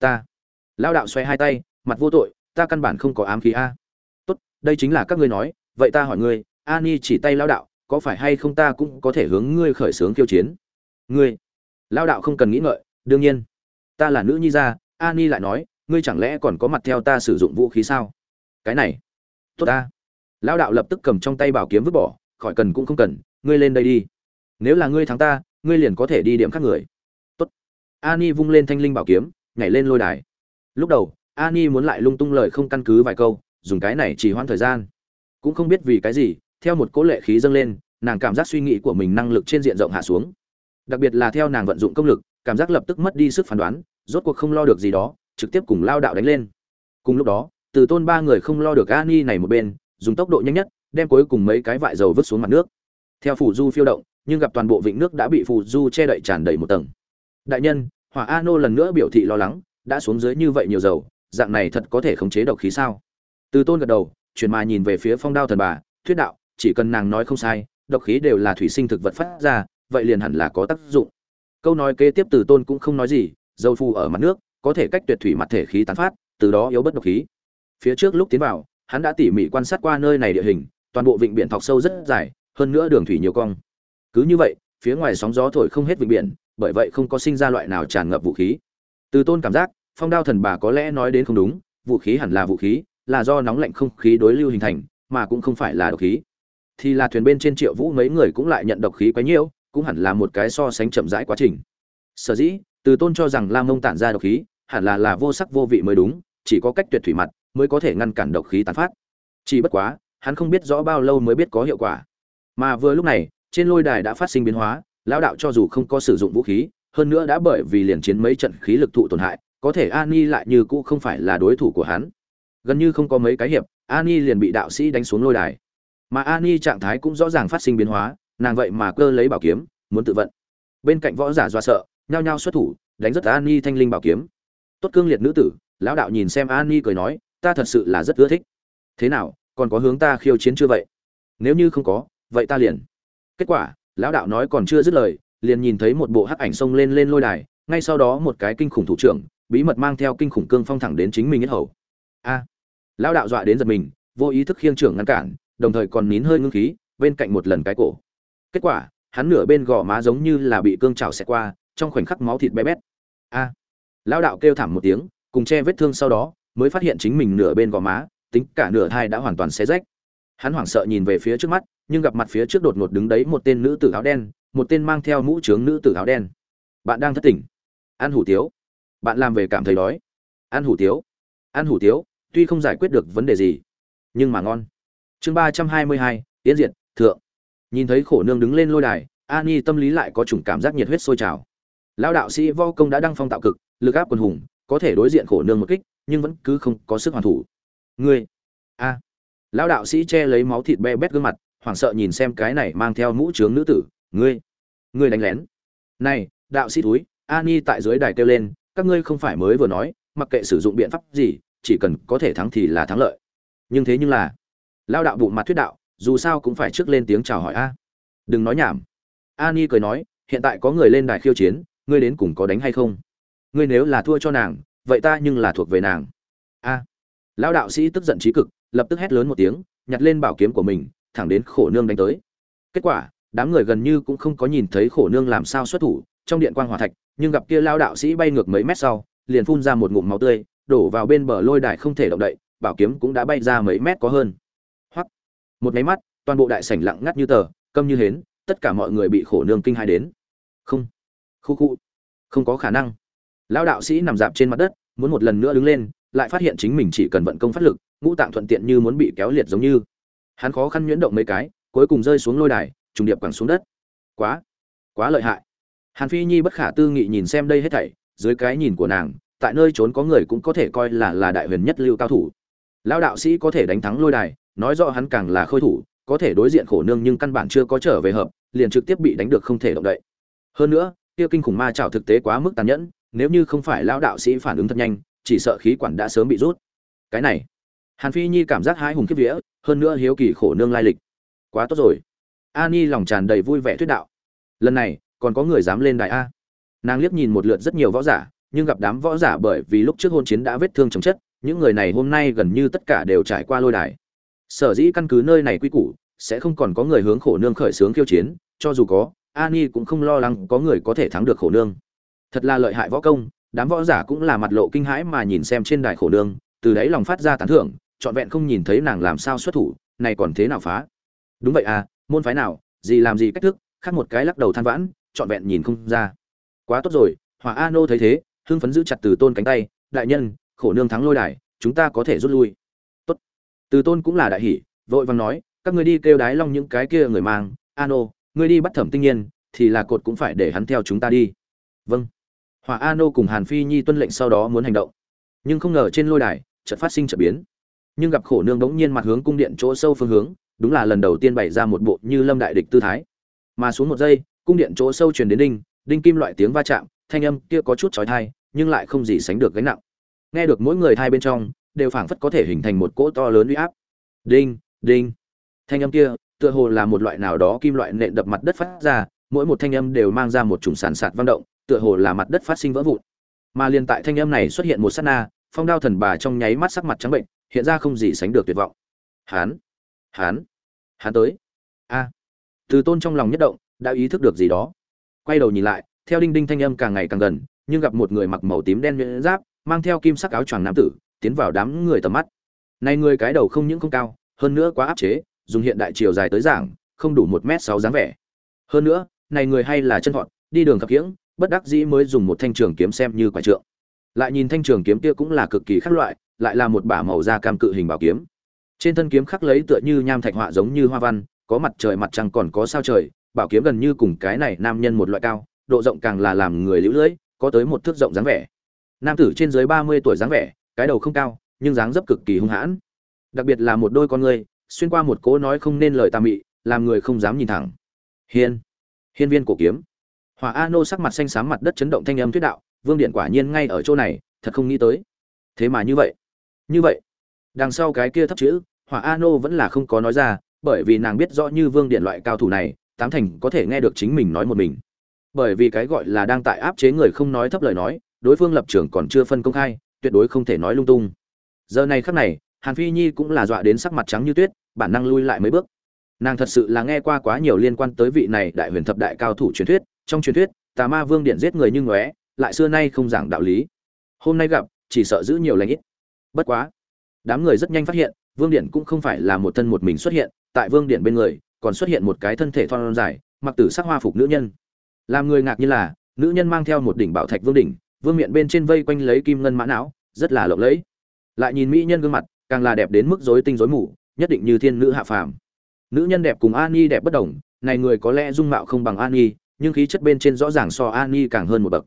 ta. Lao đạo xoay hai tay, mặt vô tội, ta căn bản không có ám khí a. Tốt, đây chính là các ngươi nói, vậy ta hỏi ngươi, ani chỉ tay lao đạo, có phải hay không ta cũng có thể hướng ngươi khởi xướng khiêu chiến? Ngươi. Lao đạo không cần nghĩ ngợi, đương nhiên. Ta là nữ nhi gia, ani lại nói, ngươi chẳng lẽ còn có mặt theo ta sử dụng vũ khí sao? Cái này. Tốt ta. Lao đạo lập tức cầm trong tay bảo kiếm vứt bỏ, khỏi cần cũng không cần, ngươi lên đây đi. Nếu là ngươi thắng ta, ngươi liền có thể đi điểm khác người. Tốt. Ani vung lên thanh linh bảo kiếm nhảy lên lôi đài. Lúc đầu ani muốn lại lung tung lời không căn cứ vài câu, dùng cái này chỉ hoãn thời gian. Cũng không biết vì cái gì, theo một cố lệ khí dâng lên, nàng cảm giác suy nghĩ của mình năng lực trên diện rộng hạ xuống. Đặc biệt là theo nàng vận dụng công lực, cảm giác lập tức mất đi sức phán đoán, rốt cuộc không lo được gì đó, trực tiếp cùng lao đạo đánh lên. Cùng lúc đó, từ tôn ba người không lo được ani này một bên, dùng tốc độ nhanh nhất, đem cuối cùng mấy cái vại dầu vứt xuống mặt nước. Theo phủ du phiêu động, nhưng gặp toàn bộ vịnh nước đã bị phủ du che đậy tràn đầy một tầng. Đại nhân hỏa a nô lần nữa biểu thị lo lắng, đã xuống dưới như vậy nhiều dầu, dạng này thật có thể khống chế độc khí sao? Từ tôn gật đầu, chuyển mà nhìn về phía phong đao thần bà, thuyết đạo, chỉ cần nàng nói không sai, độc khí đều là thủy sinh thực vật phát ra, vậy liền hẳn là có tác dụng. Câu nói kế tiếp từ tôn cũng không nói gì, dầu phù ở mặt nước, có thể cách tuyệt thủy mặt thể khí tán phát, từ đó yếu bất độc khí. Phía trước lúc tiến vào, hắn đã tỉ mỉ quan sát qua nơi này địa hình, toàn bộ vịnh biển thọc sâu rất dài, hơn nữa đường thủy nhiều cong. Cứ như vậy, phía ngoài sóng gió thổi không hết vịnh biển bởi vậy không có sinh ra loại nào tràn ngập vũ khí. Từ tôn cảm giác, phong đao thần bà có lẽ nói đến không đúng, vũ khí hẳn là vũ khí, là do nóng lạnh không khí đối lưu hình thành, mà cũng không phải là độc khí. Thì là thuyền bên trên triệu vũ mấy người cũng lại nhận độc khí quá nhiều, cũng hẳn là một cái so sánh chậm rãi quá trình. Sở dĩ, từ tôn cho rằng lam mông tản ra độc khí, hẳn là là vô sắc vô vị mới đúng, chỉ có cách tuyệt thủy mặt mới có thể ngăn cản độc khí tán phát. Chỉ bất quá, hắn không biết rõ bao lâu mới biết có hiệu quả. Mà vừa lúc này, trên lôi đài đã phát sinh biến hóa lão đạo cho dù không có sử dụng vũ khí, hơn nữa đã bởi vì liền chiến mấy trận khí lực thụ tổn hại, có thể ani lại như cũ không phải là đối thủ của hắn. Gần như không có mấy cái hiệp, ani liền bị đạo sĩ đánh xuống lôi đài. Mà ani trạng thái cũng rõ ràng phát sinh biến hóa, nàng vậy mà cơ lấy bảo kiếm, muốn tự vận. Bên cạnh võ giả do sợ, nhao nhao xuất thủ, đánh rất ani thanh linh bảo kiếm. Tốt cương liệt nữ tử, lão đạo nhìn xem ani cười nói, ta thật sự là rất ưa thích. Thế nào, còn có hướng ta khiêu chiến chưa vậy? Nếu như không có, vậy ta liền. Kết quả lão đạo nói còn chưa dứt lời, liền nhìn thấy một bộ hắc ảnh xông lên lên lôi đài, ngay sau đó một cái kinh khủng thủ trưởng, bí mật mang theo kinh khủng cương phong thẳng đến chính mình nhất hầu. A! Lão đạo dọa đến giật mình, vô ý thức khiêng trưởng ngăn cản, đồng thời còn nín hơi ngưng khí, bên cạnh một lần cái cổ. Kết quả, hắn nửa bên gò má giống như là bị cương trào xẹt qua, trong khoảnh khắc máu thịt bé bét. A! Lão đạo kêu thảm một tiếng, cùng che vết thương sau đó, mới phát hiện chính mình nửa bên gò má, tính cả nửa thai đã hoàn toàn xé rách. Hắn hoảng sợ nhìn về phía trước mắt nhưng gặp mặt phía trước đột ngột đứng đấy một tên nữ tử áo đen, một tên mang theo mũ trướng nữ tử áo đen. Bạn đang thất tỉnh. Ăn hủ tiếu. Bạn làm về cảm thấy đói. Ăn hủ tiếu. Ăn hủ tiếu, tuy không giải quyết được vấn đề gì, nhưng mà ngon. Chương ba trăm hai mươi hai tiến diện thượng. Nhìn thấy khổ nương đứng lên lôi đài ani tâm lý lại có chủng cảm giác nhiệt huyết sôi trào. Lão đạo sĩ vo công đã đăng phong tạo cực, lực áp quần hùng, có thể đối diện khổ nương một kích, nhưng vẫn cứ không có sức hoàn thủ. Ngươi. A. Lão đạo sĩ che lấy máu thịt be bét gương mặt hoảng sợ nhìn xem cái này mang theo mũ trướng nữ tử, ngươi ngươi đánh lén. Này, đạo sĩ túi ani tại dưới đài kêu lên, các ngươi không phải mới vừa nói, mặc kệ sử dụng biện pháp gì, chỉ cần có thể thắng thì là thắng lợi. Nhưng thế nhưng là, lao đạo bụng mặt thuyết đạo, dù sao cũng phải trước lên tiếng chào hỏi a. Đừng nói nhảm. Ani cười nói, hiện tại có người lên đài khiêu chiến, ngươi đến cùng có đánh hay không? Ngươi nếu là thua cho nàng, vậy ta nhưng là thuộc về nàng. A. Lao đạo sĩ tức giận trí cực, lập tức hét lớn một tiếng, nhặt lên bảo kiếm của mình thẳng đến khổ nương đánh tới. Kết quả, đám người gần như cũng không có nhìn thấy khổ nương làm sao xuất thủ, trong điện quan hòa thạch, nhưng gặp kia lao đạo sĩ bay ngược mấy mét sau, liền phun ra một ngụm máu tươi, đổ vào bên bờ lôi đài không thể động đậy, bảo kiếm cũng đã bay ra mấy mét có hơn. Hoặc một máy mắt, toàn bộ đại sảnh lặng ngắt như tờ, câm như hến, tất cả mọi người bị khổ nương kinh hai đến. Không. Khu khu. Không có khả năng. Lão đạo sĩ nằm dạp trên mặt đất, muốn một lần nữa đứng lên, lại phát hiện chính mình chỉ cần vận công phát lực, ngũ tạng thuận tiện như muốn bị kéo liệt giống như hắn khó khăn nhuyễn động mấy cái, cuối cùng rơi xuống lôi đài, trùng điệp quẳng xuống đất. Quá quá lợi hại. Hàn phi nhi bất khả tư nghị nhìn xem đây hết thảy, dưới cái nhìn của nàng, tại nơi trốn có người cũng có thể coi là là đại huyền nhất lưu cao thủ. Lão đạo sĩ có thể đánh thắng lôi đài, nói rõ hắn càng là khôi thủ, có thể đối diện khổ nương nhưng căn bản chưa có trở về hợp, liền trực tiếp bị đánh được không thể động đậy. Hơn nữa, kia kinh khủng ma trào thực tế quá mức tàn nhẫn, nếu như không phải lão đạo sĩ phản ứng thật nhanh, chỉ sợ khí quản đã sớm bị rút. Cái này hàn phi nhi cảm giác hái hùng kiếp vía, hơn nữa hiếu kỳ khổ nương lai lịch. Quá tốt rồi. Ani lòng tràn đầy vui vẻ thuyết đạo. Lần này, còn có người dám lên đài a. Nàng liếc nhìn một lượt rất nhiều võ giả, nhưng gặp đám võ giả bởi vì lúc trước hôn chiến đã vết thương chồng chất, những người này hôm nay gần như tất cả đều trải qua lôi đài. Sở dĩ căn cứ nơi này quy củ, sẽ không còn có người hướng khổ nương khởi xướng khiêu chiến, cho dù có ani cũng không lo lắng có người có thể thắng được khổ nương. Thật là lợi hại võ công, đám võ giả cũng là mặt lộ kinh hãi mà nhìn xem trên đài khổ nương, từ đấy lòng phát ra tán thưởng trọn vẹn không nhìn thấy nàng làm sao xuất thủ, này còn thế nào phá? Đúng vậy à môn phái nào, gì làm gì cách thức, khác một cái lắc đầu than vãn, trọn vẹn nhìn không ra. Quá tốt rồi, hỏa a nô thấy thế, hưng phấn giữ chặt từ tôn cánh tay, đại nhân, khổ nương thắng lôi đài, chúng ta có thể rút lui. Tốt. Từ tôn cũng là đại hỷ vội vàng nói, các ngươi đi kêu đái long những cái kia người mang, a nô, ngươi đi bắt thẩm tinh nhiên, thì là cột cũng phải để hắn theo chúng ta đi. Vâng. Hỏa a nô cùng hàn phi nhi tuân lệnh sau đó muốn hành động. Nhưng không ngờ trên lôi đài, chợt phát sinh trận biến nhưng gặp khổ nương đống nhiên mặt hướng cung điện chỗ sâu phương hướng, đúng là lần đầu tiên bày ra một bộ như lâm đại địch tư thái. Mà xuống một giây, cung điện chỗ sâu truyền đến đinh đinh kim loại tiếng va chạm, thanh âm kia có chút trói thai nhưng lại không gì sánh được gánh nặng. Nghe được mỗi người hai bên trong, đều phảng phất có thể hình thành một cỗ to lớn uy áp. Đinh đinh. Thanh âm kia, tựa hồ là một loại nào đó kim loại nện đập mặt đất phát ra, mỗi một thanh âm đều mang ra một chủng sản sạt vang động, tựa hồ là mặt đất phát sinh vỡ vụn. Mà liền tại thanh âm này xuất hiện một sát na phong đao thần bà trong nháy mắt sắc mặt trắng bệnh, hiện ra không gì sánh được tuyệt vọng. Hán hán hán tới. A, từ tôn trong lòng nhất động, đã ý thức được gì đó. Quay đầu nhìn lại, theo đinh đinh thanh âm càng ngày càng gần, nhưng gặp một người mặc màu tím đen nhuyễn giáp, mang theo kim sắc áo choàng nam tử, tiến vào đám người tầm mắt. Này người cái đầu không những không cao, hơn nữa quá áp chế, dùng hiện đại chiều dài tới giảng, không đủ một m sáu dáng vẻ. Hơn nữa, này người hay là chân thọn đi đường khập khiễng, bất đắc dĩ mới dùng một thanh trường kiếm xem như quả trượng lại nhìn thanh trường kiếm kia cũng là cực kỳ khác loại, lại là một bả màu da cam cự hình bảo kiếm. Trên thân kiếm khắc lấy tựa như nham thạch họa giống như hoa văn, có mặt trời mặt trăng còn có sao trời, bảo kiếm gần như cùng cái này nam nhân một loại cao, độ rộng càng là làm người lũ lưỡi, có tới một thước rộng dáng vẻ. Nam tử trên dưới ba mươi tuổi dáng vẻ, cái đầu không cao, nhưng dáng dấp cực kỳ hung hãn. Đặc biệt là một đôi con người, xuyên qua một cố nói không nên lời tà mị, làm người không dám nhìn thẳng. Hiên. Hiên viên cổ kiếm. Hỏa a nô sắc mặt xanh xám, mặt đất chấn động thanh âm thuyết đạo vương điện quả nhiên ngay ở chỗ này, thật không nghĩ tới. Thế mà như vậy. Như vậy. Đằng sau cái kia thấp chữ, hỏa a nô vẫn là không có nói ra, bởi vì nàng biết rõ như vương điện loại cao thủ này, tám thành có thể nghe được chính mình nói một mình. Bởi vì cái gọi là đang tại áp chế người không nói thấp lời nói, đối phương lập trường còn chưa phân công khai, tuyệt đối không thể nói lung tung. Giờ này khắc này, hàn phi nhi cũng là dọa đến sắc mặt trắng như tuyết, bản năng lui lại mấy bước. Nàng thật sự là nghe qua quá nhiều liên quan tới vị này đại huyền thập đại cao thủ truyền thuyết, trong truyền thuyết, tà ma vương điện giết người như ngóe lại xưa nay không giảng đạo lý. Hôm nay gặp, chỉ sợ giữ nhiều lãnh ít. Bất quá, đám người rất nhanh phát hiện, vương điện cũng không phải là một thân một mình xuất hiện, tại vương điện bên người, còn xuất hiện một cái thân thể thon dài, mặc tử sắc hoa phục nữ nhân. Làm người ngạc như là, nữ nhân mang theo một đỉnh bảo thạch vương đỉnh, vương miện bên trên vây quanh lấy kim ngân mã não, rất là lộng lẫy. Lại nhìn mỹ nhân gương mặt, càng là đẹp đến mức rối tinh rối mù, nhất định như thiên nữ hạ phàm. Nữ nhân đẹp cùng an đẹp bất đồng, này người có lẽ dung mạo không bằng an nhưng khí chất bên trên rõ ràng so an càng hơn một bậc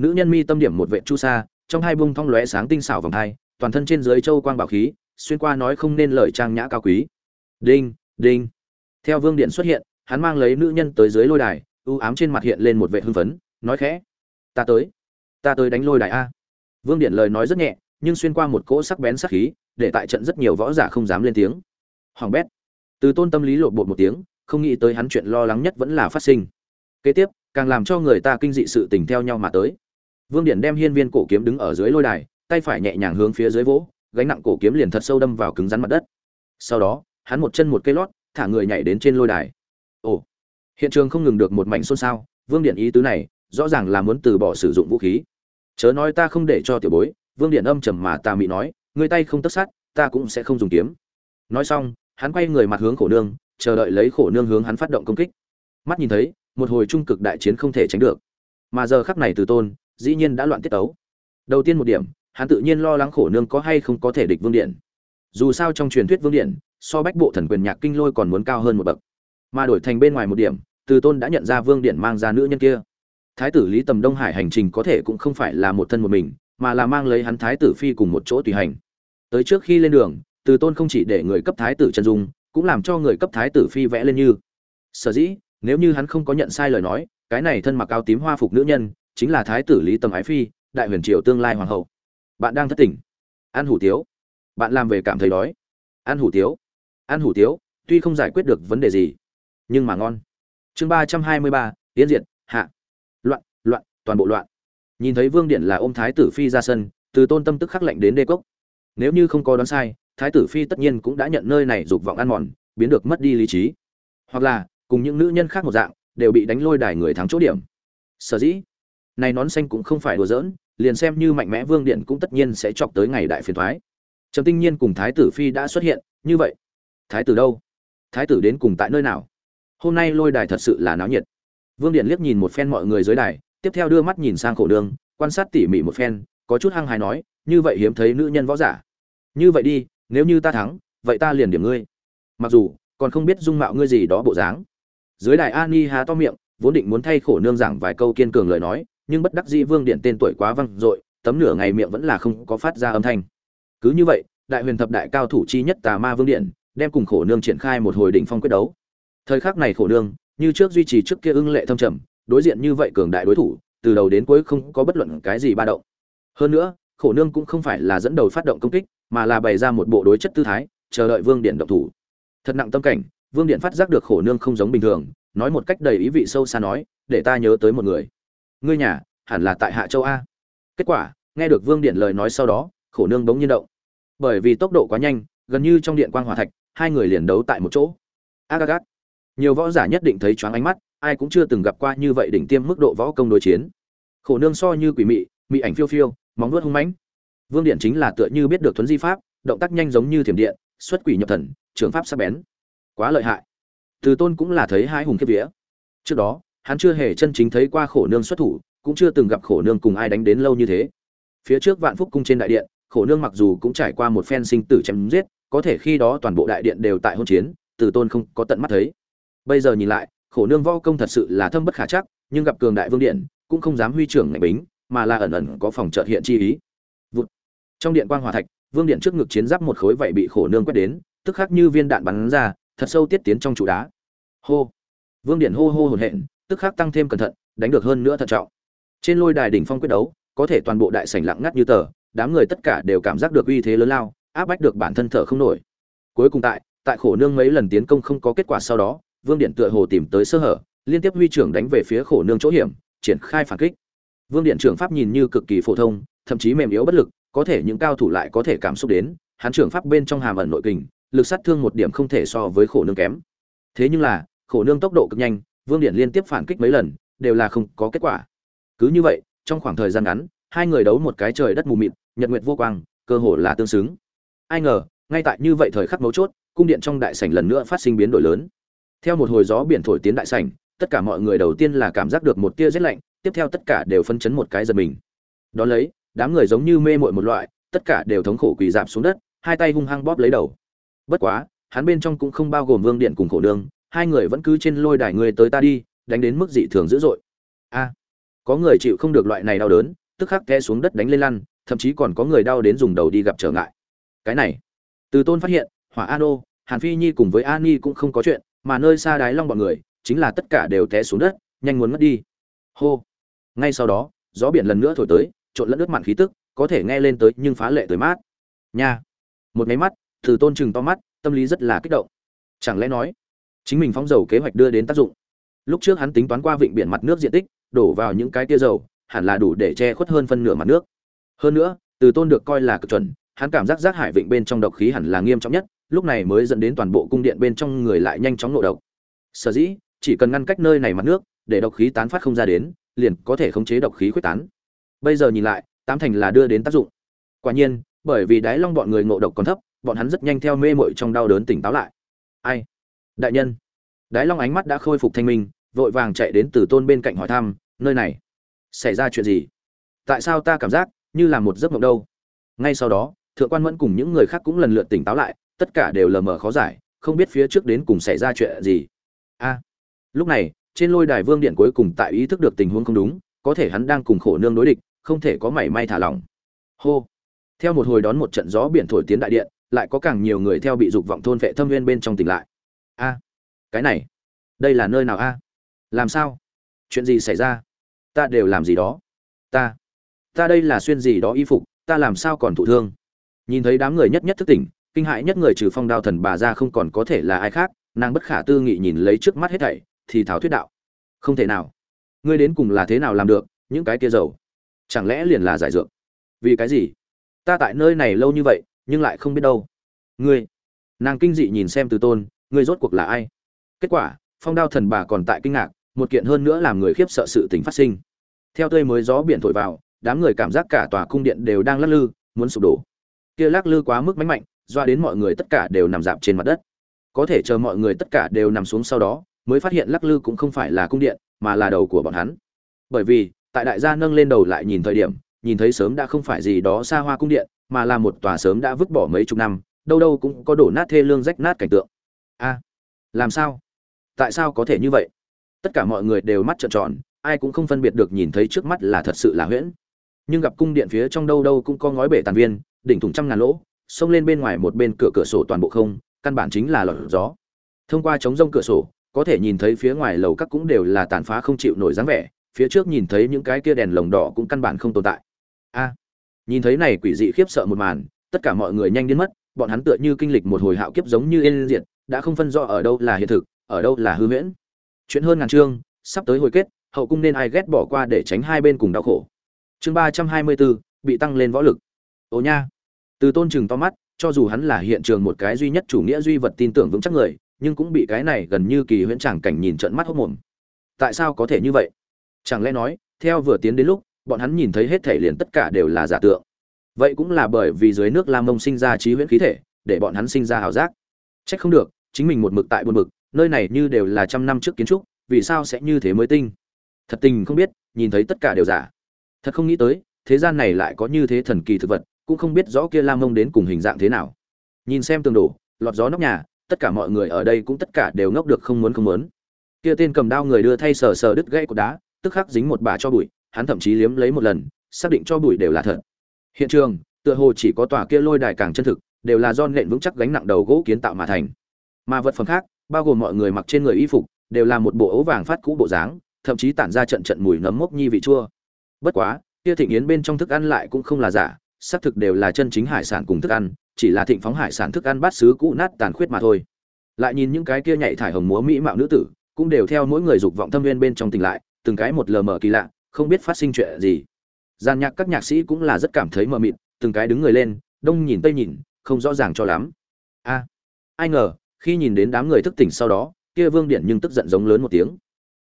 nữ nhân mi tâm điểm một vệ chu sa, trong hai bông thong lóe sáng tinh xảo vòng hai, toàn thân trên dưới châu quang bảo khí, xuyên qua nói không nên lời trang nhã cao quý. Đinh đinh. Theo vương điện xuất hiện, hắn mang lấy nữ nhân tới dưới lôi đài ưu ám trên mặt hiện lên một vệ hưng phấn, nói khẽ. Ta tới. Ta tới đánh lôi đài a. Vương điện lời nói rất nhẹ, nhưng xuyên qua một cỗ sắc bén sắc khí, để tại trận rất nhiều võ giả không dám lên tiếng. Hoàng bét. Từ tôn tâm lý lộn bột một tiếng, không nghĩ tới hắn chuyện lo lắng nhất vẫn là phát sinh. Kế tiếp, càng làm cho người ta kinh dị sự tình theo nhau mà tới vương điện đem hiên viên cổ kiếm đứng ở dưới lôi đài, tay phải nhẹ nhàng hướng phía dưới vỗ, gánh nặng cổ kiếm liền thật sâu đâm vào cứng rắn mặt đất. Sau đó, hắn một chân một cây lót, thả người nhảy đến trên lôi đài. Ồ, hiện trường không ngừng được một mảnh xôn xao, vương điện ý tứ này, rõ ràng là muốn từ bỏ sử dụng vũ khí. Chớ nói ta không để cho tiểu bối, vương điện âm trầm mà tà mị nói, người tay không tất sát, ta cũng sẽ không dùng kiếm. Nói xong, hắn quay người mặt hướng khổ nương, chờ đợi lấy khổ nương hướng hắn phát động công kích. Mắt nhìn thấy, một hồi trung cực đại chiến không thể tránh được. Mà giờ khắc này từ tôn dĩ nhiên đã loạn tiết tấu. Đầu tiên một điểm, hắn tự nhiên lo lắng khổ nương có hay không có thể địch vương điện. Dù sao trong truyền thuyết vương điện, so bách bộ thần quyền nhạc kinh lôi còn muốn cao hơn một bậc. Mà đổi thành bên ngoài một điểm, từ tôn đã nhận ra vương điện mang ra nữ nhân kia. Thái tử lý tầm đông hải hành trình có thể cũng không phải là một thân một mình, mà là mang lấy hắn thái tử phi cùng một chỗ tùy hành. Tới trước khi lên đường, từ tôn không chỉ để người cấp thái tử chân dung, cũng làm cho người cấp thái tử phi vẽ lên như. Sở dĩ, nếu như hắn không có nhận sai lời nói, cái này thân mặc áo tím hoa phục nữ nhân chính là thái tử lý tầm ái phi, đại huyền triều tương lai hoàng hậu. Bạn đang thất tỉnh ăn hủ tiếu. Bạn làm về cảm thấy đói. Ăn hủ tiếu. Ăn hủ tiếu, tuy không giải quyết được vấn đề gì, nhưng mà ngon. Chương ba trăm hai mươi ba tiến diệt, hạ. Loạn loạn, toàn bộ loạn. Nhìn thấy vương điện là ôm thái tử phi ra sân, từ tôn tâm tức khắc lệnh đến đê cốc. Nếu như không có đoán sai, thái tử phi tất nhiên cũng đã nhận nơi này dục vọng ăn mòn, biến được mất đi lý trí. Hoặc là, cùng những nữ nhân khác một dạng, đều bị đánh lôi đài người thắng chỗ điểm. Sở dĩ này nón xanh cũng không phải đùa giỡn, liền xem như mạnh mẽ vương điện cũng tất nhiên sẽ chọc tới ngày đại phiền thoái. Trầm tinh nhiên cùng thái tử phi đã xuất hiện, như vậy, thái tử đâu? Thái tử đến cùng tại nơi nào? Hôm nay lôi đài thật sự là náo nhiệt. Vương điện liếc nhìn một phen mọi người dưới đài, tiếp theo đưa mắt nhìn sang khổ đường, quan sát tỉ mỉ một phen, có chút hăng hài nói, như vậy hiếm thấy nữ nhân võ giả. Như vậy đi, nếu như ta thắng, vậy ta liền điểm ngươi. Mặc dù, còn không biết dung mạo ngươi gì đó bộ dáng. Dưới đài ani há to miệng, vốn định muốn thay khổ nương giảng vài câu kiên cường lời nói nhưng bất đắc dĩ vương điện tên tuổi quá văng dội, tấm nửa ngày miệng vẫn là không có phát ra âm thanh. Cứ như vậy, đại huyền thập đại cao thủ chi nhất tà ma vương điện, đem cùng khổ nương triển khai một hồi đỉnh phong quyết đấu. Thời khắc này khổ nương, như trước duy trì trước kia ưng lệ thâm trầm, đối diện như vậy cường đại đối thủ, từ đầu đến cuối không có bất luận cái gì ba động. Hơn nữa, khổ nương cũng không phải là dẫn đầu phát động công kích, mà là bày ra một bộ đối chất tư thái, chờ đợi vương điện động thủ. Thật nặng tâm cảnh, vương điện phát giác được khổ nương không giống bình thường, nói một cách đầy ý vị sâu xa nói, để ta nhớ tới một người ngươi nhà, hẳn là tại hạ châu a. Kết quả, nghe được vương điện lời nói sau đó, khổ nương bỗng nhiên động. Bởi vì tốc độ quá nhanh, gần như trong điện quang hỏa thạch, hai người liền đấu tại một chỗ. Agagat nhiều võ giả nhất định thấy choáng ánh mắt, ai cũng chưa từng gặp qua như vậy đỉnh tiêm mức độ võ công đối chiến. Khổ nương so như quỷ mị mị ảnh phiêu phiêu, móng nuốt hung mãnh. Vương điện chính là tựa như biết được thuấn di pháp, động tác nhanh giống như thiểm điện, xuất quỷ nhập thần, trường pháp sắc bén. Quá lợi hại. Từ tôn cũng là thấy hai hùng kiếp vía. Trước đó hắn chưa hề chân chính thấy qua khổ nương xuất thủ, cũng chưa từng gặp khổ nương cùng ai đánh đến lâu như thế. Phía trước vạn phúc cung trên đại điện, khổ nương mặc dù cũng trải qua một phen sinh tử chém giết, có thể khi đó toàn bộ đại điện đều tại hôn chiến, từ tôn không có tận mắt thấy. Bây giờ nhìn lại, khổ nương võ công thật sự là thâm bất khả chắc, nhưng gặp cường đại vương điện, cũng không dám huy trưởng ngạch bính, mà là ẩn ẩn có phòng trợ hiện chi ý. Vụt. trong điện quan hòa thạch, vương điện trước ngực chiến giáp một khối vậy bị khổ nương quét đến, tức khắc như viên đạn bắn ra, thật sâu tiết tiến trong trụ đá. Hô. Vương điện hô hô hồn hện tức khắc tăng thêm cẩn thận, đánh được hơn nữa thận trọng. Trên lôi đài đỉnh phong quyết đấu, có thể toàn bộ đại sảnh lặng ngắt như tờ, đám người tất cả đều cảm giác được uy thế lớn lao, áp bách được bản thân thở không nổi. Cuối cùng tại tại khổ nương mấy lần tiến công không có kết quả sau đó, vương điện tựa hồ tìm tới sơ hở, liên tiếp huy trưởng đánh về phía khổ nương chỗ hiểm, triển khai phản kích. Vương điện trưởng pháp nhìn như cực kỳ phổ thông, thậm chí mềm yếu bất lực, có thể những cao thủ lại có thể cảm xúc đến, hắn trưởng pháp bên trong hàm ẩn nội kình, lực sát thương một điểm không thể so với khổ nương kém. Thế nhưng là, khổ nương tốc độ cực nhanh vương điện liên tiếp phản kích mấy lần, đều là không có kết quả. Cứ như vậy, trong khoảng thời gian ngắn, hai người đấu một cái trời đất mù mịt, nhật nguyệt vô quang, cơ hồ là tương xứng. Ai ngờ, ngay tại như vậy thời khắc mấu chốt, cung điện trong đại sảnh lần nữa phát sinh biến đổi lớn. Theo một hồi gió biển thổi tiến đại sảnh, tất cả mọi người đầu tiên là cảm giác được một tia rét lạnh, tiếp theo tất cả đều phân chấn một cái giật mình. Đón lấy, đám người giống như mê mội một loại, tất cả đều thống khổ quỳ dạp xuống đất, hai tay hung hăng bóp lấy đầu. Bất quá, hắn bên trong cũng không bao gồm vương điện cùng khổ đường hai người vẫn cứ trên lôi đài người tới ta đi, đánh đến mức dị thường dữ dội. A, có người chịu không được loại này đau đớn, tức khắc té xuống đất đánh lên lăn, thậm chí còn có người đau đến dùng đầu đi gặp trở ngại. Cái này, từ tôn phát hiện, hỏa an ô, hàn phi nhi cùng với an nhi cũng không có chuyện, mà nơi xa đái long bọn người, chính là tất cả đều té xuống đất, nhanh muốn mất đi. Hô, ngay sau đó, gió biển lần nữa thổi tới, trộn lẫn nước mặn khí tức, có thể nghe lên tới nhưng phá lệ tới mát. Nha, một máy mắt, từ tôn chừng to mắt, tâm lý rất là kích động. Chẳng lẽ nói chính mình phóng dầu kế hoạch đưa đến tác dụng. Lúc trước hắn tính toán qua vịnh biển mặt nước diện tích, đổ vào những cái tia dầu, hẳn là đủ để che khuất hơn phân nửa mặt nước. Hơn nữa, từ tôn được coi là cực chuẩn, hắn cảm giác rác hải vịnh bên trong độc khí hẳn là nghiêm trọng nhất, lúc này mới dẫn đến toàn bộ cung điện bên trong người lại nhanh chóng nộ độc. Sở dĩ, chỉ cần ngăn cách nơi này mặt nước, để độc khí tán phát không ra đến, liền có thể khống chế độc khí khuếch tán. Bây giờ nhìn lại, tám thành là đưa đến tác dụng. Quả nhiên, bởi vì đáy long bọn người ngộ độc còn thấp, bọn hắn rất nhanh theo mê mội trong đau đớn tỉnh táo lại. Ai? Đại nhân. Đái long ánh mắt đã khôi phục thanh minh, vội vàng chạy đến từ tôn bên cạnh hỏi thăm, nơi này, xảy ra chuyện gì? Tại sao ta cảm giác như là một giấc mộng đâu? Ngay sau đó, thượng quan mẫn cùng những người khác cũng lần lượt tỉnh táo lại, tất cả đều lờ mờ khó giải, không biết phía trước đến cùng xảy ra chuyện gì. A, lúc này, trên lôi đài vương điện cuối cùng tại ý thức được tình huống không đúng, có thể hắn đang cùng khổ nương đối địch, không thể có mảy may thả lỏng. Hô. Theo một hồi đón một trận gió biển thổi tiến đại điện, lại có càng nhiều người theo bị dục vọng thôn vệ thâm nguyên bên trong tỉnh lại a, cái này, đây là nơi nào a? Làm sao? Chuyện gì xảy ra? Ta đều làm gì đó. Ta ta đây là xuyên gì đó y phục, ta làm sao còn thụ thương? Nhìn thấy đám người nhất nhất thức tỉnh, kinh hại nhất người trừ phong đao thần bà ra không còn có thể là ai khác, nàng bất khả tư nghị nhìn lấy trước mắt hết thảy, thì thảo thuyết đạo. Không thể nào. Ngươi đến cùng là thế nào làm được, những cái kia dầu chẳng lẽ liền là giải dược? Vì cái gì? Ta tại nơi này lâu như vậy, nhưng lại không biết đâu. Ngươi, nàng kinh dị nhìn xem từ tôn ngươi rốt cuộc là ai? Kết quả, phong đao thần bà còn tại kinh ngạc, một kiện hơn nữa làm người khiếp sợ sự tình phát sinh. Theo tươi mới gió biển thổi vào, đám người cảm giác cả tòa cung điện đều đang lắc lư, muốn sụp đổ. Kia lắc lư quá mức mạnh mạnh, doa đến mọi người tất cả đều nằm dạp trên mặt đất. Có thể chờ mọi người tất cả đều nằm xuống sau đó, mới phát hiện lắc lư cũng không phải là cung điện, mà là đầu của bọn hắn. Bởi vì, tại đại gia nâng lên đầu lại nhìn thời điểm, nhìn thấy sớm đã không phải gì đó xa hoa cung điện, mà là một tòa sớm đã vứt bỏ mấy chục năm, đâu đâu cũng có đổ nát thê lương rách nát cảnh tượng a làm sao? Tại sao có thể như vậy? Tất cả mọi người đều mắt trợn tròn, ai cũng không phân biệt được nhìn thấy trước mắt là thật sự là huyễn. Nhưng gặp cung điện phía trong đâu đâu cũng có ngói bể tàn viên, đỉnh thủng trăm ngàn lỗ, xông lên bên ngoài một bên cửa cửa sổ toàn bộ không, căn bản chính là lọt gió. Thông qua trống rông cửa sổ, có thể nhìn thấy phía ngoài lầu các cũng đều là tàn phá không chịu nổi dáng vẻ, phía trước nhìn thấy những cái kia đèn lồng đỏ cũng căn bản không tồn tại. A nhìn thấy này quỷ dị khiếp sợ một màn, tất cả mọi người nhanh đến mất, bọn hắn tựa như kinh lịch một hồi hạo kiếp giống như yên diện đã không phân rõ ở đâu là hiện thực, ở đâu là hư huyễn. Chuyện hơn ngàn chương, sắp tới hồi kết, hậu cung nên ai ghét bỏ qua để tránh hai bên cùng đau khổ. Chương ba trăm hai mươi bốn, bị tăng lên võ lực. Ồ nha. Từ tôn chừng to mắt, cho dù hắn là hiện trường một cái duy nhất chủ nghĩa duy vật tin tưởng vững chắc người, nhưng cũng bị cái này gần như kỳ huyễn tràng cảnh nhìn trận mắt hốc mồm. Tại sao có thể như vậy? Chẳng lẽ nói, theo vừa tiến đến lúc, bọn hắn nhìn thấy hết thể liền tất cả đều là giả tượng. Vậy cũng là bởi vì dưới nước lam mông sinh ra trí huyễn khí thể, để bọn hắn sinh ra ảo giác. Trách không được chính mình một mực tại buồn mực nơi này như đều là trăm năm trước kiến trúc, vì sao sẽ như thế mới tinh? Thật tình không biết, nhìn thấy tất cả đều giả. Thật không nghĩ tới, thế gian này lại có như thế thần kỳ thực vật, cũng không biết rõ kia lam mông đến cùng hình dạng thế nào. Nhìn xem tường đổ, lọt gió nóc nhà, tất cả mọi người ở đây cũng tất cả đều ngốc được không muốn không muốn. Kia tên cầm đao người đưa thay sờ sờ đứt gãy của đá, tức khắc dính một bà cho bụi, hắn thậm chí liếm lấy một lần, xác định cho bụi đều là thật. Hiện trường, tựa hồ chỉ có tòa kia lôi đài càng chân thực, đều là do nện vững chắc gánh nặng đầu gỗ kiến tạo mà thành mà vật phẩm khác, bao gồm mọi người mặc trên người y phục, đều là một bộ ấu vàng phát cũ bộ dáng, thậm chí tản ra trận trận mùi nấm mốc nhi vị chua. Bất quá, kia thịnh yến bên trong thức ăn lại cũng không là giả, xác thực đều là chân chính hải sản cùng thức ăn, chỉ là thịnh phóng hải sản thức ăn bát xứ cũ nát tàn khuyết mà thôi. Lại nhìn những cái kia nhảy thải hồng múa mỹ mạo nữ tử, cũng đều theo mỗi người dục vọng thâm viên bên trong tỉnh lại, từng cái một lờ mờ kỳ lạ, không biết phát sinh chuyện gì. Gian nhạc các nhạc sĩ cũng là rất cảm thấy mờ mịt, từng cái đứng người lên, đông nhìn tây nhìn, không rõ ràng cho lắm. A, ai ngờ khi nhìn đến đám người thức tỉnh sau đó, kia vương điện nhưng tức giận giống lớn một tiếng.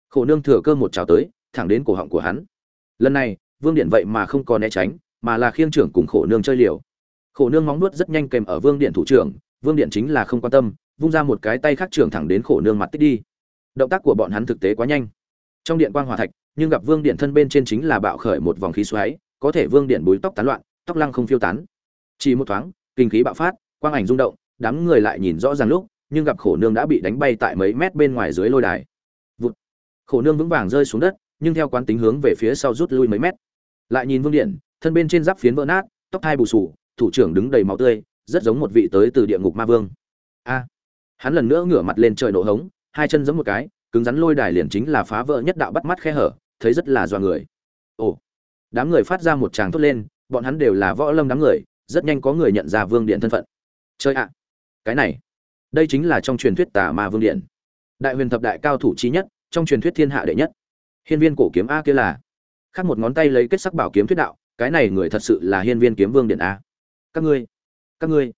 Khổ nương thừa cơ một trào tới, thẳng đến cổ họng của hắn. Lần này, vương điện vậy mà không còn né tránh, mà là khiêng trưởng cùng khổ nương chơi liều. Khổ nương móng nuốt rất nhanh kèm ở vương điện thủ trưởng, vương điện chính là không quan tâm, vung ra một cái tay khác trưởng thẳng đến khổ nương mặt tích đi. Động tác của bọn hắn thực tế quá nhanh. Trong điện quang hòa thạch, nhưng gặp vương điện thân bên trên chính là bạo khởi một vòng khí xoáy, có thể vương điện búi tóc tán loạn, tóc lăng không phiêu tán. Chỉ một thoáng, kinh khí bạo phát, quang ảnh rung động, đám người lại nhìn rõ ràng lúc nhưng gặp khổ nương đã bị đánh bay tại mấy mét bên ngoài dưới lôi đài. Vụt. khổ nương vững vàng rơi xuống đất, nhưng theo quán tính hướng về phía sau rút lui mấy mét. Lại nhìn vương điện, thân bên trên giáp phiến vỡ nát, tóc thai bù sù, thủ trưởng đứng đầy máu tươi, rất giống một vị tới từ địa ngục ma vương. A. Hắn lần nữa ngửa mặt lên trời nổ hống, hai chân giẫm một cái, cứng rắn lôi đài liền chính là phá vỡ nhất đạo bắt mắt khe hở, thấy rất là dọa người. Ồ. Đám người phát ra một tràng thốt lên, bọn hắn đều là võ lâm đám người, rất nhanh có người nhận ra vương điện thân phận. Chơi ạ. Cái này đây chính là trong truyền thuyết tà ma vương điện. Đại huyền thập đại cao thủ trí nhất, trong truyền thuyết thiên hạ đệ nhất. Hiên viên cổ kiếm a kia là. Khác một ngón tay lấy kết sắc bảo kiếm thuyết đạo, cái này người thật sự là hiên viên kiếm vương điện a. Các ngươi các ngươi.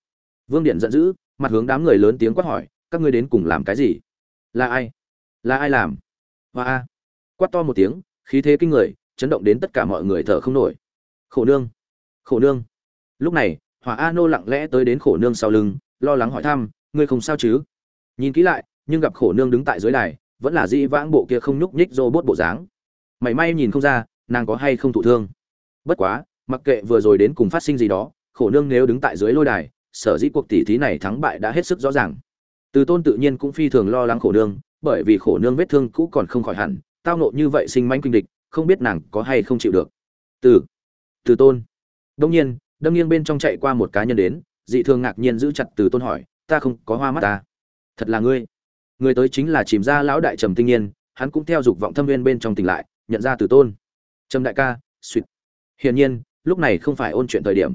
Vương điện giận dữ, mặt hướng đám người lớn tiếng quát hỏi, các ngươi đến cùng làm cái gì? Là ai? Là ai làm? Và a. Quát to một tiếng, khí thế kinh người, chấn động đến tất cả mọi người thở không nổi. Khổ nương khổ nương. Lúc này hỏa a nô lặng lẽ tới đến khổ nương sau lưng, lo lắng hỏi thăm ngươi không sao chứ? Nhìn kỹ lại, nhưng gặp khổ nương đứng tại dưới đài, vẫn là dĩ vãng bộ kia không nhúc nhích rô bốt bộ dáng. Mảy may nhìn không ra, nàng có hay không thụ thương. Bất quá, mặc kệ vừa rồi đến cùng phát sinh gì đó, khổ nương nếu đứng tại dưới lôi đài, sở dĩ cuộc tỷ thí này thắng bại đã hết sức rõ ràng. Từ tôn tự nhiên cũng phi thường lo lắng khổ nương, bởi vì khổ nương vết thương cũ còn không khỏi hẳn, tao nộ như vậy sinh manh kinh địch, không biết nàng có hay không chịu được. Từ từ tôn. Đông nhiên, đâm nghiêng bên trong chạy qua một cá nhân đến, dị thường ngạc nhiên giữ chặt từ tôn hỏi ta không có hoa mắt ta. Thật là ngươi. Người tới chính là chìm ra lão đại trầm tinh nhiên, hắn cũng theo dục vọng thâm viên bên trong tỉnh lại, nhận ra từ tôn. Trầm đại ca suýt hiển nhiên, lúc này không phải ôn chuyện thời điểm.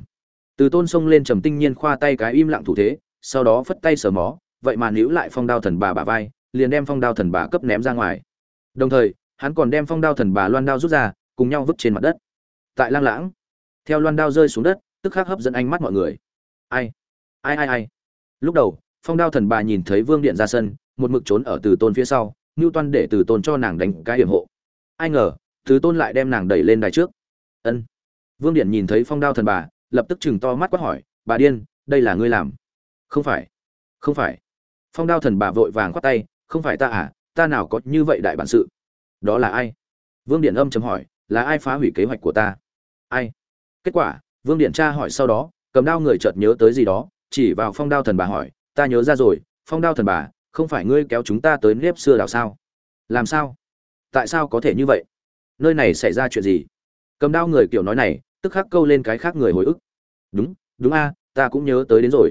Từ tôn xông lên trầm tinh nhiên khoa tay cái im lặng thủ thế, sau đó phất tay sờ mó, vậy mà níu lại phong đao thần bà bà vai, liền đem phong đao thần bà cấp ném ra ngoài. Đồng thời, hắn còn đem phong đao thần bà loan đao rút ra, cùng nhau vứt trên mặt đất. Tại lang lãng, theo loan đao rơi xuống đất, tức khắc hấp dẫn ánh mắt mọi người. Ai? Ai ai ai? Lúc đầu, phong đao thần bà nhìn thấy vương điện ra sân, một mực trốn ở từ tôn phía sau, ngưu toan để từ tôn cho nàng đánh cái hiểm hộ. Ai ngờ, từ tôn lại đem nàng đẩy lên đài trước. Ân. Vương điện nhìn thấy phong đao thần bà, lập tức chừng to mắt quát hỏi, bà điên, đây là ngươi làm? Không phải không phải. Phong đao thần bà vội vàng khoát tay, không phải ta à ta nào có như vậy đại bản sự? Đó là ai? Vương điện âm chấm hỏi, là ai phá hủy kế hoạch của ta? Ai? Kết quả, vương điện tra hỏi sau đó, cầm đao người chợt nhớ tới gì đó chỉ vào phong đao thần bà hỏi, ta nhớ ra rồi, phong đao thần bà, không phải ngươi kéo chúng ta tới nếp xưa đào sao? Làm sao? Tại sao có thể như vậy? Nơi này xảy ra chuyện gì? Cầm đao người kiểu nói này, tức khắc câu lên cái khác người hồi ức. Đúng đúng a, ta cũng nhớ tới đến rồi.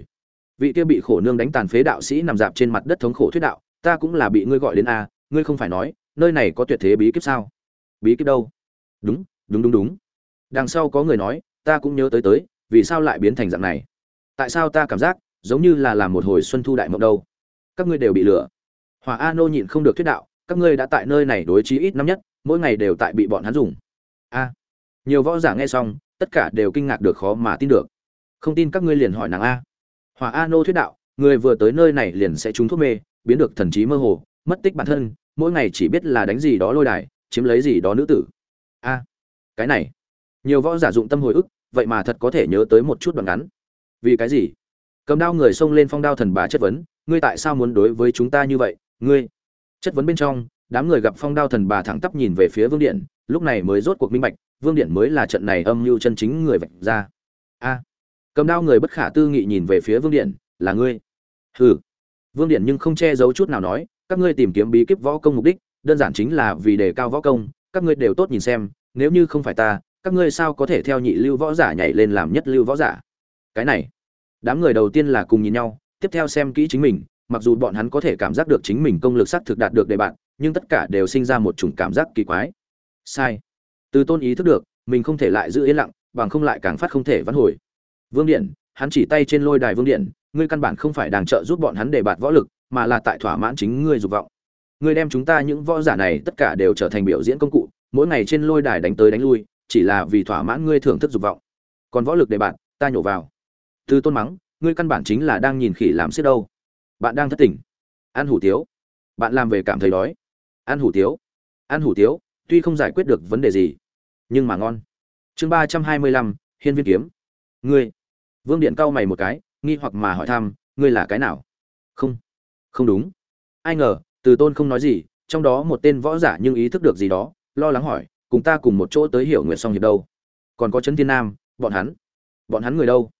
Vị kia bị khổ nương đánh tàn phế đạo sĩ nằm dạp trên mặt đất thống khổ thuyết đạo, ta cũng là bị ngươi gọi đến a, ngươi không phải nói, nơi này có tuyệt thế bí kíp sao? Bí kíp đâu? Đúng đúng đúng đúng. Đằng sau có người nói, ta cũng nhớ tới tới, vì sao lại biến thành dạng này? Tại sao ta cảm giác giống như là làm một hồi xuân thu đại mộng đâu? Các ngươi đều bị lừa. Hòa a nô nhịn không được thuyết đạo, các ngươi đã tại nơi này đối trí ít năm nhất, mỗi ngày đều tại bị bọn hắn dùng. A. Nhiều võ giả nghe xong, tất cả đều kinh ngạc được khó mà tin được. Không tin các ngươi liền hỏi nàng a. Hòa a nô thuyết đạo, người vừa tới nơi này liền sẽ trúng thuốc mê, biến được thần trí mơ hồ, mất tích bản thân, mỗi ngày chỉ biết là đánh gì đó lôi đài, chiếm lấy gì đó nữ tử. A. Cái này. Nhiều võ giả dụng tâm hồi ức, vậy mà thật có thể nhớ tới một chút đoạn ngắn vì cái gì? Cầm đao người xông lên phong đao thần bà chất vấn, ngươi tại sao muốn đối với chúng ta như vậy? Ngươi. Chất vấn bên trong, đám người gặp phong đao thần bà thẳng tắp nhìn về phía vương điện, lúc này mới rốt cuộc minh bạch, vương điện mới là trận này âm mưu chân chính người vạch ra. A. Cầm đao người bất khả tư nghị nhìn về phía vương điện, là ngươi. Hừ. Vương điện nhưng không che giấu chút nào nói, các ngươi tìm kiếm bí kíp võ công mục đích, đơn giản chính là vì đề cao võ công, các ngươi đều tốt nhìn xem, nếu như không phải ta, các ngươi sao có thể theo nhị lưu võ giả nhảy lên làm nhất lưu võ giả? Cái này đám người đầu tiên là cùng nhìn nhau, tiếp theo xem kỹ chính mình, mặc dù bọn hắn có thể cảm giác được chính mình công lực xác thực đạt được đề bạn nhưng tất cả đều sinh ra một chủng cảm giác kỳ quái. Sai. Từ tôn ý thức được, mình không thể lại giữ yên lặng, bằng không lại càng phát không thể vãn hồi. Vương điện, hắn chỉ tay trên lôi đài vương điện, ngươi căn bản không phải đang trợ giúp bọn hắn để bạt võ lực, mà là tại thỏa mãn chính ngươi dục vọng. Ngươi đem chúng ta những võ giả này tất cả đều trở thành biểu diễn công cụ, mỗi ngày trên lôi đài đánh tới đánh lui, chỉ là vì thỏa mãn ngươi thưởng thức dục vọng. Còn võ lực để bạn ta nhổ vào từ tôn mắng, ngươi căn bản chính là đang nhìn khỉ làm xiết đâu. Bạn đang thất tỉnh. Ăn hủ tiếu. Bạn làm về cảm thấy đói. Ăn hủ tiếu. Ăn hủ tiếu, tuy không giải quyết được vấn đề gì, nhưng mà ngon. Chương ba trăm hai mươi lăm, hiên viên kiếm. Ngươi. Vương điện cau mày một cái, nghi hoặc mà hỏi thăm, ngươi là cái nào? Không. Không đúng. Ai ngờ, từ tôn không nói gì, trong đó một tên võ giả nhưng ý thức được gì đó, lo lắng hỏi, cùng ta cùng một chỗ tới hiểu nguyện song hiệp đâu? Còn có trấn thiên nam, bọn hắn? Bọn hắn người đâu?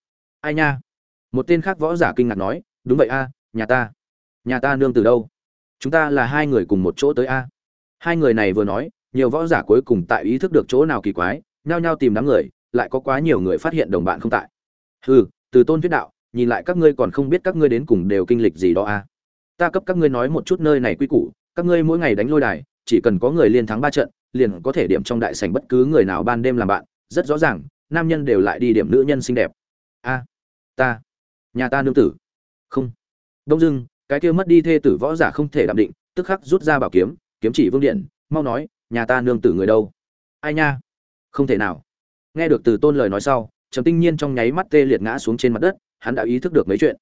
Ai nha? Một tên khác võ giả kinh ngạc nói, đúng vậy a, nhà ta. Nhà ta nương từ đâu? Chúng ta là hai người cùng một chỗ tới a. Hai người này vừa nói, nhiều võ giả cuối cùng tại ý thức được chỗ nào kỳ quái, nhao nhao tìm đám người, lại có quá nhiều người phát hiện đồng bạn không tại. Hừ, từ tôn thuyết đạo, nhìn lại các ngươi còn không biết các ngươi đến cùng đều kinh lịch gì đó a. Ta cấp các ngươi nói một chút nơi này quy củ, các ngươi mỗi ngày đánh lôi đài, chỉ cần có người liên thắng ba trận, liền có thể điểm trong đại sảnh bất cứ người nào ban đêm làm bạn, rất rõ ràng, nam nhân đều lại đi điểm nữ nhân xinh đẹp. A ta, nhà ta nương tử. Không. Đông dưng cái kia mất đi thê tử võ giả không thể đạm định, tức khắc rút ra bảo kiếm kiếm chỉ vương điện, mau nói, nhà ta nương tử người đâu? Ai nha? Không thể nào. Nghe được từ tôn lời nói sau, trầm tinh nhiên trong nháy mắt tê liệt ngã xuống trên mặt đất, hắn đã ý thức được mấy chuyện.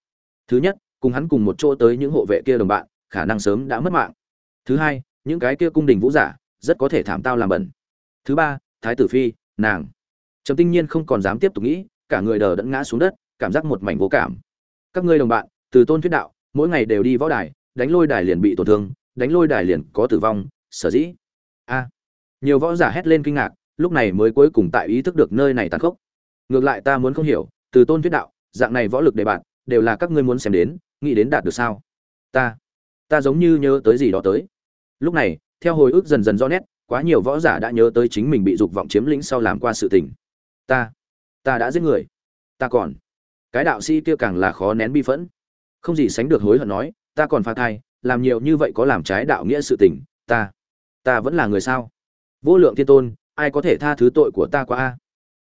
Thứ nhất, cùng hắn cùng một chỗ tới những hộ vệ kia đồng bạn, khả năng sớm đã mất mạng. Thứ hai, những cái kia cung đình vũ giả, rất có thể thảm tao làm bẩn. Thứ ba, thái tử phi, nàng. Trầm tinh nhiên không còn dám tiếp tục nghĩ, cả người đờ đẫn ngã xuống đất cảm giác một mảnh vô cảm. Các ngươi đồng bạn, từ tôn thuyết đạo, mỗi ngày đều đi võ đài, đánh lôi đài liền bị tổn thương, đánh lôi đài liền có tử vong, sở dĩ. A. Nhiều võ giả hét lên kinh ngạc, lúc này mới cuối cùng tại ý thức được nơi này tàn khốc. Ngược lại ta muốn không hiểu, từ tôn thuyết đạo, dạng này võ lực đề bạn đều là các ngươi muốn xem đến, nghĩ đến đạt được sao? Ta ta giống như nhớ tới gì đó tới. Lúc này, theo hồi ức dần dần rõ nét, quá nhiều võ giả đã nhớ tới chính mình bị dục vọng chiếm lĩnh sau làm qua sự tình. Ta ta đã giết người. Ta còn cái đạo sĩ kia càng là khó nén bi phẫn. Không gì sánh được hối hận nói, ta còn phạt thai, làm nhiều như vậy có làm trái đạo nghĩa sự tình, ta ta vẫn là người sao? Vô lượng thiên tôn, ai có thể tha thứ tội của ta qua a?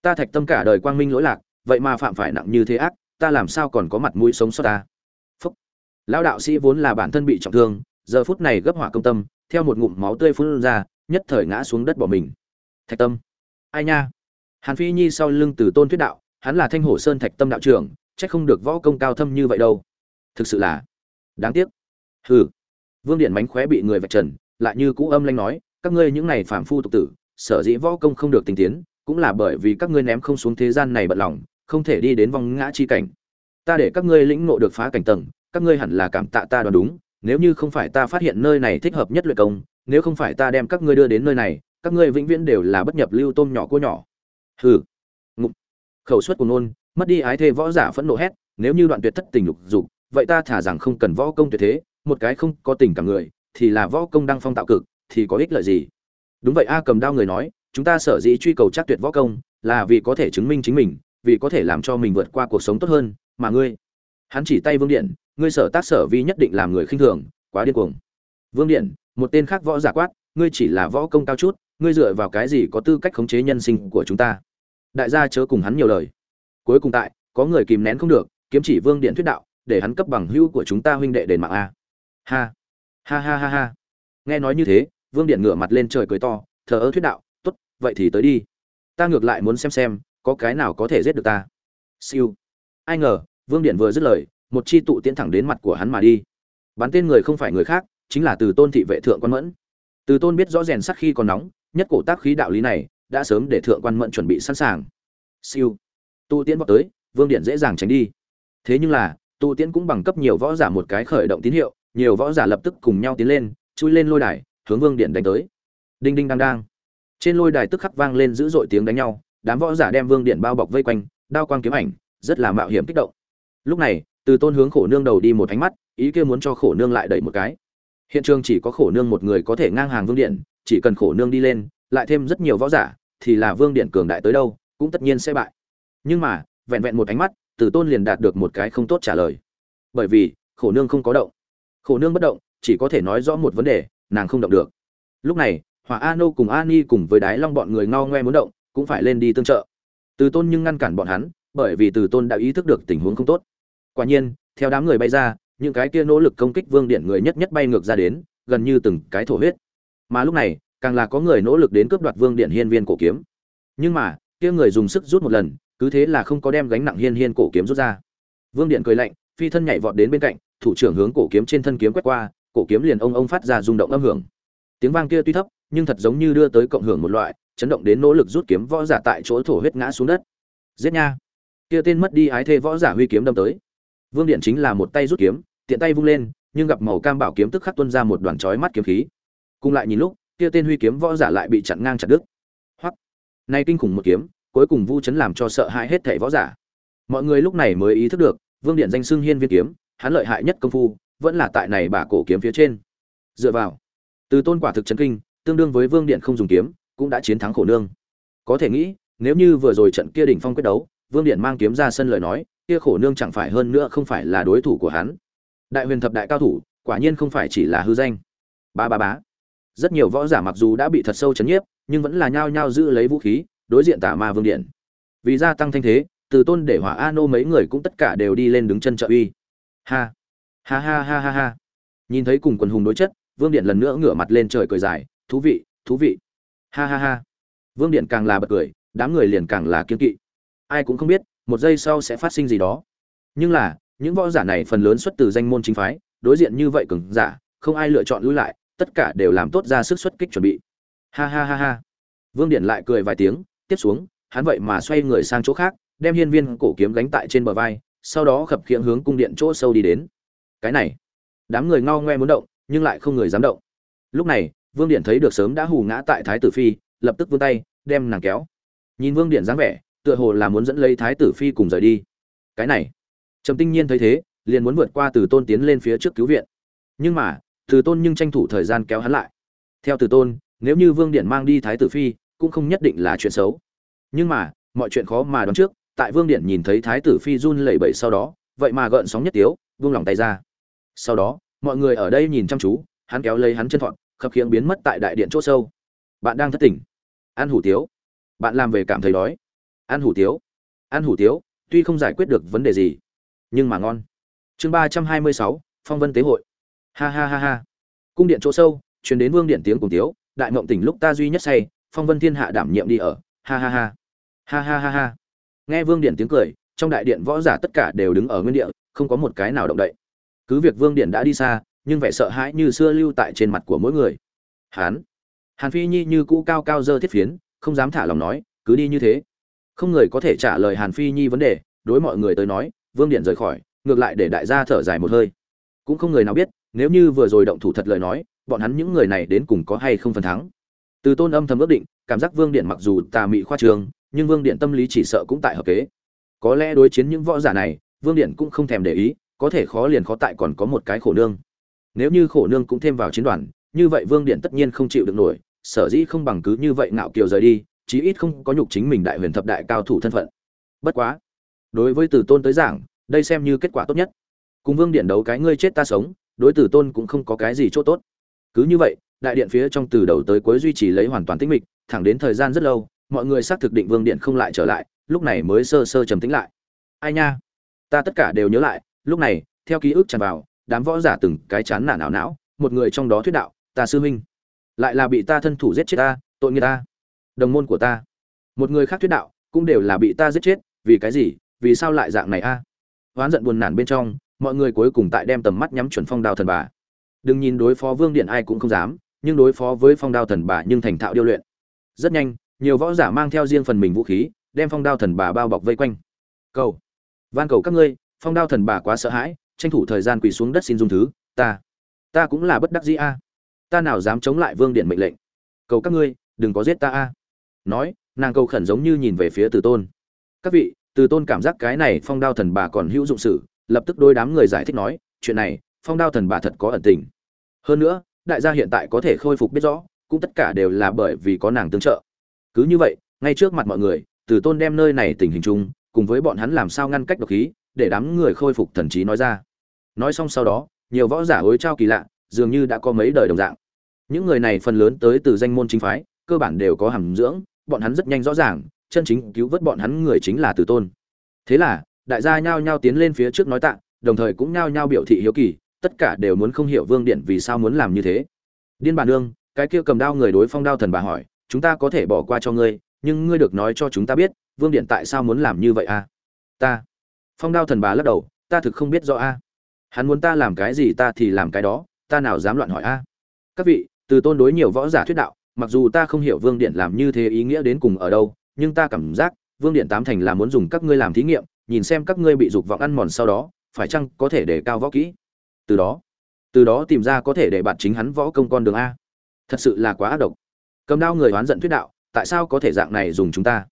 Ta thạch tâm cả đời quang minh lỗi lạc, vậy mà phạm phải nặng như thế ác, ta làm sao còn có mặt mũi sống sót ta? Phúc. Lão đạo sĩ vốn là bản thân bị trọng thương, giờ phút này gấp hỏa công tâm, theo một ngụm máu tươi phun ra, nhất thời ngã xuống đất bỏ mình. Thạch tâm. Ai nha? Hàn phi nhi sau lưng từ tôn thuyết đạo hắn là thanh hổ sơn thạch tâm đạo trưởng chắc không được võ công cao thâm như vậy đâu. Thực sự là đáng tiếc. Hừ. Vương điện mánh khóe bị người vạch trần, lại như cũ âm lanh nói, các ngươi những này phàm phu tục tử, sở dĩ võ công không được tinh tiến, cũng là bởi vì các ngươi ném không xuống thế gian này bận lòng, không thể đi đến vòng ngã chi cảnh. Ta để các ngươi lĩnh ngộ được phá cảnh tầng, các ngươi hẳn là cảm tạ ta đoán đúng, nếu như không phải ta phát hiện nơi này thích hợp nhất luyện công, nếu không phải ta đem các ngươi đưa đến nơi này, các ngươi vĩnh viễn đều là bất nhập lưu tôm nhỏ cua nhỏ. Hừ khẩu suất của nôn mất đi ái thê võ giả phẫn nộ hét, nếu như đoạn tuyệt thất tình lục dục, vậy ta thả rằng không cần võ công tuyệt thế, một cái không có tình cảm người, thì là võ công đăng phong tạo cực, thì có ích lợi gì? Đúng vậy, a cầm đao người nói, chúng ta sở dĩ truy cầu chắc tuyệt võ công, là vì có thể chứng minh chính mình, vì có thể làm cho mình vượt qua cuộc sống tốt hơn, mà ngươi, hắn chỉ tay vương điện, ngươi sở tác sở vi nhất định làm người khinh thường, quá điên cuồng. Vương điện, một tên khác võ giả quát, ngươi chỉ là võ công cao chút, ngươi dựa vào cái gì có tư cách khống chế nhân sinh của chúng ta? Đại gia chớ cùng hắn nhiều lời. Cuối cùng tại, có người kìm nén không được, kiếm chỉ vương điện thuyết đạo, để hắn cấp bằng hữu của chúng ta huynh đệ đền mạng a. Ha ha ha ha ha. Nghe nói như thế, vương điện ngửa mặt lên trời cười to, thờ ơ thuyết đạo, tốt, vậy thì tới đi. Ta ngược lại muốn xem xem, có cái nào có thể giết được ta. Siêu. Ai ngờ, vương điện vừa dứt lời, một chi tụ tiến thẳng đến mặt của hắn mà đi. Bắn tên người không phải người khác, chính là từ tôn thị vệ thượng quan mẫn. Từ tôn biết rõ rèn sắc khi còn nóng, nhất cổ tác khí đạo lý này đã sớm để thượng quan mẫn chuẩn bị sẵn sàng. Siêu. Tu tiên vọt tới, vương điện dễ dàng tránh đi. Thế nhưng là, tu tiên cũng bằng cấp nhiều võ giả một cái khởi động tín hiệu, nhiều võ giả lập tức cùng nhau tiến lên, chui lên lôi đài, hướng vương điện đánh tới. Đinh đinh đang đang. Trên lôi đài tức khắc vang lên dữ dội tiếng đánh nhau, đám võ giả đem vương điện bao bọc vây quanh, đao quang kiếm ảnh, rất là mạo hiểm kích động. Lúc này, từ tôn hướng khổ nương đầu đi một ánh mắt, ý kia muốn cho khổ nương lại đẩy một cái. Hiện trường chỉ có khổ nương một người có thể ngang hàng vương điện, chỉ cần khổ nương đi lên lại thêm rất nhiều võ giả, thì là vương điện cường đại tới đâu, cũng tất nhiên sẽ bại. Nhưng mà, vẹn vẹn một ánh mắt, từ tôn liền đạt được một cái không tốt trả lời. Bởi vì, khổ nương không có động. Khổ nương bất động, chỉ có thể nói rõ một vấn đề, nàng không động được. Lúc này, hỏa a nô cùng a ni cùng với đái long bọn người ngao ngoe muốn động, cũng phải lên đi tương trợ. Từ tôn nhưng ngăn cản bọn hắn, bởi vì từ tôn đã ý thức được tình huống không tốt. Quả nhiên, theo đám người bay ra, những cái kia nỗ lực công kích vương điện người nhất nhất bay ngược ra đến, gần như từng cái thổ huyết. Mà lúc này càng là có người nỗ lực đến cướp đoạt vương điện hiên viên cổ kiếm. Nhưng mà, kia người dùng sức rút một lần, cứ thế là không có đem gánh nặng hiên hiên cổ kiếm rút ra. Vương điện cười lạnh, phi thân nhảy vọt đến bên cạnh, thủ trưởng hướng cổ kiếm trên thân kiếm quét qua, cổ kiếm liền ông ông phát ra rung động âm hưởng. Tiếng vang kia tuy thấp, nhưng thật giống như đưa tới cộng hưởng một loại, chấn động đến nỗ lực rút kiếm võ giả tại chỗ thổ huyết ngã xuống đất. Giết nha. Kia tên mất đi ái thê võ giả huy kiếm đâm tới. Vương điện chính là một tay rút kiếm, tiện tay vung lên, nhưng gặp màu cam bảo kiếm tức khắc tuôn ra một đoàn chói mắt kiếm khí. Cùng lại nhìn lúc kia tên huy kiếm võ giả lại bị chặn ngang chặt đứt. Hoắc, nay kinh khủng một kiếm cuối cùng vu chấn làm cho sợ hãi hết thảy võ giả. Mọi người lúc này mới ý thức được vương điện danh xưng hiên viên kiếm hắn lợi hại nhất công phu vẫn là tại này bả cổ kiếm phía trên. Dựa vào từ tôn quả thực chấn kinh tương đương với vương điện không dùng kiếm cũng đã chiến thắng khổ nương. Có thể nghĩ nếu như vừa rồi trận kia đỉnh phong quyết đấu vương điện mang kiếm ra sân lời nói kia khổ nương chẳng phải hơn nữa không phải là đối thủ của hắn. Đại huyền thập đại cao thủ quả nhiên không phải chỉ là hư danh. Ba ba bá rất nhiều võ giả mặc dù đã bị thật sâu chấn nhiếp, nhưng vẫn là nhao nhao giữ lấy vũ khí, đối diện tà ma vương điện. Vì gia tăng thanh thế, từ tôn để hỏa a nô mấy người cũng tất cả đều đi lên đứng chân trợ uy. Ha ha ha ha ha ha. Nhìn thấy cùng quần hùng đối chất, vương điện lần nữa ngửa mặt lên trời cười dài, thú vị thú vị. Ha ha ha. Vương điện càng là bật cười, đám người liền càng là kiên kỵ. Ai cũng không biết, một giây sau sẽ phát sinh gì đó. Nhưng là, những võ giả này phần lớn xuất từ danh môn chính phái, đối diện như vậy cường giả, không ai lựa chọn lui lại tất cả đều làm tốt ra sức xuất kích chuẩn bị. Ha ha ha ha. Vương điện lại cười vài tiếng, tiếp xuống, hắn vậy mà xoay người sang chỗ khác, đem hiên viên cổ kiếm gánh tại trên bờ vai, sau đó khập khiễng hướng cung điện chỗ sâu đi đến. Cái này, đám người ngao ngoe muốn động, nhưng lại không người dám động. Lúc này, vương điện thấy được sớm đã hù ngã tại thái tử phi, lập tức vươn tay, đem nàng kéo. Nhìn vương điện dáng vẻ, tựa hồ là muốn dẫn lấy thái tử phi cùng rời đi. Cái này, trầm tinh nhiên thấy thế, liền muốn vượt qua từ tôn tiến lên phía trước cứu viện. Nhưng mà từ tôn nhưng tranh thủ thời gian kéo hắn lại. Theo từ tôn, nếu như vương điện mang đi thái tử phi, cũng không nhất định là chuyện xấu. Nhưng mà, mọi chuyện khó mà đoán trước, tại vương điện nhìn thấy thái tử phi run lẩy bẩy sau đó, vậy mà gợn sóng nhất tiếu vương lòng tay ra. Sau đó, mọi người ở đây nhìn chăm chú, hắn kéo lấy hắn chân thọn, khập khiễng biến mất tại đại điện chỗ sâu. Bạn đang thất tỉnh. Ăn hủ tiếu. Bạn làm về cảm thấy đói. Ăn hủ tiếu. Ăn hủ tiếu, tuy không giải quyết được vấn đề gì, nhưng mà ngon. Chương ba trăm hai mươi sáu, phong vân tế hội ha ha ha ha. Cung điện chỗ sâu chuyển đến vương điện tiếng cùng tiếu, đại mộng tỉnh lúc ta duy nhất say, phong vân thiên hạ đảm nhiệm đi ở, ha ha ha. Ha ha ha ha. Nghe vương điện tiếng cười, trong đại điện võ giả tất cả đều đứng ở nguyên địa, không có một cái nào động đậy. Cứ việc vương điện đã đi xa, nhưng vẻ sợ hãi như xưa lưu tại trên mặt của mỗi người. Hán. Hàn phi nhi như cũ cao cao dơ thiết phiến, không dám thả lòng nói, cứ đi như thế. Không người có thể trả lời hàn phi nhi vấn đề, đối mọi người tới nói, vương điện rời khỏi, ngược lại để đại gia thở dài một hơi. Cũng không người nào biết nếu như vừa rồi động thủ thật lời nói, bọn hắn những người này đến cùng có hay không phần thắng. Từ tôn âm thầm ước định, cảm giác vương điện mặc dù tà mị khoa trường, nhưng vương điện tâm lý chỉ sợ cũng tại hợp kế. Có lẽ đối chiến những võ giả này, vương điện cũng không thèm để ý, có thể khó liền khó tại còn có một cái khổ nương. Nếu như khổ nương cũng thêm vào chiến đoàn, như vậy vương điện tất nhiên không chịu được nổi, sở dĩ không bằng cứ như vậy ngạo kiều rời đi, chí ít không có nhục chính mình đại huyền thập đại cao thủ thân phận. Bất quá, đối với từ tôn tới giảng, đây xem như kết quả tốt nhất. Cùng vương điện đấu cái ngươi chết ta sống đối tử tôn cũng không có cái gì chỗ tốt. Cứ như vậy, đại điện phía trong từ đầu tới cuối duy trì lấy hoàn toàn tĩnh mịch, thẳng đến thời gian rất lâu, mọi người xác thực định vương điện không lại trở lại, lúc này mới sơ sơ trầm tĩnh lại. Ai nha? Ta tất cả đều nhớ lại, lúc này, theo ký ức tràn vào, đám võ giả từng cái chán nản não não, một người trong đó thuyết đạo, ta sư huynh, lại là bị ta thân thủ giết chết ta, tội người ta, đồng môn của ta. Một người khác thuyết đạo, cũng đều là bị ta giết chết, vì cái gì, vì sao lại dạng này a? À? hoán giận buồn nản bên trong mọi người cuối cùng tại đem tầm mắt nhắm chuẩn phong đao thần bà. Đừng nhìn đối phó vương điện ai cũng không dám, nhưng đối phó với phong đao thần bà nhưng thành thạo điêu luyện. Rất nhanh, nhiều võ giả mang theo riêng phần mình vũ khí, đem phong đao thần bà bao bọc vây quanh. Cầu. Van cầu các ngươi, phong đao thần bà quá sợ hãi, tranh thủ thời gian quỳ xuống đất xin dung thứ, ta. Ta cũng là bất đắc dĩ a. Ta nào dám chống lại vương điện mệnh lệnh. Cầu các ngươi, đừng có giết ta a. Nói, nàng cầu khẩn giống như nhìn về phía từ tôn. Các vị, từ tôn cảm giác cái này phong đao thần bà còn hữu dụng sự lập tức đôi đám người giải thích nói, chuyện này, phong đao thần bà thật có ẩn tình. Hơn nữa, đại gia hiện tại có thể khôi phục biết rõ, cũng tất cả đều là bởi vì có nàng tương trợ. Cứ như vậy, ngay trước mặt mọi người, từ tôn đem nơi này tình hình chung, cùng với bọn hắn làm sao ngăn cách độc khí, để đám người khôi phục thần trí nói ra. Nói xong sau đó, nhiều võ giả hối trao kỳ lạ, dường như đã có mấy đời đồng dạng. Những người này phần lớn tới từ danh môn chính phái, cơ bản đều có hàm dưỡng, bọn hắn rất nhanh rõ ràng, chân chính cứu vớt bọn hắn người chính là từ tôn. Thế là đại gia nhao nhao tiến lên phía trước nói tạ, đồng thời cũng nhao nhao biểu thị hiếu kỳ, tất cả đều muốn không hiểu vương điện vì sao muốn làm như thế. Điên bà nương, cái kia cầm đao người đối phong đao thần bà hỏi, chúng ta có thể bỏ qua cho ngươi, nhưng ngươi được nói cho chúng ta biết, vương điện tại sao muốn làm như vậy a? À? ta. Phong đao thần bà lắc đầu, ta thực không biết rõ a. Hắn muốn ta làm cái gì ta thì làm cái đó, ta nào dám loạn hỏi a? Các vị, từ tôn đối nhiều võ giả thuyết đạo, mặc dù ta không hiểu vương điện làm như thế ý nghĩa đến cùng ở đâu, nhưng ta cảm giác, vương điện tám thành là muốn dùng các ngươi làm thí nghiệm nhìn xem các ngươi bị dục vọng ăn mòn sau đó, phải chăng có thể để cao võ kỹ? Từ đó từ đó tìm ra có thể để bạn chính hắn võ công con đường a. Thật sự là quá ác độc. Cầm đao người oán giận thuyết đạo, tại sao có thể dạng này dùng chúng ta?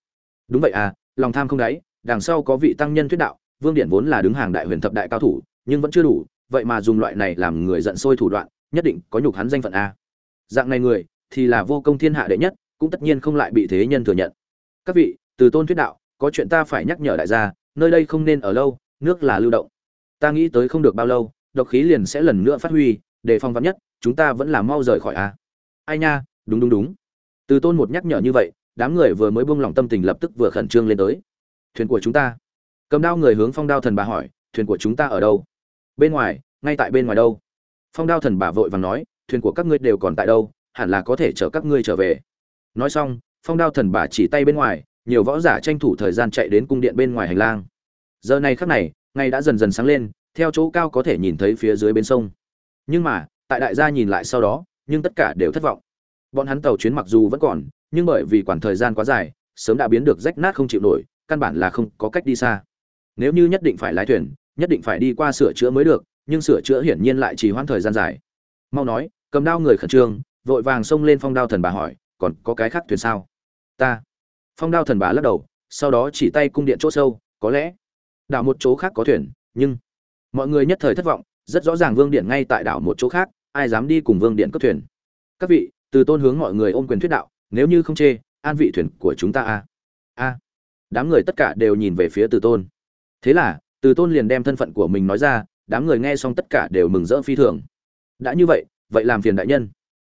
Đúng vậy à lòng tham không đáy, đằng sau có vị tăng nhân thuyết đạo, vương điện vốn là đứng hàng đại huyền thập đại cao thủ, nhưng vẫn chưa đủ, vậy mà dùng loại này làm người giận sôi thủ đoạn, nhất định có nhục hắn danh phận a. Dạng này người, thì là vô công thiên hạ đệ nhất, cũng tất nhiên không lại bị thế nhân thừa nhận. Các vị, từ tôn thuyết đạo, có chuyện ta phải nhắc nhở đại gia nơi đây không nên ở lâu, nước là lưu động. Ta nghĩ tới không được bao lâu, độc khí liền sẽ lần nữa phát huy, để phòng vắn nhất, chúng ta vẫn là mau rời khỏi a ai nha, đúng đúng đúng. Từ tôn một nhắc nhở như vậy, đám người vừa mới buông lòng tâm tình lập tức vừa khẩn trương lên tới. Thuyền của chúng ta. Cầm đao người hướng phong đao thần bà hỏi, thuyền của chúng ta ở đâu? Bên ngoài, ngay tại bên ngoài đâu. Phong đao thần bà vội vàng nói, thuyền của các ngươi đều còn tại đâu, hẳn là có thể chở các ngươi trở về. Nói xong, phong đao thần bà chỉ tay bên ngoài nhiều võ giả tranh thủ thời gian chạy đến cung điện bên ngoài hành lang. Giờ này khắc này ngày đã dần dần sáng lên, theo chỗ cao có thể nhìn thấy phía dưới bên sông. Nhưng mà, tại đại gia nhìn lại sau đó, nhưng tất cả đều thất vọng. Bọn hắn tàu chuyến mặc dù vẫn còn, nhưng bởi vì quản thời gian quá dài, sớm đã biến được rách nát không chịu nổi, căn bản là không có cách đi xa. Nếu như nhất định phải lái thuyền, nhất định phải đi qua sửa chữa mới được, nhưng sửa chữa hiển nhiên lại chỉ hoãn thời gian dài. Mau nói, cầm đao người khẩn trương, vội vàng xông lên phong đao thần bà hỏi, còn có cái khác thuyền sao? Ta phong đao thần bà lắc đầu, sau đó chỉ tay cung điện chỗ sâu, có lẽ đảo một chỗ khác có thuyền, nhưng mọi người nhất thời thất vọng, rất rõ ràng vương điện ngay tại đảo một chỗ khác, ai dám đi cùng vương điện cấp thuyền. Các vị, từ tôn hướng mọi người ôm quyền thuyết đạo, nếu như không chê, an vị thuyền của chúng ta a. A. Đám người tất cả đều nhìn về phía từ tôn. Thế là, từ tôn liền đem thân phận của mình nói ra, đám người nghe xong tất cả đều mừng rỡ phi thường. Đã như vậy vậy làm phiền đại nhân.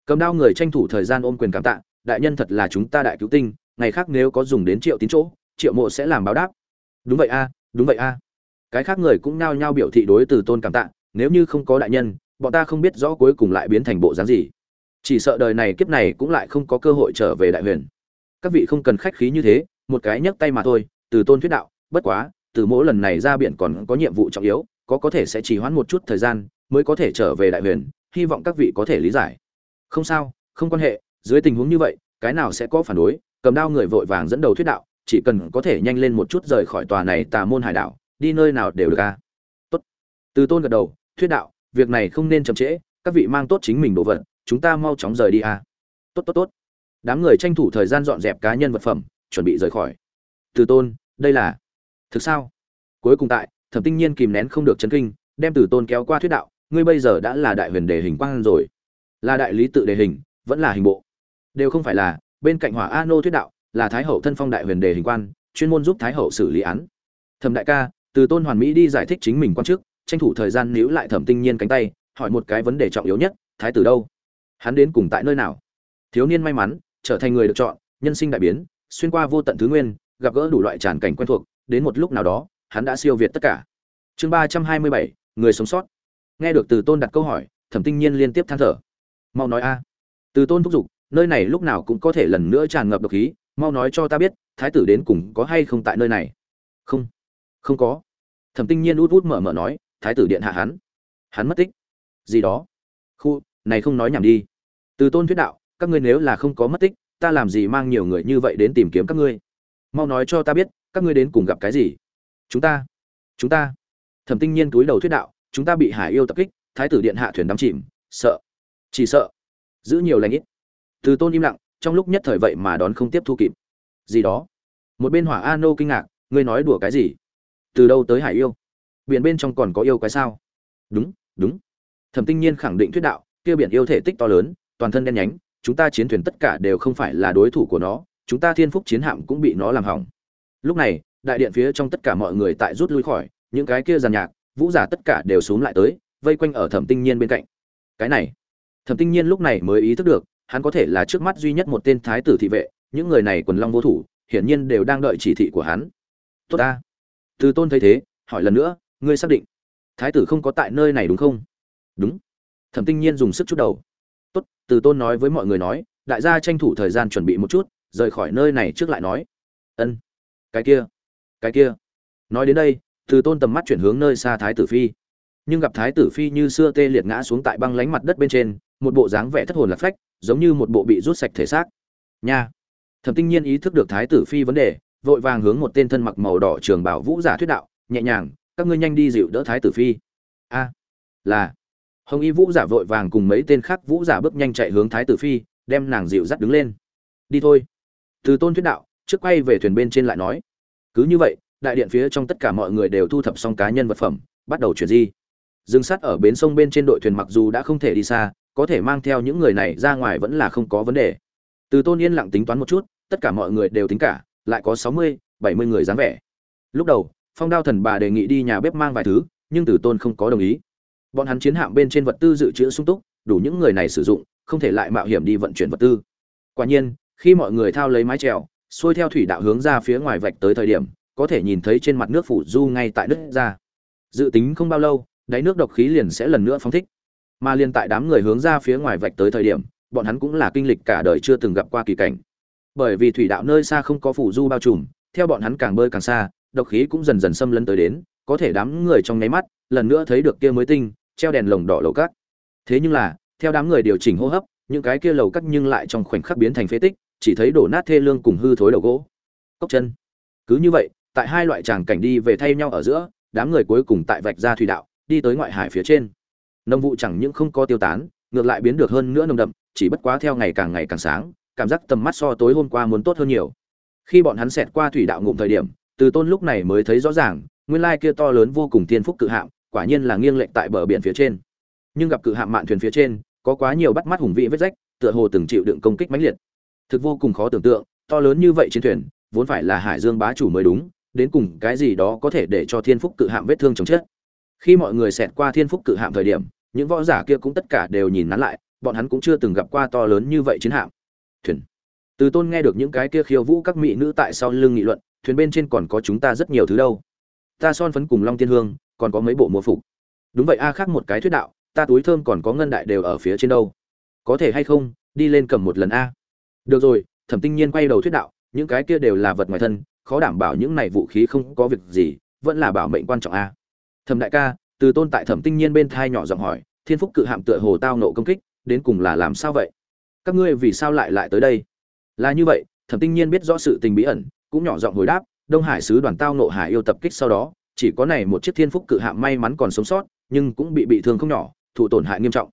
Cầm đao người tranh thủ thời gian ôm quyền cảm tạ, đại nhân thật là chúng ta đại cứu tinh ngày khác nếu có dùng đến triệu tín chỗ, triệu mộ sẽ làm báo đáp. Đúng vậy a, đúng vậy a. Cái khác người cũng nao nhao biểu thị đối từ tôn cảm tạ, nếu như không có đại nhân, bọn ta không biết rõ cuối cùng lại biến thành bộ dáng gì. Chỉ sợ đời này kiếp này cũng lại không có cơ hội trở về đại huyền. Các vị không cần khách khí như thế, một cái nhấc tay mà thôi, từ tôn thuyết đạo, bất quá, từ mỗi lần này ra biển còn có nhiệm vụ trọng yếu, có có thể sẽ chỉ hoãn một chút thời gian, mới có thể trở về đại huyền, hy vọng các vị có thể lý giải. Không sao, không quan hệ, dưới tình huống như vậy, cái nào sẽ có phản đối cầm đao người vội vàng dẫn đầu thuyết đạo, chỉ cần có thể nhanh lên một chút rời khỏi tòa này tà môn hải đảo, đi nơi nào đều được ca tốt. Từ tôn gật đầu, thuyết đạo, việc này không nên chậm trễ, các vị mang tốt chính mình đồ vật, chúng ta mau chóng rời đi a. Tốt tốt tốt. Đám người tranh thủ thời gian dọn dẹp cá nhân vật phẩm, chuẩn bị rời khỏi. Từ tôn, đây là thực sao? Cuối cùng tại, thẩm tinh nhiên kìm nén không được chấn kinh, đem từ tôn kéo qua thuyết đạo, ngươi bây giờ đã là đại huyền đề hình quang rồi. Là đại lý tự đề hình, vẫn là hình bộ. Đều không phải là bên cạnh hỏa a nô thuyết đạo là thái hậu thân phong đại huyền đề hình quan, chuyên môn giúp thái hậu xử lý án. Thẩm đại ca, từ tôn hoàn mỹ đi giải thích chính mình quan chức tranh thủ thời gian níu lại thẩm tinh nhiên cánh tay, hỏi một cái vấn đề trọng yếu nhất, thái tử đâu? Hắn đến cùng tại nơi nào? Thiếu niên may mắn, trở thành người được chọn, nhân sinh đại biến, xuyên qua vô tận thứ nguyên, gặp gỡ đủ loại tràn cảnh quen thuộc, đến một lúc nào đó, hắn đã siêu việt tất cả. Chương ba trăm hai mươi bảy, người sống sót. Nghe được từ tôn đặt câu hỏi, thẩm tinh nhiên liên tiếp than thở. Mau nói a. Từ tôn thúc giục nơi này lúc nào cũng có thể lần nữa tràn ngập độc khí, mau nói cho ta biết, thái tử đến cùng có hay không tại nơi này? Không. Không có. Thẩm tinh nhiên út út mở mở nói, thái tử điện hạ hắn. Hắn mất tích. Gì đó? Khu, này không nói nhảm đi. Từ tôn thuyết đạo, các ngươi nếu là không có mất tích, ta làm gì mang nhiều người như vậy đến tìm kiếm các ngươi? Mau nói cho ta biết, các ngươi đến cùng gặp cái gì? Chúng ta. Chúng ta. Thẩm tinh nhiên túi đầu thuyết đạo, chúng ta bị hải yêu tập kích, thái tử điện hạ thuyền đắm chìm, sợ. Chỉ sợ. Giữ nhiều lãnh ít từ tôn im lặng, trong lúc nhất thời vậy mà đón không tiếp thu kịp. Gì đó? Một bên hỏa a nô kinh ngạc, ngươi nói đùa cái gì? Từ đâu tới hải yêu? Biển bên trong còn có yêu cái sao? Đúng đúng. Thẩm tinh nhiên khẳng định thuyết đạo, kia biển yêu thể tích to lớn, toàn thân đen nhánh, chúng ta chiến thuyền tất cả đều không phải là đối thủ của nó, chúng ta thiên phúc chiến hạm cũng bị nó làm hỏng. Lúc này, đại điện phía trong tất cả mọi người tại rút lui khỏi, những cái kia giàn nhạc, vũ giả tất cả đều xuống lại tới, vây quanh ở thẩm tinh nhiên bên cạnh. Cái này, thẩm tinh nhiên lúc này mới ý thức được hắn có thể là trước mắt duy nhất một tên thái tử thị vệ, những người này quần long vô thủ, hiển nhiên đều đang đợi chỉ thị của hắn. Tốt ta. Từ tôn thấy thế, hỏi lần nữa, ngươi xác định thái tử không có tại nơi này đúng không? Đúng. Thẩm tinh nhiên dùng sức chút đầu. Tốt, từ tôn nói với mọi người nói, đại gia tranh thủ thời gian chuẩn bị một chút, rời khỏi nơi này trước lại nói. Ân. Cái kia. Cái kia. Nói đến đây, từ tôn tầm mắt chuyển hướng nơi xa thái tử phi. Nhưng gặp thái tử phi như xưa tê liệt ngã xuống tại băng lánh mặt đất bên trên, một bộ dáng vẻ thất hồn lạc phách giống như một bộ bị rút sạch thể xác. Nha. Thẩm tinh nhiên ý thức được thái tử phi vấn đề, vội vàng hướng một tên thân mặc màu đỏ trường bảo vũ giả thuyết đạo, nhẹ nhàng, các ngươi nhanh đi dịu đỡ thái tử phi. A. Là. Hồng y vũ giả vội vàng cùng mấy tên khác vũ giả bước nhanh chạy hướng thái tử phi, đem nàng dịu dắt đứng lên. Đi thôi. Từ tôn thuyết đạo, trước quay về thuyền bên trên lại nói, cứ như vậy, đại điện phía trong tất cả mọi người đều thu thập xong cá nhân vật phẩm, bắt đầu chuyển di. Dừng sát ở bến sông bên trên đội thuyền mặc dù đã không thể đi xa có thể mang theo những người này ra ngoài vẫn là không có vấn đề. Từ tôn yên lặng tính toán một chút, tất cả mọi người đều tính cả, lại có sáu mươi, bảy mươi người dáng vẻ. Lúc đầu, phong đao thần bà đề nghị đi nhà bếp mang vài thứ, nhưng từ tôn không có đồng ý. Bọn hắn chiến hạm bên trên vật tư dự trữ sung túc, đủ những người này sử dụng, không thể lại mạo hiểm đi vận chuyển vật tư. Quả nhiên, khi mọi người thao lấy mái chèo, xuôi theo thủy đạo hướng ra phía ngoài vạch tới thời điểm, có thể nhìn thấy trên mặt nước phủ du ngay tại đất ra. Dự tính không bao lâu, đáy nước độc khí liền sẽ lần nữa phóng thích mà liền tại đám người hướng ra phía ngoài vạch tới thời điểm, bọn hắn cũng là kinh lịch cả đời chưa từng gặp qua kỳ cảnh. Bởi vì thủy đạo nơi xa không có phủ du bao trùm, theo bọn hắn càng bơi càng xa, độc khí cũng dần dần xâm lấn tới đến, có thể đám người trong nháy mắt, lần nữa thấy được kia mới tinh, treo đèn lồng đỏ lầu cát. Thế nhưng là, theo đám người điều chỉnh hô hấp, những cái kia lầu cát nhưng lại trong khoảnh khắc biến thành phế tích, chỉ thấy đổ nát thê lương cùng hư thối đầu gỗ. Cốc chân. Cứ như vậy, tại hai loại tràng cảnh đi về thay nhau ở giữa, đám người cuối cùng tại vạch ra thủy đạo, đi tới ngoại hải phía trên nông vụ chẳng những không có tiêu tán, ngược lại biến được hơn nữa nồng đậm, chỉ bất quá theo ngày càng ngày càng sáng, cảm giác tầm mắt so tối hôm qua muốn tốt hơn nhiều. Khi bọn hắn xẹt qua thủy đạo ngụm thời điểm, từ tôn lúc này mới thấy rõ ràng, nguyên lai kia to lớn vô cùng tiên phúc cự hạm, quả nhiên là nghiêng lệch tại bờ biển phía trên. Nhưng gặp cự hạm mạn thuyền phía trên, có quá nhiều bắt mắt hùng vĩ vết rách, tựa hồ từng chịu đựng công kích mãnh liệt. Thực vô cùng khó tưởng tượng, to lớn như vậy trên thuyền, vốn phải là hải dương bá chủ mới đúng, đến cùng cái gì đó có thể để cho thiên phúc cự hạm vết thương chống chết. Khi mọi người xẹt qua thiên phúc cự hạm thời điểm những võ giả kia cũng tất cả đều nhìn nắn lại, bọn hắn cũng chưa từng gặp qua to lớn như vậy chiến hạm. Thuyền. Từ tôn nghe được những cái kia khiêu vũ các mỹ nữ tại sau lưng nghị luận, thuyền bên trên còn có chúng ta rất nhiều thứ đâu. Ta son phấn cùng long tiên hương, còn có mấy bộ mùa phục. Đúng vậy, a khác một cái thuyết đạo, ta túi thơm còn có ngân đại đều ở phía trên đâu. Có thể hay không, đi lên cầm một lần a. Được rồi, thẩm tinh nhiên quay đầu thuyết đạo, những cái kia đều là vật ngoài thân, khó đảm bảo những này vũ khí không có việc gì, vẫn là bảo mệnh quan trọng a. Thẩm đại ca từ tôn tại thẩm tinh nhiên bên thai nhỏ giọng hỏi, thiên phúc cự hạm tựa hồ tao nộ công kích, đến cùng là làm sao vậy? Các ngươi vì sao lại lại tới đây? Là như vậy, thẩm tinh nhiên biết rõ sự tình bí ẩn, cũng nhỏ giọng hồi đáp, đông hải sứ đoàn tao nộ hải yêu tập kích sau đó, chỉ có này một chiếc thiên phúc cự hạm may mắn còn sống sót, nhưng cũng bị bị thương không nhỏ, thụ tổn hại nghiêm trọng.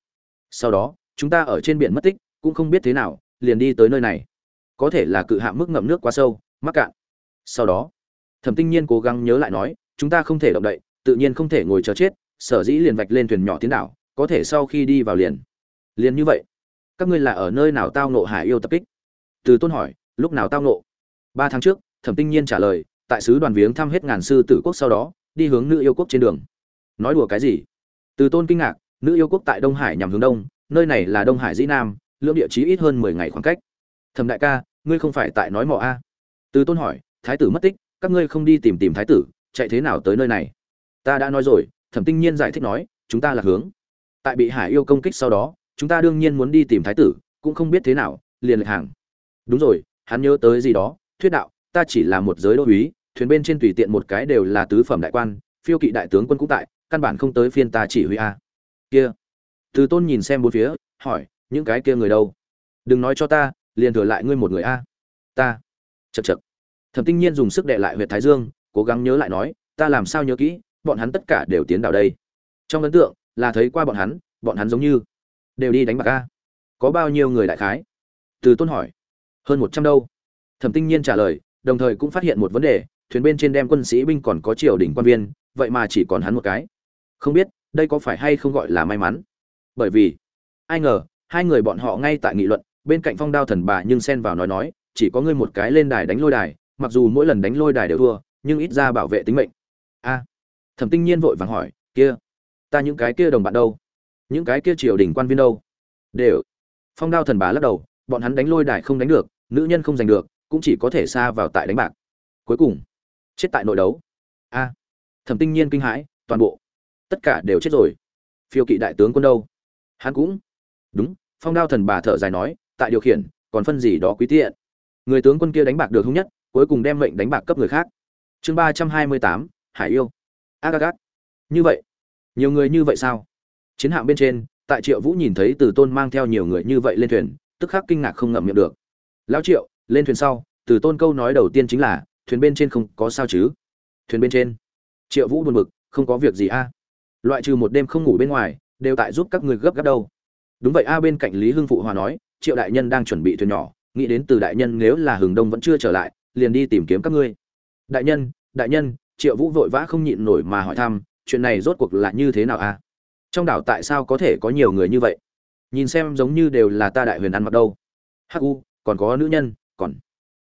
Sau đó, chúng ta ở trên biển mất tích, cũng không biết thế nào, liền đi tới nơi này. Có thể là cự hạm mức ngậm nước quá sâu, mắc cạn. Sau đó, thẩm tinh nhiên cố gắng nhớ lại nói, chúng ta không thể động đậy tự nhiên không thể ngồi chờ chết, sở dĩ liền vạch lên thuyền nhỏ tiến đảo, có thể sau khi đi vào liền. Liền như vậy. Các ngươi là ở nơi nào tao nộ hải yêu tập kích? Từ tôn hỏi, lúc nào tao nộ ba tháng trước, thẩm tinh nhiên trả lời, tại sứ đoàn viếng thăm hết ngàn sư tử quốc sau đó, đi hướng nữ yêu quốc trên đường. Nói đùa cái gì? Từ tôn kinh ngạc, nữ yêu quốc tại đông hải nhằm hướng đông, nơi này là đông hải dĩ nam lượng địa chí ít hơn mười ngày khoảng cách. Thẩm đại ca, ngươi không phải tại nói mỏ a? Từ tôn hỏi, thái tử mất tích, các ngươi không đi tìm tìm thái tử, chạy thế nào tới nơi này? Ta đã nói rồi, thẩm tinh nhiên giải thích nói, chúng ta là hướng. Tại bị hải yêu công kích sau đó, chúng ta đương nhiên muốn đi tìm thái tử, cũng không biết thế nào, liền lệch hàng. Đúng rồi, hắn nhớ tới gì đó, thuyết đạo, ta chỉ là một giới đô úy thuyền bên trên tùy tiện một cái đều là tứ phẩm đại quan, phiêu kỵ đại tướng quân cũng tại, căn bản không tới phiên ta chỉ huy a. Kia. Từ tôn nhìn xem bốn phía, hỏi, những cái kia người đâu? Đừng nói cho ta, liền thừa lại ngươi một người a. Ta. Chật chật thẩm tinh nhiên dùng sức đệ lại huyện thái dương, cố gắng nhớ lại nói, ta làm sao nhớ kỹ bọn hắn tất cả đều tiến vào đây. Trong ấn tượng, là thấy qua bọn hắn bọn hắn giống như đều đi đánh bạc a. Có bao nhiêu người đại khái? Từ tôn hỏi. Hơn một trăm đâu. Thẩm tinh nhiên trả lời, đồng thời cũng phát hiện một vấn đề, thuyền bên trên đem quân sĩ binh còn có triều đình quan viên, vậy mà chỉ còn hắn một cái. Không biết, đây có phải hay không gọi là may mắn? Bởi vì, ai ngờ, hai người bọn họ ngay tại nghị luận, bên cạnh phong đao thần bà nhưng xen vào nói nói, chỉ có ngươi một cái lên đài đánh lôi đài, mặc dù mỗi lần đánh lôi đài đều thua, nhưng ít ra bảo vệ tính mệnh. A thẩm tinh nhiên vội vàng hỏi, kia, ta những cái kia đồng bạn đâu? Những cái kia triều đình quan viên đâu? Đều. Phong đao thần bà lắc đầu, bọn hắn đánh lôi đài không đánh được, nữ nhân không giành được, cũng chỉ có thể xa vào tại đánh bạc. Cuối cùng, chết tại nội đấu. A. Thẩm tinh nhiên kinh hãi, toàn bộ, tất cả đều chết rồi. Phiêu kỵ đại tướng quân đâu? Hắn cũng, đúng. Phong đao thần bà thở dài nói, tại điều khiển, còn phân gì đó quý tiện. Người tướng quân kia đánh bạc được hung nhất, cuối cùng đem mệnh đánh bạc cấp người khác. Chương ba trăm hai mươi tám, hải yêu agagat. Như vậy? Nhiều người như vậy sao? Chiến hạm bên trên, tại triệu vũ nhìn thấy từ tôn mang theo nhiều người như vậy lên thuyền, tức khắc kinh ngạc không ngậm miệng được. Lão triệu, lên thuyền sau, từ tôn câu nói đầu tiên chính là, thuyền bên trên không có sao chứ? Thuyền bên trên. Triệu vũ buồn bực, không có việc gì a. Loại trừ một đêm không ngủ bên ngoài, đều tại giúp các người gấp gáp đâu. Đúng vậy a, bên cạnh lý hưng phụ hòa nói, triệu đại nhân đang chuẩn bị thuyền nhỏ, nghĩ đến từ đại nhân nếu là hừng đông vẫn chưa trở lại, liền đi tìm kiếm các ngươi. Đại nhân đại nhân triệu vũ vội vã không nhịn nổi mà hỏi thăm, chuyện này rốt cuộc là như thế nào a trong đảo tại sao có thể có nhiều người như vậy? Nhìn xem giống như đều là ta đại huyền ăn mặc đâu. Hắc u, còn có nữ nhân, còn.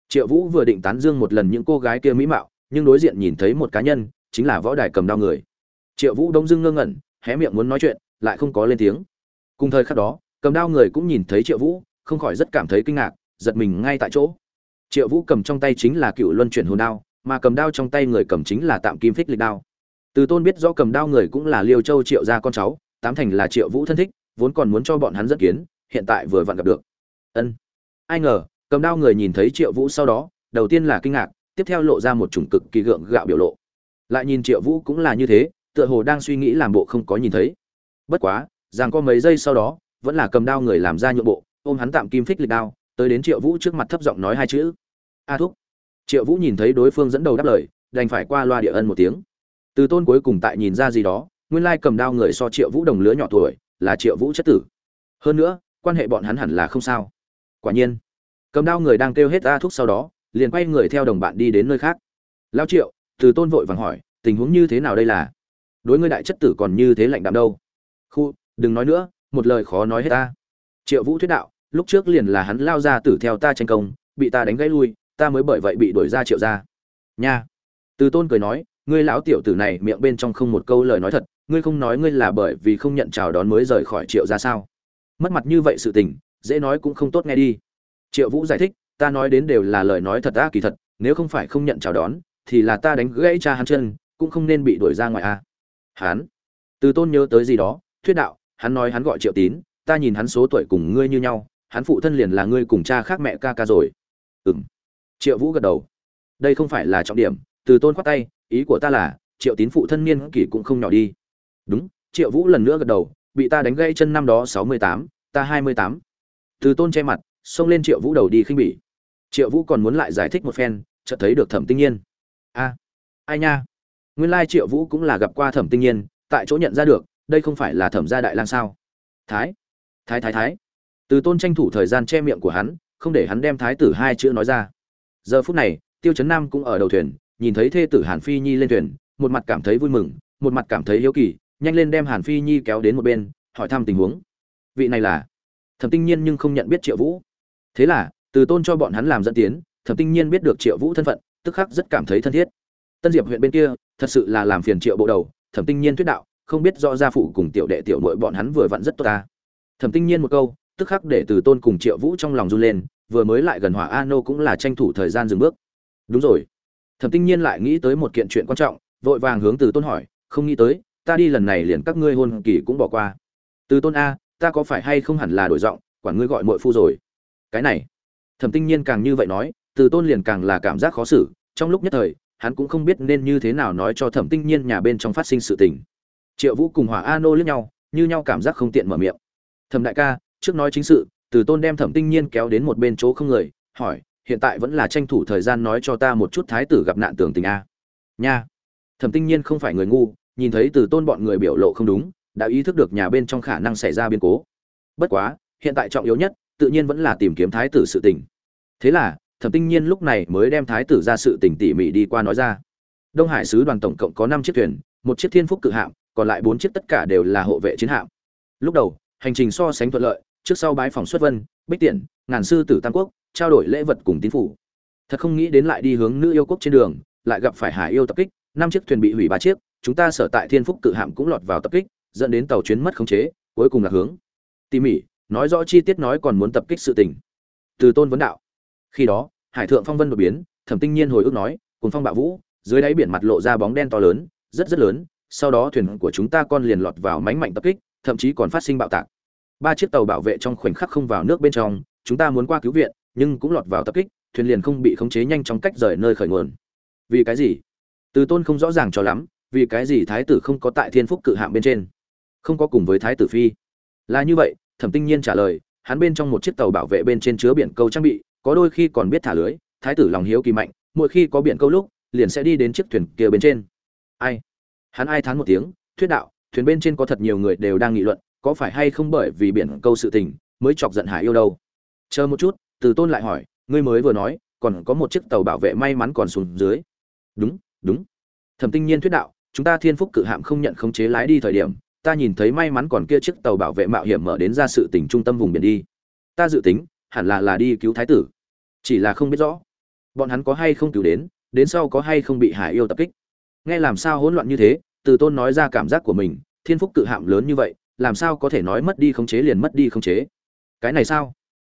Triệu vũ vừa định tán dương một lần những cô gái kia mỹ mạo, nhưng đối diện nhìn thấy một cá nhân, chính là võ đài cầm đao người. Triệu vũ đông dưng ngơ ngẩn, hé miệng muốn nói chuyện, lại không có lên tiếng. Cùng thời khắc đó, cầm đao người cũng nhìn thấy triệu vũ, không khỏi rất cảm thấy kinh ngạc, giật mình ngay tại chỗ. Triệu vũ cầm trong tay chính là cựu luân chuyển hồn đao mà cầm đao trong tay người cầm chính là tạm kim phích lịch đao. Từ tôn biết rõ cầm đao người cũng là liêu châu triệu gia con cháu, tám thành là triệu vũ thân thích, vốn còn muốn cho bọn hắn dẫn kiến, hiện tại vừa vặn gặp được. Ân. Ai ngờ, cầm đao người nhìn thấy triệu vũ sau đó, đầu tiên là kinh ngạc, tiếp theo lộ ra một chủng cực kỳ gượng gạo biểu lộ. Lại nhìn triệu vũ cũng là như thế, tựa hồ đang suy nghĩ làm bộ không có nhìn thấy. Bất quá, rằng có mấy giây sau đó, vẫn là cầm đao người làm ra nhượng bộ, ôm hắn tạm kim phích lịch đao, tới đến triệu vũ trước mặt thấp giọng nói hai chữ. A thúc triệu vũ nhìn thấy đối phương dẫn đầu đáp lời, đành phải qua loa địa ân một tiếng. Từ tôn cuối cùng tại nhìn ra gì đó, nguyên lai cầm đao người so triệu vũ đồng lứa nhỏ tuổi, là triệu vũ chất tử. Hơn nữa, quan hệ bọn hắn hẳn là không sao. Quả nhiên, cầm đao người đang kêu hết a thuốc sau đó, liền quay người theo đồng bạn đi đến nơi khác. Lao triệu, từ tôn vội vàng hỏi, tình huống như thế nào đây là? Đối ngươi đại chất tử còn như thế lạnh đạm đâu? Khu, đừng nói nữa, một lời khó nói hết ta. Triệu vũ thuyết đạo, lúc trước liền là hắn lao ra tử theo ta tranh công, bị ta đánh gãy lui ta mới bởi vậy bị đuổi ra triệu ra nha. Từ tôn cười nói, ngươi lão tiểu tử này miệng bên trong không một câu lời nói thật, ngươi không nói ngươi là bởi vì không nhận chào đón mới rời khỏi triệu ra sao? Mất mặt như vậy sự tình, dễ nói cũng không tốt nghe đi. Triệu vũ giải thích, ta nói đến đều là lời nói thật ta kỳ thật, nếu không phải không nhận chào đón, thì là ta đánh gãy cha hắn chân, cũng không nên bị đuổi ra ngoài a. À. hắn. Từ tôn nhớ tới gì đó, thuyết đạo, hắn nói hắn gọi triệu tín, ta nhìn hắn số tuổi cùng ngươi như nhau, hắn phụ thân liền là ngươi cùng cha khác mẹ ca ca rồi. Ừm triệu vũ gật đầu. Đây không phải là trọng điểm, từ tôn khoát tay, ý của ta là, triệu tín phụ thân niên kỷ cũng không nhỏ đi. Đúng, triệu vũ lần nữa gật đầu, bị ta đánh gãy chân năm đó sáu mươi tám, ta hai mươi tám. Từ tôn che mặt, xông lên triệu vũ đầu đi khinh bỉ. Triệu vũ còn muốn lại giải thích một phen, chợt thấy được thẩm tinh nhiên. A, ai nha? Nguyên lai triệu vũ cũng là gặp qua thẩm tinh nhiên, tại chỗ nhận ra được, đây không phải là thẩm gia đại lang sao? Thái thái thái thái. Từ tôn tranh thủ thời gian che miệng của hắn, không để hắn đem thái tử hai chữ nói ra giờ phút này, tiêu chấn nam cũng ở đầu thuyền, nhìn thấy thê tử hàn phi nhi lên thuyền, một mặt cảm thấy vui mừng, một mặt cảm thấy yếu kỳ, nhanh lên đem hàn phi nhi kéo đến một bên, hỏi thăm tình huống. Vị này là thẩm tinh nhiên nhưng không nhận biết triệu vũ. Thế là, từ tôn cho bọn hắn làm dẫn tiến, thẩm tinh nhiên biết được triệu vũ thân phận, tức khắc rất cảm thấy thân thiết. Tân diệp huyện bên kia, thật sự là làm phiền triệu bộ đầu, thẩm tinh nhiên thuyết đạo, không biết do gia phụ cùng tiểu đệ tiểu nội bọn hắn vừa vặn rất tốt ta. Thẩm tinh nhiên một câu, tức khắc để từ tôn cùng triệu vũ trong lòng run lên vừa mới lại gần hỏa a nô cũng là tranh thủ thời gian dừng bước. Đúng rồi. Thẩm tinh nhiên lại nghĩ tới một kiện chuyện quan trọng, vội vàng hướng từ tôn hỏi, không nghĩ tới, ta đi lần này liền các ngươi hôn kỳ cũng bỏ qua. Từ tôn a, ta có phải hay không hẳn là đổi giọng, quản ngươi gọi muội phu rồi? Cái này. Thẩm tinh nhiên càng như vậy nói, từ tôn liền càng là cảm giác khó xử, trong lúc nhất thời, hắn cũng không biết nên như thế nào nói cho thẩm tinh nhiên nhà bên trong phát sinh sự tình. Triệu vũ cùng hỏa a nô nhau, như nhau cảm giác không tiện mở miệng. Thẩm đại ca, trước nói chính sự từ tôn đem thẩm tinh nhiên kéo đến một bên chỗ không người, hỏi, hiện tại vẫn là tranh thủ thời gian nói cho ta một chút thái tử gặp nạn tưởng tình a. Nha. Thẩm tinh nhiên không phải người ngu, nhìn thấy từ tôn bọn người biểu lộ không đúng, đã ý thức được nhà bên trong khả năng xảy ra biến cố. Bất quá, hiện tại trọng yếu nhất, tự nhiên vẫn là tìm kiếm thái tử sự tình. Thế là, thẩm tinh nhiên lúc này mới đem thái tử ra sự tình tỉ mỉ đi qua nói ra. Đông hải sứ đoàn tổng cộng có năm chiếc thuyền, một chiếc thiên phúc cự hạm, còn lại bốn chiếc tất cả đều là hộ vệ chiến hạm. Lúc đầu, hành trình so sánh thuận lợi trước sau bái phòng xuất vân, bích tiện, ngàn sư tử tam quốc, trao đổi lễ vật cùng tín phủ. Thật không nghĩ đến lại đi hướng nữ yêu quốc trên đường, lại gặp phải hải yêu tập kích, năm chiếc thuyền bị hủy ba chiếc, chúng ta sở tại thiên phúc cự hạm cũng lọt vào tập kích, dẫn đến tàu chuyến mất khống chế, cuối cùng là hướng. Tỉ mỉ, nói rõ chi tiết nói còn muốn tập kích sự tình. Từ tôn vấn đạo. Khi đó, hải thượng phong vân đột biến, thẩm tinh nhiên hồi ức nói cùng phong bạo vũ, dưới đáy biển mặt lộ ra bóng đen to lớn, rất rất lớn, sau đó thuyền của chúng ta con liền lọt vào mánh mạnh tập kích, thậm chí còn phát sinh bạo tạc ba chiếc tàu bảo vệ trong khoảnh khắc không vào nước bên trong, chúng ta muốn qua cứu viện, nhưng cũng lọt vào tập kích, thuyền liền không bị khống chế nhanh trong cách rời nơi khởi nguồn. Vì cái gì? Từ tôn không rõ ràng cho lắm, vì cái gì thái tử không có tại thiên phúc cự Hạng bên trên? Không có cùng với thái tử phi. Là như vậy, thẩm tinh nhiên trả lời, hắn bên trong một chiếc tàu bảo vệ bên trên chứa biển câu trang bị, có đôi khi còn biết thả lưới, thái tử lòng hiếu kỳ mạnh, mỗi khi có biển câu lúc, liền sẽ đi đến chiếc thuyền kia bên trên. Ai? Hắn ai thán một tiếng, thuyết đạo, thuyền bên trên có thật nhiều người đều đang nghị luận có phải hay không bởi vì biển câu sự tình mới chọc giận hải yêu đâu? Chờ một chút, từ tôn lại hỏi, ngươi mới vừa nói, còn có một chiếc tàu bảo vệ may mắn còn xuống dưới. Đúng đúng. Thẩm tinh nhiên thuyết đạo, chúng ta thiên phúc cự hạm không nhận khống chế lái đi thời điểm, ta nhìn thấy may mắn còn kia chiếc tàu bảo vệ mạo hiểm mở đến ra sự tình trung tâm vùng biển đi. Ta dự tính, hẳn là là đi cứu thái tử. Chỉ là không biết rõ, bọn hắn có hay không cứu đến đến sau có hay không bị hải yêu tập kích. Nghe làm sao hỗn loạn như thế, từ tôn nói ra cảm giác của mình, thiên phúc cự hạm lớn như vậy làm sao có thể nói mất đi khống chế liền mất đi khống chế? Cái này sao?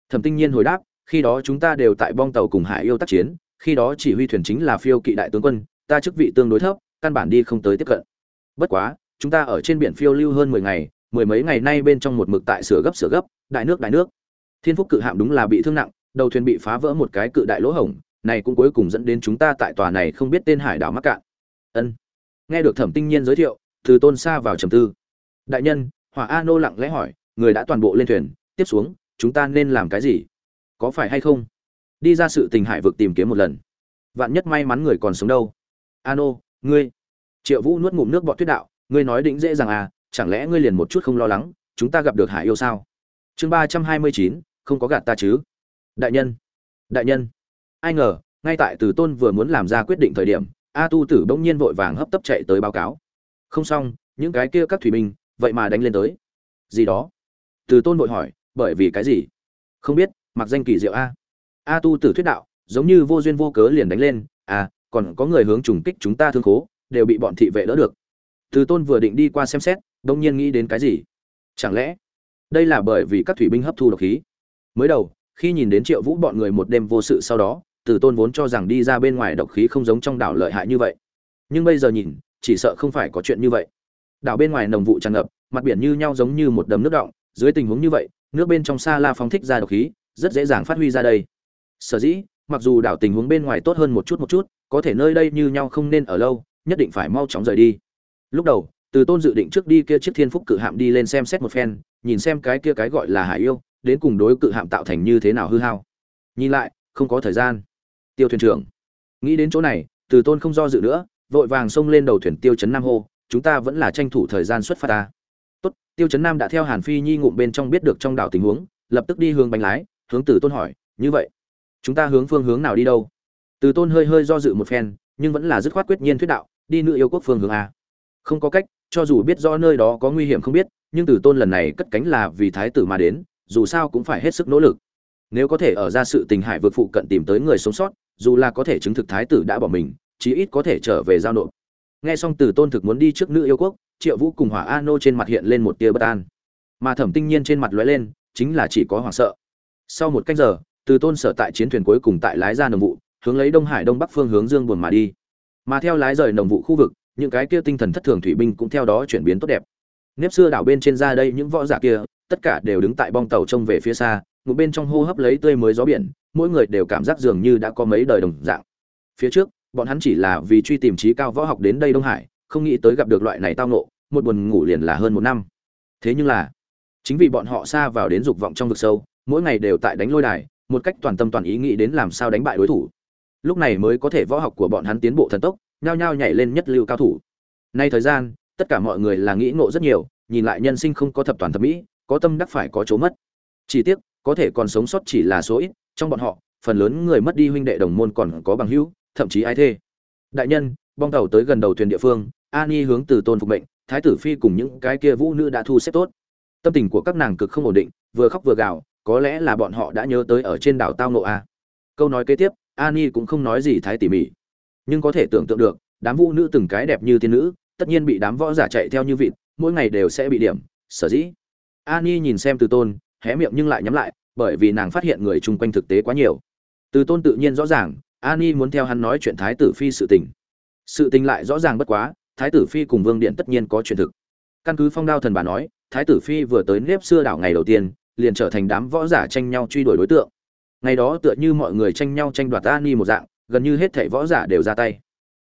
Thẩm tinh nhiên hồi đáp, khi đó chúng ta đều tại bong tàu cùng hải yêu tác chiến, khi đó chỉ huy thuyền chính là phiêu kỵ đại tướng quân, ta chức vị tương đối thấp, căn bản đi không tới tiếp cận. Bất quá, chúng ta ở trên biển phiêu lưu hơn mười ngày, mười mấy ngày nay bên trong một mực tại sửa gấp sửa gấp, đại nước đại nước. Thiên phúc cự hạm đúng là bị thương nặng, đầu thuyền bị phá vỡ một cái cự đại lỗ hổng, này cũng cuối cùng dẫn đến chúng ta tại tòa này không biết tên hải đảo mắc cạn. Ân. Nghe được thẩm tinh nhiên giới thiệu, từ tôn xa vào trầm tư. Đại nhân hỏa a nô lặng lẽ hỏi, người đã toàn bộ lên thuyền, tiếp xuống, chúng ta nên làm cái gì? Có phải hay không? Đi ra sự tình hải vực tìm kiếm một lần. Vạn nhất may mắn người còn sống đâu? A nô ngươi. Triệu vũ nuốt ngụm nước bọt tuyết đạo, ngươi nói định dễ dàng à chẳng lẽ ngươi liền một chút không lo lắng, chúng ta gặp được hải yêu sao? Chương ba trăm hai mươi chín, không có gạt ta chứ. Đại nhân đại nhân. Ai ngờ, ngay tại từ tôn vừa muốn làm ra quyết định thời điểm, a tu tử bỗng nhiên vội vàng hấp tấp chạy tới báo cáo. Không xong, những cái kia các thủy binh vậy mà đánh lên tới. Gì đó? Từ tôn vội hỏi, bởi vì cái gì? Không biết, mặc danh kỳ diệu a. A tu tử thuyết đạo, giống như vô duyên vô cớ liền đánh lên à còn có người hướng trùng kích chúng ta thương khố, đều bị bọn thị vệ đỡ được. Từ tôn vừa định đi qua xem xét đông nhiên nghĩ đến cái gì? Chẳng lẽ, đây là bởi vì các thủy binh hấp thu độc khí? Mới đầu, khi nhìn đến triệu vũ bọn người một đêm vô sự sau đó, từ tôn vốn cho rằng đi ra bên ngoài độc khí không giống trong đảo lợi hại như vậy. Nhưng bây giờ nhìn, chỉ sợ không phải có chuyện như vậy đảo bên ngoài nồng vụ tràn ngập, mặt biển như nhau giống như một đầm nước động dưới tình huống như vậy, nước bên trong xa la phóng thích ra độc khí, rất dễ dàng phát huy ra đây. Sở dĩ, mặc dù đảo tình huống bên ngoài tốt hơn một chút một chút, có thể nơi đây như nhau không nên ở lâu, nhất định phải mau chóng rời đi. Lúc đầu, từ tôn dự định trước đi kia chiếc thiên phúc cự hạm đi lên xem xét một phen, nhìn xem cái kia cái gọi là hải yêu, đến cùng đối cự hạm tạo thành như thế nào hư hao. Nhìn lại, không có thời gian. Tiêu thuyền trưởng. Nghĩ đến chỗ này, từ tôn không do dự nữa, vội vàng xông lên đầu thuyền tiêu chấn nam hô chúng ta vẫn là tranh thủ thời gian xuất phát ta. Tốt, tiêu chấn nam đã theo hàn phi nhi ngụm bên trong biết được trong đảo tình huống, lập tức đi hướng bánh lái, hướng từ tôn hỏi, như vậy, chúng ta hướng phương hướng nào đi đâu? Từ tôn hơi hơi do dự một phen, nhưng vẫn là dứt khoát quyết nhiên thuyết đạo, đi nữ yêu quốc phương hướng a. Không có cách, cho dù biết rõ nơi đó có nguy hiểm không biết, nhưng từ tôn lần này cất cánh là vì thái tử mà đến, dù sao cũng phải hết sức nỗ lực. Nếu có thể ở ra sự tình hải vượt phụ cận tìm tới người sống sót, dù là có thể chứng thực thái tử đã bỏ mình, chí ít có thể trở về giao nộp nghe xong từ tôn thực muốn đi trước nữ yêu quốc, triệu vũ cùng hỏa a nô trên mặt hiện lên một tia bất an. Mà thẩm tinh nhiên trên mặt lóe lên, chính là chỉ có hoảng sợ. Sau một cách giờ, từ tôn sở tại chiến thuyền cuối cùng tại lái ra nồng vụ, hướng lấy đông hải đông bắc phương hướng dương buồn mà đi. Mà theo lái rời nồng vụ khu vực, những cái kia tinh thần thất thường thủy binh cũng theo đó chuyển biến tốt đẹp. Nếp xưa đảo bên trên ra đây những võ giả kia, tất cả đều đứng tại bong tàu trông về phía xa một bên trong hô hấp lấy tươi mới gió biển, mỗi người đều cảm giác dường như đã có mấy đời đồng dạng. Phía trước bọn hắn chỉ là vì truy tìm trí cao võ học đến đây đông hải, không nghĩ tới gặp được loại này tao nộ một buồn ngủ liền là hơn một năm. Thế nhưng là, chính vì bọn họ xa vào đến dục vọng trong vực sâu, mỗi ngày đều tại đánh lôi đài, một cách toàn tâm toàn ý nghĩ đến làm sao đánh bại đối thủ. Lúc này mới có thể võ học của bọn hắn tiến bộ thần tốc, nhao nhao nhảy lên nhất lưu cao thủ. Nay thời gian, tất cả mọi người là nghĩ ngộ rất nhiều, nhìn lại nhân sinh không có thập toàn thập mỹ, có tâm đắc phải có chỗ mất. Chỉ tiếc, có thể còn sống sót chỉ là số ít, trong bọn họ, phần lớn người mất đi huynh đệ đồng môn còn có bằng hữu thậm chí ái thê. Đại nhân, bong tàu tới gần đầu thuyền địa phương ani hướng từ tôn phục mệnh, thái tử phi cùng những cái kia vũ nữ đã thu xếp tốt. Tâm tình của các nàng cực không ổn định, vừa khóc vừa gào, có lẽ là bọn họ đã nhớ tới ở trên đảo tao nộ a. Câu nói kế tiếp ani cũng không nói gì thái tỉ mỉ. Nhưng có thể tưởng tượng được, đám vũ nữ từng cái đẹp như tiên nữ, tất nhiên bị đám võ giả chạy theo như vịt, mỗi ngày đều sẽ bị điểm, sở dĩ. Ani nhìn xem từ tôn, hé miệng nhưng lại nhắm lại, bởi vì nàng phát hiện người chung quanh thực tế quá nhiều. Từ tôn tự nhiên rõ ràng ani muốn theo hắn nói chuyện thái tử phi sự tình. Sự tình lại rõ ràng bất quá, thái tử phi cùng vương điện tất nhiên có chuyện thực. Căn cứ phong đao thần bà nói, thái tử phi vừa tới nếp xưa đảo ngày đầu tiên, liền trở thành đám võ giả tranh nhau truy đuổi đối tượng. Ngày đó tựa như mọi người tranh nhau tranh đoạt ani một dạng, gần như hết thảy võ giả đều ra tay.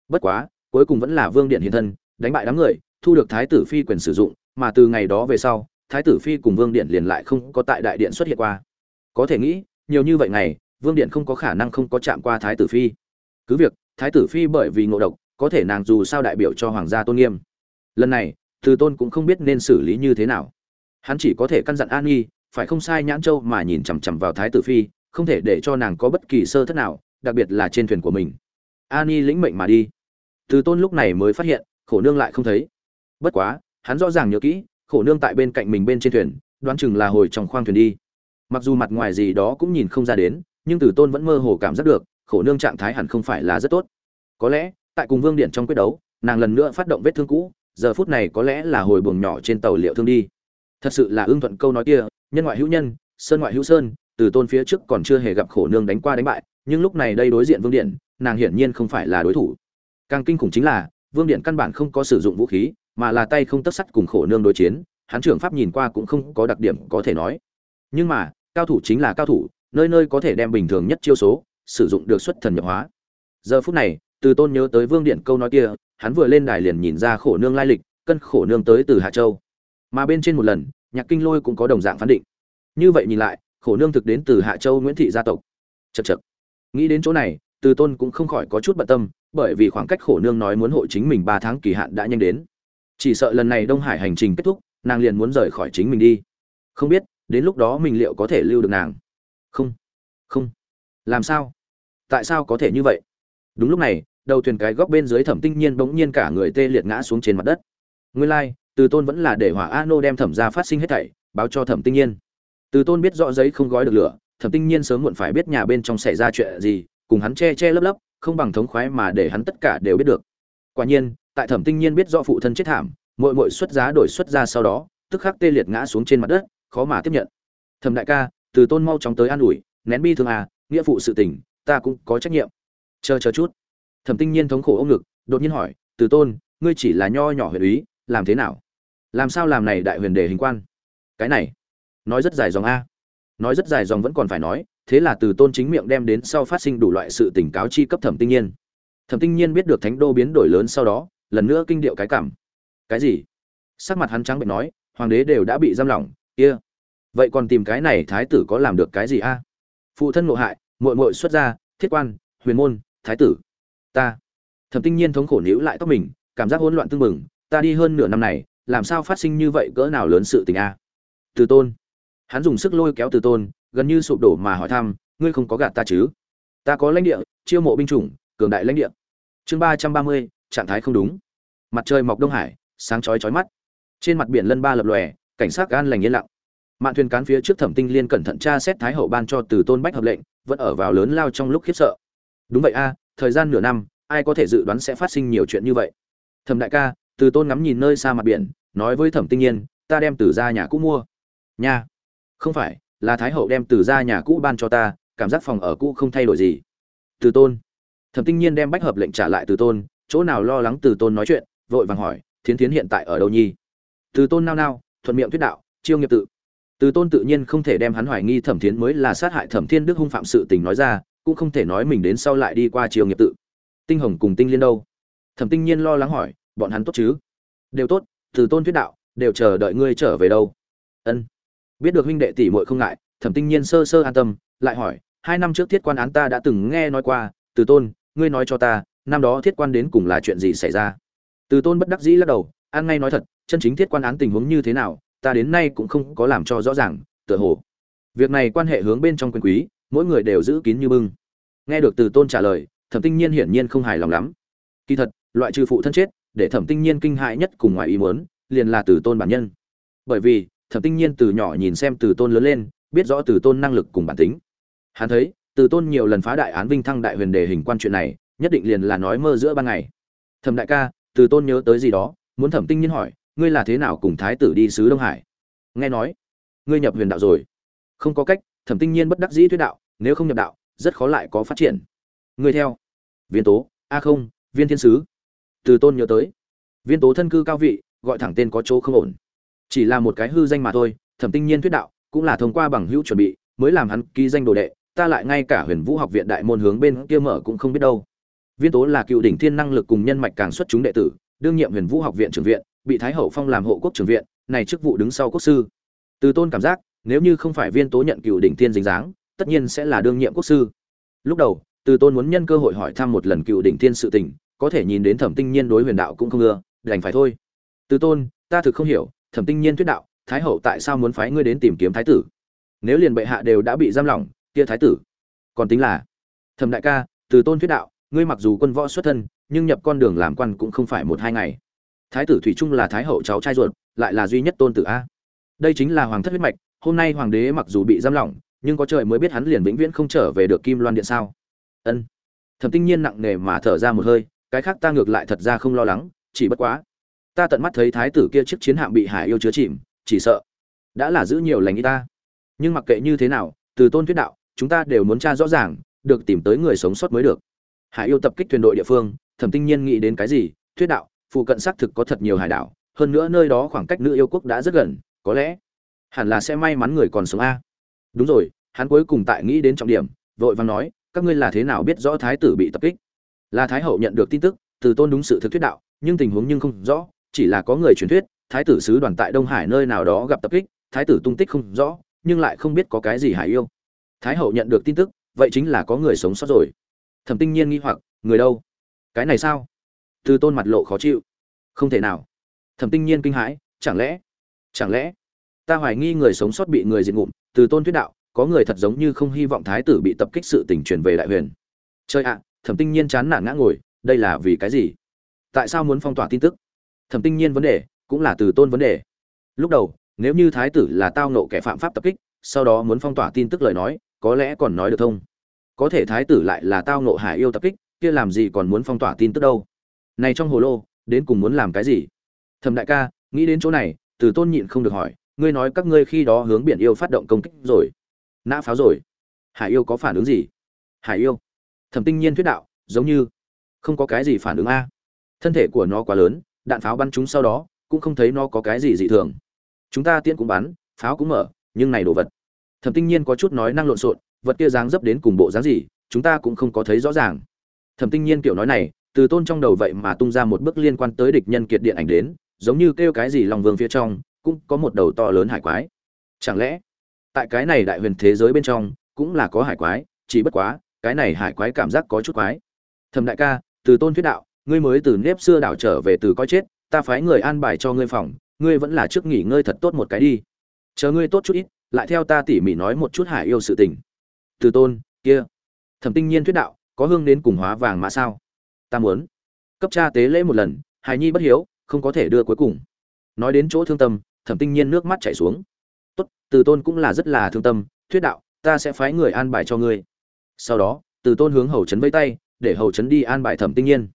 Bất quá, cuối cùng vẫn là vương điện hiện thân, đánh bại đám người, thu được thái tử phi quyền sử dụng, mà từ ngày đó về sau, thái tử phi cùng vương điện liền lại không có tại đại điện xuất hiện qua. Có thể nghĩ, nhiều như vậy ngày vương điện không có khả năng không có chạm qua thái tử phi. Cứ việc, thái tử phi bởi vì ngộ độc, có thể nàng dù sao đại biểu cho hoàng gia tôn nghiêm. Lần này, từ tôn cũng không biết nên xử lý như thế nào. Hắn chỉ có thể căn dặn an nhi, phải không sai nhãn châu mà nhìn chằm chằm vào thái tử phi, không thể để cho nàng có bất kỳ sơ thất nào, đặc biệt là trên thuyền của mình. An nhi lĩnh mệnh mà đi. Từ tôn lúc này mới phát hiện, khổ nương lại không thấy. Bất quá, hắn rõ ràng nhớ kỹ, khổ nương tại bên cạnh mình bên trên thuyền, đoán chừng là hồi trong khoang thuyền đi. Mặc dù mặt ngoài gì đó cũng nhìn không ra đến nhưng từ tôn vẫn mơ hồ cảm giác được, khổ nương trạng thái hẳn không phải là rất tốt. Có lẽ, tại cùng vương điện trong quyết đấu, nàng lần nữa phát động vết thương cũ, giờ phút này có lẽ là hồi buồng nhỏ trên tàu liệu thương đi. Thật sự là ưng thuận câu nói kia, nhân ngoại hữu nhân, sơn ngoại hữu sơn, từ tôn phía trước còn chưa hề gặp khổ nương đánh qua đánh bại, nhưng lúc này đây đối diện vương điện, nàng hiển nhiên không phải là đối thủ. Càng kinh khủng chính là, vương điện căn bản không có sử dụng vũ khí, mà là tay không tất sắt cùng khổ nương đối chiến, hắn trưởng pháp nhìn qua cũng không có đặc điểm có thể nói. Nhưng mà, cao thủ chính là cao thủ nơi nơi có thể đem bình thường nhất chiêu số, sử dụng được xuất thần nhập hóa. Giờ phút này, từ tôn nhớ tới vương điện câu nói kia, hắn vừa lên đài liền nhìn ra khổ nương lai lịch, cân khổ nương tới từ hạ châu. Mà bên trên một lần, nhạc kinh lôi cũng có đồng dạng phán định. Như vậy nhìn lại, khổ nương thực đến từ hạ châu nguyễn thị gia tộc. Chật chật nghĩ đến chỗ này, từ tôn cũng không khỏi có chút bận tâm, bởi vì khoảng cách khổ nương nói muốn hội chính mình ba tháng kỳ hạn đã nhanh đến. Chỉ sợ lần này đông hải hành trình kết thúc, nàng liền muốn rời khỏi chính mình đi. Không biết, đến lúc đó mình liệu có thể lưu được nàng? Không không. Làm sao? Tại sao có thể như vậy? Đúng lúc này đầu thuyền cái góc bên dưới thẩm tinh nhiên bỗng nhiên cả người tê liệt ngã xuống trên mặt đất. Nguyên lai、like, từ tôn vẫn là để hỏa a nô đem thẩm ra phát sinh hết thảy báo cho thẩm tinh nhiên. Từ tôn biết rõ giấy không gói được lửa thẩm tinh nhiên sớm muộn phải biết nhà bên trong xảy ra chuyện gì cùng hắn che che lấp lấp không bằng thống khoái mà để hắn tất cả đều biết được. Quả nhiên tại thẩm tinh nhiên biết rõ phụ thân chết thảm mội mội xuất giá đổi xuất ra sau đó tức khắc tê liệt ngã xuống trên mặt đất khó mà tiếp nhận. Thẩm đại ca từ tôn mau chóng tới an ủi, nén bi thương à nghĩa phụ sự tình, ta cũng có trách nhiệm. Chờ chờ chút. Thẩm tinh nhiên thống khổ ôm ngực, đột nhiên hỏi, từ tôn, ngươi chỉ là nho nhỏ huyền úy, làm thế nào? Làm sao làm này đại huyền đề hình quan? Cái này, nói rất dài dòng a. Nói rất dài dòng vẫn còn phải nói, thế là từ tôn chính miệng đem đến sau phát sinh đủ loại sự tỉnh cáo chi cấp thẩm tinh nhiên. Thẩm tinh nhiên biết được thánh đô biến đổi lớn sau đó, lần nữa kinh điệu cái cảm. Cái gì? Sắc mặt hắn trắng bệnh nói, hoàng đế đều đã bị giam lỏng, kia vậy còn tìm cái này thái tử có làm được cái gì a? Phụ thân ngộ hại, muội muội xuất gia, thiết quan, huyền môn, thái tử. Ta. Thẩm tinh nhiên thống khổ níu lại tóc mình, cảm giác hỗn loạn tương mừng ta đi hơn nửa năm này, làm sao phát sinh như vậy cỡ nào lớn sự tình a? Từ tôn. Hắn dùng sức lôi kéo từ tôn, gần như sụp đổ mà hỏi thăm, ngươi không có gạt ta chứ? Ta có lãnh địa, chiêu mộ binh chủng, cường đại lãnh địa. Chương ba trăm ba mươi, trạng thái không đúng. Mặt trời mọc đông hải, sáng chói chói mắt. Trên mặt biển lân ba lập lòe, cảnh sát gan lành yên lặng mạn thuyền cán phía trước thẩm tinh liên cẩn thận tra xét thái hậu ban cho từ tôn bách hợp lệnh, vẫn ở vào lớn lao trong lúc khiếp sợ. Đúng vậy a, thời gian nửa năm, ai có thể dự đoán sẽ phát sinh nhiều chuyện như vậy? Thẩm đại ca, từ tôn ngắm nhìn nơi xa mặt biển, nói với thẩm tinh nhiên ta đem từ ra nhà cũ mua. Nha, không phải, là thái hậu đem từ ra nhà cũ ban cho ta, cảm giác phòng ở cũ không thay đổi gì. Từ tôn. Thẩm tinh nhiên đem bách hợp lệnh trả lại từ tôn, chỗ nào lo lắng từ tôn nói chuyện, vội vàng hỏi, thiến thiến hiện tại ở đâu nhi từ tôn nao nao, thuận miệng thuyết đạo, chiêu nghiệp tự từ tôn tự nhiên không thể đem hắn hoài nghi thẩm thiến mới là sát hại thẩm thiên đức hung phạm sự tình nói ra, cũng không thể nói mình đến sau lại đi qua chiều nghiệp tự. Tinh hồng cùng tinh liên đâu? Thẩm tinh nhiên lo lắng hỏi, bọn hắn tốt chứ? Đều tốt, từ tôn thuyết đạo, đều chờ đợi ngươi trở về đâu? Ân. Biết được huynh đệ tỷ muội không ngại, thẩm tinh nhiên sơ sơ an tâm, lại hỏi, hai năm trước thiết quan án ta đã từng nghe nói qua, từ tôn, ngươi nói cho ta, năm đó thiết quan đến cùng là chuyện gì xảy ra? Từ tôn bất đắc dĩ lắc đầu, an ngay nói thật, chân chính thiết quan án tình huống như thế nào ta đến nay cũng không có làm cho rõ ràng, tựa hồ. Việc này quan hệ hướng bên trong quyền quý, mỗi người đều giữ kín như bưng. Nghe được từ tôn trả lời, thẩm tinh nhiên hiển nhiên không hài lòng lắm. Kỳ thật, loại trừ phụ thân chết, để thẩm tinh nhiên kinh hại nhất cùng ngoài ý muốn, liền là từ tôn bản nhân. Bởi vì, thẩm tinh nhiên từ nhỏ nhìn xem từ tôn lớn lên, biết rõ từ tôn năng lực cùng bản tính. Hắn thấy, từ tôn nhiều lần phá đại án vinh thăng đại huyền đề hình quan chuyện này, nhất định liền là nói mơ giữa ban ngày. Thẩm đại ca, từ tôn nhớ tới gì đó? muốn thẩm tinh nhiên hỏi ngươi là thế nào cùng thái tử đi sứ đông hải? Nghe nói, ngươi nhập huyền đạo rồi. Không có cách, thẩm tinh nhiên bất đắc dĩ thuyết đạo, nếu không nhập đạo, rất khó lại có phát triển. Ngươi theo. Viên tố. A không, viên thiên sứ. Từ tôn nhớ tới. Viên tố thân cư cao vị, gọi thẳng tên có chỗ không ổn. Chỉ là một cái hư danh mà thôi, thẩm tinh nhiên thuyết đạo, cũng là thông qua bằng hữu chuẩn bị, mới làm hắn ký danh đồ đệ, ta lại ngay cả huyền vũ học viện đại môn hướng bên kia mở cũng không biết đâu. Viên tố là cựu đỉnh thiên năng lực cùng nhân mạch càng xuất chúng đệ tử, đương nhiệm huyền vũ học viện trưởng viện bị thái hậu phong làm hộ quốc trưởng viện, này chức vụ đứng sau quốc sư. Từ tôn cảm giác, nếu như không phải viên tố nhận cựu đỉnh thiên dính dáng, tất nhiên sẽ là đương nhiệm quốc sư. Lúc đầu, từ tôn muốn nhân cơ hội hỏi thăm một lần cựu đỉnh thiên sự tình, có thể nhìn đến thẩm tinh nhiên đối huyền đạo cũng không ưa, đành phải thôi. Từ tôn, ta thực không hiểu, thẩm tinh nhiên thuyết đạo, thái hậu tại sao muốn phái ngươi đến tìm kiếm thái tử? Nếu liền bệ hạ đều đã bị giam lỏng, kia thái tử? Còn tính là, thẩm đại ca, từ tôn thuyết đạo, ngươi mặc dù quân võ xuất thân, nhưng nhập con đường làm quan cũng không phải một hai ngày thái tử thủy trung là thái hậu cháu trai ruột, lại là duy nhất tôn tử a. Đây chính là hoàng thất huyết mạch, hôm nay hoàng đế mặc dù bị giam lỏng, nhưng có trời mới biết hắn liền vĩnh viễn không trở về được kim loan điện sao? Ân. Thẩm tinh nhiên nặng nề mà thở ra một hơi, cái khác ta ngược lại thật ra không lo lắng, chỉ bất quá. Ta tận mắt thấy thái tử kia chiếc chiến hạm bị hải yêu chứa chìm, chỉ sợ đã là giữ nhiều lành y ta. Nhưng mặc kệ như thế nào, từ tôn thuyết đạo, chúng ta đều muốn tra rõ ràng, được tìm tới người sống sót mới được. Hải yêu tập kích thuyền đội địa phương, thẩm tinh nhiên nghĩ đến cái gì, thuyết đạo phụ cận xác thực có thật nhiều hải đảo, hơn nữa nơi đó khoảng cách nữ yêu quốc đã rất gần, có lẽ hẳn là sẽ may mắn người còn sống a. Đúng rồi, hắn cuối cùng tại nghĩ đến trọng điểm, vội vàng nói, các ngươi là thế nào biết rõ thái tử bị tập kích? Là thái hậu nhận được tin tức, từ tôn đúng sự thực thuyết đạo, nhưng tình huống nhưng không rõ, chỉ là có người truyền thuyết, thái tử sứ đoàn tại đông hải nơi nào đó gặp tập kích, thái tử tung tích không rõ, nhưng lại không biết có cái gì hải yêu. Thái hậu nhận được tin tức, vậy chính là có người sống sót rồi. Thẩm tinh nhiên nghi hoặc, người đâu? Cái này sao? Từ tôn mặt lộ khó chịu. Không thể nào. Thẩm tinh nhiên kinh hãi, chẳng lẽ chẳng lẽ, ta hoài nghi người sống sót bị người diệt ngụm, từ tôn thuyết đạo, có người thật giống như không hy vọng thái tử bị tập kích sự tình truyền về đại huyền. Chơi ạ, thẩm tinh nhiên chán nản ngã ngồi, đây là vì cái gì? Tại sao muốn phong tỏa tin tức? Thẩm tinh nhiên vấn đề, cũng là từ tôn vấn đề. Lúc đầu, nếu như thái tử là tao nộ kẻ phạm pháp tập kích, sau đó muốn phong tỏa tin tức lời nói, có lẽ còn nói được thông có thể thái tử lại là tao nộ hải yêu tập kích, kia làm gì còn muốn phong tỏa tin tức đâu? Này trong hồ lô, đến cùng muốn làm cái gì? Thẩm đại ca, nghĩ đến chỗ này, từ tôn nhịn không được hỏi, ngươi nói các ngươi khi đó hướng biển yêu phát động công kích rồi. Nã pháo rồi. Hải yêu có phản ứng gì? Hải yêu. Thẩm tinh nhiên thuyết đạo, giống như không có cái gì phản ứng a. Thân thể của nó quá lớn, đạn pháo bắn chúng sau đó, cũng không thấy nó có cái gì dị thường. Chúng ta tiễn cũng bắn, pháo cũng mở, nhưng này đồ vật. Thẩm tinh nhiên có chút nói năng lộn xộn, vật kia dáng dấp đến cùng bộ dáng gì, chúng ta cũng không có thấy rõ ràng. Thẩm tinh nhiên kiểu nói này từ tôn trong đầu vậy mà tung ra một bước liên quan tới địch nhân kiệt điện ảnh đến, giống như kêu cái gì lòng vương phía trong, cũng có một đầu to lớn hải quái. Chẳng lẽ, tại cái này đại huyền thế giới bên trong, cũng là có hải quái, chỉ bất quá, cái này hải quái cảm giác có chút quái. Thẩm đại ca, từ tôn thuyết đạo, ngươi mới từ nếp xưa đảo trở về từ coi chết, ta phái người an bài cho ngươi phòng, ngươi vẫn là trước nghỉ ngơi thật tốt một cái đi. Chờ ngươi tốt chút ít, lại theo ta tỉ mỉ nói một chút hải yêu sự tình. Từ tôn, kia. Thẩm tinh nhiên thuyết đạo, có hương đến cùng hóa vàng mã sao? Ta muốn. Cấp cha tế lễ một lần, hài nhi bất hiếu, không có thể đưa cuối cùng. Nói đến chỗ thương tâm, thẩm tinh nhiên nước mắt chảy xuống. Tốt, từ tôn cũng là rất là thương tâm, thuyết đạo, ta sẽ phái người an bài cho ngươi. Sau đó, từ tôn hướng hầu trấn vây tay, để hầu trấn đi an bài thẩm tinh nhiên.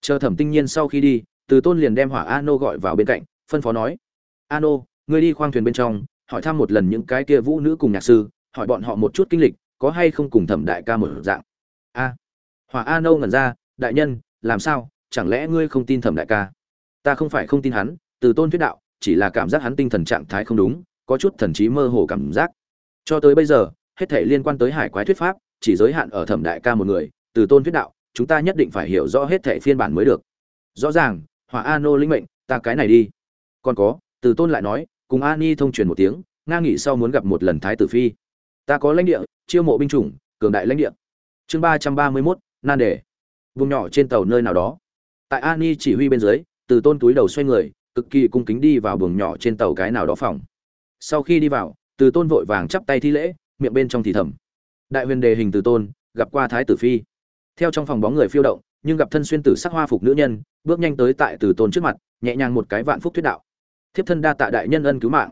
Chờ thẩm tinh nhiên sau khi đi, từ tôn liền đem hỏa a nô gọi vào bên cạnh, phân phó nói. A nô ngươi đi khoang thuyền bên trong, hỏi thăm một lần những cái kia vũ nữ cùng nhạc sư, hỏi bọn họ một chút kinh lịch, có hay không cùng thẩm đại ca một dạng. A. Hỏa a nô ngẩn ra đại nhân, làm sao? Chẳng lẽ ngươi không tin thẩm đại ca? Ta không phải không tin hắn, từ tôn thuyết đạo, chỉ là cảm giác hắn tinh thần trạng thái không đúng, có chút thần trí mơ hồ cảm giác. Cho tới bây giờ, hết thể liên quan tới hải quái thuyết pháp, chỉ giới hạn ở thẩm đại ca một người, từ tôn thuyết đạo, chúng ta nhất định phải hiểu rõ hết thể phiên bản mới được. Rõ ràng hỏa a nô linh mệnh, ta cái này đi. Còn có, từ tôn lại nói, cùng a ni thông truyền một tiếng, nga nghỉ sau muốn gặp một lần thái tử phi. Ta có lãnh địa, chiêu mộ binh chủng, cường đại lãnh địa. Chương ba trăm ba mươi mốt, nan đề vùng nhỏ trên tàu nơi nào đó. Tại ani chỉ huy bên dưới, từ tôn túi đầu xoay người, cực kỳ cung kính đi vào buồng nhỏ trên tàu cái nào đó phòng. Sau khi đi vào, từ tôn vội vàng chắp tay thi lễ, miệng bên trong thì thầm. Đại huyền đề hình từ tôn, gặp qua thái tử phi. Theo trong phòng bóng người phiêu động, nhưng gặp thân xuyên tử sắc hoa phục nữ nhân, bước nhanh tới tại từ tôn trước mặt, nhẹ nhàng một cái vạn phúc thuyết đạo. Thiếp thân đa tạ đại nhân ân cứu mạng.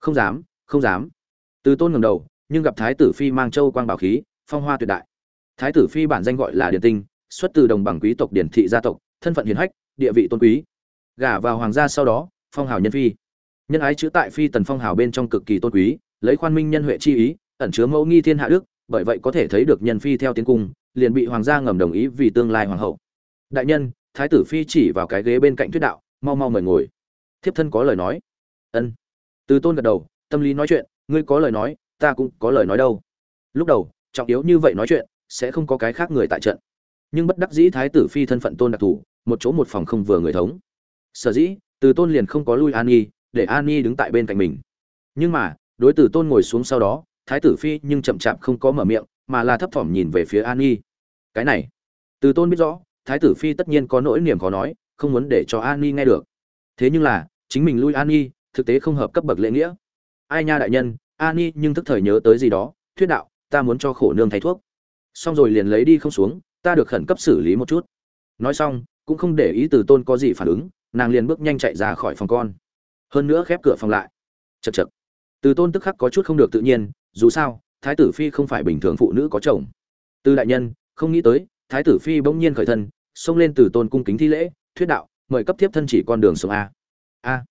Không dám không dám. Từ tôn ngẩng đầu, nhưng gặp thái tử phi mang châu quang bảo khí, phong hoa tuyệt đại. Thái tử phi bản danh gọi là điện tinh xuất từ đồng bằng quý tộc điển thị gia tộc, thân phận hiền hách, địa vị tôn quý. Gả vào hoàng gia sau đó, phong hào nhân phi. Nhân ái chữ tại phi tần phong hào bên trong cực kỳ tôn quý, lấy khoan minh nhân huệ chi ý, ẩn chứa mẫu nghi thiên hạ đức, bởi vậy có thể thấy được nhân phi theo tiến cung, liền bị hoàng gia ngầm đồng ý vì tương lai hoàng hậu. Đại nhân, thái tử phi chỉ vào cái ghế bên cạnh thuyết đạo, mau mau mời ngồi. Thiếp thân có lời nói. Ân. Từ tôn gật đầu, tâm lý nói chuyện, ngươi có lời nói, ta cũng có lời nói đâu. Lúc đầu, trọng yếu như vậy nói chuyện, sẽ không có cái khác người tại trận nhưng bất đắc dĩ thái tử phi thân phận tôn đặc thù, một chỗ một phòng không vừa người thống. Sở dĩ, từ tôn liền không có lui an nhi, để an nhi đứng tại bên cạnh mình. Nhưng mà, đối tử tôn ngồi xuống sau đó, thái tử phi nhưng chậm chạp không có mở miệng, mà là thấp thỏm nhìn về phía an nhi. Cái này, từ tôn biết rõ, thái tử phi tất nhiên có nỗi niềm khó nói, không muốn để cho an nhi nghe được. Thế nhưng là, chính mình lui an nhi, thực tế không hợp cấp bậc lễ nghĩa. Ai nha đại nhân, an nhi nhưng thức thời nhớ tới gì đó, thuyết đạo, ta muốn cho khổ nương thay thuốc. Xong rồi liền lấy đi không xuống ta được khẩn cấp xử lý một chút. Nói xong, cũng không để ý từ tôn có gì phản ứng, nàng liền bước nhanh chạy ra khỏi phòng con. Hơn nữa khép cửa phòng lại. Chật chật từ tôn tức khắc có chút không được tự nhiên, dù sao, thái tử phi không phải bình thường phụ nữ có chồng. Từ đại nhân, không nghĩ tới, thái tử phi bỗng nhiên khởi thân, xông lên từ tôn cung kính thi lễ, thuyết đạo, mời cấp tiếp thân chỉ con đường sông a. A.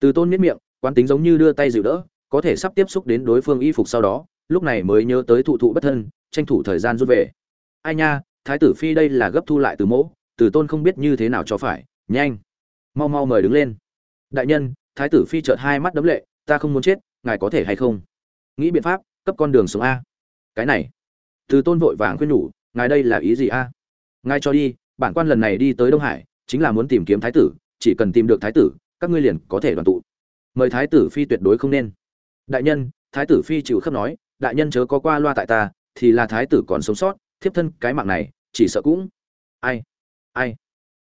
Từ tôn miết miệng, quán tính giống như đưa tay dịu đỡ, có thể sắp tiếp xúc đến đối phương y phục sau đó, lúc này mới nhớ tới thụ thụ bất thân, tranh thủ thời gian rút về. Ai nha thái tử phi đây là gấp thu lại từ mỗ, từ tôn không biết như thế nào cho phải. Nhanh. Mau mau mời đứng lên. Đại nhân, thái tử phi chợt hai mắt đấm lệ, ta không muốn chết, ngài có thể hay không? Nghĩ biện pháp, cấp con đường xuống a. Cái này. Từ tôn vội vàng khuyên nhủ, ngài đây là ý gì a? Ngài cho đi, bản quan lần này đi tới đông hải, chính là muốn tìm kiếm thái tử, chỉ cần tìm được thái tử, các ngươi liền có thể đoàn tụ. Mời thái tử phi tuyệt đối không nên. Đại nhân, thái tử phi chịu khắp nói, đại nhân chớ có qua loa tại ta, thì là thái tử còn sống sót, thiếp thân cái mạng này chỉ sợ cũng. Ai ai?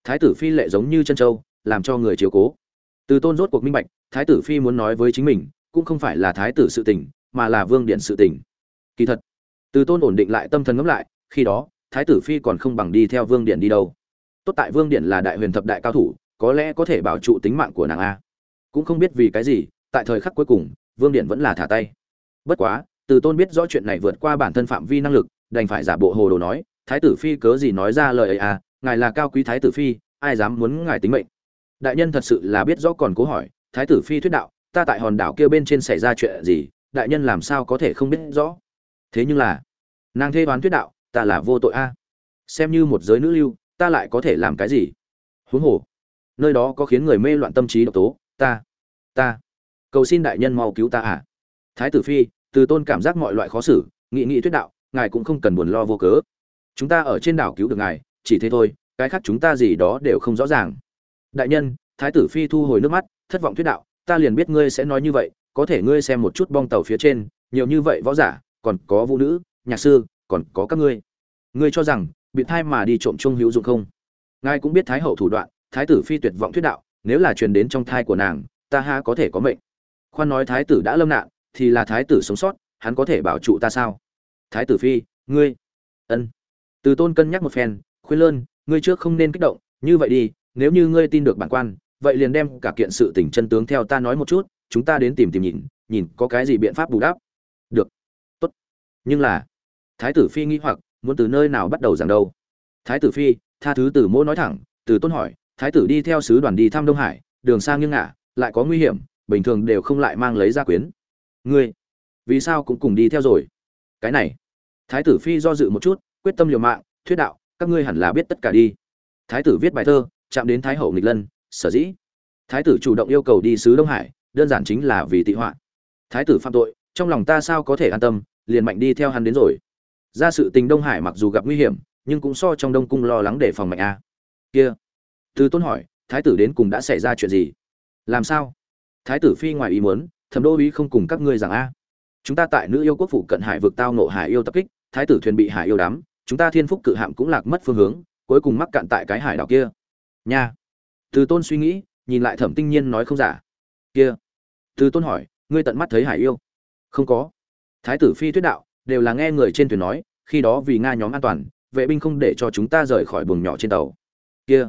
Thái tử phi lệ giống như chân châu làm cho người chiếu cố. Từ tôn rốt cuộc minh bạch, thái tử phi muốn nói với chính mình, cũng không phải là thái tử sự tình, mà là vương điện sự tình. Kỳ thật, từ tôn ổn định lại tâm thần ngẫm lại, khi đó, thái tử phi còn không bằng đi theo vương điện đi đâu. Tốt tại vương điện là đại huyền thập đại cao thủ, có lẽ có thể bảo trụ tính mạng của nàng a. Cũng không biết vì cái gì, tại thời khắc cuối cùng, vương điện vẫn là thả tay. Bất quá, từ tôn biết rõ chuyện này vượt qua bản thân phạm vi năng lực, đành phải giả bộ hồ đồ nói thái tử phi cớ gì nói ra lời ấy à ngài là cao quý thái tử phi, ai dám muốn ngài tính mệnh? Đại nhân thật sự là biết rõ còn cố hỏi, thái tử phi thuyết đạo, ta tại hòn đảo kia bên trên xảy ra chuyện gì, đại nhân làm sao có thể không biết rõ? Thế nhưng là, nàng thê đoán thuyết đạo, ta là vô tội a. Xem như một giới nữ lưu, ta lại có thể làm cái gì? Huống hồ, nơi đó có khiến người mê loạn tâm trí độc tố, ta ta, cầu xin đại nhân mau cứu ta à. Thái tử phi, từ tôn cảm giác mọi loại khó xử, nghị nghị thuyết đạo, ngài cũng không cần buồn lo vô cớ chúng ta ở trên đảo cứu được ngài, chỉ thế thôi, cái khác chúng ta gì đó đều không rõ ràng. Đại nhân, thái tử phi thu hồi nước mắt, thất vọng thuyết đạo, ta liền biết ngươi sẽ nói như vậy, có thể ngươi xem một chút bong tàu phía trên, nhiều như vậy võ giả, còn có vũ nữ, nhạc sư, còn có các ngươi. Ngươi cho rằng, bị thai mà đi trộm chung hữu dụng không? Ngài cũng biết thái hậu thủ đoạn, thái tử phi tuyệt vọng thuyết đạo, nếu là truyền đến trong thai của nàng, ta ha có thể có mệnh. Khoan nói thái tử đã lâm nạn, thì là thái tử sống sót, hắn có thể bảo trụ ta sao? Thái tử phi, ngươi, ân từ tôn cân nhắc một phen, khuyên lơn, ngươi trước không nên kích động, như vậy đi, nếu như ngươi tin được bản quan, vậy liền đem cả kiện sự tình chân tướng theo ta nói một chút, chúng ta đến tìm tìm nhìn nhìn có cái gì biện pháp bù đắp. Được, tốt. Nhưng là, thái tử phi nghĩ hoặc, muốn từ nơi nào bắt đầu giảng đâu? Thái tử phi, tha thứ tử mỗ nói thẳng, từ tôn hỏi, thái tử đi theo sứ đoàn đi thăm đông hải, đường sang nghiêng ngả, lại có nguy hiểm, bình thường đều không lại mang lấy gia quyến. Ngươi, vì sao cũng cùng đi theo rồi? Cái này. Thái tử phi do dự một chút quyết tâm liều mạng, thuyết đạo, các ngươi hẳn là biết tất cả đi. Thái tử viết bài thơ, chạm đến thái hậu nghịch lân, sở dĩ. Thái tử chủ động yêu cầu đi sứ đông hải, đơn giản chính là vì tị họa. Thái tử phạm tội, trong lòng ta sao có thể an tâm, liền mạnh đi theo hắn đến rồi. Ra sự tình đông hải mặc dù gặp nguy hiểm, nhưng cũng so trong đông cung lo lắng để phòng mạnh a. Kia. Từ tôn hỏi, thái tử đến cùng đã xảy ra chuyện gì? Làm sao? Thái tử phi ngoài ý muốn, thẩm đô ý không cùng các ngươi rằng a. Chúng ta tại nữ yêu quốc phụ cận hải vực tao nộ hải yêu tập kích, thái tử thuyền bị hải yêu đắm chúng ta thiên phúc cự hạm cũng lạc mất phương hướng, cuối cùng mắc cạn tại cái hải đảo kia. Nha. Từ tôn suy nghĩ, nhìn lại thẩm tinh nhiên nói không giả. Kia. Từ tôn hỏi, ngươi tận mắt thấy hải yêu? Không có. Thái tử phi thuyết đạo đều là nghe người trên thuyền nói, khi đó vì nga nhóm an toàn, vệ binh không để cho chúng ta rời khỏi buồng nhỏ trên tàu. Kia.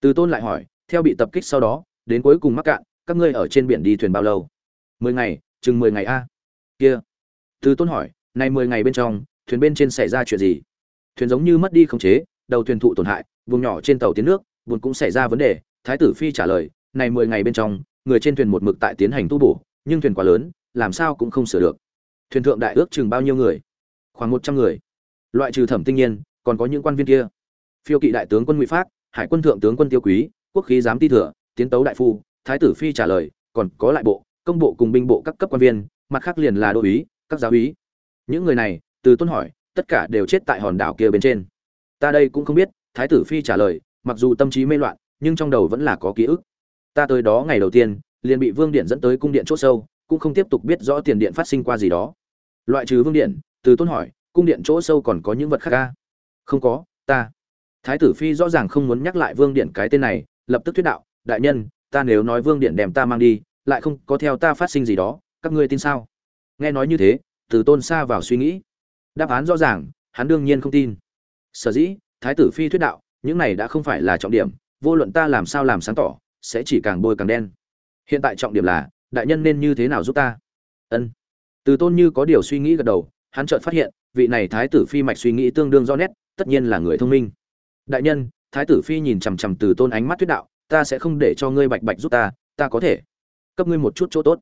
Từ tôn lại hỏi, theo bị tập kích sau đó, đến cuối cùng mắc cạn, các ngươi ở trên biển đi thuyền bao lâu? Mười ngày, chừng mười ngày a. Kia. Từ tôn hỏi này mười ngày bên trong, thuyền bên trên xảy ra chuyện gì? Thuyền giống như mất đi khống chế, đầu thuyền thụ tổn hại, vùng nhỏ trên tàu tiến nước, buồn cũng xảy ra vấn đề. Thái tử phi trả lời, này mười ngày bên trong, người trên thuyền một mực tại tiến hành tu bổ, nhưng thuyền quá lớn, làm sao cũng không sửa được. Thuyền thượng đại ước chừng bao nhiêu người? Khoảng một trăm người. Loại trừ thẩm tinh nhiên, còn có những quan viên kia. Phiêu kỵ đại tướng quân ngụy phát hải quân thượng tướng quân tiêu quý, quốc khí giám ti thừa, tiến tấu đại phu. Thái tử phi trả lời, còn có lại bộ, công bộ cùng binh bộ các cấp quan viên, mặt khác liền là đô úy, các giáo úy. Những người này, từ tuân hỏi tất cả đều chết tại hòn đảo kia bên trên. Ta đây cũng không biết, thái tử phi trả lời, mặc dù tâm trí mê loạn, nhưng trong đầu vẫn là có ký ức. Ta tới đó ngày đầu tiên, liền bị vương điện dẫn tới cung điện c h ỗ sâu, cũng không tiếp tục biết rõ tiền điện phát sinh qua gì đó. Loại trừ vương điện, từ tôn hỏi, cung điện chỗ sâu còn có những vật khác ca không có, ta. Thái tử phi rõ ràng không muốn nhắc lại vương điện cái tên này, lập tức thuyết đạo, đại nhân, ta nếu nói vương điện đem ta mang đi, lại không có theo ta phát sinh gì đó, các ngươi tin sao? Nghe nói như thế, từ tôn xa vào suy nghĩ đáp án rõ ràng, hắn đương nhiên không tin. Sở dĩ, thái tử phi thuyết đạo, những này đã không phải là trọng điểm, vô luận ta làm sao làm sáng tỏ, sẽ chỉ càng bôi càng đen. Hiện tại trọng điểm là, đại nhân nên như thế nào giúp ta? Ân. Từ tôn như có điều suy nghĩ gật đầu, hắn chợt phát hiện, vị này thái tử phi mạch suy nghĩ tương đương rõ nét, tất nhiên là người thông minh. Đại nhân, thái tử phi nhìn chằm chằm từ tôn ánh mắt thuyết đạo, ta sẽ không để cho ngươi bạch bạch giúp ta ta có thể cấp ngươi một chút chỗ tốt.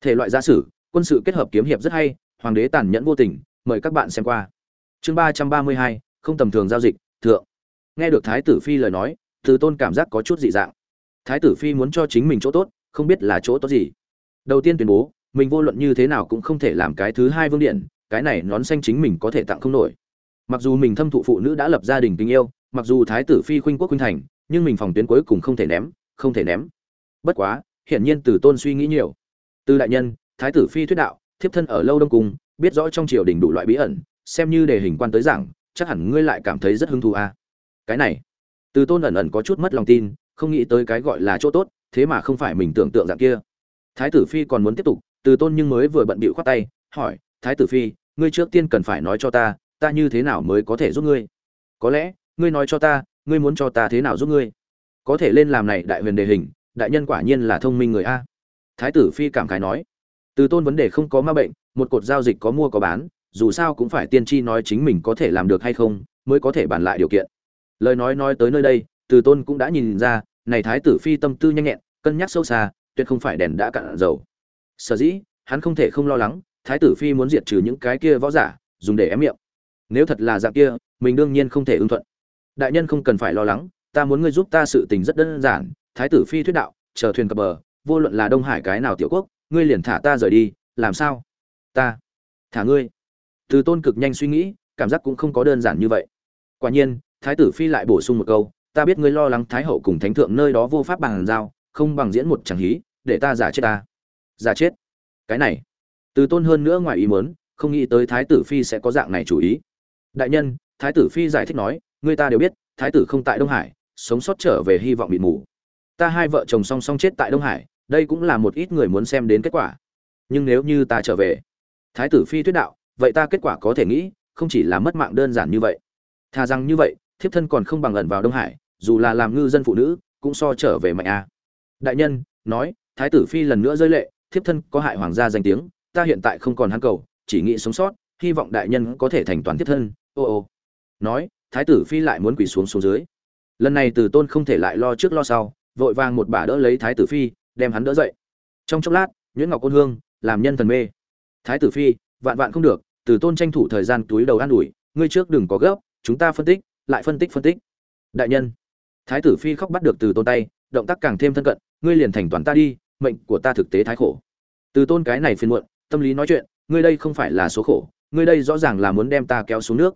Thể loại gia sử, quân sự kết hợp kiếm hiệp rất hay, hoàng đế tàn nhẫn vô tình mời các bạn xem qua. Chương ba trăm ba mươi hai, không tầm thường giao dịch, thượng. Nghe được thái tử phi lời nói, từ tôn cảm giác có chút dị dạng. Thái tử phi muốn cho chính mình chỗ tốt, không biết là chỗ tốt gì. Đầu tiên tuyên bố, mình vô luận như thế nào cũng không thể làm cái thứ hai vương điện, cái này nón xanh chính mình có thể tặng không nổi. Mặc dù mình thâm thụ phụ nữ đã lập gia đình tình yêu, mặc dù thái tử phi khuynh quốc khuynh thành, nhưng mình phòng tuyến cuối cùng không thể ném, không thể ném. Bất quá, hiển nhiên từ tôn suy nghĩ nhiều. Từ đại nhân, thái tử phi thuyết đạo, thiếp thân ở lâu đông cung biết rõ trong triều đình đủ loại bí ẩn, xem như đề hình quan tới giảng, chắc hẳn ngươi lại cảm thấy rất hứng thú a à. cái này, từ tôn ẩn ẩn có chút mất lòng tin, không nghĩ tới cái gọi là chỗ tốt, thế mà không phải mình tưởng tượng dạng kia. Thái tử phi còn muốn tiếp tục, từ tôn nhưng mới vừa bận bịu khoát tay, hỏi, thái tử phi, ngươi trước tiên cần phải nói cho ta ta như thế nào mới có thể giúp ngươi? Có lẽ, ngươi nói cho ta, ngươi muốn cho ta thế nào giúp ngươi? Có thể lên làm này đại huyền đề hình, đại nhân quả nhiên là thông minh người a. Thái tử phi cảm khái nói. Từ tôn vấn đề không có ma bệnh một cột giao dịch có mua có bán, dù sao cũng phải tiên tri nói chính mình có thể làm được hay không, mới có thể bàn lại điều kiện. Lời nói nói tới nơi đây, từ tôn cũng đã nhìn ra, này thái tử phi tâm tư nhanh nhẹn, cân nhắc sâu xa, tuyệt không phải đèn đã cạn dầu. Sở dĩ, hắn không thể không lo lắng, thái tử phi muốn diệt trừ những cái kia võ giả, dùng để ém miệng. Nếu thật là dạng kia, mình đương nhiên không thể ưng thuận. Đại nhân không cần phải lo lắng, ta muốn ngươi giúp ta sự tình rất đơn giản, thái tử phi thuyết đạo, chờ thuyền cập bờ, vô luận là đông hải cái nào tiểu quốc, ngươi liền thả ta rời đi, làm sao? Ta, thả ngươi. Từ tôn cực nhanh suy nghĩ, cảm giác cũng không có đơn giản như vậy. Quả nhiên, thái tử phi lại bổ sung một câu, ta biết ngươi lo lắng thái hậu cùng thánh thượng nơi đó vô pháp bằng giao, không bằng diễn một chẳng hí, để ta giả chết ta. Giả chết? Cái này. Từ tôn hơn nữa ngoài ý muốn, không nghĩ tới thái tử phi sẽ có dạng này chủ ý. Đại nhân, thái tử phi giải thích nói người ta đều biết, thái tử không tại đông hải, sống sót trở về hy vọng bị mù. Ta hai vợ chồng song song chết tại đông hải, đây cũng là một ít người muốn xem đến kết quả. Nhưng nếu như ta trở về thái tử phi thuyết đạo, vậy ta kết quả có thể nghĩ, không chỉ là mất mạng đơn giản như vậy. Thà rằng như vậy, thiếp thân còn không bằng ẩn vào đông hải, dù là làm ngư dân phụ nữ, cũng so trở về mạnh a. Đại nhân, nói, thái tử phi lần nữa rơi lệ, thiếp thân có hại hoàng gia danh tiếng, ta hiện tại không còn hắn cầu, chỉ nghĩ sống sót, hy vọng đại nhân có thể thành toàn thiếp thân, ô ô. Nói, thái tử phi lại muốn quỳ xuống xuống dưới. Lần này từ tôn không thể lại lo trước lo sau, vội vàng một bà đỡ lấy thái tử phi, đem hắn đỡ dậy. Trong chốc lát, nhuyễn ngọc ôn hương, làm nhân thần mê thái tử phi, vạn vạn không được, từ tôn tranh thủ thời gian túi đầu an ủi, ngươi trước đừng có gấp, chúng ta phân tích, lại phân tích phân tích. Đại nhân, thái tử phi khóc bắt được từ tôn tay, động tác càng thêm thân cận, ngươi liền thành toàn ta đi, mệnh của ta thực tế thái khổ. Từ tôn cái này phiền muộn, tâm lý nói chuyện, ngươi đây không phải là số khổ, ngươi đây rõ ràng là muốn đem ta kéo xuống nước.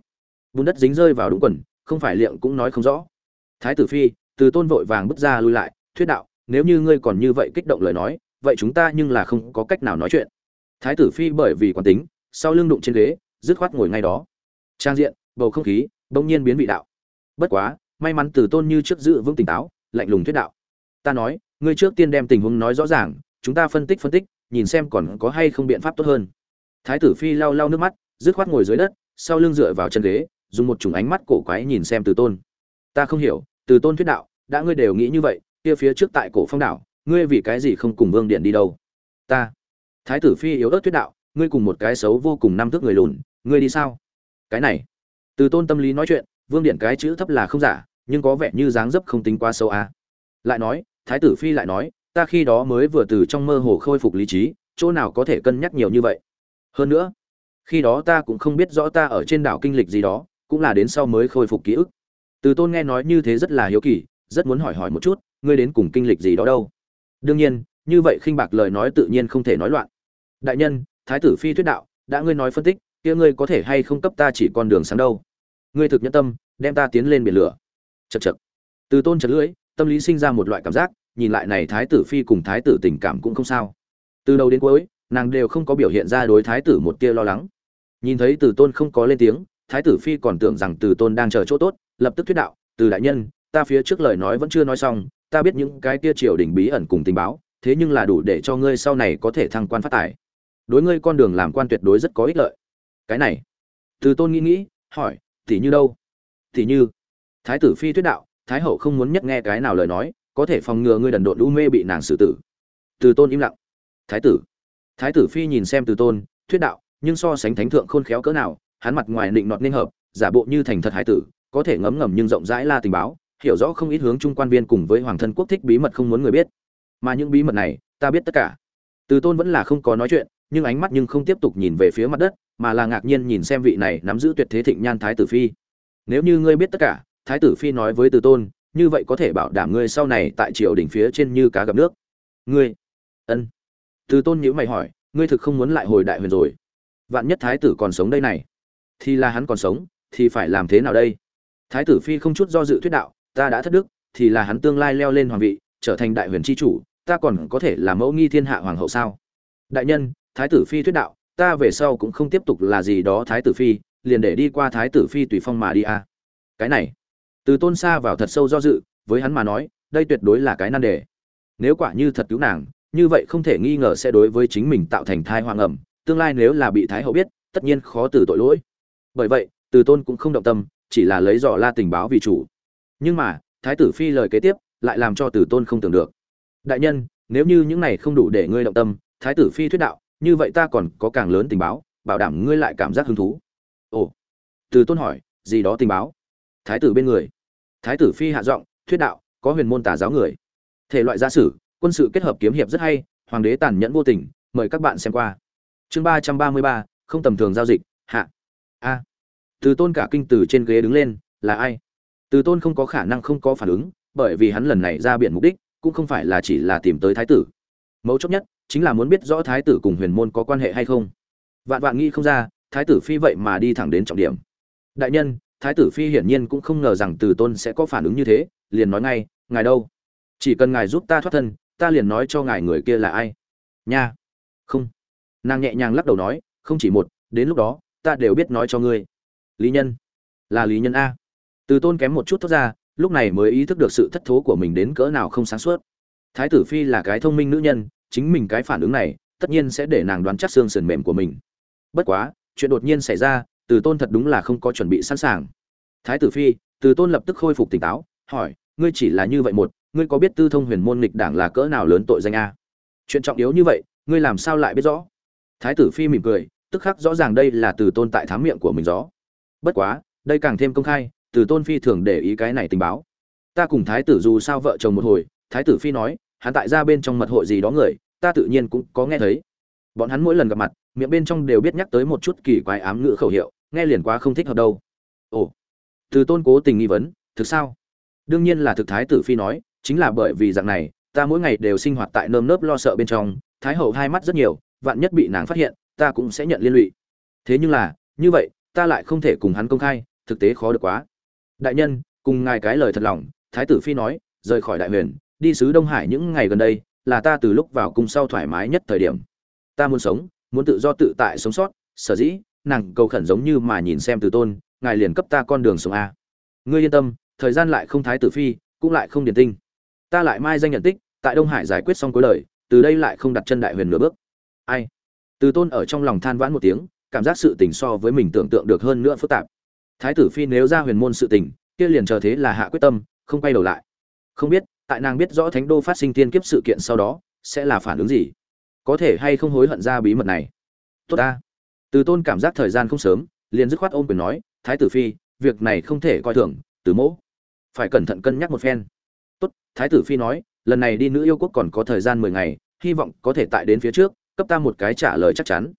Bùn đất dính rơi vào đúng quần, không phải liệng cũng nói không rõ. Thái tử phi, từ tôn vội vàng bước ra lui lại, thuyết đạo, nếu như ngươi còn như vậy kích động lời nói, vậy chúng ta nhưng là không có cách nào nói chuyện thái tử phi bởi vì quán tính, sau lưng đụng trên ghế, dứt khoát ngồi ngay đó. Trang diện, bầu không khí, bỗng nhiên biến vị đạo. Bất quá, may mắn từ tôn như trước giữ vững tỉnh táo, lạnh lùng thuyết đạo. Ta nói, ngươi trước tiên đem tình huống nói rõ ràng, chúng ta phân tích phân tích, nhìn xem còn có hay không biện pháp tốt hơn. Thái tử phi lau lau nước mắt, dứt khoát ngồi dưới đất, sau lưng dựa vào chân ghế, dùng một chủng ánh mắt cổ quái nhìn xem từ tôn. Ta không hiểu, từ tôn thuyết đạo, đã ngươi đều nghĩ như vậy, kia phía trước tại cổ phong đảo, ngươi vì cái gì không cùng vương điện đi đâu? Ta thái tử phi yếu ớt tuyết đạo, ngươi cùng một cái xấu vô cùng năm thước người lùn, ngươi đi sao? Cái này, từ tôn tâm lý nói chuyện, vương điện cái chữ thấp là không giả, nhưng có vẻ như dáng dấp không tính quá sâu à. lại nói, thái tử phi lại nói, ta khi đó mới vừa từ trong mơ hồ khôi phục lý trí, chỗ nào có thể cân nhắc nhiều như vậy? Hơn nữa, khi đó ta cũng không biết rõ ta ở trên đảo kinh lịch gì đó, cũng là đến sau mới khôi phục ký ức. Từ tôn nghe nói như thế rất là hiếu kỳ, rất muốn hỏi hỏi một chút, ngươi đến cùng kinh lịch gì đó đâu? Đương nhiên, như vậy khinh bạc lời nói tự nhiên không thể nói loạn đại nhân, thái tử phi thuyết đạo, đã ngươi nói phân tích, kia ngươi có thể hay không cấp ta chỉ con đường sáng đâu? Ngươi thực nhân tâm, đem ta tiến lên biển lửa. Chật chật từ tôn chật lưỡi, tâm lý sinh ra một loại cảm giác, nhìn lại này thái tử phi cùng thái tử tình cảm cũng không sao. Từ đầu đến cuối, nàng đều không có biểu hiện ra đối thái tử một tia lo lắng. Nhìn thấy từ tôn không có lên tiếng, thái tử phi còn tưởng rằng từ tôn đang chờ chỗ tốt, lập tức thuyết đạo, từ đại nhân, ta phía trước lời nói vẫn chưa nói xong, ta biết những cái kia triều đình bí ẩn cùng tình báo, thế nhưng là đủ để cho ngươi sau này có thể thăng quan phát tài đối ngươi con đường làm quan tuyệt đối rất có ích lợi. Cái này, từ tôn nghĩ nghĩ, hỏi, tỷ như đâu? Tỷ như. Thái tử phi thuyết đạo, thái hậu không muốn nhất nghe cái nào lời nói, có thể phòng ngừa ngươi đần độn u mê bị nàng xử tử. Từ tôn im lặng. Thái tử. Thái tử phi nhìn xem từ tôn, thuyết đạo, nhưng so sánh thánh thượng khôn khéo cỡ nào, hắn mặt ngoài định nọt nên hợp, giả bộ như thành thật hải tử, có thể ngấm ngầm nhưng rộng rãi la tình báo, hiểu rõ không ít hướng trung quan viên cùng với hoàng thân quốc thích bí mật không muốn người biết. Mà những bí mật này, ta biết tất cả. Từ tôn vẫn là không có nói chuyện nhưng ánh mắt nhưng không tiếp tục nhìn về phía mặt đất, mà là ngạc nhiên nhìn xem vị này nắm giữ tuyệt thế thịnh nhan thái tử phi. Nếu như ngươi biết tất cả, thái tử phi nói với từ tôn, như vậy có thể bảo đảm ngươi sau này tại triều đỉnh phía trên như cá gặp nước. Ngươi, ân. Từ tôn nhữ mày hỏi, ngươi thực không muốn lại hồi đại huyền rồi? Vạn nhất thái tử còn sống đây này, thì là hắn còn sống, thì phải làm thế nào đây? Thái tử phi không chút do dự thuyết đạo, ta đã thất đức, thì là hắn tương lai leo lên hoàng vị, trở thành đại huyền tri chủ, ta còn có thể là mẫu nghi thiên hạ hoàng hậu sao? Đại nhân thái tử phi thuyết đạo, ta về sau cũng không tiếp tục là gì đó thái tử phi, liền để đi qua thái tử phi tùy phong mà đi à. cái này, từ tôn xa vào thật sâu do dự, với hắn mà nói, đây tuyệt đối là cái nan đề. Nếu quả như thật cứu nàng, như vậy không thể nghi ngờ sẽ đối với chính mình tạo thành thai hoàng ẩm, tương lai nếu là bị thái hậu biết, tất nhiên khó từ tội lỗi. Bởi vậy, từ tôn cũng không động tâm, chỉ là lấy dò la tình báo vì chủ. Nhưng mà, thái tử phi lời kế tiếp lại làm cho từ tôn không tưởng được. Đại nhân, nếu như những này không đủ để ngươi động tâm, thái tử phi thuyết đạo như vậy ta còn có càng lớn tình báo, bảo đảm ngươi lại cảm giác hứng thú. Ồ, từ tôn hỏi, gì đó tình báo? Thái tử bên người. Thái tử phi hạ giọng, thuyết đạo, có huyền môn tà giáo người. Thể loại gia sử, quân sự kết hợp kiếm hiệp rất hay, hoàng đế tàn nhẫn vô tình, mời các bạn xem qua. Chương ba trăm ba mươi ba, không tầm thường giao dịch, hạ. A. Từ tôn cả kinh từ trên ghế đứng lên, là ai? Từ tôn không có khả năng không có phản ứng, bởi vì hắn lần này ra biển mục đích, cũng không phải là chỉ là tìm tới thái tử. Mấu chốt nhất chính là muốn biết rõ thái tử cùng huyền môn có quan hệ hay không. Vạn vạn nghĩ không ra, thái tử phi vậy mà đi thẳng đến trọng điểm. Đại nhân, thái tử phi hiển nhiên cũng không ngờ rằng từ tôn sẽ có phản ứng như thế, liền nói ngay, ngài đâu? Chỉ cần ngài giúp ta thoát thân, ta liền nói cho ngài người kia là ai. Nha. Không. Nàng nhẹ nhàng lắc đầu nói, không chỉ một, đến lúc đó, ta đều biết nói cho ngươi. Lý nhân. Là lý nhân a. Từ tôn kém một chút thoát ra, lúc này mới ý thức được sự thất thố của mình đến cỡ nào không sáng suốt. Thái tử phi là cái thông minh nữ nhân chính mình cái phản ứng này, tất nhiên sẽ để nàng đoán chắc xương sườn mềm của mình. Bất quá, chuyện đột nhiên xảy ra, từ tôn thật đúng là không có chuẩn bị sẵn sàng. Thái tử phi, từ tôn lập tức khôi phục tỉnh táo, hỏi, ngươi chỉ là như vậy một, ngươi có biết tư thông huyền môn nghịch đảng là cỡ nào lớn tội danh a? Chuyện trọng yếu như vậy, ngươi làm sao lại biết rõ? Thái tử phi mỉm cười, tức khắc rõ ràng đây là từ tôn tại thám miệng của mình rõ. Bất quá, đây càng thêm công khai, từ tôn phi thường để ý cái này tình báo. Ta cùng thái tử dù sao vợ chồng một hồi, thái tử phi nói, hắn tại ra bên trong mật hội gì đó người ta tự nhiên cũng có nghe thấy. Bọn hắn mỗi lần gặp mặt, miệng bên trong đều biết nhắc tới một chút kỳ quái ám ngữ khẩu hiệu, nghe liền quá không thích hợp đâu. Ồ, từ tôn cố tình nghi vấn, thực sao? Đương nhiên là thực thái tử phi nói, chính là bởi vì dạng này, ta mỗi ngày đều sinh hoạt tại nơm nớp lo sợ bên trong, thái hậu hai mắt rất nhiều, vạn nhất bị nàng phát hiện, ta cũng sẽ nhận liên lụy. Thế nhưng là, như vậy, ta lại không thể cùng hắn công khai, thực tế khó được quá. Đại nhân, cùng ngài cái lời thật lòng, thái tử phi nói, rời khỏi đại huyền, đi sứ đông hải những ngày gần đây là ta từ lúc vào cung sau thoải mái nhất thời điểm. Ta muốn sống, muốn tự do tự tại sống sót, sở dĩ, nàng cầu khẩn giống như mà nhìn xem từ tôn, ngài liền cấp ta con đường sống a. Ngươi yên tâm, thời gian lại không thái tử phi, cũng lại không điển tinh. Ta lại mai danh nhận tích, tại đông hải giải quyết xong cuối đời, từ đây lại không đặt chân đại huyền nửa bước. Ai? Từ tôn ở trong lòng than vãn một tiếng, cảm giác sự tình so với mình tưởng tượng được hơn nữa phức tạp. Thái tử phi nếu ra huyền môn sự tình, kia liền chờ thế là hạ quyết tâm, không quay đầu lại. Không biết tại nàng biết rõ thánh đô phát sinh tiên kiếp sự kiện sau đó, sẽ là phản ứng gì? Có thể hay không hối hận ra bí mật này? Tốt ta. Từ tôn cảm giác thời gian không sớm, liền dứt khoát ôm quyền nói, thái tử phi, việc này không thể coi thường, từ mỗ. Phải cẩn thận cân nhắc một phen. Tốt, thái tử phi nói, lần này đi nữ yêu quốc còn có thời gian mười ngày, hy vọng có thể tại đến phía trước, cấp ta một cái trả lời chắc chắn.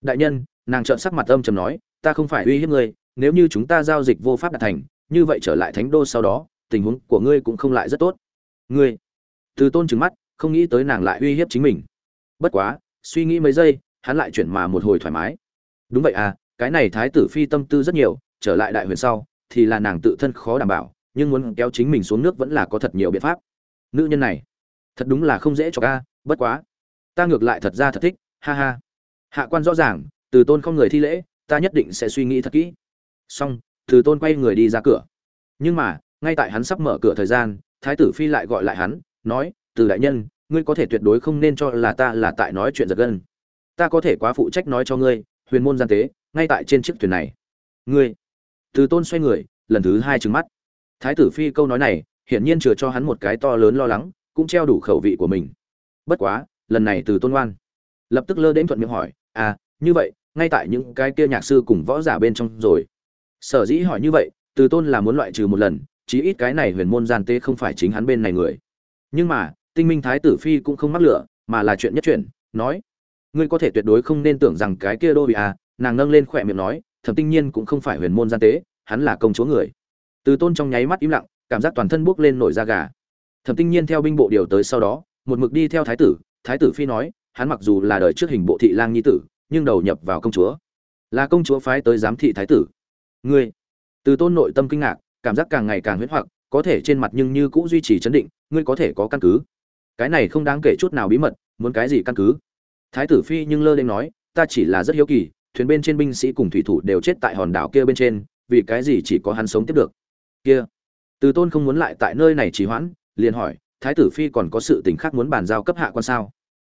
Đại nhân, nàng trợn sắc mặt âm trầm nói, ta không phải uy hiếp ngươi, nếu như chúng ta giao dịch vô pháp đạt thành, như vậy trở lại thánh đô sau đó, tình huống của ngươi cũng không lại rất tốt ngươi. Từ tôn trừng mắt, không nghĩ tới nàng lại uy hiếp chính mình. Bất quá, suy nghĩ mấy giây, hắn lại chuyển mà một hồi thoải mái. Đúng vậy à cái này thái tử phi tâm tư rất nhiều, trở lại đại huyền sau, thì là nàng tự thân khó đảm bảo, nhưng muốn kéo chính mình xuống nước vẫn là có thật nhiều biện pháp. Nữ nhân này, thật đúng là không dễ cho ca, bất quá. Ta ngược lại thật ra thật thích, ha ha. Hạ quan rõ ràng, từ tôn không người thi lễ, ta nhất định sẽ suy nghĩ thật kỹ. Xong, từ tôn quay người đi ra cửa. Nhưng mà, ngay tại hắn sắp mở cửa thời gian thái tử phi lại gọi lại hắn, nói, từ đại nhân, ngươi có thể tuyệt đối không nên cho là ta là tại nói chuyện giật gân. Ta có thể quá phụ trách nói cho ngươi, huyền môn gian tế, ngay tại trên chiếc thuyền này. Ngươi? Từ tôn xoay người, lần thứ hai trừng mắt. Thái tử phi câu nói này, hiển nhiên chừa cho hắn một cái to lớn lo lắng, cũng treo đủ khẩu vị của mình. Bất quá, lần này từ tôn ngoan lập tức lơ đến thuận miệng hỏi à như vậy, ngay tại những cái kia nhạc sư cùng võ giả bên trong rồi. Sở dĩ hỏi như vậy, từ tôn là muốn loại trừ một lần chí ít cái này huyền môn gian tế không phải chính hắn bên này người. Nhưng mà, tinh minh thái tử phi cũng không mắc lửa, mà là chuyện nhất chuyện nói, ngươi có thể tuyệt đối không nên tưởng rằng cái kia đô bị à? Nàng nâng lên khỏe miệng nói, thẩm tinh nhiên cũng không phải huyền môn gian tế, hắn là công chúa người. Từ tôn trong nháy mắt im lặng, cảm giác toàn thân buốc lên nổi da gà. Thẩm tinh nhiên theo binh bộ điều tới sau đó, một mực đi theo thái tử thái tử phi nói, hắn mặc dù là đời trước hình bộ thị lang nhi tử, nhưng đầu nhập vào công chúa, là công chúa phái tới giám thị thái tử. Ngươi? Từ tôn nội tâm kinh ngạc cảm giác càng ngày càng huyễn hoặc, có thể trên mặt nhưng như cũng duy trì chấn định, ngươi có thể có căn cứ. Cái này không đáng kể chút nào bí mật, muốn cái gì căn cứ? Thái tử phi nhưng lơ lên nói, ta chỉ là rất hiếu kỳ, thuyền bên trên binh sĩ cùng thủy thủ đều chết tại hòn đảo kia bên trên, vì cái gì chỉ có hắn sống tiếp được? Kia, từ tôn không muốn lại tại nơi này trì hoãn, liền hỏi, thái tử phi còn có sự tình khác muốn bàn giao cấp hạ quan sao?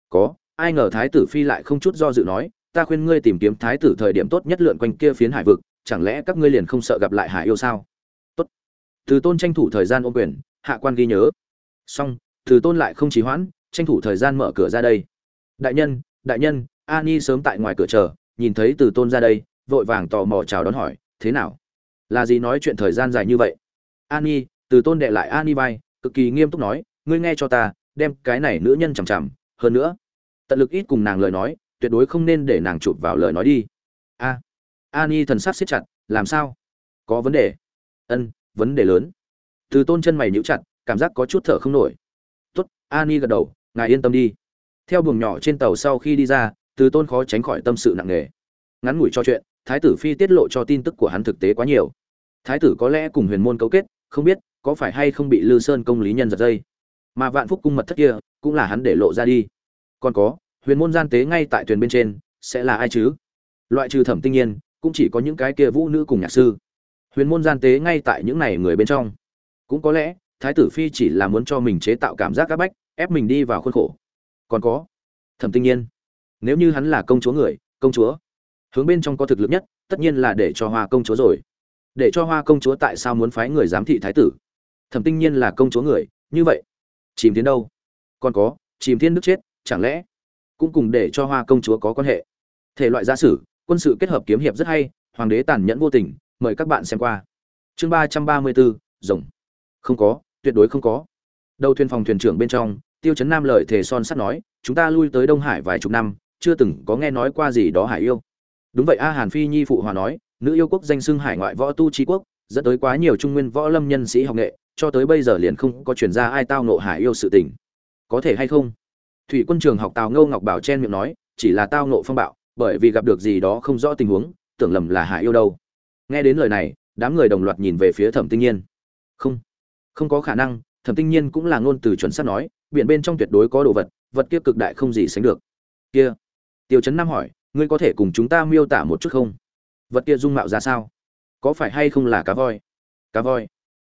Có, ai ngờ thái tử phi lại không chút do dự nói, ta khuyên ngươi tìm kiếm thái tử thời điểm tốt nhất lượn quanh kia phiến hải vực, chẳng lẽ các ngươi liền không sợ gặp lại hải yêu sao? Từ tôn tranh thủ thời gian ôm quyền, hạ quan ghi nhớ. Xong, từ tôn lại không trì hoãn, tranh thủ thời gian mở cửa ra đây. Đại nhân đại nhân ani sớm tại ngoài cửa chờ, nhìn thấy từ tôn ra đây, vội vàng tò mò chào đón hỏi, thế nào? Là gì nói chuyện thời gian dài như vậy? Ani từ tôn đệ lại ani vai, cực kỳ nghiêm túc nói, ngươi nghe cho ta, đem cái này nữ nhân chằm chằm, hơn nữa, tận lực ít cùng nàng lời nói, tuyệt đối không nên để nàng chụp vào lời nói đi. A. Ani thần sắc siết chặt, làm sao? Có vấn đề. Ân vấn đề lớn. Từ tôn chân mày nhíu chặt, cảm giác có chút thở không nổi. Tốt, ani gật đầu, ngài yên tâm đi. Theo buồng nhỏ trên tàu sau khi đi ra, từ tôn khó tránh khỏi tâm sự nặng nề. Ngắn ngủi cho chuyện, thái tử phi tiết lộ cho tin tức của hắn thực tế quá nhiều. Thái tử có lẽ cùng huyền môn cấu kết, không biết có phải hay không bị lư sơn công lý nhân giật dây. Mà vạn phúc cung mật thất kia, cũng là hắn để lộ ra đi. Còn có, huyền môn gian tế ngay tại thuyền bên trên, sẽ là ai chứ? Loại trừ thẩm tinh nhiên, cũng chỉ có những cái kia vũ nữ cùng nhạc sư huyền môn gian tế ngay tại những này người bên trong. Cũng có lẽ, thái tử phi chỉ là muốn cho mình chế tạo cảm giác áp bách, ép mình đi vào khuôn khổ. Còn có, thẩm tinh nhiên, nếu như hắn là công chúa người, công chúa, hướng bên trong có thực lực nhất, tất nhiên là để cho hoa công chúa rồi. Để cho hoa công chúa tại sao muốn phái người giám thị thái tử? Thẩm tinh nhiên là công chúa người, như vậy, chìm tiến đâu? Còn có, chìm thiên đức chết, chẳng lẽ cũng cùng để cho hoa công chúa có quan hệ? Thể loại gia sử, quân sự kết hợp kiếm hiệp rất hay, hoàng đế tàn nhẫn vô tình mời các bạn xem qua. Chương ba trăm ba mươi bốn, rồng. Không có, tuyệt đối không có. Đầu thuyền phòng thuyền trưởng bên trong, tiêu chấn nam lợi thề son sắt nói, chúng ta lui tới đông hải vài chục năm, chưa từng có nghe nói qua gì đó hải yêu. Đúng vậy, a hàn phi nhi phụ hòa nói, nữ yêu quốc danh xưng hải ngoại võ tu trí quốc, dẫn tới quá nhiều trung nguyên võ lâm nhân sĩ học nghệ, cho tới bây giờ liền không có chuyển ra ai tao nộ hải yêu sự tình. Có thể hay không? Thủy quân trường học tào ngâu ngọc bảo chen miệng nói, chỉ là tao nộ phong bạo, bởi vì gặp được gì đó không rõ tình huống, tưởng lầm là hải yêu đâu nghe đến lời này, đám người đồng loạt nhìn về phía thẩm tinh nhiên. Không không có khả năng, thẩm tinh nhiên cũng là ngôn từ chuẩn xác nói, biển bên trong tuyệt đối có đồ vật vật kia cực đại không gì sánh được. Kia, tiêu chấn nam hỏi, ngươi có thể cùng chúng ta miêu tả một chút không? Vật kia dung mạo ra sao? Có phải hay không là cá voi? Cá voi.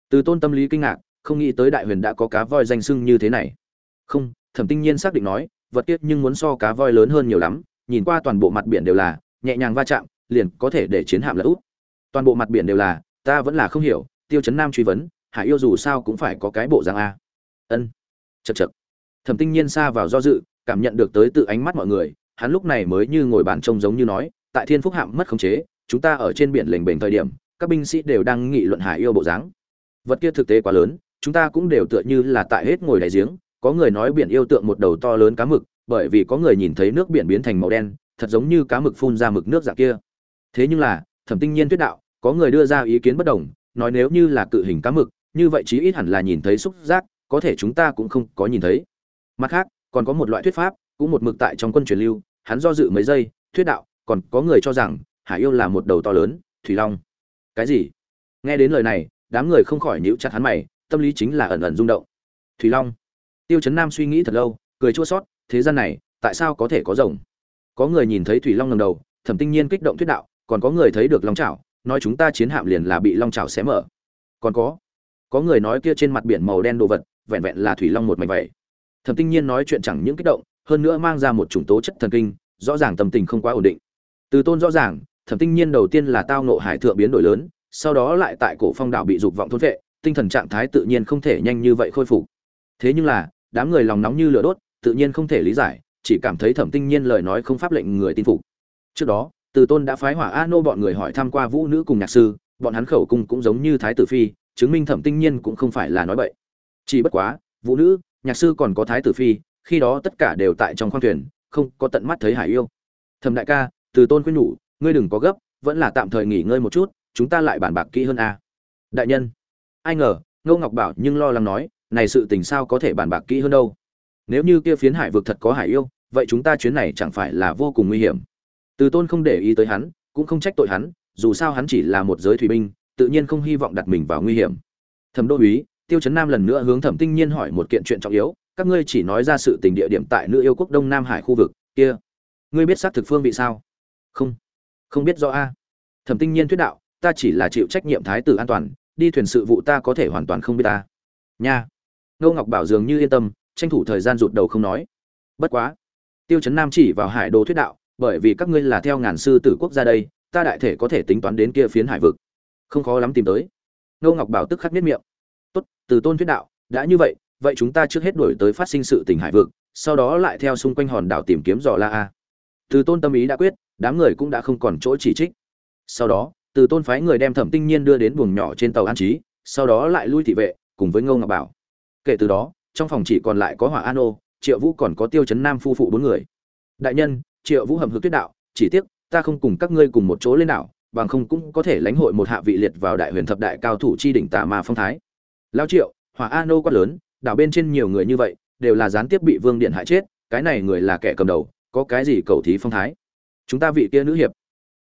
Từ tôn tâm lý kinh ngạc, không nghĩ tới đại huyền đã có cá voi danh sưng như thế này. Không, thẩm tinh nhiên xác định nói, vật kia nhưng muốn so cá voi lớn hơn nhiều lắm, nhìn qua toàn bộ mặt biển đều là, nhẹ nhàng va chạm, liền có thể để chiến hạm lỡ út toàn bộ mặt biển đều là, ta vẫn là không hiểu, tiêu chấn nam truy vấn, hải yêu dù sao cũng phải có cái bộ dạng a. Ân. Chật chật thẩm tinh nhiên xa vào do dự, cảm nhận được tới tự ánh mắt mọi người, hắn lúc này mới như ngồi bàn trông giống như nói, tại thiên phúc hạm mất khống chế, chúng ta ở trên biển lềnh bềnh thời điểm, các binh sĩ đều đang nghị luận hải yêu bộ dáng. Vật kia thực tế quá lớn, chúng ta cũng đều tựa như là tại hết ngồi đại giếng, có người nói biển yêu tượng một đầu to lớn cá mực, bởi vì có người nhìn thấy nước biển biến thành màu đen, thật giống như cá mực phun ra mực nước dạng kia. Thế nhưng là, thẩm tinh nhiên tuyết đạo có người đưa ra ý kiến bất đồng, nói nếu như là cự hình cá mực, như vậy chí ít hẳn là nhìn thấy xúc giác, có thể chúng ta cũng không có nhìn thấy. Mặt khác, còn có một loại thuyết pháp, cũng một mực tại trong quân truyền lưu, hắn do dự mấy giây, thuyết đạo, còn có người cho rằng, hải yêu là một đầu to lớn, thủy long. Cái gì? Nghe đến lời này, đám người không khỏi níu chặt hắn mày, tâm lý chính là ẩn ẩn rung động. Thủy long. Tiêu chấn nam suy nghĩ thật lâu, cười chua sót thế gian này, tại sao có thể có rồng? Có người nhìn thấy thủy long lần đầu, thẩm tinh nhiên kích động thuyết đạo, còn có người thấy được long chảo nói chúng ta chiến hạm liền là bị long chảo xé mở. Còn có có người nói kia trên mặt biển màu đen đồ vật, vẹn vẹn là thủy long một mảnh vậy. Thẩm tinh nhiên nói chuyện chẳng những kích động, hơn nữa mang ra một chủng tố chất thần kinh, rõ ràng tâm tình không quá ổn định. Từ tôn rõ ràng, thẩm tinh nhiên đầu tiên là tao nộ hải thượng biến đổi lớn, sau đó lại tại cổ phong đảo bị dục vọng thôn vệ, tinh thần trạng thái tự nhiên không thể nhanh như vậy khôi phục. Thế nhưng là, đám người lòng nóng như lửa đốt, tự nhiên không thể lý giải, chỉ cảm thấy thẩm tinh nhiên lời nói không pháp lệnh người tin phục. Trước đó từ tôn đã phái hỏa a nô bọn người hỏi tham q u a vũ nữ cùng nhạc sư, bọn hắn khẩu cung cũng giống như thái tử phi, chứng minh thẩm tinh nhiên cũng không phải là nói bậy. Chỉ bất quá, vũ nữ, nhạc sư còn có thái tử phi, khi đó tất cả đều tại trong khoang thuyền, không có tận mắt thấy hải yêu. Thẩm đại ca, từ tôn khuyên nhủ, ngươi đừng có gấp, vẫn là tạm thời nghỉ ngơi một chút, chúng ta lại bàn bạc kỹ hơn a. Đại nhân. Ai ngờ, ngô ngọc bảo nhưng lo lắng nói, này sự tình sao có thể bàn bạc kỹ hơn đâu? Nếu như kia phiến hải vực thật có hải yêu, vậy chúng ta chuyến này chẳng phải là vô cùng nguy hiểm từ tôn không để ý tới hắn, cũng không trách tội hắn, dù sao hắn chỉ là một giới thủy binh, tự nhiên không hy vọng đặt mình vào nguy hiểm. Thẩm đô úy, tiêu chấn nam lần nữa hướng thẩm tinh nhiên hỏi một kiện chuyện trọng yếu, các ngươi chỉ nói ra sự tình địa điểm tại nữ yêu quốc đông nam hải khu vực, kia. Ngươi biết xác thực phương vị sao? Không. Không biết rõ a. Thẩm tinh nhiên thuyết đạo, ta chỉ là chịu trách nhiệm thái tử an toàn, đi thuyền sự vụ ta có thể hoàn toàn không biết ta. Nha. Ngô ngọc bảo dường như yên tâm, tranh thủ thời gian rụt đầu không nói. Bất quá. Tiêu chấn nam chỉ vào hải đồ thuyết đạo bởi vì các ngươi là theo ngàn sư tử quốc gia đây, ta đại thể có thể tính toán đến kia phiến hải vực. Không khó lắm tìm tới. Ngô ngọc bảo tức khắc biết miệng. Tốt, từ tôn thuyết đạo, đã như vậy vậy chúng ta trước hết đổi tới phát sinh sự tình hải vực, sau đó lại theo xung quanh hòn đảo tìm kiếm dò la a. Từ tôn tâm ý đã quyết, đám người cũng đã không còn chỗ chỉ trích. Sau đó, từ tôn phái người đem thẩm tinh nhiên đưa đến buồng nhỏ trên tàu an trí, sau đó lại lui thị vệ, cùng với ngô ngọc bảo. Kể từ đó, trong phòng chỉ còn lại có hỏa an ô, triệu vũ còn có tiêu chấn nam phu phụ bốn người. Đại nhân triệu vũ hầm hực tuyết đạo, chỉ tiếc, ta không cùng các ngươi cùng một chỗ lên đảo, bằng không cũng có thể lãnh hội một hạ vị liệt vào đại huyền thập đại cao thủ chi đỉnh tà ma phong thái. Lao triệu, hỏa a nô quát lớn, đảo bên trên nhiều người như vậy, đều là gián tiếp bị vương điện hại chết, cái này người là kẻ cầm đầu, có cái gì cầu thí phong thái? Chúng ta vị kia nữ hiệp.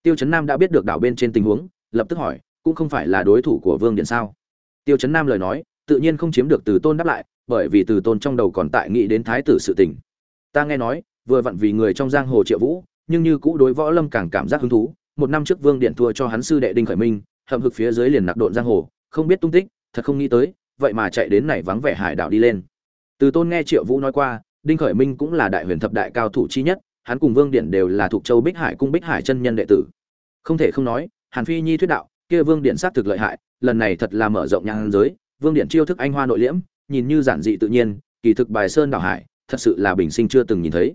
Tiêu chấn nam đã biết được đảo bên trên tình huống, lập tức hỏi, cũng không phải là đối thủ của vương điện sao? Tiêu chấn nam lời nói, tự nhiên không chiếm được từ tôn đáp lại, bởi vì từ tôn trong đầu còn tại nghĩ đến thái tử sự tình. Ta nghe nói vừa vặn vì người trong giang hồ triệu vũ, nhưng như cũ đối võ lâm càng cảm giác hứng thú. Một năm trước vương điện thua cho hắn sư đệ đinh khởi minh, hậm hực phía dưới liền nặc độn giang hồ, không biết tung tích, thật không nghĩ tới, vậy mà chạy đến này vắng vẻ hải đảo đi lên. Từ tôn nghe triệu vũ nói qua, đinh khởi minh cũng là đại huyền thập đại cao thủ chi nhất, hắn cùng vương điện đều là thuộc châu bích hải cung bích hải chân nhân đệ tử. Không thể không nói, hàn phi nhi thuyết đạo, kia vương điện sát thực lợi hại, lần này thật là mở rộng nhang giới, vương điện chiêu thức anh hoa nội liễm, nhìn như giản dị tự nhiên, kỳ thực bài sơn đảo hải, thật sự là bình sinh chưa từng nhìn thấy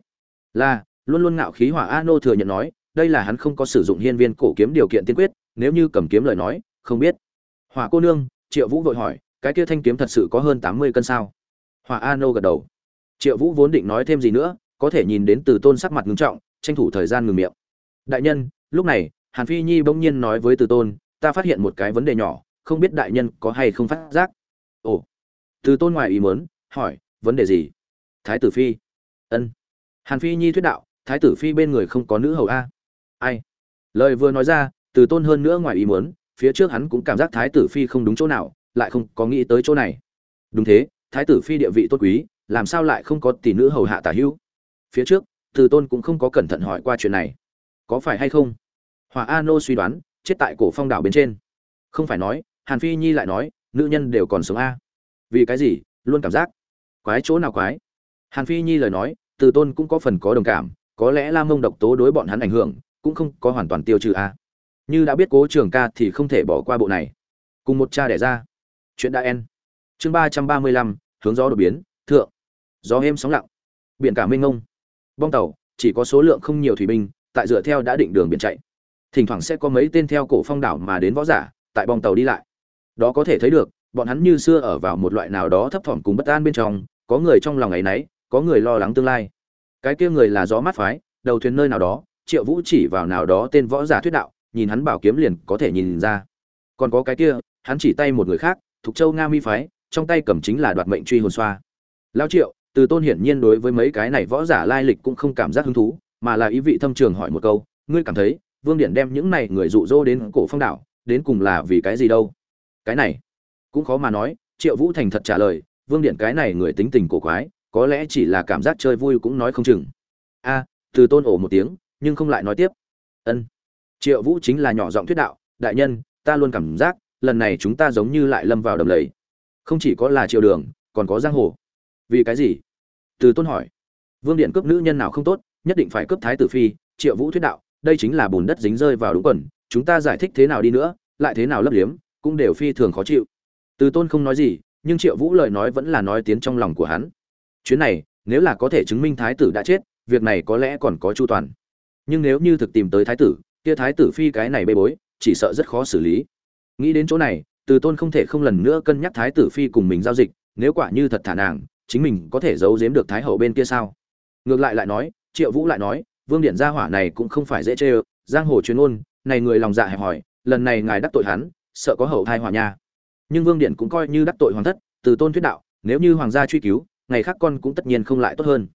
là, luôn luôn ngạo khí hỏa a nô thừa nhận nói, đây là hắn không có sử dụng hiên viên cổ kiếm điều kiện tiên quyết, nếu như cầm kiếm lời nói, không biết. Hỏa cô nương, triệu vũ vội hỏi, cái kia thanh kiếm thật sự có hơn tám mươi cân sao? Hỏa a nô gật đầu. Triệu vũ vốn định nói thêm gì nữa, có thể nhìn đến từ tôn sắc mặt ngưng trọng, tranh thủ thời gian ngừng miệng. Đại nhân, lúc này, hàn phi nhi bỗng nhiên nói với từ tôn, ta phát hiện một cái vấn đề nhỏ, không biết đại nhân có hay không phát giác. Ồ. Từ tôn ngoài ý muốn, hỏi, vấn đề gì? Thái tử phi. Ân hàn phi nhi thuyết đạo, thái tử phi bên người không có nữ hầu a. Ai? Lời vừa nói ra, từ tôn hơn nữa ngoài ý muốn, phía trước hắn cũng cảm giác thái tử phi không đúng chỗ nào, lại không có nghĩ tới chỗ này. Đúng thế, thái tử phi địa vị tốt quý, làm sao lại không có tỷ nữ hầu hạ tả hữu? Phía trước, từ tôn cũng không có cẩn thận hỏi qua chuyện này. Có phải hay không? Hòa a nô suy đoán, chết tại cổ phong đảo bên trên. Không phải nói, hàn phi nhi lại nói, nữ nhân đều còn sống a. Vì cái gì? Luôn cảm giác. Quái chỗ nào quái? Hàn phi nhi lời nói từ tôn cũng có phần có đồng cảm, có lẽ lam mông độc tố đối bọn hắn ảnh hưởng, cũng không có hoàn toàn tiêu trừ a như đã biết cố trường ca thì không thể bỏ qua bộ này. Cùng một cha đẻ ra. Chuyện đã en. Chương ba trăm ba mươi lăm, hướng gió đột biến, thượng. Gió êm sóng lặng. Biển cả mênh ngông bong tàu, chỉ có số lượng không nhiều thủy binh, tại dựa theo đã định đường biển chạy. Thỉnh thoảng sẽ có mấy tên theo cổ phong đảo mà đến võ giả, tại bong tàu đi lại. Đó có thể thấy được, bọn hắn như xưa ở vào một loại nào đó thấp thỏm cùng bất an bên trong, có người trong lòng ấy nấy có người lo lắng tương lai. Cái kia người là gió mát phái, đầu thuyền nơi nào đó, triệu vũ chỉ vào nào đó tên võ giả thuyết đạo, nhìn hắn bảo kiếm liền có thể nhìn ra. Còn có cái kia, hắn chỉ tay một người khác thuộc châu nga mi phái, trong tay cầm chính là đoạt mệnh truy hồn xoa. Lao triệu, từ tôn hiển nhiên đối với mấy cái này võ giả lai lịch cũng không cảm giác hứng thú, mà là ý vị thâm trường hỏi một câu, ngươi cảm thấy, vương điện đem những này người dụ dỗ đến cổ phong đảo, đến cùng là vì cái gì đâu? Cái này, cũng khó mà nói, triệu vũ thành thật trả lời, vương điện cái này người tính tình cổ quái có lẽ chỉ là cảm giác chơi vui cũng nói không chừng. A, từ tôn ổ một tiếng, nhưng không lại nói tiếp. Ân. Triệu vũ chính là nhỏ giọng thuyết đạo, đại nhân, ta luôn cảm giác, lần này chúng ta giống như lại lâm vào đầm lầy. Không chỉ có là triều đường, còn có giang hồ. Vì cái gì? Từ tôn hỏi. Vương điện cướp nữ nhân nào không tốt, nhất định phải cướp thái tử phi. Triệu vũ thuyết đạo, đây chính là bùn đất dính rơi vào đúng quần, chúng ta giải thích thế nào đi nữa, lại thế nào lấp liếm, cũng đều phi thường khó chịu. Từ tôn không nói gì, nhưng triệu vũ lời nói vẫn là nói tiến trong lòng của hắn chuyến này, nếu là có thể chứng minh thái tử đã chết, việc này có lẽ còn có chu toàn. Nhưng nếu như thực tìm tới thái tử, kia thái tử phi cái này bê bối, chỉ sợ rất khó xử lý. Nghĩ đến chỗ này, từ tôn không thể không lần nữa cân nhắc thái tử phi cùng mình giao dịch, nếu quả như thật thả nàng, chính mình có thể giấu giếm được thái hậu bên kia sao? Ngược lại lại nói, triệu vũ lại nói, vương điện gia hỏa này cũng không phải dễ chê ơ, giang hồ chuyên ôn này người lòng dạ hẹp hỏi lần này ngài đắc tội hắn, sợ có hậu thai hỏa nha. Nhưng vương điện cũng coi như đắc tội hoàng thất, từ tôn thuyết đạo, nếu như hoàng gia truy cứu ngày khác con cũng tất nhiên không lại tốt hơn.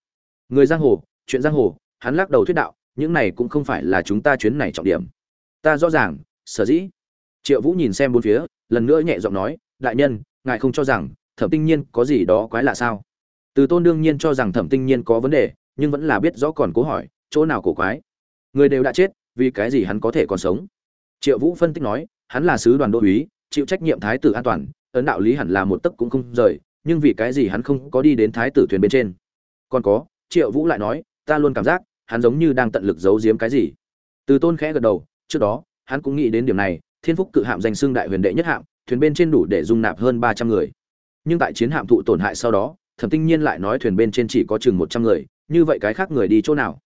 Người giang hồ, chuyện giang hồ, hắn lắc đầu thuyết đạo, những này cũng không phải là chúng ta chuyến này trọng điểm. Ta rõ ràng, sở dĩ. Triệu vũ nhìn xem bốn phía, lần nữa nhẹ giọng nói, đại nhân, ngài không cho rằng thẩm tinh nhiên có gì đó quái lạ sao? Từ tôn đương nhiên cho rằng thẩm tinh nhiên có vấn đề, nhưng vẫn là biết rõ còn cố hỏi, chỗ nào cổ quái? Người đều đã chết, vì cái gì hắn có thể còn sống? Triệu vũ phân tích nói, hắn là sứ đoàn đô uý chịu trách nhiệm thái tử an toàn, ấn đạo lý hẳn là một tấc cũng không rời nhưng vì cái gì hắn không có đi đến thái tử thuyền bên trên? Còn có, triệu vũ lại nói, ta luôn cảm giác, hắn giống như đang tận lực giấu giếm cái gì. Từ tôn khẽ gật đầu, trước đó, hắn cũng nghĩ đến điểm này, thiên phúc cự hạm danh xưng đại huyền đệ nhất hạm, thuyền bên trên đủ để dung nạp hơn ba trăm người. Nhưng tại chiến hạm thụ tổn hại sau đó, thẩm tinh nhiên lại nói thuyền bên trên chỉ có chừng một trăm người, như vậy cái khác người đi chỗ nào?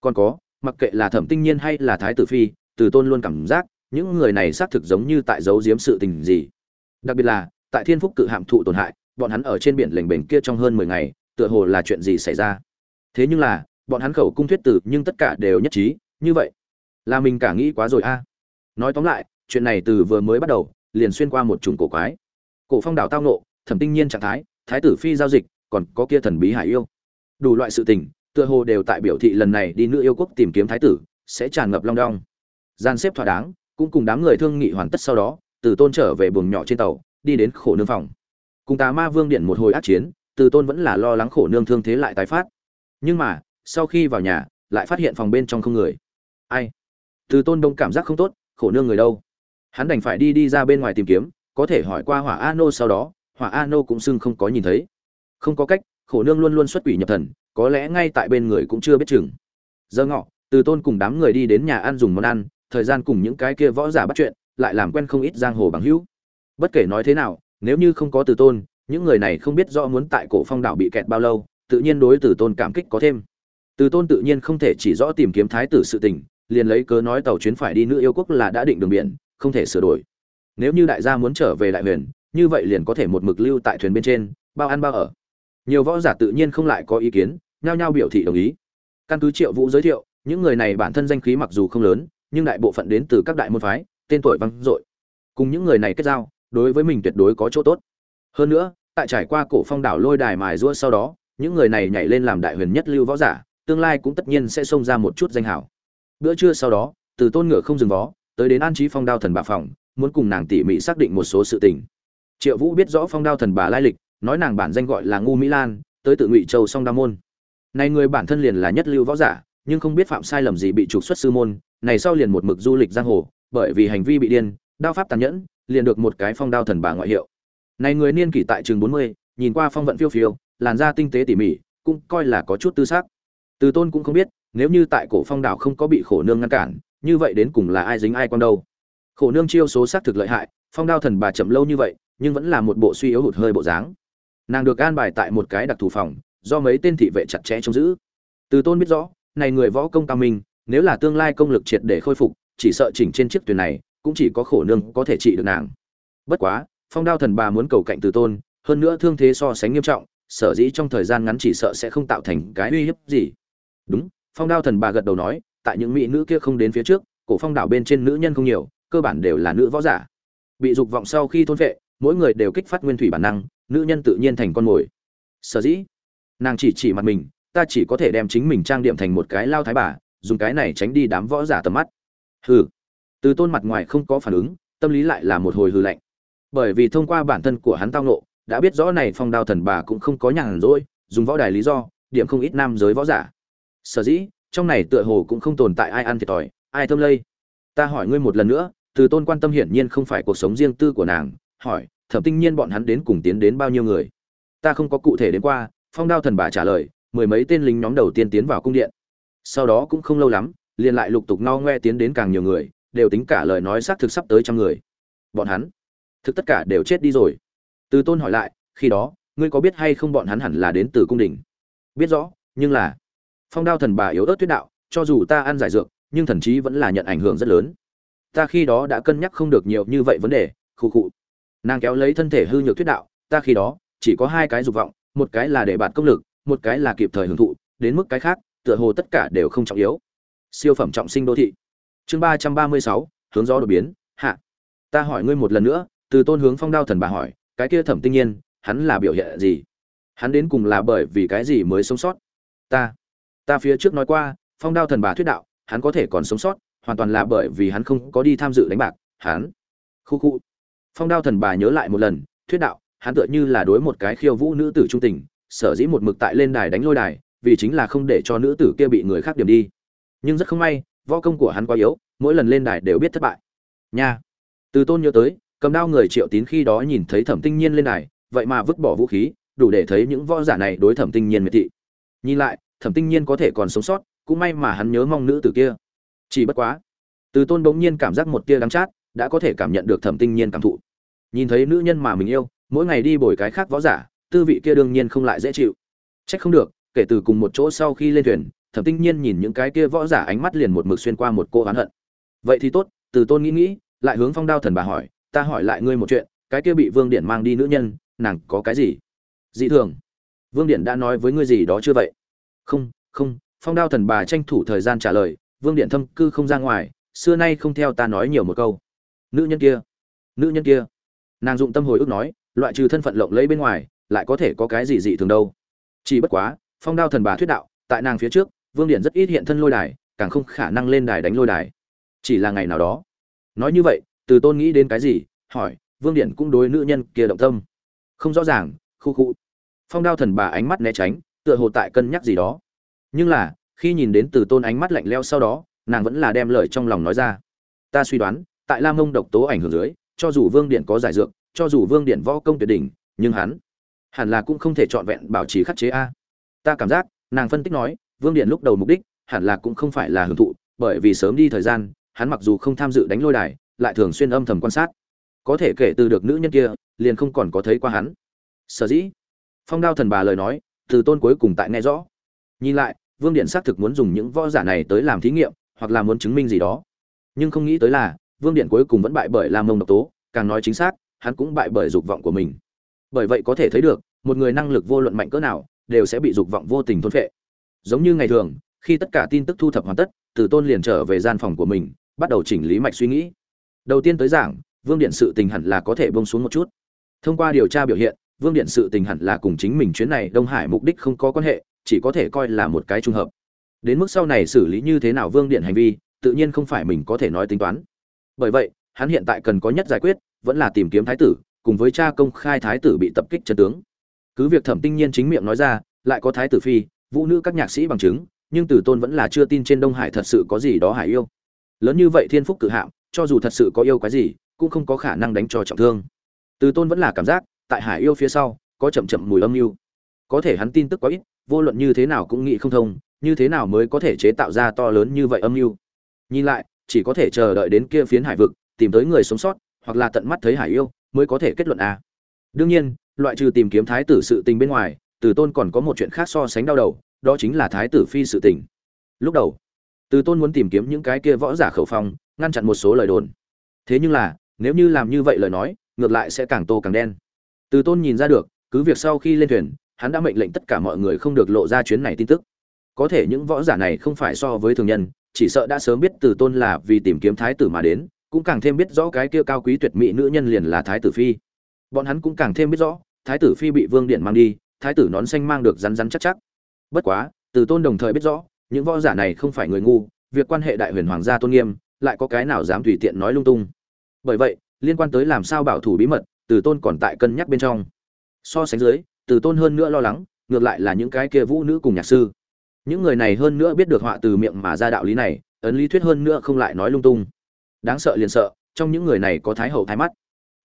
Còn có, mặc kệ là thẩm tinh nhiên hay là thái tử phi, từ tôn luôn cảm giác, những người này xác thực giống như tại giấu giếm sự tình gì. Đặc biệt là, tại thiên phúc cự hạm thụ tổn hại bọn hắn ở trên biển lềnh bềnh kia trong hơn mười ngày, tựa hồ là chuyện gì xảy ra. Thế nhưng là, bọn hắn khẩu cung thuyết tử nhưng tất cả đều nhất trí, như vậy, là mình cả nghĩ quá rồi a. Nói tóm lại, chuyện này từ vừa mới bắt đầu, liền xuyên qua một chủng cổ quái. Cổ phong đảo tao nộ thẩm tinh nhiên trạng thái thái tử phi giao dịch, còn có kia thần bí hải yêu. Đủ loại sự tình, tựa hồ đều tại biểu thị lần này đi nữ yêu quốc tìm kiếm thái tử, sẽ tràn ngập long đong. Gian xếp thỏa đáng, cũng cùng đám người thương nghị hoàn tất sau đó, từ tôn trở về buồng nhỏ trên tàu, đi đến khổ nương phòng cùng tà ma vương điện một hồi ác chiến, từ tôn vẫn là lo lắng khổ nương thương thế lại tái phát. Nhưng mà, sau khi vào nhà, lại phát hiện phòng bên trong không người. Ai? Từ tôn đông cảm giác không tốt, khổ nương người đâu? Hắn đành phải đi đi ra bên ngoài tìm kiếm, có thể hỏi qua hỏa a nô sau đó, hỏa a nô cũng xưng không có nhìn thấy. Không có cách, khổ nương luôn luôn xuất quỷ nhập thần, có lẽ ngay tại bên người cũng chưa biết chừng. Giờ ngọ, từ tôn cùng đám người đi đến nhà ăn dùng món ăn, thời gian cùng những cái kia võ giả bắt chuyện, lại làm quen không ít giang hồ bằng hữu. Bất kể nói thế nào nếu như không có từ tôn, những người này không biết rõ muốn tại cổ phong đảo bị kẹt bao lâu, tự nhiên đối từ tôn cảm kích có thêm. Từ tôn tự nhiên không thể chỉ rõ tìm kiếm thái tử sự tình, liền lấy cớ nói tàu chuyến phải đi nữ yêu quốc là đã định đường biển, không thể sửa đổi. Nếu như đại gia muốn trở về đại huyền, như vậy liền có thể một mực lưu tại thuyền bên trên, bao ăn bao ở. Nhiều võ giả tự nhiên không lại có ý kiến, nhao nhao biểu thị đồng ý. Căn cứ triệu vũ giới thiệu, những người này bản thân danh khí mặc dù không lớn, nhưng đại bộ phận đến từ các đại môn phái, tên tuổi vang dội. Cùng những người này kết giao đối với mình tuyệt đối có chỗ tốt. Hơn nữa, tại trải qua cổ phong đảo lôi đài mài rua sau đó, những người này nhảy lên làm đại huyền nhất lưu võ giả, tương lai cũng tất nhiên sẽ xông ra một chút danh hảo. Bữa trưa sau đó, từ tôn ngựa không dừng vó, tới đến an trí phong đao thần bà phòng, muốn cùng nàng tỉ mỉ xác định một số sự tình. Triệu vũ biết rõ phong đao thần bà lai lịch, nói nàng bản danh gọi là ngu mỹ lan, tới tự ngụy châu song đa môn. Này người bản thân liền là nhất lưu võ giả, nhưng không biết phạm sai lầm gì bị trục xuất sư môn, này sau liền một mực du lịch giang hồ, bởi vì hành vi bị điên, đao pháp tàn nhẫn liền được một cái phong đao thần bà ngoại hiệu. Này người niên kỷ tại trường 40, nhìn qua phong vận phiêu phiêu làn da tinh tế tỉ mỉ cũng coi là có chút tư xác từ tôn cũng không biết nếu như tại cổ phong đảo không có bị khổ nương ngăn cản như vậy đến cùng là ai dính ai con đâu. Khổ nương chiêu số xác thực lợi hại phong đao thần bà chậm lâu như vậy nhưng vẫn là một bộ suy yếu hụt hơi bộ dáng. Nàng được an bài tại một cái đặc thù phòng do mấy tên thị vệ chặt chẽ trông giữ. Từ tôn biết rõ này người võ công cao minh nếu là tương lai công lực triệt để khôi phục chỉ sợ chỉnh trên chiếc thuyền này cũng chỉ có khổ nương có thể trị được nàng. Bất quá, phong đao thần bà muốn cầu cạnh từ tôn, hơn nữa thương thế so sánh nghiêm trọng, sở dĩ trong thời gian ngắn chỉ sợ sẽ không tạo thành cái uy hiếp gì. Đúng, phong đao thần bà gật đầu nói, tại những mỹ nữ kia không đến phía trước, cổ phong đảo bên trên nữ nhân không nhiều, cơ bản đều là nữ võ giả. Bị dục vọng sau khi thôn vệ, mỗi người đều kích phát nguyên thủy bản năng, nữ nhân tự nhiên thành con mồi. Sở dĩ, nàng chỉ chỉ mặt mình, ta chỉ có thể đem chính mình trang điểm thành một cái lao thái bà, dùng cái này tránh đi đám võ giả tầm mắt. Hừ từ tôn mặt ngoài không có phản ứng, tâm lý lại là một hồi hư lạnh. Bởi vì thông qua bản thân của hắn tao nộ đã biết rõ này phong đao thần bà cũng không có nhàn rỗi, dùng võ đài lý do, điểm không ít nam giới võ giả. Sở dĩ, trong này tựa hồ cũng không tồn tại ai ăn thiệt thòi, ai thơm lây. Ta hỏi ngươi một lần nữa, từ tôn quan tâm hiển nhiên không phải cuộc sống riêng tư của nàng, hỏi, thẩm tinh nhiên bọn hắn đến cùng tiến đến bao nhiêu người? Ta không có cụ thể đến qua, phong đao thần bà trả lời, mười mấy tên lính nhóm đầu tiên tiến vào cung điện. Sau đó cũng không lâu lắm, liền lại lục tục no ngoe tiến đến càng nhiều người đều tính cả lời nói xác thực sắp tới trăm người. Bọn hắn, thực tất cả đều chết đi rồi. Từ tôn hỏi lại, khi đó, ngươi có biết hay không bọn hắn hẳn là đến từ cung đình? Biết rõ, nhưng là, phong đao thần bà yếu ớt tuyết đạo, cho dù ta ăn giải dược, nhưng thần chí vẫn là nhận ảnh hưởng rất lớn. Ta khi đó đã cân nhắc không được nhiều như vậy vấn đề, khụ khụ. Nàng kéo lấy thân thể hư nhược tuyết đạo, ta khi đó, chỉ có hai cái dục vọng, một cái là để bạt công lực, một cái là kịp thời hưởng thụ, đến mức cái khác, tựa hồ tất cả đều không trọng yếu. Siêu phẩm trọng sinh đô thị chương ba trăm ba mươi sáu, hướng gió đột biến, hạ. Ta hỏi ngươi một lần nữa, từ tôn hướng phong đao thần bà hỏi, cái kia thẩm tinh nhiên, hắn là biểu hiện gì? Hắn đến cùng là bởi vì cái gì mới sống sót? Ta ta phía trước nói qua, phong đao thần bà thuyết đạo, hắn có thể còn sống sót, hoàn toàn là bởi vì hắn không có đi tham dự đánh bạc, hắn. Khu khu. Phong đao thần bà nhớ lại một lần, thuyết đạo, hắn tựa như là đối một cái khiêu vũ nữ tử trung tình, sở dĩ một mực tại lên đài đánh lôi đài, vì chính là không để cho nữ tử kia bị người khác điểm đi. Nhưng rất không may võ công của hắn quá yếu, mỗi lần lên đài đều biết thất bại. Nha. Từ tôn nhớ tới, cầm đao người triệu tín khi đó nhìn thấy thẩm tinh nhiên lên đài, vậy mà vứt bỏ vũ khí, đủ để thấy những võ giả này đối thẩm tinh nhiên miệt thị. Nhìn lại, thẩm tinh nhiên có thể còn sống sót, cũng may mà hắn nhớ mong nữ tử kia. Chỉ bất quá, từ tôn bỗng nhiên cảm giác một tia đắng chát, đã có thể cảm nhận được thẩm tinh nhiên cảm thụ. Nhìn thấy nữ nhân mà mình yêu, mỗi ngày đi bồi cái khác võ giả, tư vị kia đương nhiên không lại dễ chịu. Trách không được, kể từ cùng một chỗ sau khi lên thuyền thẩm tinh nhiên nhìn những cái kia võ giả ánh mắt liền một mực xuyên qua một cô oán hận. Vậy thì tốt, từ tôn nghĩ nghĩ, lại hướng phong đao thần bà hỏi, ta hỏi lại ngươi một chuyện, cái kia bị vương điện mang đi nữ nhân, nàng có cái gì? Dị thường. Vương điện đã nói với ngươi gì đó chưa vậy? Không không, phong đao thần bà tranh thủ thời gian trả lời, vương điện thâm cư không ra ngoài, xưa nay không theo ta nói nhiều một câu. Nữ nhân kia, nữ nhân kia. Nàng dụng tâm hồi ức nói, loại trừ thân phận lộng lấy bên ngoài, lại có thể có cái gì dị thường đâu. Chỉ bất quá, phong đao thần bà thuyết đạo, tại nàng phía trước vương điện rất ít hiện thân lôi đài, càng không khả năng lên đài đánh lôi đài. Chỉ là ngày nào đó. Nói như vậy, từ tôn nghĩ đến cái gì, hỏi, vương điện cũng đối nữ nhân kia động tâm. Không rõ ràng, khu khu. Phong đao thần bà ánh mắt né tránh, tựa hồ tại cân nhắc gì đó. Nhưng là, khi nhìn đến từ tôn ánh mắt lạnh leo sau đó, nàng vẫn là đem lời trong lòng nói ra. Ta suy đoán, tại lam mông độc tố ảnh hưởng dưới, cho dù vương điện có giải dược, cho dù vương điện võ công tuyệt đỉnh, nhưng hắn hẳn là cũng không thể trọn vẹn bảo trì khắc chế a. Ta cảm giác, nàng phân tích nói vương điện lúc đầu mục đích hẳn là cũng không phải là hưởng thụ, bởi vì sớm đi thời gian, hắn mặc dù không tham dự đánh lôi đài, lại thường xuyên âm thầm quan sát. Có thể kể từ được nữ nhân kia, liền không còn có thấy qua hắn. Sở dĩ, phong đao thần bà lời nói, từ tôn cuối cùng tại nghe rõ. Nhìn lại, vương điện xác thực muốn dùng những võ giả này tới làm thí nghiệm, hoặc là muốn chứng minh gì đó. Nhưng không nghĩ tới là, vương điện cuối cùng vẫn bại bởi lam mông độc tố, càng nói chính xác, hắn cũng bại bởi dục vọng của mình. Bởi vậy có thể thấy được, một người năng lực vô luận mạnh cỡ nào, đều sẽ bị dục vọng vô tình thôn phệ giống như ngày thường, khi tất cả tin tức thu thập hoàn tất, từ tôn liền trở về gian phòng của mình, bắt đầu chỉnh lý mạch suy nghĩ. Đầu tiên tới giảng, vương điện sự tình hẳn là có thể bông xuống một chút. Thông qua điều tra biểu hiện, vương điện sự tình hẳn là cùng chính mình chuyến này đông hải mục đích không có quan hệ, chỉ có thể coi là một cái trùng hợp. Đến mức sau này xử lý như thế nào vương điện hành vi, tự nhiên không phải mình có thể nói tính toán. Bởi vậy, hắn hiện tại cần có nhất giải quyết, vẫn là tìm kiếm thái tử, cùng với cha công khai thái tử bị tập kích chân tướng. Cứ việc thẩm tinh nhiên chính miệng nói ra, lại có thái tử phi vũ nữ các nhạc sĩ bằng chứng, nhưng Từ tôn vẫn là chưa tin trên đông hải thật sự có gì đó hải yêu. Lớn như vậy thiên phúc cự hạm, cho dù thật sự có yêu cái gì, cũng không có khả năng đánh cho trọng thương. Từ tôn vẫn là cảm giác, tại hải yêu phía sau, có chậm chậm mùi âm mưu. Có thể hắn tin tức quá ít, vô luận như thế nào cũng nghĩ không thông, như thế nào mới có thể chế tạo ra to lớn như vậy âm mưu. Nhìn lại, chỉ có thể chờ đợi đến kia phiến hải vực, tìm tới người sống sót, hoặc là tận mắt thấy hải yêu, mới có thể kết luận a. Đương nhiên, loại trừ tìm kiếm thái tử sự tình bên ngoài từ tôn còn có một chuyện khác so sánh đau đầu, đó chính là thái tử phi sự tình. Lúc đầu, từ tôn muốn tìm kiếm những cái kia võ giả khẩu phong, ngăn chặn một số lời đồn. Thế nhưng là, nếu như làm như vậy lời nói, ngược lại sẽ càng tô càng đen. Từ tôn nhìn ra được, cứ việc sau khi lên thuyền, hắn đã mệnh lệnh tất cả mọi người không được lộ ra chuyến này tin tức. Có thể những võ giả này không phải so với thường nhân, chỉ sợ đã sớm biết từ tôn là vì tìm kiếm thái tử mà đến, cũng càng thêm biết rõ cái kia cao quý tuyệt mỹ nữ nhân liền là thái tử phi. Bọn hắn cũng càng thêm biết rõ, thái tử phi bị vương điện mang đi thái tử nón xanh mang được rắn rắn chắc chắc. Bất quá, từ tôn đồng thời biết rõ, những võ giả này không phải người ngu, việc quan hệ đại huyền hoàng gia tôn nghiêm, lại có cái nào dám tùy tiện nói lung tung. Bởi vậy, liên quan tới làm sao bảo thủ bí mật, từ tôn còn tại cân nhắc bên trong. So sánh dưới, từ tôn hơn nữa lo lắng, ngược lại là những cái kia vũ nữ cùng nhạc sư. Những người này hơn nữa biết được họa từ miệng mà ra đạo lý này, ấn lý thuyết hơn nữa không lại nói lung tung. Đáng sợ liền sợ, trong những người này có thái hậu thái mắt.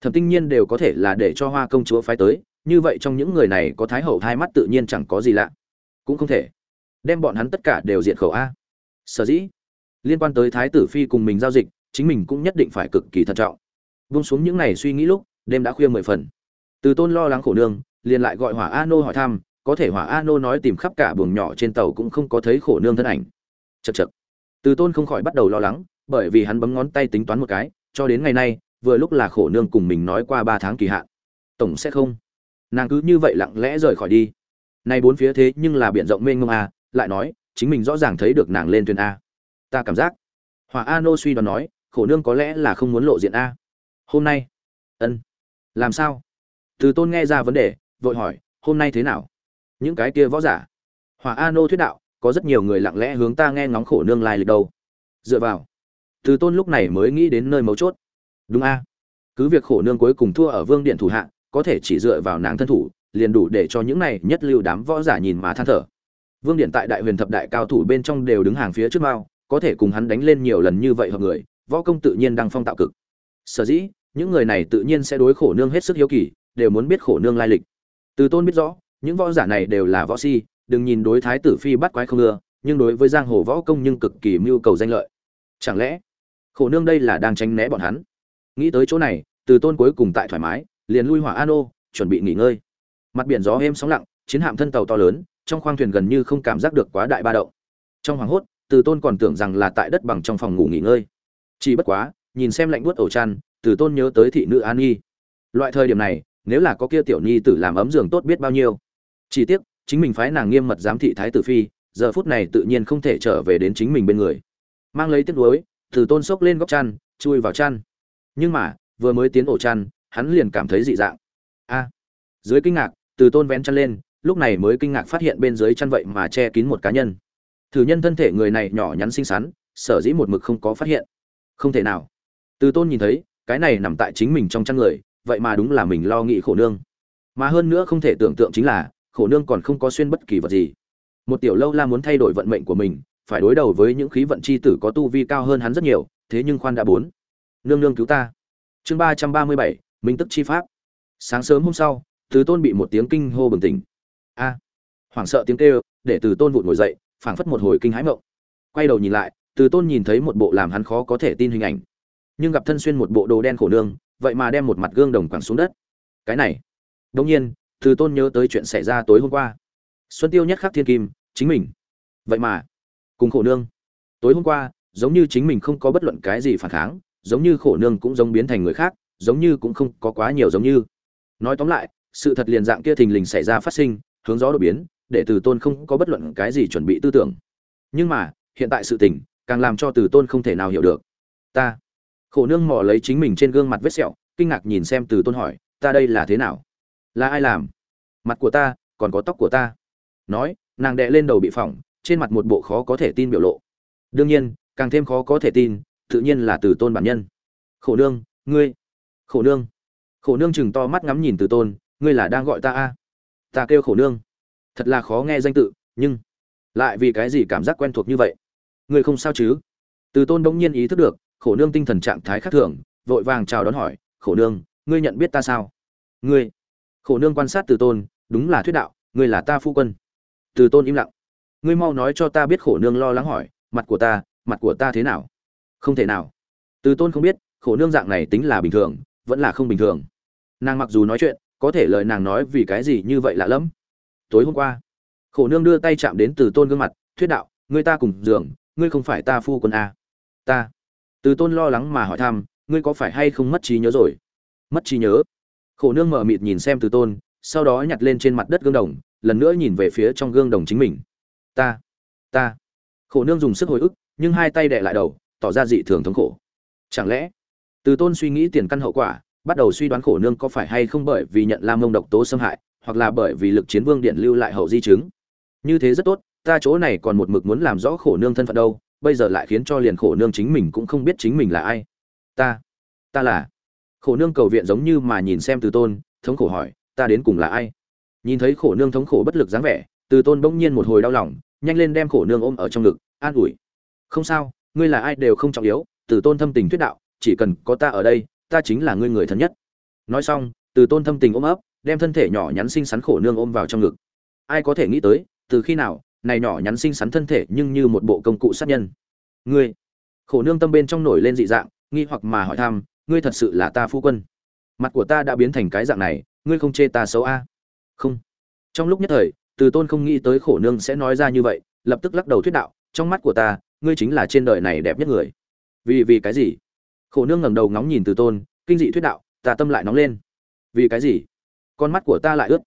Thẩm tinh nhiên đều có thể là để cho hoa công chúa phái tới như vậy trong những người này có thái hậu thái mắt tự nhiên chẳng có gì lạ. Cũng không thể. Đem bọn hắn tất cả đều diện khẩu a. Sở dĩ, liên quan tới thái tử phi cùng mình giao dịch, chính mình cũng nhất định phải cực kỳ thận trọng. Vung xuống những ngày suy nghĩ lúc, đêm đã khuya mười phần. Từ tôn lo lắng khổ nương, liền lại gọi hỏa a nô hỏi thăm, có thể hỏa a nô nói tìm khắp cả buồng nhỏ trên tàu cũng không có thấy khổ nương thân ảnh. Chật chật từ tôn không khỏi bắt đầu lo lắng, bởi vì hắn bấm ngón tay tính toán một cái, cho đến ngày nay, vừa lúc là khổ nương cùng mình nói qua ba tháng kỳ hạn. Tổng sẽ không nàng cứ như vậy lặng lẽ rời khỏi đi. Nay bốn phía thế nhưng là biển rộng mênh mông a, lại nói, chính mình rõ ràng thấy được nàng lên thuyền a. Ta cảm giác hỏa a nô suy đoán nói, khổ nương có lẽ là không muốn lộ diện a. Hôm nay, ân, làm sao? Từ tôn nghe ra vấn đề, vội hỏi, hôm nay thế nào? Những cái kia võ giả. Hỏa a nô thuyết đạo, có rất nhiều người lặng lẽ hướng ta nghe ngóng khổ nương lai lịch đâu. Dựa vào, từ tôn lúc này mới nghĩ đến nơi mấu chốt. Đúng a. Cứ việc khổ nương cuối cùng thua ở vương điện thủ hạ có thể chỉ dựa vào nàng thân thủ, liền đủ để cho những này nhất lưu đám võ giả nhìn mà than thở. Vương điện tại đại huyền thập đại cao thủ bên trong đều đứng hàng phía trước mao, có thể cùng hắn đánh lên nhiều lần như vậy hợp người, võ công tự nhiên đang phong tạo cực. Sở dĩ, những người này tự nhiên sẽ đối khổ nương hết sức hiếu kỳ, đều muốn biết khổ nương lai lịch. Từ tôn biết rõ, những võ giả này đều là võ si, đừng nhìn đối thái tử phi bắt quái không ưa, nhưng đối với giang hồ võ công nhưng cực kỳ mưu cầu danh lợi. Chẳng lẽ, khổ nương đây là đang tránh né bọn hắn? Nghĩ tới chỗ này, từ tôn cuối cùng tại thoải mái liền lui hỏa an ô chuẩn bị nghỉ ngơi. Mặt biển gió êm sóng lặng, chiến hạm thân tàu to lớn, trong khoang thuyền gần như không cảm giác được quá đại ba động. Trong hoàng hốt, từ tôn còn tưởng rằng là tại đất bằng trong phòng ngủ nghỉ ngơi. Chỉ bất quá, nhìn xem lạnh buốt ổ chăn, từ tôn nhớ tới thị nữ an nhi. Loại thời điểm này, nếu là có kia tiểu nhi tử làm ấm giường tốt biết bao nhiêu. Chỉ tiếc, chính mình phái nàng nghiêm mật giám thị thái tử phi, giờ phút này tự nhiên không thể trở về đến chính mình bên người. Mang lấy tiếc nuối, từ tôn sốc lên góc chăn, chui vào chăn. Nhưng mà, vừa mới tiến ổ chăn hắn liền cảm thấy dị dạng. A, dưới kinh ngạc, từ tôn vén chăn lên, lúc này mới kinh ngạc phát hiện bên dưới chăn vậy mà che kín một cá nhân. Thử nhân thân thể người này nhỏ nhắn xinh xắn, sở dĩ một mực không có phát hiện. Không thể nào. Từ tôn nhìn thấy, cái này nằm tại chính mình trong chăn người, vậy mà đúng là mình lo nghĩ khổ nương. Mà hơn nữa không thể tưởng tượng chính là, khổ nương còn không có xuyên bất kỳ vật gì. Một tiểu lâu la muốn thay đổi vận mệnh của mình, phải đối đầu với những khí vận c h i tử có tu vi cao hơn hắn rất nhiều, thế nhưng khoan đã bốn. Nương nương cứu ta. Chương ba trăm ba mươi bảy minh tức chi pháp. Sáng sớm hôm sau, từ tôn bị một tiếng kinh hô bừng tỉnh. A, hoảng sợ tiếng kêu, để từ tôn vụt ngồi dậy, phảng phất một hồi kinh hãi mộng. Quay đầu nhìn lại, từ tôn nhìn thấy một bộ làm hắn khó có thể tin hình ảnh. Nhưng gặp thân xuyên một bộ đồ đen khổ nương, vậy mà đem một mặt gương đồng quẳng xuống đất. Cái này đông nhiên, từ tôn nhớ tới chuyện xảy ra tối hôm qua. Xuân tiêu nhất khắc thiên kim, chính mình. Vậy mà, cùng khổ nương. Tối hôm qua, giống như chính mình không có bất luận cái gì phản kháng, giống như khổ nương cũng giống biến thành người khác giống như cũng không có quá nhiều giống như. Nói tóm lại, sự thật liền dạng kia thình lình xảy ra phát sinh, hướng gió đột biến, để từ tôn không có bất luận cái gì chuẩn bị tư tưởng. Nhưng mà, hiện tại sự tình, càng làm cho từ tôn không thể nào hiểu được. Ta, khổ nương mò lấy chính mình trên gương mặt vết sẹo, kinh ngạc nhìn xem từ tôn hỏi, ta đây là thế nào? Là ai làm? Mặt của ta, còn có tóc của ta. Nói, nàng đệ lên đầu bị phỏng, trên mặt một bộ khó có thể tin biểu lộ. Đương nhiên, càng thêm khó có thể tin, tự nhiên là từ tôn bản nhân. Khổ nương, ngươi khổ nương. Khổ nương chừng to mắt ngắm nhìn từ tôn, ngươi là đang gọi ta a? Ta kêu khổ nương. Thật là khó nghe danh tự, nhưng lại vì cái gì cảm giác quen thuộc như vậy? Ngươi không sao chứ? Từ tôn bỗng nhiên ý thức được, khổ nương tinh thần trạng thái khác thường, vội vàng chào đón hỏi, khổ nương, ngươi nhận biết ta sao? Ngươi? Khổ nương quan sát từ tôn, đúng là thuyết đạo, ngươi là ta phu quân. Từ tôn im lặng. Ngươi mau nói cho ta biết khổ nương lo lắng hỏi, mặt của ta, mặt của ta thế nào? Không thể nào. Từ tôn không biết, khổ nương dạng này tính là bình thường vẫn là không bình thường. Nàng mặc dù nói chuyện, có thể lời nàng nói vì cái gì như vậy lạ lẫm. Tối hôm qua, khổ nương đưa tay chạm đến từ tôn gương mặt, thuyết đạo, ngươi ta cùng giường, ngươi không phải ta phu quân à. ta. Từ tôn lo lắng mà hỏi thăm, ngươi có phải hay không mất trí nhớ rồi? Mất trí nhớ? Khổ nương mở mịt nhìn xem từ tôn, sau đó nhặt lên trên mặt đất gương đồng, lần nữa nhìn về phía trong gương đồng chính mình. Ta ta. Khổ nương dùng sức hồi ức, nhưng hai tay đệ lại đầu, tỏ ra dị thường thống khổ. Chẳng lẽ từ tôn suy nghĩ tiền căn hậu quả, bắt đầu suy đoán khổ nương có phải hay không bởi vì nhận lam mông độc tố xâm hại, hoặc là bởi vì lực chiến vương điện lưu lại hậu di chứng. Như thế rất tốt, ta chỗ này còn một mực muốn làm rõ khổ nương thân phận đâu, bây giờ lại khiến cho liền khổ nương chính mình cũng không biết chính mình là ai. Ta ta là. Khổ nương cầu viện giống như mà nhìn xem từ tôn, thống khổ hỏi, ta đến cùng là ai? Nhìn thấy khổ nương thống khổ bất lực dáng vẻ, từ tôn bỗng nhiên một hồi đau lòng, nhanh lên đem khổ nương ôm ở trong ngực, an ủi. Không sao, ngươi là ai đều không trọng yếu, từ tôn thâm tình thuyết đạo chỉ cần có ta ở đây, ta chính là ngươi người thân nhất. Nói xong, từ tôn thâm tình ôm ấp, đem thân thể nhỏ nhắn xinh xắn khổ nương ôm vào trong ngực. Ai có thể nghĩ tới, từ khi nào, này nhỏ nhắn xinh xắn thân thể nhưng như một bộ công cụ sát nhân. Ngươi, khổ nương tâm bên trong nổi lên dị dạng, nghi hoặc mà hỏi thăm, ngươi thật sự là ta phu quân. Mặt của ta đã biến thành cái dạng này, ngươi không chê ta xấu a? Không. Trong lúc nhất thời, từ tôn không nghĩ tới khổ nương sẽ nói ra như vậy, lập tức lắc đầu thuyết đạo, trong mắt của ta, ngươi chính là trên đời này đẹp nhất người. Vì vì cái gì? Khổ nương ngẩng đầu ngóng nhìn từ tôn, kinh dị thuyết đạo, ta tâm lại nóng lên. Vì cái gì? Con mắt của ta lại ướt.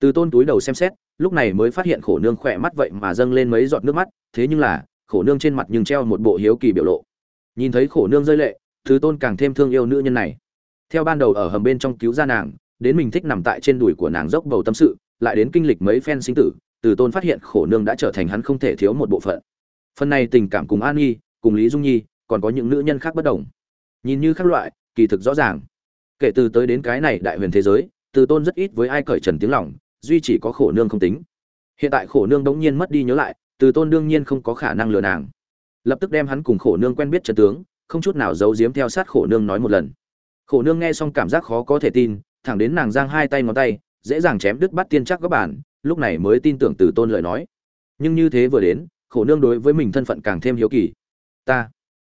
Từ tôn túi đầu xem xét, lúc này mới phát hiện khổ nương khỏe mắt vậy mà dâng lên mấy giọt nước mắt, thế nhưng là, khổ nương trên mặt nhưng treo một bộ hiếu kỳ biểu lộ. Nhìn thấy khổ nương rơi lệ, từ tôn càng thêm thương yêu nữ nhân này. Theo ban đầu ở hầm bên trong cứu ra nàng, đến mình thích nằm tại trên đùi của nàng dốc bầu tâm sự, lại đến kinh lịch mấy phen sinh tử, từ tôn phát hiện khổ nương đã trở thành hắn không thể thiếu một bộ phận. Phần này tình cảm cùng an nhi, cùng lý dung nhi, còn có những nữ nhân khác bất đồng nhìn như khác loại, kỳ thực rõ ràng. Kể từ tới đến cái này đại huyền thế giới, từ tôn rất ít với ai cởi trần tiếng lòng, duy chỉ có khổ nương không tính. Hiện tại khổ nương đống nhiên mất đi nhớ lại, từ tôn đương nhiên không có khả năng lừa nàng. Lập tức đem hắn cùng khổ nương quen biết trần tướng, không chút nào giấu giếm theo sát khổ nương nói một lần. Khổ nương nghe xong cảm giác khó có thể tin, thẳng đến nàng giang hai tay ngón tay, dễ dàng chém đứt bắt tiên chắc các bản lúc này mới tin tưởng từ tôn lời nói. Nhưng như thế vừa đến, khổ nương đối với mình thân phận càng thêm hiếu kỳ. Ta.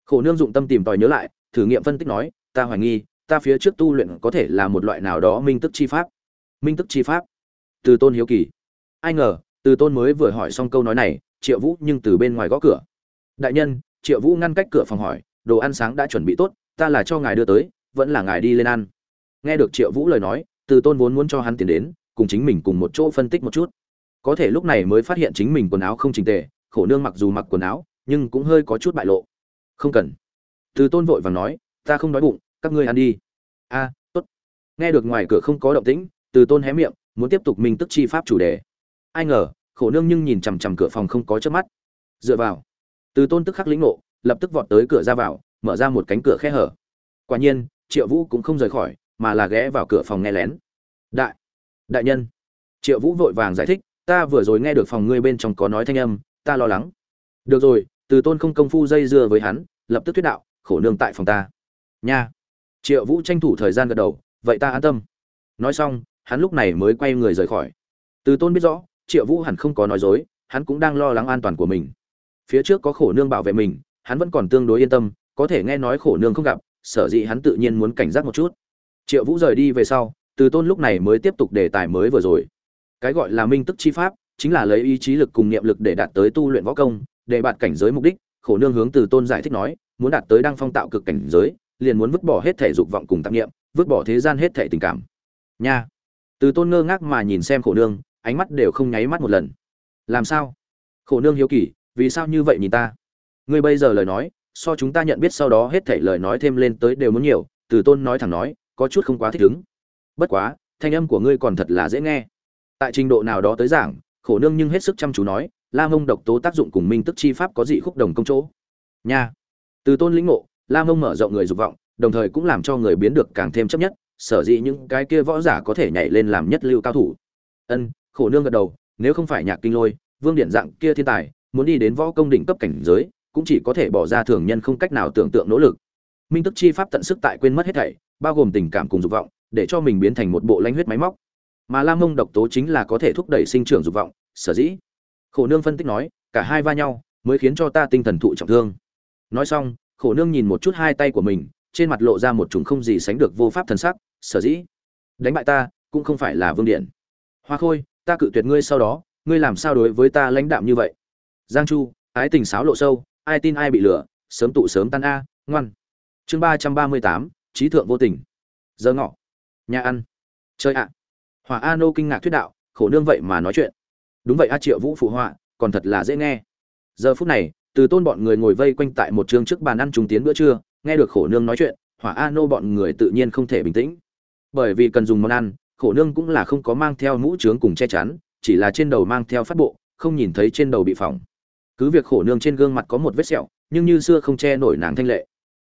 Khổ nương dụng tâm tìm tòi nhớ lại thử nghiệm phân tích nói, ta hoài nghi, ta phía trước tu luyện có thể là một loại nào đó minh tức chi pháp. Minh tức chi pháp? Từ tôn hiếu kỳ. Ai ngờ, từ tôn mới vừa hỏi xong câu nói này, triệu vũ nhưng từ bên ngoài gõ cửa. Đại nhân, triệu vũ ngăn cách cửa phòng hỏi, đồ ăn sáng đã chuẩn bị tốt, ta là cho ngài đưa tới, vẫn là ngài đi lên ăn. Nghe được triệu vũ lời nói, từ tôn vốn muốn cho hắn tiền đến, cùng chính mình cùng một chỗ phân tích một chút. Có thể lúc này mới phát hiện chính mình quần áo không trình tề, khổ nương mặc dù mặc quần áo, nhưng cũng hơi có chút bại lộ. Không cần từ tôn vội vàng nói, ta không đói bụng, các ngươi ăn đi. A, tốt. Nghe được ngoài cửa không có động tĩnh, từ tôn hé miệng, muốn tiếp tục minh tức chi pháp chủ đề. Ai ngờ, khổ nương nhưng nhìn chằm chằm cửa phòng không có chớp mắt. Dựa vào, từ tôn tức khắc lĩnh ngộ, lập tức vọt tới cửa ra vào, mở ra một cánh cửa khe hở. Quả nhiên, triệu vũ cũng không rời khỏi, mà là ghé vào cửa phòng nghe lén. Đại đại nhân. Triệu vũ vội vàng giải thích, ta vừa rồi nghe được phòng ngươi bên trong có nói thanh âm, ta lo lắng. Được rồi. Từ tôn không công phu dây dưa với hắn, lập tức thuyết đạo khổ nương tại phòng ta. Nha. Triệu vũ tranh thủ thời gian gật đầu, vậy ta an tâm. Nói xong, hắn lúc này mới quay người rời khỏi. Từ tôn biết rõ, triệu vũ hẳn không có nói dối, hắn cũng đang lo lắng an toàn của mình. Phía trước có khổ nương bảo vệ mình, hắn vẫn còn tương đối yên tâm, có thể nghe nói khổ nương không gặp, sở dĩ hắn tự nhiên muốn cảnh giác một chút. Triệu vũ rời đi về sau, từ tôn lúc này mới tiếp tục đề tài mới vừa rồi. Cái gọi là minh tức chi pháp, chính là lấy ý chí lực cùng niệm lực để đạt tới tu luyện võ công, để bạt cảnh giới mục đích khổ nương hướng từ tôn giải thích nói, muốn đạt tới đăng phong tạo cực cảnh giới, liền muốn vứt bỏ hết thể dục vọng cùng tạp niệm, vứt bỏ thế gian hết thể tình cảm. Nha. Từ tôn ngơ ngác mà nhìn xem khổ nương, ánh mắt đều không nháy mắt một lần. Làm sao? Khổ nương hiếu kỳ, vì sao như vậy nhìn ta? Ngươi bây giờ lời nói, so chúng ta nhận biết sau đó hết thảy lời nói thêm lên tới đều muốn nhiều, từ tôn nói thẳng nói, có chút không quá thích ứng. Bất quá, thanh âm của ngươi còn thật là dễ nghe. Tại trình độ nào đó tới giảng, khổ nương nhưng hết sức chăm chú nói la mông độc tố tác dụng cùng minh tức chi pháp có dị khúc đồng công chỗ. Nha. Từ tôn lĩnh ngộ, la mông mở rộng người dục vọng, đồng thời cũng làm cho người biến được càng thêm chấp nhất, sở dĩ những cái kia võ giả có thể nhảy lên làm nhất lưu cao thủ. Ân, khổ nương gật đầu, nếu không phải nhạc kinh lôi, vương điện dạng kia thiên tài, muốn đi đến võ công đỉnh cấp cảnh giới, cũng chỉ có thể bỏ ra thường nhân không cách nào tưởng tượng nỗ lực. Minh tức chi pháp tận sức tại quên mất hết thảy, bao gồm tình cảm cùng dục vọng, để cho mình biến thành một bộ lãnh huyết máy móc. Mà lam mông độc tố chính là có thể thúc đẩy sinh trưởng dục vọng, sở dĩ khổ nương phân tích nói, cả hai va nhau, mới khiến cho ta tinh thần thụ trọng thương. Nói xong, khổ nương nhìn một chút hai tay của mình, trên mặt lộ ra một chủng không gì sánh được vô pháp thần sắc, sở dĩ? Đánh bại ta, cũng không phải là vương điện. Hoa khôi, ta cự tuyệt ngươi sau đó, ngươi làm sao đối với ta lãnh đạm như vậy? Giang chu, ái tình sáo lộ sâu, ai tin ai bị lừa, sớm tụ sớm tan a, ngoan. Chương ba trăm ba mươi tám, trí thượng vô tình. Giờ ngọ. Nhà ăn. Chơi ạ. Hòa a nô kinh ngạc thuyết đạo, khổ nương vậy mà nói chuyện đúng vậy a triệu vũ phụ họa, còn thật là dễ nghe. Giờ phút này, từ tôn bọn người ngồi vây quanh tại một trường trước bàn ăn trùng tiến bữa trưa, nghe được khổ nương nói chuyện, hỏa a nô bọn người tự nhiên không thể bình tĩnh. Bởi vì cần dùng món ăn, khổ nương cũng là không có mang theo mũ trướng cùng che chắn, chỉ là trên đầu mang theo phát bộ, không nhìn thấy trên đầu bị phỏng. Cứ việc khổ nương trên gương mặt có một vết sẹo, nhưng như xưa không che nổi nàng thanh lệ.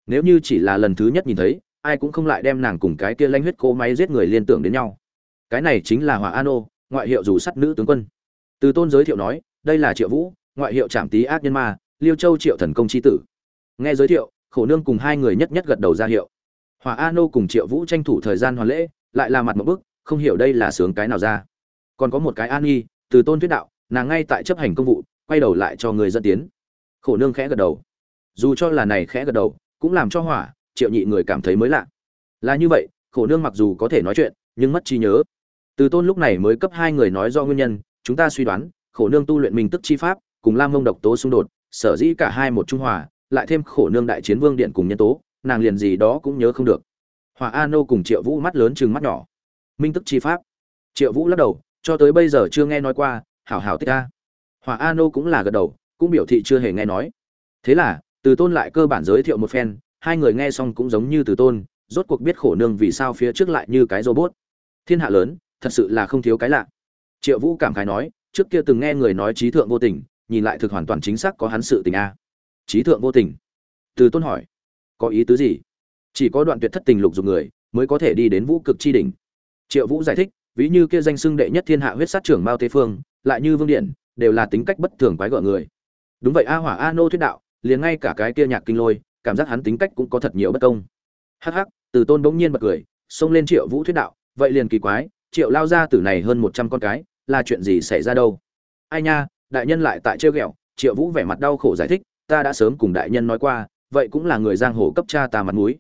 Nếu như chỉ là lần thứ nhất nhìn thấy, ai cũng không lại đem nàng cùng cái kia lanh huyết cô máy giết người liên tưởng đến nhau. Cái này chính là hỏa an ô ngoại hiệu dù sắt nữ tướng quân từ tôn giới thiệu nói, đây là triệu vũ, ngoại hiệu trảm tý ác nhân ma, liêu châu triệu thần công c tử. Nghe giới thiệu, khổ nương cùng hai người nhất nhất gật đầu ra hiệu. Hòa a nô cùng triệu vũ tranh thủ thời gian hoàn lễ, lại là mặt một bức không hiểu đây là sướng cái nào ra. Còn có một cái an nghi từ tôn thuyết đạo, nàng ngay tại chấp hành công vụ, quay đầu lại cho người dẫn tiến. Khổ nương khẽ gật đầu. Dù cho là này khẽ gật đầu, cũng làm cho hỏa, triệu nhị người cảm thấy mới lạ. Là như vậy, khổ nương mặc dù có thể nói chuyện, nhưng mất trí nhớ. Từ tôn lúc này mới cấp hai người nói do nguyên nhân chúng ta suy đoán, khổ nương tu luyện minh tức chi pháp, cùng lam mông độc tố xung đột, sở dĩ cả hai một trung hòa, lại thêm khổ nương đại chiến vương điện cùng nhân tố, nàng liền gì đó cũng nhớ không được. Hòa a nô cùng triệu vũ mắt lớn chừng mắt nhỏ. Minh tức chi pháp. Triệu vũ lắc đầu, cho tới bây giờ chưa nghe nói qua, hảo hảo tích a. Hòa a nô cũng là gật đầu, cũng biểu thị chưa hề nghe nói. Thế là, từ tôn lại cơ bản giới thiệu một phen, hai người nghe xong cũng giống như từ tôn, rốt cuộc biết khổ nương vì sao phía trước lại như cái robot. Thiên hạ lớn, thật sự là không thiếu cái lạ triệu vũ cảm khái nói, trước kia từng nghe người nói trí thượng vô tình, nhìn lại thực hoàn toàn chính xác có hắn sự tình a. Trí thượng vô tình? Từ tôn hỏi. Có ý tứ gì? Chỉ có đoạn tuyệt thất tình lục dục người, mới có thể đi đến vũ cực chi đỉnh. Triệu vũ giải thích, ví như kia danh xưng đệ nhất thiên hạ huyết sát trưởng mao tế phương, lại như vương điện, đều là tính cách bất thường quái gợ người. Đúng vậy, a hỏa a nô thuyết đạo, liền ngay cả cái kia nhạc kinh lôi, cảm giác hắn tính cách cũng có thật nhiều bất công. Hắc hắc, từ tôn bỗng nhiên bật cười, xông lên triệu vũ thuyết đạo, vậy liền kỳ quái triệu lao ra tử này hơn một trăm con cái, là chuyện gì xảy ra đâu? Ai nha, đại nhân lại tại chơi ghẹo, triệu vũ vẻ mặt đau khổ giải thích, ta đã sớm cùng đại nhân nói qua, vậy cũng là người giang hồ cấp cha ta mặt mũi.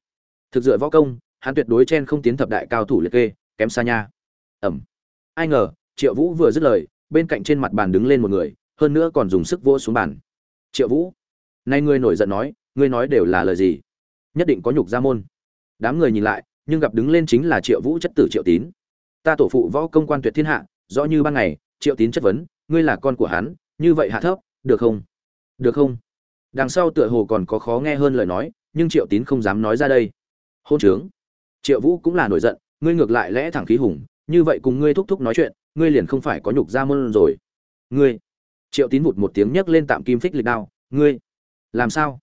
Thực dựa võ công, hắn tuyệt đối chen không tiến thập đại cao thủ liệt kê, kém xa nha. Ẩm. Ai ngờ, triệu vũ vừa dứt lời, bên cạnh trên mặt bàn đứng lên một người, hơn nữa còn dùng sức vỗ xuống bàn. Triệu vũ. Nay ngươi nổi giận nói, ngươi nói đều là lời gì? Nhất định có nhục gia môn. Đám người nhìn lại, nhưng gặp đứng lên chính là triệu vũ chất tử triệu tín ta tổ phụ võ công quan tuyệt thiên hạ, rõ như ban ngày, triệu tín chất vấn, ngươi là con của hắn, như vậy hạ thấp, được không? Được không? Đằng sau tựa hồ còn có khó nghe hơn lời nói, nhưng triệu tín không dám nói ra đây. Hôn trướng. Triệu vũ cũng là nổi giận, ngươi ngược lại lẽ thẳng khí hùng, như vậy cùng ngươi thúc thúc nói chuyện, ngươi liền không phải có nhục ra môn rồi. Ngươi. Triệu tín vụt một tiếng nhấc lên tạm kim phích lịch đao, ngươi. Làm sao?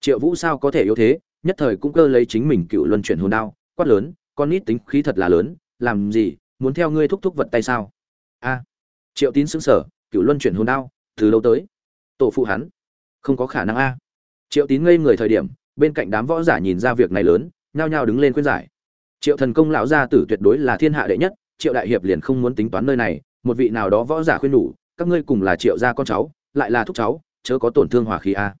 Triệu vũ sao có thể yếu thế, nhất thời cũng cơ lấy chính mình cựu luân chuyển hồn đao, quát lớn, con nít tính khí thật là lớn làm gì, muốn theo ngươi thúc thúc vật tay sao? A, triệu tín xứng sở cựu luân chuyển hồn đao, từ lâu tới. Tổ phụ hắn, không có khả năng a. Triệu tín ngây người thời điểm, bên cạnh đám võ giả nhìn ra việc này lớn, nhao nhao đứng lên khuyên giải. Triệu thần công lão gia tử tuyệt đối là thiên hạ đệ nhất, triệu đại hiệp liền không muốn tính toán nơi này, một vị nào đó võ giả khuyên nhủ, các ngươi cùng là triệu gia con cháu, lại là thúc cháu, chớ có tổn thương hòa khí a.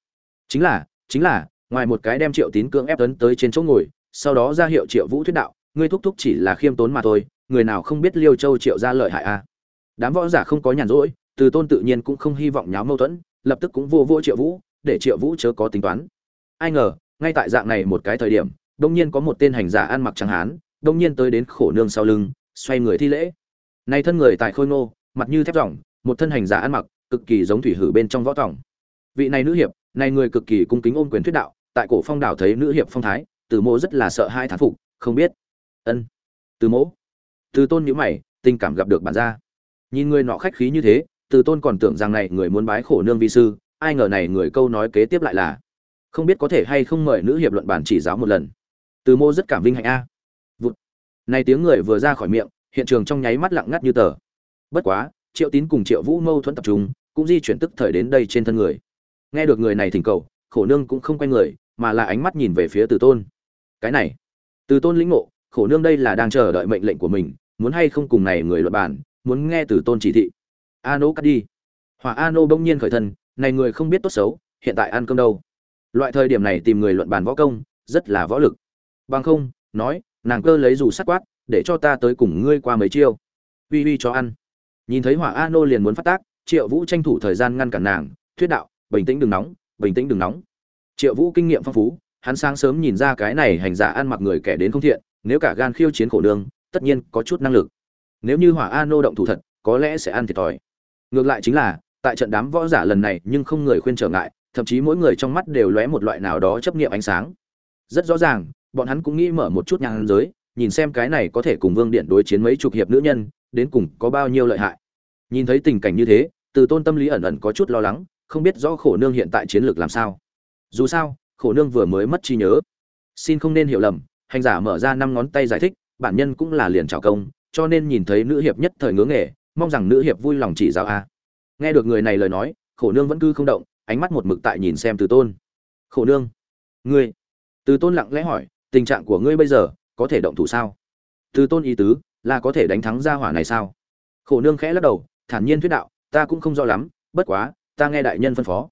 Chính là chính là, ngoài một cái đem triệu tín cưỡng ép tấn tới trên chỗ ngồi, sau đó ra hiệu triệu vũ thuyết đạo ngươi thúc thúc chỉ là khiêm tốn mà thôi, người nào không biết liêu châu triệu gia lợi hại a? Đám võ giả không có nhàn rỗi, từ tôn tự nhiên cũng không hy vọng nháo mâu thuẫn, lập tức cũng vô vô triệu vũ, để triệu vũ chớ có tính toán. Ai ngờ, ngay tại dạng này một cái thời điểm đông nhiên có một tên hành giả ăn mặc trắng hán đông nhiên tới đến khổ nương sau lưng, xoay người thi lễ. Nay thân người tại khôi ngô, mặt như thép rỏng một thân hành giả ăn mặc, cực kỳ giống thủy hử bên trong võ tòng. Vị này nữ hiệp, này người cực kỳ cung kính ôm quyền thuyết đạo, tại cổ phong đảo thấy nữ hiệp phong thái, từ mô rất là sợ hai thán phục, không biết ân. Từ mỗ. Từ tôn nhữ mày, tình cảm gặp được bản gia. Nhìn người nọ khách khí như thế, từ tôn còn tưởng rằng này người muốn bái khổ nương vi sư, ai ngờ này người câu nói kế tiếp lại là, không biết có thể hay không mời nữ hiệp luận bản chỉ giáo một lần. Từ mô rất cảm vinh hạnh a. Vụt. Này tiếng người vừa ra khỏi miệng, hiện trường trong nháy mắt lặng ngắt như tờ. Bất quá, triệu tín cùng triệu vũ mâu thuẫn tập trung, cũng di chuyển tức thời đến đây trên thân người. Nghe được người này thỉnh cầu, khổ nương cũng không quay người, mà là ánh mắt nhìn về phía từ tôn. Cái này. Từ tôn lĩnh ngộ khổ nương đây là đang chờ đợi mệnh lệnh của mình, muốn hay không cùng này người luận bàn, muốn nghe từ tôn chỉ thị. A nô cắt đi. Hỏa a nô bỗng nhiên khởi thân, này người không biết tốt xấu, hiện tại ăn cơm đâu? Loại thời điểm này tìm người luận bàn võ công, rất là võ lực. Bằng không, nói, nàng cơ lấy dù sắt quát, để cho ta tới cùng ngươi qua mấy chiêu. Uy uy cho ăn. Nhìn thấy hỏa a nô liền muốn phát tác, triệu vũ tranh thủ thời gian ngăn cản nàng, thuyết đạo, bình tĩnh đừng nóng, bình tĩnh đừng nóng. Triệu vũ kinh nghiệm phong phú, hắn sáng sớm nhìn ra cái này hành giả ăn mặc người kẻ đến không thiện nếu cả gan khiêu chiến khổ nương, tất nhiên có chút năng lực. Nếu như hỏa a nô động thủ thật, có lẽ sẽ ăn thiệt thòi. Ngược lại chính là, tại trận đám võ giả lần này nhưng không người khuyên trở ngại, thậm chí mỗi người trong mắt đều lóe một loại nào đó chấp niệm ánh sáng. Rất rõ ràng, bọn hắn cũng nghĩ mở một chút nhang giới, nhìn xem cái này có thể cùng vương điện đối chiến mấy chục hiệp nữ nhân, đến cùng có bao nhiêu lợi hại. Nhìn thấy tình cảnh như thế, từ tôn tâm lý ẩn ẩn có chút lo lắng, không biết rõ khổ nương hiện tại chiến lược làm sao. Dù sao, khổ nương vừa mới mất trí nhớ. Xin không nên hiểu lầm hành giả mở ra năm ngón tay giải thích, bản nhân cũng là liền trào công, cho nên nhìn thấy nữ hiệp nhất thời ngưỡng nghề, mong rằng nữ hiệp vui lòng chỉ giáo a. Nghe được người này lời nói, khổ nương vẫn cứ không động, ánh mắt một mực tại nhìn xem từ tôn. Khổ nương, ngươi, từ tôn lặng lẽ hỏi, tình trạng của ngươi bây giờ, có thể động thủ sao? Từ tôn ý tứ, là có thể đánh thắng gia hỏa này sao? Khổ nương khẽ lắc đầu, thản nhiên thuyết đạo, ta cũng không rõ lắm, bất quá, ta nghe đại nhân phân phó.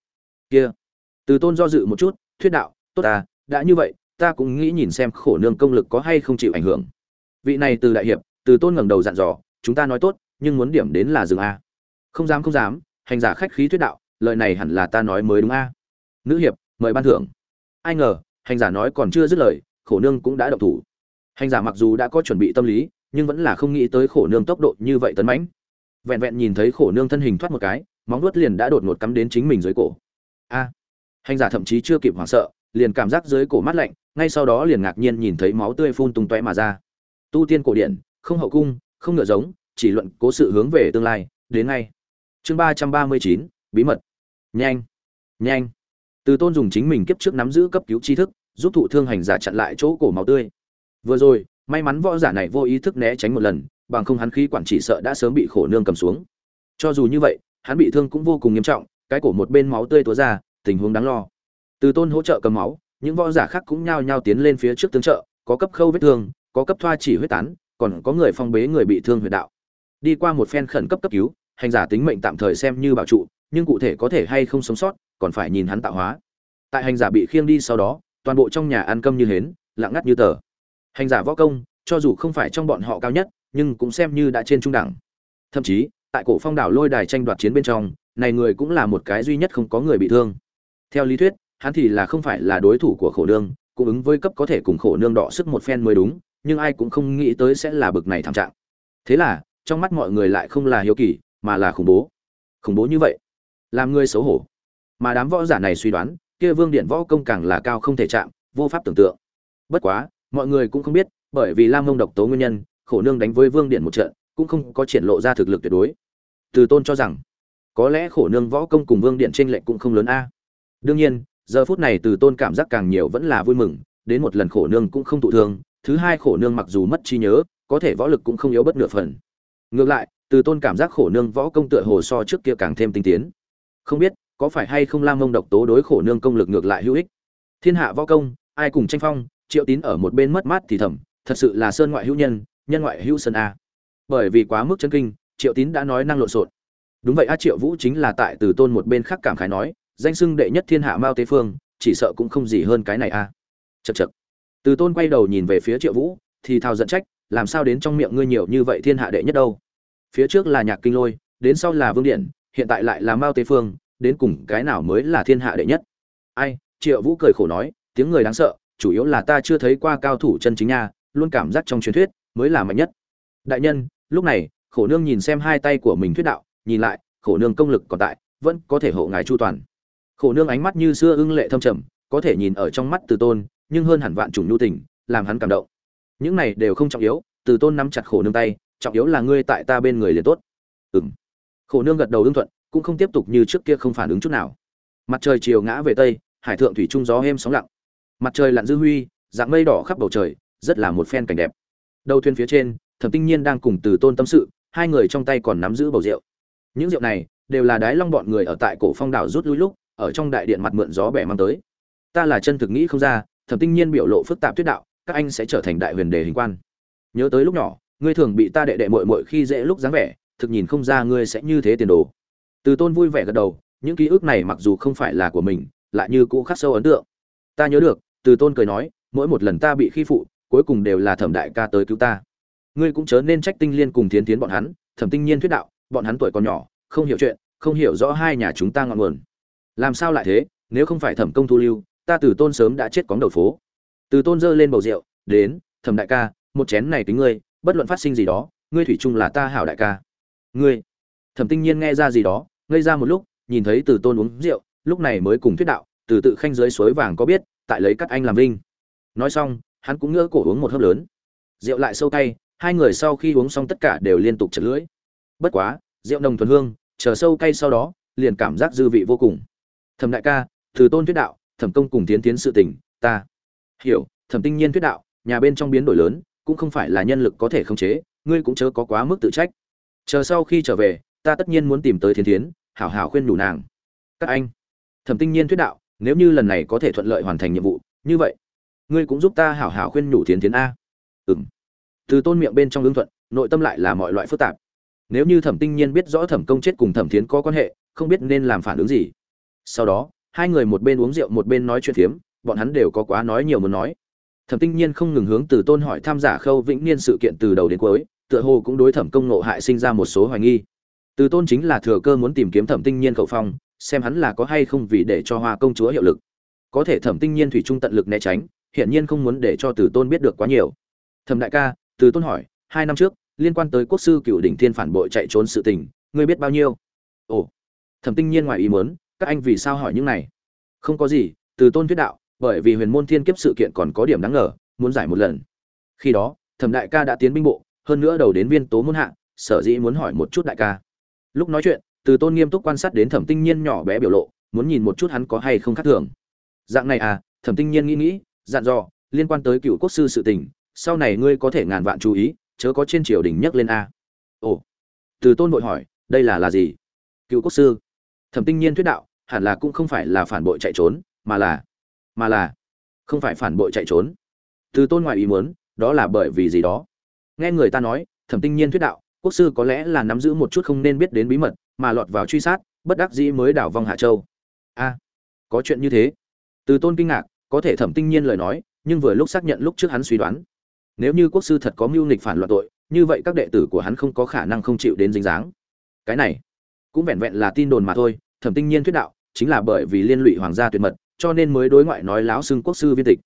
Kia, từ tôn do dự một chút, thuyết đạo, tốt ta, đã như vậy ta cũng nghĩ nhìn xem khổ nương công lực có hay không chịu ảnh hưởng. Vị này từ đại hiệp, từ tôn ngẩng đầu dặn dò, chúng ta nói tốt, nhưng muốn điểm đến là dừng a. Không dám không dám, hành giả khách khí thuyết đạo, lời này hẳn là ta nói mới đúng a. Nữ hiệp, mời ban thưởng. Ai ngờ, hành giả nói còn chưa dứt lời, khổ nương cũng đã động thủ. Hành giả mặc dù đã có chuẩn bị tâm lý, nhưng vẫn là không nghĩ tới khổ nương tốc độ như vậy tấn mãnh. Vẹn vẹn nhìn thấy khổ nương thân hình thoát một cái, móng vuốt liền đã đột ngột cắm đến chính mình dưới cổ. A. Hành giả thậm chí chưa kịp hoảng sợ liền cảm giác dưới cổ mát lạnh, ngay sau đó liền ngạc nhiên nhìn thấy máu tươi phun tung tóe mà ra. Tu tiên cổ điển, không hậu cung, không ngựa giống, chỉ luận cố sự hướng về tương lai, đến ngay. Chương ba trăm ba mươi chín, bí mật. Nhanh nhanh. Từ tôn dùng chính mình kiếp trước nắm giữ cấp cứu tri thức, giúp thụ thương hành giả chặn lại chỗ cổ máu tươi. Vừa rồi, may mắn võ giả này vô ý thức né tránh một lần, bằng không hắn khí quản chỉ sợ đã sớm bị khổ nương cầm xuống. Cho dù như vậy, hắn bị thương cũng vô cùng nghiêm trọng, cái cổ một bên máu tươi túa ra, tình huống đáng lo từ tôn hỗ trợ cầm máu, những võ giả khác cũng nhao nhao tiến lên phía trước tương trợ, có cấp khâu vết thương, có cấp thoa chỉ huyết tán, còn có người phong bế người bị thương huyệt đạo. Đi qua một phen khẩn cấp cấp cứu, hành giả tính mệnh tạm thời xem như bảo trụ, nhưng cụ thể có thể hay không sống sót, còn phải nhìn hắn tạo hóa. Tại hành giả bị khiêng đi sau đó, toàn bộ trong nhà ăn cơm như hến, lặng ngắt như tờ. Hành giả võ công, cho dù không phải trong bọn họ cao nhất, nhưng cũng xem như đã trên trung đẳng. Thậm chí, tại cổ phong đảo lôi đài tranh đoạt chiến bên trong, này người cũng là một cái duy nhất không có người bị thương. Theo lý thuyết hắn thì là không phải là đối thủ của khổ nương, cũng ứng với cấp có thể cùng khổ nương đọ sức một phen mới đúng, nhưng ai cũng không nghĩ tới sẽ là bực này thảm trạng. Thế là, trong mắt mọi người lại không là hiếu kỳ, mà là khủng bố. Khủng bố như vậy, làm người xấu hổ. Mà đám võ giả này suy đoán, kia vương điện võ công càng là cao không thể chạm, vô pháp tưởng tượng. Bất quá, mọi người cũng không biết, bởi vì lam mông độc tố nguyên nhân, khổ nương đánh với vương điện một trận, cũng không có triển lộ ra thực lực tuyệt đối. Từ tôn cho rằng, có lẽ khổ nương võ công cùng vương điện tranh lệch cũng không lớn a. Đương nhiên giờ phút này từ tôn cảm giác càng nhiều vẫn là vui mừng, đến một lần khổ nương cũng không thụ thương, thứ hai khổ nương mặc dù mất trí nhớ, có thể võ lực cũng không yếu bất nửa phần. Ngược lại, từ tôn cảm giác khổ nương võ công tựa hồ so trước kia càng thêm tinh tiến. Không biết, có phải hay không lam mông độc tố đối khổ nương công lực ngược lại hữu ích? Thiên hạ võ công, ai cùng tranh phong, triệu tín ở một bên mất mát thì thầm, thật sự là sơn ngoại hữu nhân nhân ngoại hữu sơn a. Bởi vì quá mức chân kinh, triệu tín đã nói năng lộn xộn. Đúng vậy a, triệu vũ chính là tại từ tôn một bên khác cảm khái nói danh xưng đệ nhất thiên hạ mao tế phương, chỉ sợ cũng không gì hơn cái này a. Chật chật từ tôn quay đầu nhìn về phía triệu vũ, thì thào giận trách, làm sao đến trong miệng ngươi nhiều như vậy thiên hạ đệ nhất đâu? Phía trước là nhạc kinh lôi, đến sau là vương điện, hiện tại lại là mao tế phương, đến cùng cái nào mới là thiên hạ đệ nhất? Ai? Triệu vũ cười khổ nói, tiếng người đáng sợ, chủ yếu là ta chưa thấy qua cao thủ chân chính nha, luôn cảm giác trong truyền thuyết mới là mạnh nhất. Đại nhân, lúc này, khổ nương nhìn xem hai tay của mình thuyết đạo, nhìn lại, khổ nương công lực còn tại, vẫn có thể hộ ngài chu toàn khổ nương ánh mắt như xưa ưng lệ thâm trầm, có thể nhìn ở trong mắt từ tôn, nhưng hơn hẳn vạn chủng nhu tình, làm hắn cảm động. Những này đều không trọng yếu, từ tôn nắm chặt khổ nương tay, trọng yếu là ngươi tại ta bên người liền tốt. Ừng khổ nương gật đầu ưng thuận, cũng không tiếp tục như trước kia không phản ứng chút nào. Mặt trời chiều ngã về tây, hải thượng thủy trung gió êm sóng lặng. Mặt trời lặn dư huy, dạng mây đỏ khắp bầu trời, rất là một phen cảnh đẹp. Đầu thuyền phía trên, thẩm tinh nhiên đang cùng từ tôn tâm sự, hai người trong tay còn nắm giữ bầu rượu. Những rượu này đều là đái long bọn người ở tại cổ phong đảo rút lui lúc ở trong đại điện mặt mượn gió bẻ mang tới. Ta là chân thực nghĩ không ra, thẩm tinh nhiên biểu lộ phức tạp tuyết đạo, các anh sẽ trở thành đại huyền đề hình quan. Nhớ tới lúc nhỏ, ngươi thường bị ta đệ đệ muội muội khi dễ lúc dáng vẻ, thực nhìn không ra ngươi sẽ như thế tiền đồ. Từ tôn vui vẻ gật đầu, những ký ức này mặc dù không phải là của mình, lại như cũ khắc sâu ấn tượng. Ta nhớ được, từ tôn cười nói, mỗi một lần ta bị khi phụ, cuối cùng đều là thẩm đại ca tới cứu ta. Ngươi cũng chớ nên trách tinh liên cùng tiến tiến bọn hắn, thẩm tinh nhiên thuyết đạo, bọn hắn tuổi còn nhỏ, không hiểu chuyện, không hiểu rõ hai nhà chúng ta ngọn nguồn làm sao lại thế? Nếu không phải thẩm công thu lưu, ta từ tôn sớm đã chết cóng đầu phố. Từ tôn giơ lên bầu rượu, đến, thẩm đại ca, một chén này tính ngươi, bất luận phát sinh gì đó, ngươi thủy chung là ta hảo đại ca. Ngươi? Thẩm tinh nhiên nghe ra gì đó, ngây ra một lúc, nhìn thấy từ tôn uống rượu, lúc này mới cùng thuyết đạo, từ tự khanh dưới suối vàng có biết, tại lấy các anh làm vinh. Nói xong, hắn cũng ngỡ cổ uống một hớp lớn. Rượu lại sâu cay, hai người sau khi uống xong tất cả đều liên tục chật lưỡi. Bất quá, rượu nồng thuần hương, chờ sâu cay sau đó, liền cảm giác dư vị vô cùng thẩm đại ca, từ tôn thuyết đạo, thẩm công cùng tiến tiến sự tình, ta hiểu. Thẩm tinh nhiên thuyết đạo, nhà bên trong biến đổi lớn, cũng không phải là nhân lực có thể khống chế, ngươi cũng chớ có quá mức tự trách. Chờ sau khi trở về, ta tất nhiên muốn tìm tới thiên thiến hảo hảo khuyên nhủ nàng. Các anh, thẩm tinh nhiên thuyết đạo, nếu như lần này có thể thuận lợi hoàn thành nhiệm vụ, như vậy, ngươi cũng giúp ta hảo hảo khuyên nhủ thiên thiến a. Ừng từ tôn miệng bên trong lương thuận, nội tâm lại là mọi loại phức tạp. Nếu như thẩm tinh nhiên biết rõ thẩm công chết cùng thẩm thiến có quan hệ, không biết nên làm phản ứng gì sau đó, hai người một bên uống rượu một bên nói chuyện phiếm, bọn hắn đều có quá nói nhiều muốn nói. Thẩm tinh nhiên không ngừng hướng từ tôn hỏi tham giả khâu vĩnh niên sự kiện từ đầu đến cuối, tựa hồ cũng đối thẩm công nộ hại sinh ra một số hoài nghi. Từ tôn chính là thừa cơ muốn tìm kiếm thẩm tinh nhiên khẩu phong, xem hắn là có hay không vì để cho hoa công chúa hiệu lực. Có thể thẩm tinh nhiên thủy trung tận lực né tránh, hiển nhiên không muốn để cho từ tôn biết được quá nhiều. Thẩm đại ca, từ tôn hỏi, hai năm trước, liên quan tới quốc sư cựu đỉnh thiên phản bội chạy trốn sự tình, ngươi biết bao nhiêu? Ồ. Thẩm tinh nhiên ngoài ý muốn các anh vì sao hỏi những này? Không có gì, từ tôn thuyết đạo, bởi vì huyền môn thiên kiếp sự kiện còn có điểm đáng ngờ, muốn giải một lần. Khi đó, thẩm đại ca đã tiến binh bộ, hơn nữa đầu đến viên tố muốn hạ, sở dĩ muốn hỏi một chút đại ca. Lúc nói chuyện, từ tôn nghiêm túc quan sát đến thẩm tinh nhiên nhỏ bé biểu lộ, muốn nhìn một chút hắn có hay không khác thường. Dạng này à thẩm tinh nhiên nghĩ nghĩ, dặn dò, liên quan tới cựu quốc sư sự tình, sau này ngươi có thể ngàn vạn chú ý, chớ có trên triều đình nhắc lên a. Ồ. Từ tôn vội hỏi, đây là là gì? Cựu quốc sư. Thẩm tinh nhiên thuyết đạo hẳn là cũng không phải là phản bội chạy trốn, mà là mà là không phải phản bội chạy trốn. Từ tôn ngoài ý muốn, đó là bởi vì gì đó? Nghe người ta nói, thẩm tinh nhiên thuyết đạo, quốc sư có lẽ là nắm giữ một chút không nên biết đến bí mật, mà lọt vào truy sát, bất đắc dĩ mới đảo vong hạ châu. A, có chuyện như thế. Từ tôn kinh ngạc, có thể thẩm tinh nhiên lời nói, nhưng vừa lúc xác nhận lúc trước hắn suy đoán. Nếu như quốc sư thật có mưu nghịch phản loạn tội, như vậy các đệ tử của hắn không có khả năng không chịu đến dính dáng. Cái này, cũng vẹn vẹn là tin đồn mà thôi, thẩm tinh nhiên thuyết đạo chính là bởi vì liên lụy hoàng gia tuyệt mật, cho nên mới đối ngoại nói láo xưng quốc sư viên tịch.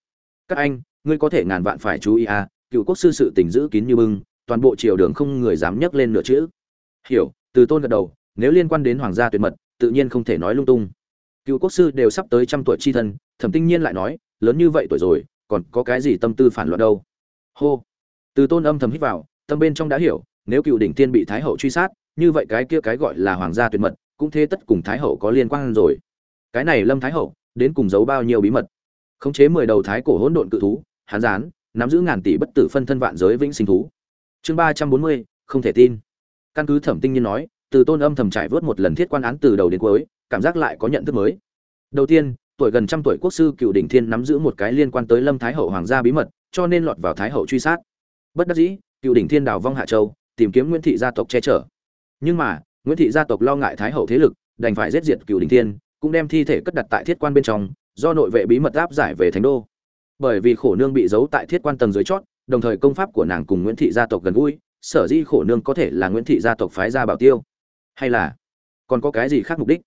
Các anh, ngươi có thể ngàn vạn phải chú ý à cựu quốc sư sự tình giữ kín như bưng, toàn bộ triều đường không người dám nhắc lên nửa chữ hiểu, từ tôn gật đầu, nếu liên quan đến hoàng gia tuyệt mật, tự nhiên không thể nói lung tung. Cựu quốc sư đều sắp tới trăm tuổi chi thân, thẩm tinh nhiên lại nói, lớn như vậy tuổi rồi, còn có cái gì tâm tư phản loạn đâu. Hô. Từ tôn âm thầm hít vào, tâm bên trong đã hiểu, nếu cựu đỉnh tiên bị thái hậu truy sát, như vậy cái kia cái gọi là hoàng gia tuyệt mật cũng thế tất cùng thái hậu có liên quan rồi. Cái này lâm thái hậu, đến cùng giấu bao nhiêu bí mật? Khống chế mười đầu thái cổ hỗn độn cự thú, hán gián, nắm giữ ngàn tỷ bất tử phân thân vạn giới vĩnh sinh thú. Chương ba trăm bốn mươi, không thể tin. Căn cứ thẩm tinh nhiên nói, từ tôn âm thầm trải vớt một lần thiết quan án từ đầu đến cuối, cảm giác lại có nhận thức mới. Đầu tiên, tuổi gần trăm tuổi quốc sư cựu đỉnh thiên nắm giữ một cái liên quan tới lâm thái hậu hoàng gia bí mật, cho nên lọt vào thái hậu truy sát. Bất đắc dĩ, cựu đỉnh thiên đào vong hạ châu, tìm kiếm nguyễn thị gia tộc che chở. Nhưng mà nguyễn thị gia tộc lo ngại thái hậu thế lực, đành phải giết diệt cựu đỉnh thiên, cũng đem thi thể cất đặt tại thiết quan bên trong, do nội vệ bí mật áp giải về thành đô. Bởi vì khổ nương bị giấu tại thiết quan tầng dưới chót, đồng thời công pháp của nàng cùng nguyễn thị gia tộc gần gũi, sở dĩ khổ nương có thể là nguyễn thị gia tộc phái ra bảo tiêu. Hay là, còn có cái gì khác mục đích?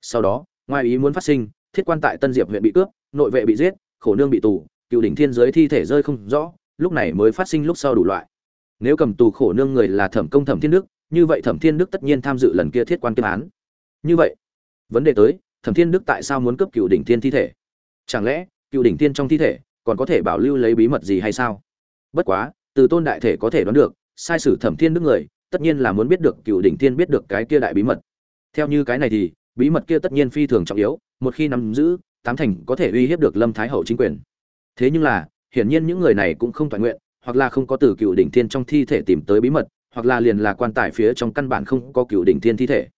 Sau đó, ngoài ý muốn phát sinh, thiết quan tại tân diệp huyện bị cướp, nội vệ bị giết, khổ nương bị tù cựu đỉnh thiên giới thi thể rơi không rõ, lúc này mới phát sinh lúc sau đủ loại. Nếu cầm tù khổ nương người là thẩm công thẩm thiên đức như vậy thẩm thiên đức tất nhiên tham dự lần kia thiết quan kiếm án. Như vậy, vấn đề tới, thẩm thiên đức tại sao muốn cướp cựu đỉnh thiên thi thể? Chẳng lẽ, cựu đỉnh thiên trong thi thể còn có thể bảo lưu lấy bí mật gì hay sao? Bất quá, từ tôn đại thể có thể đoán được, sai sử thẩm thiên đức người, tất nhiên là muốn biết được cựu đỉnh thiên biết được cái kia đại bí mật. Theo như cái này thì, bí mật kia tất nhiên phi thường trọng yếu, một khi nắm giữ, tám thành có thể uy hiếp được lâm thái hậu chính quyền. Thế nhưng là, hiển nhiên những người này cũng không toàn nguyện, hoặc là không có từ cựu đỉnh thiên trong thi thể tìm tới bí mật hoặc là liền là quan tài phía trong căn bản không có cựu đỉnh thiên thi thể.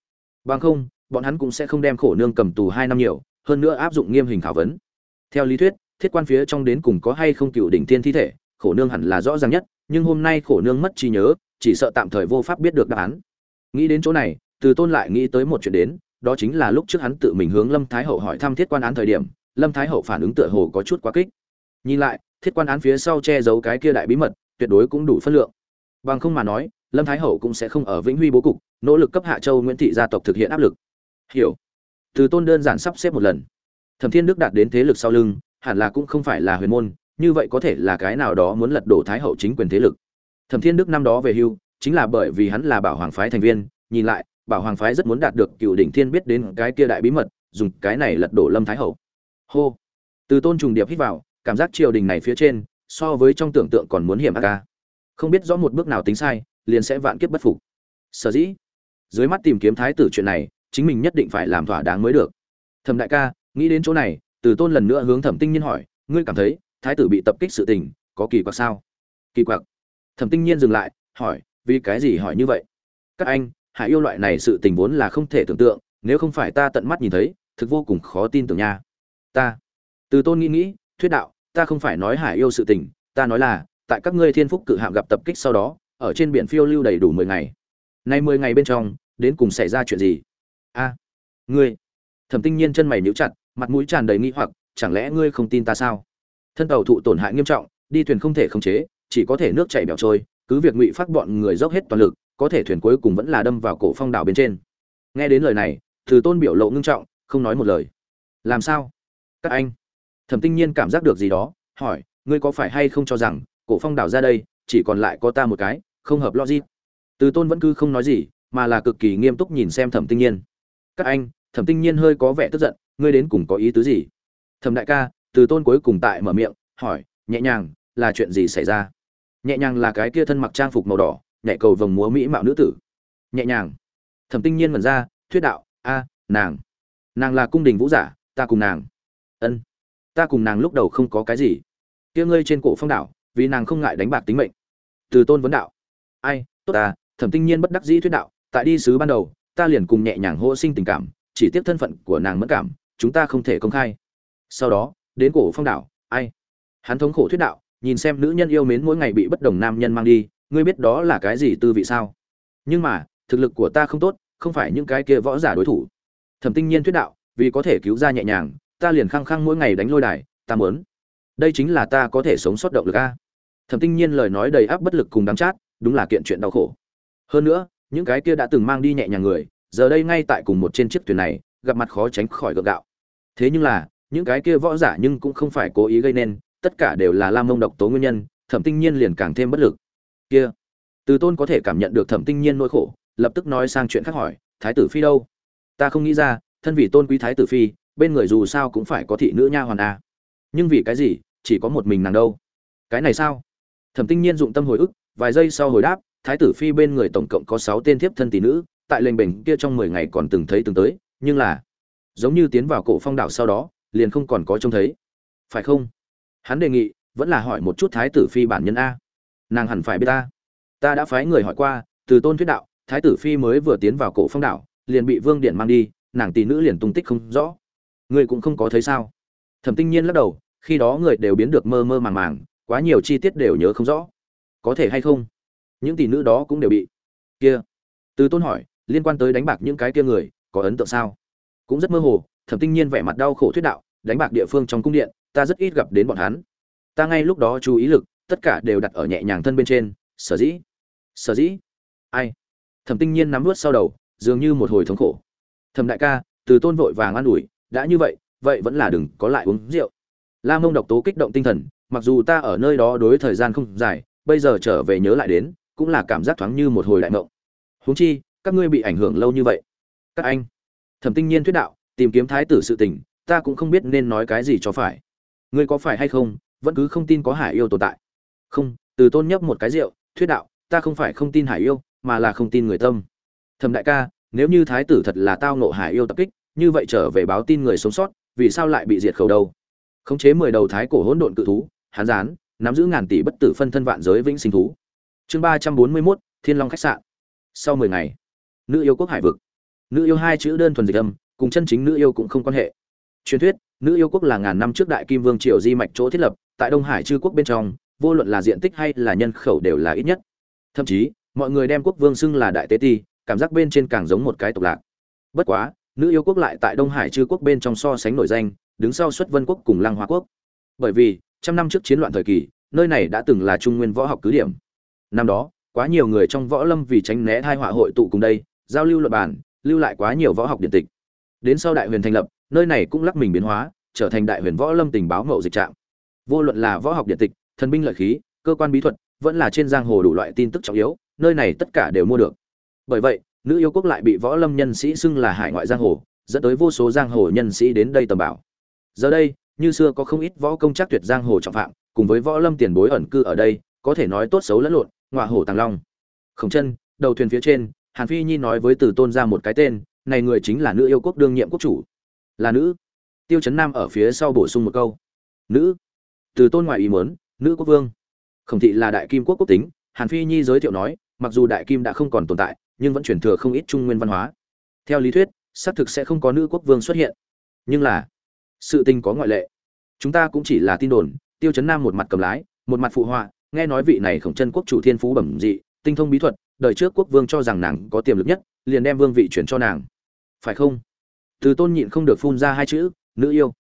Bằng không, bọn hắn cũng sẽ không đem khổ nương cầm tù hai năm nhiều, hơn nữa áp dụng nghiêm hình khảo vấn. Theo lý thuyết, thiết quan phía trong đến cùng có hay không cựu đỉnh thiên thi thể, khổ nương hẳn là rõ ràng nhất, nhưng hôm nay khổ nương mất trí nhớ, chỉ sợ tạm thời vô pháp biết được đáp án. Nghĩ đến chỗ này, từ tôn lại nghĩ tới một chuyện đến, đó chính là lúc trước hắn tự mình hướng lâm thái hậu hỏi thăm thiết quan án thời điểm, lâm thái hậu phản ứng tựa hồ có chút quá kích. Nhìn lại, thiết quan án phía sau che giấu cái kia đại bí mật, tuyệt đối cũng đủ phân lượng. Bằng không mà nói lâm thái hậu cũng sẽ không ở vĩnh huy bố cục, nỗ lực cấp hạ châu nguyễn thị gia tộc thực hiện áp lực. Hiểu. Từ tôn đơn giản sắp xếp một lần. Thẩm thiên đức đạt đến thế lực sau lưng, hẳn là cũng không phải là huyền môn, như vậy có thể là cái nào đó muốn lật đổ thái hậu chính quyền thế lực. Thẩm thiên đức năm đó về hưu, chính là bởi vì hắn là bảo hoàng phái thành viên, nhìn lại, bảo hoàng phái rất muốn đạt được cựu đỉnh thiên biết đến cái kia đại bí mật, dùng cái này lật đổ lâm thái hậu. Hô. Từ tôn trùng điệp hít vào, cảm giác triều đình này phía trên, so với trong tưởng tượng còn muốn hiểm ác ca. Không biết rõ một bước nào tính sai liền sẽ vạn kiếp bất phục. Sở dĩ, dưới mắt tìm kiếm thái tử chuyện này, chính mình nhất định phải làm thỏa đáng mới được. Thẩm đại ca, nghĩ đến chỗ này, từ tôn lần nữa hướng thẩm tinh nhiên hỏi, ngươi cảm thấy, thái tử bị tập kích sự tình, có kỳ quặc sao? Kỳ quặc. Thẩm tinh nhiên dừng lại, hỏi, vì cái gì hỏi như vậy? Các anh, hải yêu loại này sự tình vốn là không thể tưởng tượng, nếu không phải ta tận mắt nhìn thấy, thực vô cùng khó tin tưởng nha. Ta. Từ tôn nghĩ nghĩ, thuyết đạo, ta không phải nói hải yêu sự tình, ta nói là, tại các ngươi thiên phúc cự hạm gặp tập kích sau đó ở trên biển phiêu lưu đầy đủ mười ngày. Nay mười ngày bên trong, đến cùng xảy ra chuyện gì? A, ngươi. Thẩm tinh nhiên chân mày níu chặt, mặt mũi tràn đầy nghi hoặc, chẳng lẽ ngươi không tin ta sao? Thân tàu thụ tổn hại nghiêm trọng, đi thuyền không thể khống chế, chỉ có thể nước chảy bẻo trôi, cứ việc ngụy phát bọn người dốc hết toàn lực, có thể thuyền cuối cùng vẫn là đâm vào cổ phong đảo bên trên. Nghe đến lời này, từ tôn biểu lộ ngưng trọng, không nói một lời. Làm sao? Các anh. Thẩm tinh nhiên cảm giác được gì đó, hỏi, ngươi có phải hay không cho rằng, cổ phong đảo ra đây, chỉ còn lại có ta một cái không hợp logic. Từ tôn vẫn cứ không nói gì, mà là cực kỳ nghiêm túc nhìn xem thẩm tinh nhiên. Các anh, thẩm tinh nhiên hơi có vẻ tức giận, ngươi đến cùng có ý tứ gì? Thẩm đại ca, từ tôn cuối cùng tại mở miệng, hỏi, nhẹ nhàng, là chuyện gì xảy ra? Nhẹ nhàng là cái kia thân mặc trang phục màu đỏ, nhảy cầu vồng múa mỹ mạo nữ tử. Nhẹ nhàng. Thẩm tinh nhiên mẩn ra, thuyết đạo, a, nàng. Nàng là cung đình vũ giả, ta cùng nàng. Ân. Ta cùng nàng lúc đầu không có cái gì. Kia ngươi trên cổ phong đảo vì nàng không ngại đánh bạc tính mệnh. Từ tôn vấn đạo ai, tốt ta, thẩm tinh nhiên bất đắc dĩ thuyết đạo, tại đi sứ ban đầu, ta liền cùng nhẹ nhàng hô sinh tình cảm, chỉ tiếp thân phận của nàng mất cảm, chúng ta không thể công khai. Sau đó, đến cổ phong đảo, ai? Hắn thống khổ thuyết đạo, nhìn xem nữ nhân yêu mến mỗi ngày bị bất đồng nam nhân mang đi, ngươi biết đó là cái gì tư vị sao? Nhưng mà, thực lực của ta không tốt, không phải những cái kia võ giả đối thủ. Thẩm tinh nhiên thuyết đạo, vì có thể cứu ra nhẹ nhàng, ta liền khăng khăng mỗi ngày đánh lôi đài, ta muốn. Đây chính là ta có thể sống sót động lực a. Thẩm tinh nhiên lời nói đầy áp bất lực cùng đắng chát đúng là kiện chuyện đau khổ. Hơn nữa, những cái kia đã từng mang đi nhẹ nhàng người, giờ đây ngay tại cùng một trên chiếc thuyền này, gặp mặt khó tránh khỏi gượng gạo. Thế nhưng là, những cái kia võ giả nhưng cũng không phải cố ý gây nên, tất cả đều là lam mông độc tố nguyên nhân, thẩm tinh nhiên liền càng thêm bất lực. Kia, từ tôn có thể cảm nhận được thẩm tinh nhiên nỗi khổ, lập tức nói sang chuyện khác hỏi, thái tử phi đâu? Ta không nghĩ ra, thân vì tôn quý thái tử phi, bên người dù sao cũng phải có thị nữ nha hoàn a à. nhưng vì cái gì, chỉ có một mình nàng đâu? Cái này sao? Thẩm tinh nhiên dụng tâm hồi ức vài giây sau hồi đáp, thái tử phi bên người tổng cộng có sáu tên thiếp thân tỷ nữ, tại lệnh bình kia trong mười ngày còn từng thấy từng tới, nhưng là, giống như tiến vào cổ phong đảo sau đó, liền không còn có trông thấy. Phải không? Hắn đề nghị, vẫn là hỏi một chút thái tử phi bản nhân a. Nàng hẳn phải biết ta. Ta đã phái người hỏi qua, từ tôn thuyết đạo, thái tử phi mới vừa tiến vào cổ phong đảo, liền bị vương điện mang đi, nàng tỷ nữ liền tung tích không rõ. Ngươi cũng không có thấy sao? Thẩm tinh nhiên lắc đầu, khi đó người đều biến được mơ mơ màng màng, quá nhiều chi tiết đều nhớ không rõ có thể hay không? Những tỷ nữ đó cũng đều bị. Kia. Từ tôn hỏi, liên quan tới đánh bạc những cái kia người, có ấn tượng sao? Cũng rất mơ hồ, thẩm tinh nhiên vẻ mặt đau khổ thuyết đạo, đánh bạc địa phương trong cung điện, ta rất ít gặp đến bọn hắn. Ta ngay lúc đó chú ý lực, tất cả đều đặt ở nhẹ nhàng thân bên trên. Sở dĩ. Sở dĩ. Ai? Thẩm tinh nhiên nắm vớt sau đầu, dường như một hồi thống khổ. Thẩm đại ca, từ tôn vội vàng an ủi, đã như vậy vậy vẫn là đừng có lại uống rượu. La mông độc tố kích động tinh thần, mặc dù ta ở nơi đó đối thời gian không dài bây giờ trở về nhớ lại đến, cũng là cảm giác thoáng như một hồi đại mộng huống chi, các ngươi bị ảnh hưởng lâu như vậy. Các anh, thẩm tinh nhiên thuyết đạo, tìm kiếm thái tử sự tình, ta cũng không biết nên nói cái gì cho phải. Ngươi có phải hay không, vẫn cứ không tin có hải yêu tồn tại? Không, từ tôn nhấp một cái rượu, thuyết đạo, ta không phải không tin hải yêu, mà là không tin người tâm. Thẩm đại ca, nếu như thái tử thật là tao nộ hải yêu tập kích, như vậy trở về báo tin người sống sót, vì sao lại bị diệt khẩu đâu? Khống chế mười đầu thái cổ hỗn độn cự thú, hán gián nắm giữ ngàn tỷ bất tử phân thân vạn giới vĩnh sinh thú. Chương ba trăm bốn mươi mốt, thiên long khách sạn. Sau mười ngày, nữ yêu quốc hải vực. Nữ yêu hai chữ đơn thuần dịch âm, cùng chân chính nữ yêu cũng không quan hệ. Truyền thuyết, nữ yêu quốc là ngàn năm trước đại kim vương triều di mạch chỗ thiết lập, tại đông hải chư quốc bên trong, vô luận là diện tích hay là nhân khẩu đều là ít nhất. Thậm chí, mọi người đem quốc vương xưng là đại tế ti, cảm giác bên trên càng giống một cái tộc lạc. Bất quá, nữ yêu quốc lại tại đông hải chư quốc bên trong so sánh nổi danh, đứng sau xuất vân quốc cùng lăng hoa quốc. Bởi vì trăm năm trước chiến loạn thời kỳ, nơi này đã từng là trung nguyên võ học cứ điểm. Năm đó, quá nhiều người trong võ lâm vì tránh né thai họa hội tụ cùng đây, giao lưu luật bản lưu lại quá nhiều võ học điện tịch. Đến sau đại huyền thành lập, nơi này cũng lắc mình biến hóa, trở thành đại huyền võ lâm tình báo mậu dịch trạm vô luận là võ học điện tịch, thần binh lợi khí, cơ quan bí thuật, vẫn là trên giang hồ đủ loại tin tức trọng yếu, nơi này tất cả đều mua được. Bởi vậy, nữ yêu quốc lại bị võ lâm nhân sĩ xưng là hải ngoại giang hồ, dẫn tới vô số giang hồ nhân sĩ đến đây tầm bảo. Giờ đây như xưa có không ít võ công chắc tuyệt giang hồ trọng phạm, cùng với võ lâm tiền bối ẩn cư ở đây, có thể nói tốt xấu lẫn lộn, ngọa hổ tàng long. Khổng chân, đầu thuyền phía trên, hàn phi nhi nói với từ tôn ra một cái tên, này người chính là nữ yêu quốc đương nhiệm quốc chủ. Là nữ. Tiêu chấn nam ở phía sau bổ sung một câu. Nữ. Từ tôn ngoài ý muốn, nữ quốc vương. Khổng thị là đại kim quốc quốc tính, hàn phi nhi giới thiệu nói, mặc dù đại kim đã không còn tồn tại, nhưng vẫn truyền thừa không ít trung nguyên văn hóa. Theo lý thuyết, xác thực sẽ không có nữ quốc vương xuất hiện. Nhưng là sự tình có ngoại lệ. Chúng ta cũng chỉ là tin đồn, tiêu chấn nam một mặt cầm lái, một mặt phụ họa, nghe nói vị này khổng chân quốc chủ thiên phú bẩm dị, tinh thông bí thuật, đời trước quốc vương cho rằng nàng có tiềm lực nhất, liền đem vương vị chuyển cho nàng. Phải không? Từ tôn nhịn không được phun ra hai chữ, nữ yêu.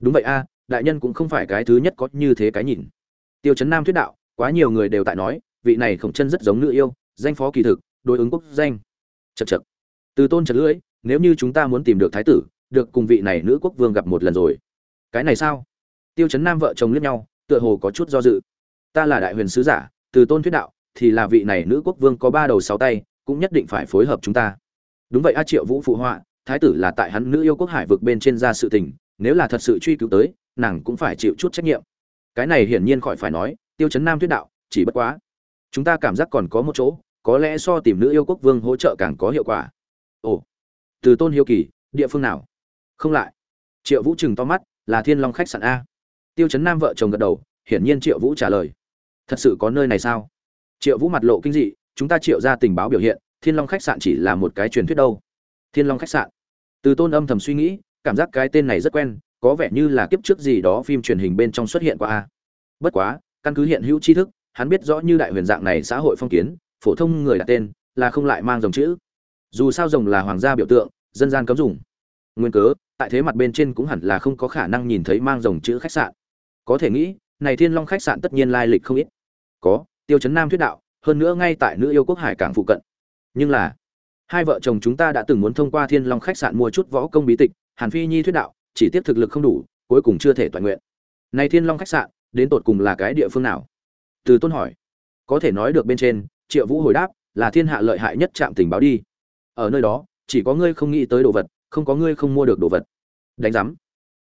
Đúng vậy a, đại nhân cũng không phải cái thứ nhất có như thế cái nhìn. Tiêu chấn nam thuyết đạo, quá nhiều người đều tại nói, vị này khổng chân rất giống nữ yêu, danh phó kỳ thực, đối ứng quốc danh. Chật chật từ tôn chật lưỡi, nếu như chúng ta muốn tìm được thái tử được cùng vị này nữ quốc vương gặp một lần rồi. Cái này sao? Tiêu chấn nam vợ chồng liếc nhau, tựa hồ có chút do dự. Ta là đại huyền sứ giả, từ tôn thuyết đạo, thì là vị này nữ quốc vương có ba đầu sáu tay, cũng nhất định phải phối hợp chúng ta. Đúng vậy a triệu vũ phụ họa, thái tử là tại hắn nữ yêu quốc hải vực bên trên ra sự tình, nếu là thật sự truy cứu tới, nàng cũng phải chịu chút trách nhiệm. Cái này hiển nhiên khỏi phải nói, tiêu chấn nam thuyết đạo, chỉ bất quá, chúng ta cảm giác còn có một chỗ, có lẽ so tìm nữ yêu quốc vương hỗ trợ càng có hiệu quả. Ồ, từ tôn hiếu kỳ, địa phương nào? Không lại. Triệu vũ trừng to mắt, là thiên long khách sạn a. Tiêu chấn nam vợ chồng gật đầu, hiển nhiên triệu vũ trả lời. Thật sự có nơi này sao? Triệu vũ mặt lộ kinh dị, chúng ta triệu ra tình báo biểu hiện, thiên long khách sạn chỉ là một cái truyền thuyết đâu. Thiên long khách sạn. Từ tôn âm thầm suy nghĩ, cảm giác cái tên này rất quen, có vẻ như là kiếp trước gì đó phim truyền hình bên trong xuất hiện qua a. Bất quá, căn cứ hiện hữu tri thức, hắn biết rõ như đại huyền dạng này xã hội phong kiến, phổ thông người đặt tên, là không lại mang dòng chữ. Dù sao rồng là hoàng gia biểu tượng, dân gian cấm dùng. Nguyên cớ tại thế mặt bên trên cũng hẳn là không có khả năng nhìn thấy mang dòng chữ khách sạn. Có thể nghĩ, này thiên long khách sạn tất nhiên lai lịch không ít. Có, tiêu chấn nam thuyết đạo, hơn nữa ngay tại nữ yêu quốc hải cảng phụ cận. Nhưng là, hai vợ chồng chúng ta đã từng muốn thông qua thiên long khách sạn mua chút võ công bí tịch, hàn phi nhi thuyết đạo, chỉ tiếp thực lực không đủ, cuối cùng chưa thể toàn nguyện. Này thiên long khách sạn, đến tột cùng là cái địa phương nào? Từ tôn hỏi. Có thể nói được bên trên, triệu vũ hồi đáp, là thiên hạ lợi hại nhất trạm tình báo đi. Ở nơi đó, chỉ có ngươi không nghĩ tới đồ vật không có ngươi không mua được đồ vật. Đánh giám.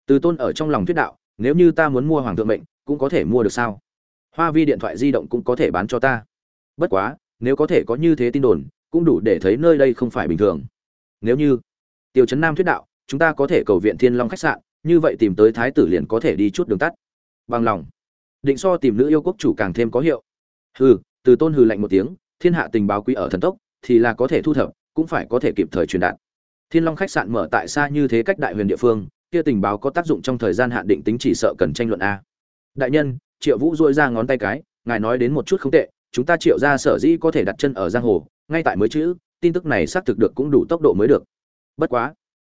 Từ tôn ở trong lòng thuyết đạo, nếu như ta muốn mua hoàng thượng mệnh, cũng có thể mua được sao? Hoa vi điện thoại di động cũng có thể bán cho ta. Bất quá, nếu có thể có như thế tin đồn, cũng đủ để thấy nơi đây không phải bình thường. Nếu như, tiêu chấn nam thuyết đạo, chúng ta có thể cầu viện thiên long khách sạn, như vậy tìm tới thái tử liền có thể đi chút đường tắt. Bằng lòng. Định so tìm nữ yêu quốc chủ càng thêm có hiệu. Hừ, từ tôn hừ lạnh một tiếng, thiên hạ tình báo quý ở thần tốc, thì là có thể thu thập, cũng phải có thể kịp thời truyền đạt thiên long khách sạn mở tại xa như thế cách đại huyền địa phương, kia tình báo có tác dụng trong thời gian hạn định tính chỉ sợ cần tranh luận a. Đại nhân, triệu vũ duỗi ra ngón tay cái, ngài nói đến một chút không tệ, chúng ta triệu gia sở dĩ có thể đặt chân ở giang hồ, ngay tại mới chữ, tin tức này xác thực được cũng đủ tốc độ mới được. Bất quá,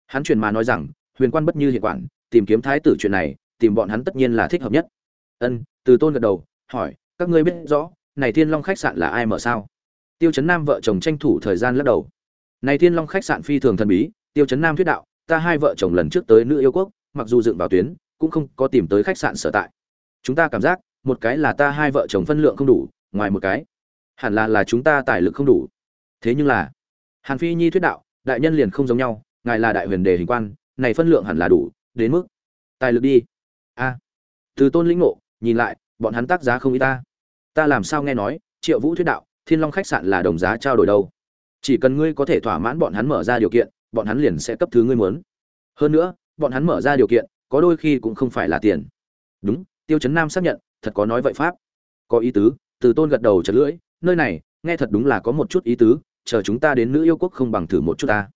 hắn truyền mà nói rằng, huyền quan bất như hiện quản, tìm kiếm thái tử chuyện này, tìm bọn hắn tất nhiên là thích hợp nhất. Ân, từ tôn gật đầu, hỏi, các ngươi biết rõ, này thiên long khách sạn là ai mở sao? Tiêu chấn nam vợ chồng tranh thủ thời gian lắc đầu này thiên long khách sạn phi thường thần bí, tiêu chấn nam thuyết đạo, ta hai vợ chồng lần trước tới nữ yêu quốc, mặc dù dựng vào tuyến, cũng không có tìm tới khách sạn sở tại. Chúng ta cảm giác, một cái là ta hai vợ chồng phân lượng không đủ, ngoài một cái, hẳn là là chúng ta tài lực không đủ. Thế nhưng là, hàn phi nhi thuyết đạo, đại nhân liền không giống nhau, ngài là đại huyền đề hình quan, này phân lượng hẳn là đủ, đến mức tài lực đi. A. Từ tôn lĩnh ngộ, nhìn lại, bọn hắn tác giá không ý ta. Ta làm sao nghe nói, triệu vũ thuyết đạo, thiên long khách sạn là đồng giá trao đổi đâu? Chỉ cần ngươi có thể thỏa mãn bọn hắn mở ra điều kiện, bọn hắn liền sẽ cấp thứ ngươi muốn. Hơn nữa, bọn hắn mở ra điều kiện, có đôi khi cũng không phải là tiền. Đúng, tiêu chấn nam xác nhận, thật có nói vậy pháp. Có ý tứ, từ tôn gật đầu chật lưỡi, nơi này, nghe thật đúng là có một chút ý tứ, chờ chúng ta đến nữ yêu quốc không bằng thử một chút ta.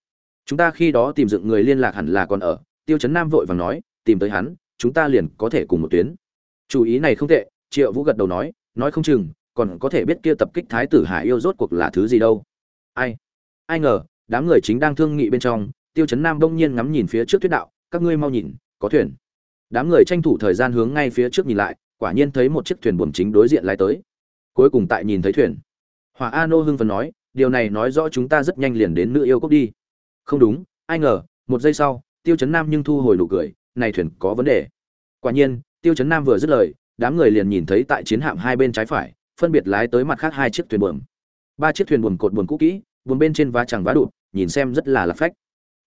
Chúng ta khi đó tìm dựng người liên lạc hẳn là còn ở, tiêu chấn nam vội vàng nói, tìm tới hắn, chúng ta liền có thể cùng một tuyến. Chủ ý này không tệ, triệu vũ gật đầu nói nói không chừng, còn có thể biết kia tập kích thái tử hải yêu rốt cuộc là thứ gì đâu ai? Ai ngờ, đám người chính đang thương nghị bên trong, tiêu chấn nam đông nhiên ngắm nhìn phía trước tuyết đạo, các ngươi mau nhìn, có thuyền. Đám người tranh thủ thời gian hướng ngay phía trước nhìn lại, quả nhiên thấy một chiếc thuyền buồm chính đối diện lái tới. Cuối cùng tại nhìn thấy thuyền. Hòa a nô hưng phần nói, điều này nói rõ chúng ta rất nhanh liền đến nữ yêu cốc đi. Không đúng, ai ngờ, một giây sau, tiêu chấn nam nhưng thu hồi nụ cười, này thuyền có vấn đề. Quả nhiên, tiêu chấn nam vừa dứt lời, đám người liền nhìn thấy tại chiến hạm hai bên trái phải, phân biệt lái tới mặt khác hai chiếc thuyền buồm ba chiếc thuyền buồn cột buồn cũ kỹ, buồn bên trên vá chẳng vá đụt, nhìn xem rất là lạc phách.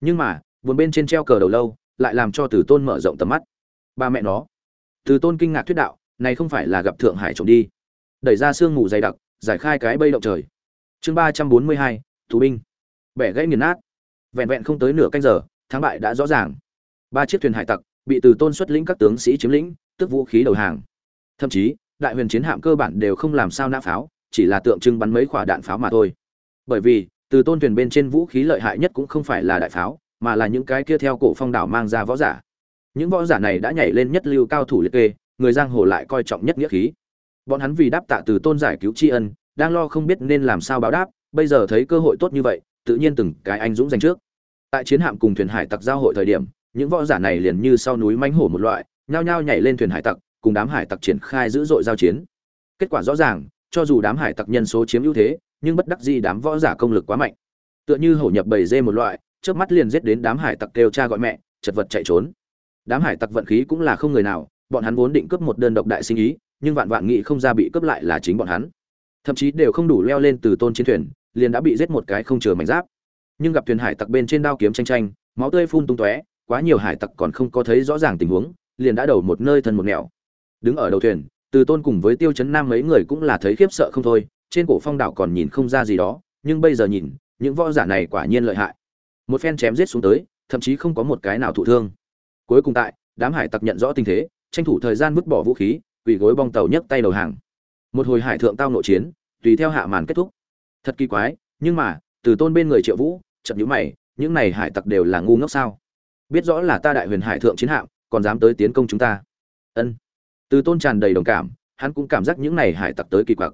Nhưng mà, buồn bên trên treo cờ đầu lâu, lại làm cho từ tôn mở rộng tầm mắt. Ba mẹ nó. Từ tôn kinh ngạc thuyết đạo, này không phải là gặp thượng hải trộm đi. Đẩy ra sương mù dày đặc, giải khai cái bây động trời. Chương ba trăm bốn mươi hai thủ binh. Bẻ gãy nghiền nát. Vẹn vẹn không tới nửa canh giờ, thắng bại đã rõ ràng. Ba chiếc thuyền hải tặc bị từ tôn xuất lĩnh các tướng sĩ chiếm lĩnh, tức vũ khí đầu hàng. Thậm chí, đại huyền chiến hạm cơ bản đều không làm sao nã pháo chỉ là tượng trưng bắn mấy quả đạn pháo mà thôi. Bởi vì, từ tôn thuyền bên trên vũ khí lợi hại nhất cũng không phải là đại pháo, mà là những cái kia theo cổ phong đảo mang ra võ giả. Những võ giả này đã nhảy lên nhất lưu cao thủ liệt kê, người giang hồ lại coi trọng nhất nghĩa khí. Bọn hắn vì đáp tạ từ tôn giải cứu tri ân, đang lo không biết nên làm sao báo đáp, bây giờ thấy cơ hội tốt như vậy, tự nhiên từng cái anh dũng giành trước. Tại chiến hạm cùng thuyền hải tặc giao hội thời điểm, những võ giả này liền như sau núi mãnh hổ một loại, nhao nhao nhảy lên thuyền hải tặc, cùng đám hải tặc triển khai dữ dội giao chiến. Kết quả rõ ràng cho dù đám hải tặc nhân số chiếm ưu thế, nhưng bất đắc dĩ đám võ giả công lực quá mạnh. Tựa như hổ nhập bầy dê một loại trước mắt liền giết đến đám hải tặc kêu cha gọi mẹ, chật vật chạy trốn. Đám hải tặc vận khí cũng là không người nào, bọn hắn vốn định cướp một đơn độc đại sinh ý, nhưng vạn vạn nghị không ra bị cướp lại là chính bọn hắn. Thậm chí đều không đủ leo lên từ tôn chiến thuyền, liền đã bị giết một cái không chừa mảnh giáp. Nhưng gặp thuyền hải tặc bên trên đao kiếm tranh tranh máu tươi phun tung tóe, quá nhiều hải tặc còn không có thấy rõ ràng tình huống, liền đã đầu một nơi thân một nẻo. Đứng ở đầu thuyền từ tôn cùng với tiêu chấn nam mấy người cũng là thấy khiếp sợ không thôi, trên cổ phong đảo còn nhìn không ra gì đó, nhưng bây giờ nhìn, những võ giả này quả nhiên lợi hại. Một phen chém giết xuống tới, thậm chí không có một cái nào thụ thương. Cuối cùng tại, đám hải tặc nhận rõ tình thế, tranh thủ thời gian vứt bỏ vũ khí, quỳ gối bong tàu nhấc tay đầu hàng. Một hồi hải thượng tao nội chiến, tùy theo hạ màn kết thúc. Thật kỳ quái, nhưng mà, từ tôn bên người triệu vũ chậm nhũ mày, những này hải tặc đều là ngu ngốc sao? Biết rõ là ta đại huyền hải thượng chiến hạm, còn dám tới tiến công chúng ta. Ân từ tôn tràn đầy đồng cảm, hắn cũng cảm giác những này hải tặc tới kỳ quặc.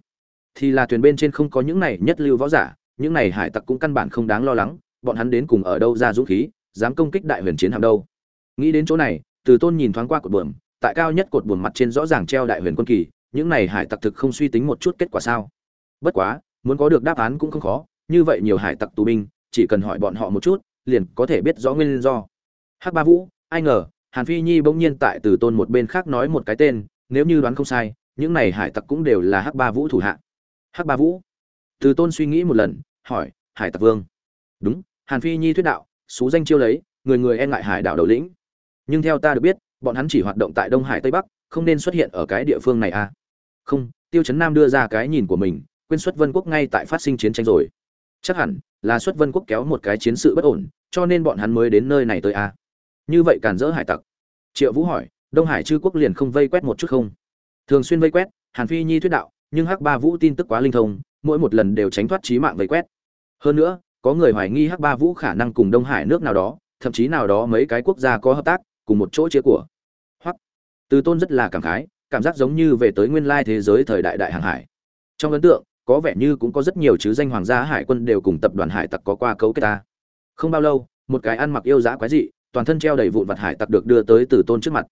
Thì là thuyền bên trên không có những này nhất lưu võ giả, những này hải tặc cũng căn bản không đáng lo lắng, bọn hắn đến cùng ở đâu ra dũng khí, dám công kích đại huyền chiến hạm đâu. Nghĩ đến chỗ này, từ tôn nhìn thoáng qua cột buồm, tại cao nhất cột buồm mặt trên rõ ràng treo đại huyền quân kỳ, những này hải tặc thực không suy tính một chút kết quả sao? Bất quá, muốn có được đáp án cũng không khó, như vậy nhiều hải tặc tù binh, chỉ cần hỏi bọn họ một chút, liền có thể biết rõ nguyên do. Hắc ba vũ, ai ngờ hàn phi nhi bỗng nhiên tại từ tôn một bên khác nói một cái tên, nếu như đoán không sai, những này hải tặc cũng đều là hắc ba vũ thủ hạ. Hắc ba vũ? Từ tôn suy nghĩ một lần, hỏi, hải tặc vương. Đúng, hàn phi nhi thuyết đạo, xú danh chiêu lấy, người người e ngại hải đảo đầu lĩnh. Nhưng theo ta được biết, bọn hắn chỉ hoạt động tại đông hải tây bắc, không nên xuất hiện ở cái địa phương này à? Không, tiêu chấn nam đưa ra cái nhìn của mình, quên xuất vân quốc ngay tại phát sinh chiến tranh rồi. Chắc hẳn là xuất vân quốc kéo một cái chiến sự bất ổn, cho nên bọn hắn mới đến nơi này tới à? Như vậy cản dỡ hải tặc. Triệu vũ hỏi, đông hải chư quốc liền không vây quét một chút không? Thường xuyên vây quét, hàn phi nhi thuyết đạo, nhưng hắc ba vũ tin tức quá linh thông, mỗi một lần đều tránh thoát trí mạng vây quét. Hơn nữa, có người hoài nghi hắc ba vũ khả năng cùng đông hải nước nào đó, thậm chí nào đó mấy cái quốc gia có hợp tác, cùng một chỗ chia của. Hoặc, từ tôn rất là cảm khái, cảm giác giống như về tới nguyên lai thế giới thời đại đại hàng hải. Trong ấn tượng, có vẻ như cũng có rất nhiều chứ danh hoàng gia hải quân đều cùng tập đoàn hải tặc có qua cấu kết ta. Không bao lâu, một cái ăn mặc yêu giá quái dị toàn thân treo đầy vụn vặt hải tặc được đưa tới từ tôn trước mặt.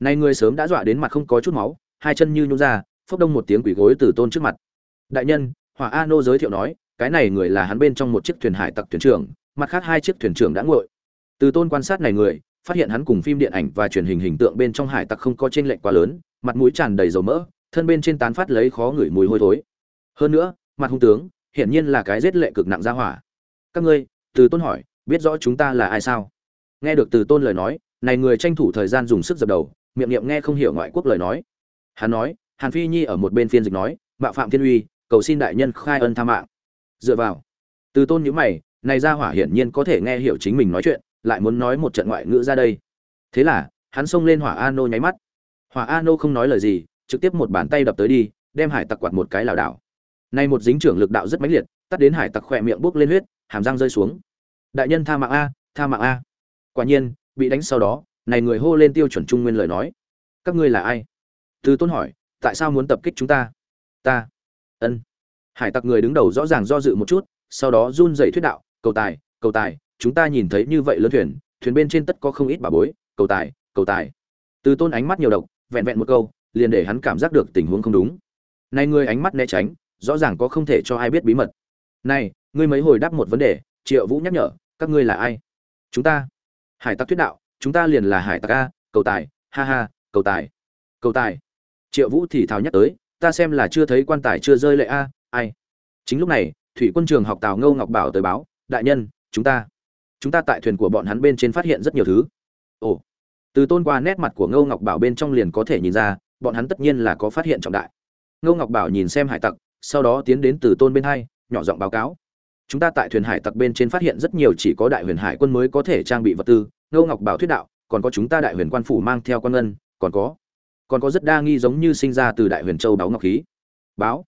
Nay người sớm đã dọa đến mặt không có chút máu, hai chân như nhún ra, phốc đông một tiếng quỷ gối từ tôn trước mặt. Đại nhân, hỏa a nô giới thiệu nói, cái này người là hắn bên trong một chiếc thuyền hải tặc thuyền trưởng, mặt khác hai chiếc thuyền trưởng đã nguội. Từ tôn quan sát này người, phát hiện hắn cùng phim điện ảnh và truyền hình hình tượng bên trong hải tặc không có chênh lệch quá lớn, mặt mũi tràn đầy dầu mỡ, thân bên trên tán phát lấy khó ngửi mùi hôi thối. Hơn nữa, mặt hung tướng, hiển nhiên là cái giết lệ cực nặng ra hỏa. Các ngươi, từ tôn hỏi, biết rõ chúng ta là ai sao? Nghe được từ tôn lời nói, này người tranh thủ thời gian dùng sức dập đầu, miệng niệm nghe không hiểu ngoại quốc lời nói. Hắn nói, hàn phi nhi ở một bên phiên dịch nói mạo phạm thiên uy, cầu xin đại nhân khai ân tha mạng. Dựa vào, từ tôn nhữ mày, này ra hỏa hiển nhiên có thể nghe hiểu chính mình nói chuyện, lại muốn nói một trận ngoại ngữ ra đây. Thế là, hắn xông lên hỏa a nô nháy mắt. Hỏa a nô không nói lời gì, trực tiếp một bàn tay đập tới đi, đem hải tặc quạt một cái lảo đảo. Này một dính trưởng lực đạo rất mãnh liệt, tắt đến hải tặc khỏe miệng bốc lên huyết, hàm răng rơi xuống. Đại nhân tha mạng a, tha mạng a quả nhiên, bị đánh sau đó, này người hô lên tiêu chuẩn trung nguyên lời nói. Các ngươi là ai? Từ tôn hỏi, tại sao muốn tập kích chúng ta? Ta. Ân. Hải tặc người đứng đầu rõ ràng do dự một chút, sau đó run dậy thuyết đạo, cầu tài cầu tài, chúng ta nhìn thấy như vậy lớn thuyền thuyền bên trên tất có không ít bà bối, cầu tài cầu tài. Từ tôn ánh mắt nhiều độc, vẹn vẹn một câu, liền để hắn cảm giác được tình huống không đúng. Này người ánh mắt né tránh, rõ ràng có không thể cho ai biết bí mật. Này, ngươi mấy hồi đáp một vấn đề, triệu vũ nhắc nhở, các ngươi là ai? Chúng ta hải tặc thuyết đạo, chúng ta liền là hải tặc a, cầu tài, ha ha, cầu tài cầu tài. Triệu vũ thì thào nhắc tới, ta xem là chưa thấy quan tài chưa rơi lệ a, ai? Chính lúc này, thủy quân trường học tào ngâu ngọc bảo tới báo, đại nhân, chúng ta chúng ta tại thuyền của bọn hắn bên trên phát hiện rất nhiều thứ. Ồ, từ tôn qua nét mặt của ngâu ngọc bảo bên trong liền có thể nhìn ra, bọn hắn tất nhiên là có phát hiện trọng đại. Ngâu ngọc bảo nhìn xem hải tặc, sau đó tiến đến từ tôn bên hai, nhỏ giọng báo cáo chúng ta tại thuyền hải tặc bên trên phát hiện rất nhiều chỉ có đại huyền hải quân mới có thể trang bị vật tư, Ngô ngọc bảo thuyết đạo, còn có chúng ta đại huyền quan phủ mang theo quan ngân, còn có còn có rất đa nghi giống như sinh ra từ đại huyền châu báo ngọc khí. Báo.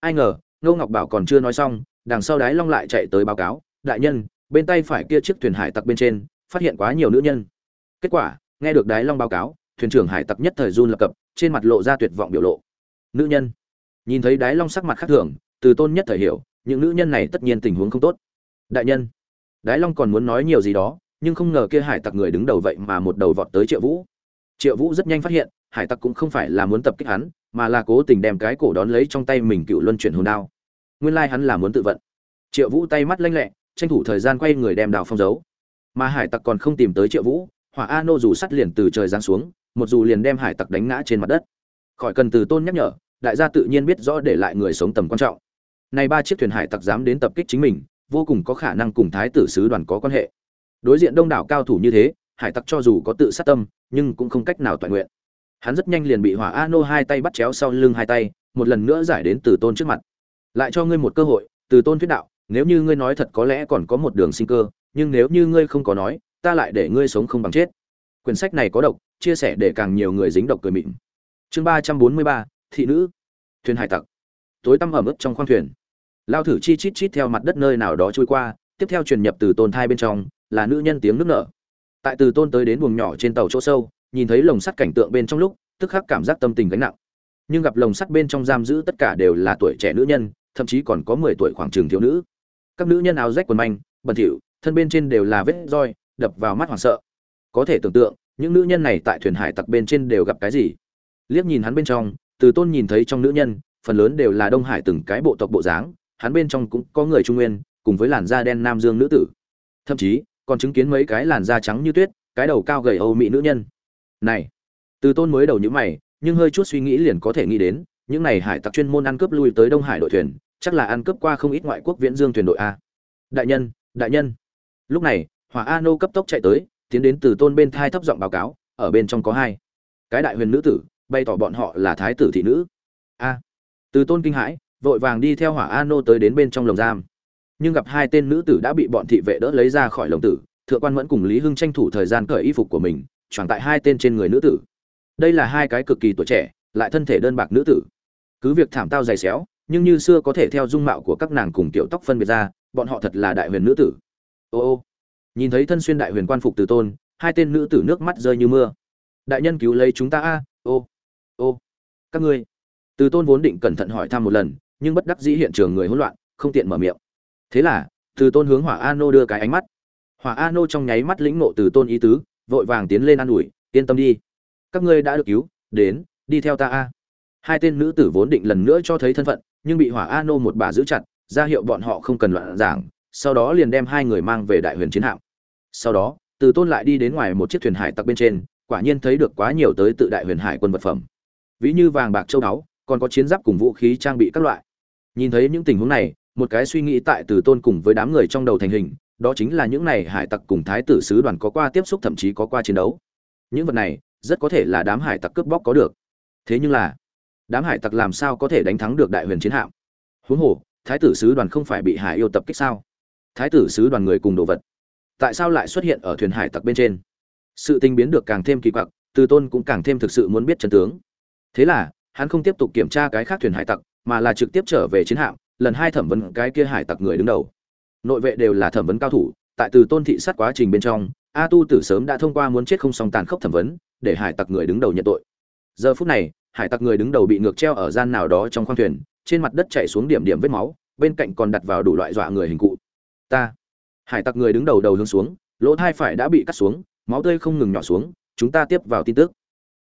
Ai ngờ, ngô ngọc bảo còn chưa nói xong, đằng sau đái long lại chạy tới báo cáo, đại nhân, bên tay phải kia chiếc thuyền hải tặc bên trên, phát hiện quá nhiều nữ nhân. Kết quả, nghe được đái long báo cáo, thuyền trưởng hải tặc nhất thời run lập cập, trên mặt lộ ra tuyệt vọng biểu lộ. Nữ nhân. Nhìn thấy đái long sắc mặt khác thường, từ tôn nhất thời hiểu những nữ nhân này tất nhiên tình huống không tốt. Đại nhân, đái long còn muốn nói nhiều gì đó, nhưng không ngờ kia hải tặc người đứng đầu vậy mà một đầu vọt tới triệu vũ. Triệu vũ rất nhanh phát hiện, hải tặc cũng không phải là muốn tập kích hắn, mà là cố tình đem cái cổ đón lấy trong tay mình cựu luân chuyển hồn đao. Nguyên lai hắn là muốn tự vận. Triệu vũ tay mắt lanh lẹ, tranh thủ thời gian quay người đem đào phong giấu. Mà hải tặc còn không tìm tới triệu vũ, hỏa a nô dù sắt liền từ trời giáng xuống, một dù liền đem hải tặc đánh ngã trên mặt đất. Khỏi cần từ tôn nhắc nhở, đại gia tự nhiên biết rõ để lại người sống tầm quan trọng nay ba chiếc thuyền hải tặc dám đến tập kích chính mình, vô cùng có khả năng cùng thái tử sứ đoàn có quan hệ. Đối diện đông đảo cao thủ như thế, hải tặc cho dù có tự sát tâm, nhưng cũng không cách nào toàn nguyện. Hắn rất nhanh liền bị hỏa a nô hai tay bắt chéo sau lưng hai tay, một lần nữa giải đến từ tôn trước mặt. Lại cho ngươi một cơ hội, từ tôn thuyết đạo, nếu như ngươi nói thật có lẽ còn có một đường sinh cơ, nhưng nếu như ngươi không có nói, ta lại để ngươi sống không bằng chết. Quyển sách này có độc, chia sẻ để càng nhiều người dính độc cười mịn. Chương ba trăm bốn mươi ba, thị nữ, thuyền hải tặc. Tối tăm ẩm ướt trong khoang thuyền lao thử chi chít chít theo mặt đất nơi nào đó trôi qua, tiếp theo truyền nhập từ tôn thai bên trong, là nữ nhân tiếng nước nở. Tại từ tôn tới đến buồng nhỏ trên tàu chỗ sâu, nhìn thấy lồng sắt cảnh tượng bên trong lúc, tức khắc cảm giác tâm tình gánh nặng. Nhưng gặp lồng sắt bên trong giam giữ tất cả đều là tuổi trẻ nữ nhân, thậm chí còn có mười tuổi khoảng trường thiếu nữ. Các nữ nhân áo rách quần manh, bẩn thỉu, thân bên trên đều là vết roi, đập vào mắt hoảng sợ. Có thể tưởng tượng, những nữ nhân này tại thuyền hải tặc bên trên đều gặp cái gì? Liếc nhìn hắn bên trong, từ tôn nhìn thấy trong nữ nhân, phần lớn đều là đông hải từng cái bộ tộc bộ dáng hắn bên trong cũng có người trung nguyên, cùng với làn da đen nam dương nữ tử. Thậm chí, còn chứng kiến mấy cái làn da trắng như tuyết, cái đầu cao gầy âu mỹ nữ nhân. Này, từ tôn mới đầu những mày, nhưng hơi chút suy nghĩ liền có thể nghĩ đến, những này hải tặc chuyên môn ăn cướp lui tới đông hải đội thuyền, chắc là ăn cướp qua không ít ngoại quốc viễn dương thuyền đội a. Đại nhân đại nhân. Lúc này, hỏa a nô cấp tốc chạy tới, tiến đến từ tôn bên thai thấp giọng báo cáo, ở bên trong có hai. Cái đại huyền nữ tử, bày tỏ bọn họ là thái tử thị nữ. A. Từ tôn kinh hãi vội vàng đi theo hỏa an nô tới đến bên trong lồng giam. Nhưng gặp hai tên nữ tử đã bị bọn thị vệ đỡ lấy ra khỏi lồng tử, thượng quan mẫn cùng lý hưng tranh thủ thời gian cởi y phục của mình, choàng tại hai tên trên người nữ tử. Đây là hai cái cực kỳ tuổi trẻ, lại thân thể đơn bạc nữ tử. Cứ việc thảm tao dày xéo, nhưng như xưa có thể theo dung mạo của các nàng cùng tiểu tóc phân biệt ra, bọn họ thật là đại huyền nữ tử. Ô ô. Nhìn thấy thân xuyên đại huyền quan phục từ tôn, hai tên nữ tử nước mắt rơi như mưa. Đại nhân cứu lấy chúng ta a, ô ô. Các ngươi. Từ tôn vốn định cẩn thận hỏi thăm một lần nhưng bất đắc dĩ hiện trường người hỗn loạn, không tiện mở miệng. Thế là, từ tôn hướng hỏa a nô đưa cái ánh mắt. Hỏa a nô trong nháy mắt lĩnh nộ từ tôn ý tứ, vội vàng tiến lên an ủi, yên tâm đi. Các ngươi đã được cứu, đến, đi theo ta a. Hai tên nữ tử vốn định lần nữa cho thấy thân phận, nhưng bị hỏa a nô một bà giữ chặt, ra hiệu bọn họ không cần loạn giảng, sau đó liền đem hai người mang về đại huyền chiến hạm. Sau đó, từ tôn lại đi đến ngoài một chiếc thuyền hải tặc bên trên, quả nhiên thấy được quá nhiều tới tự đại huyền hải quân vật phẩm. Ví như vàng bạc châu báu, còn có chiến giáp cùng vũ khí trang bị các loại nhìn thấy những tình huống này, một cái suy nghĩ tại từ tôn cùng với đám người trong đầu thành hình, đó chính là những này hải tặc cùng thái tử sứ đoàn có qua tiếp xúc thậm chí có qua chiến đấu. Những vật này, rất có thể là đám hải tặc cướp bóc có được. Thế nhưng là, đám hải tặc làm sao có thể đánh thắng được đại huyền chiến hạm? Huống hồ, thái tử sứ đoàn không phải bị hải yêu tập kích sao? Thái tử sứ đoàn người cùng đồ vật, tại sao lại xuất hiện ở thuyền hải tặc bên trên? Sự tình biến được càng thêm kỳ quặc, từ tôn cũng càng thêm thực sự muốn biết chân tướng. Thế là, hắn không tiếp tục kiểm tra cái khác thuyền hải tặc mà là trực tiếp trở về chiến hạm, lần hai thẩm vấn cái kia hải tặc người đứng đầu. Nội vệ đều là thẩm vấn cao thủ, tại từ tôn thị sát quá trình bên trong, a tu tử sớm đã thông qua muốn chết không song tàn khốc thẩm vấn, để hải tặc người đứng đầu nhận tội. Giờ phút này, hải tặc người đứng đầu bị ngược treo ở gian nào đó trong khoang thuyền, trên mặt đất chảy xuống điểm điểm vết máu, bên cạnh còn đặt vào đủ loại dọa người hình cụ. Ta. Hải tặc người đứng đầu đầu hướng xuống, lỗ thai phải đã bị cắt xuống, máu tươi không ngừng nhỏ xuống, chúng ta tiếp vào tin tức.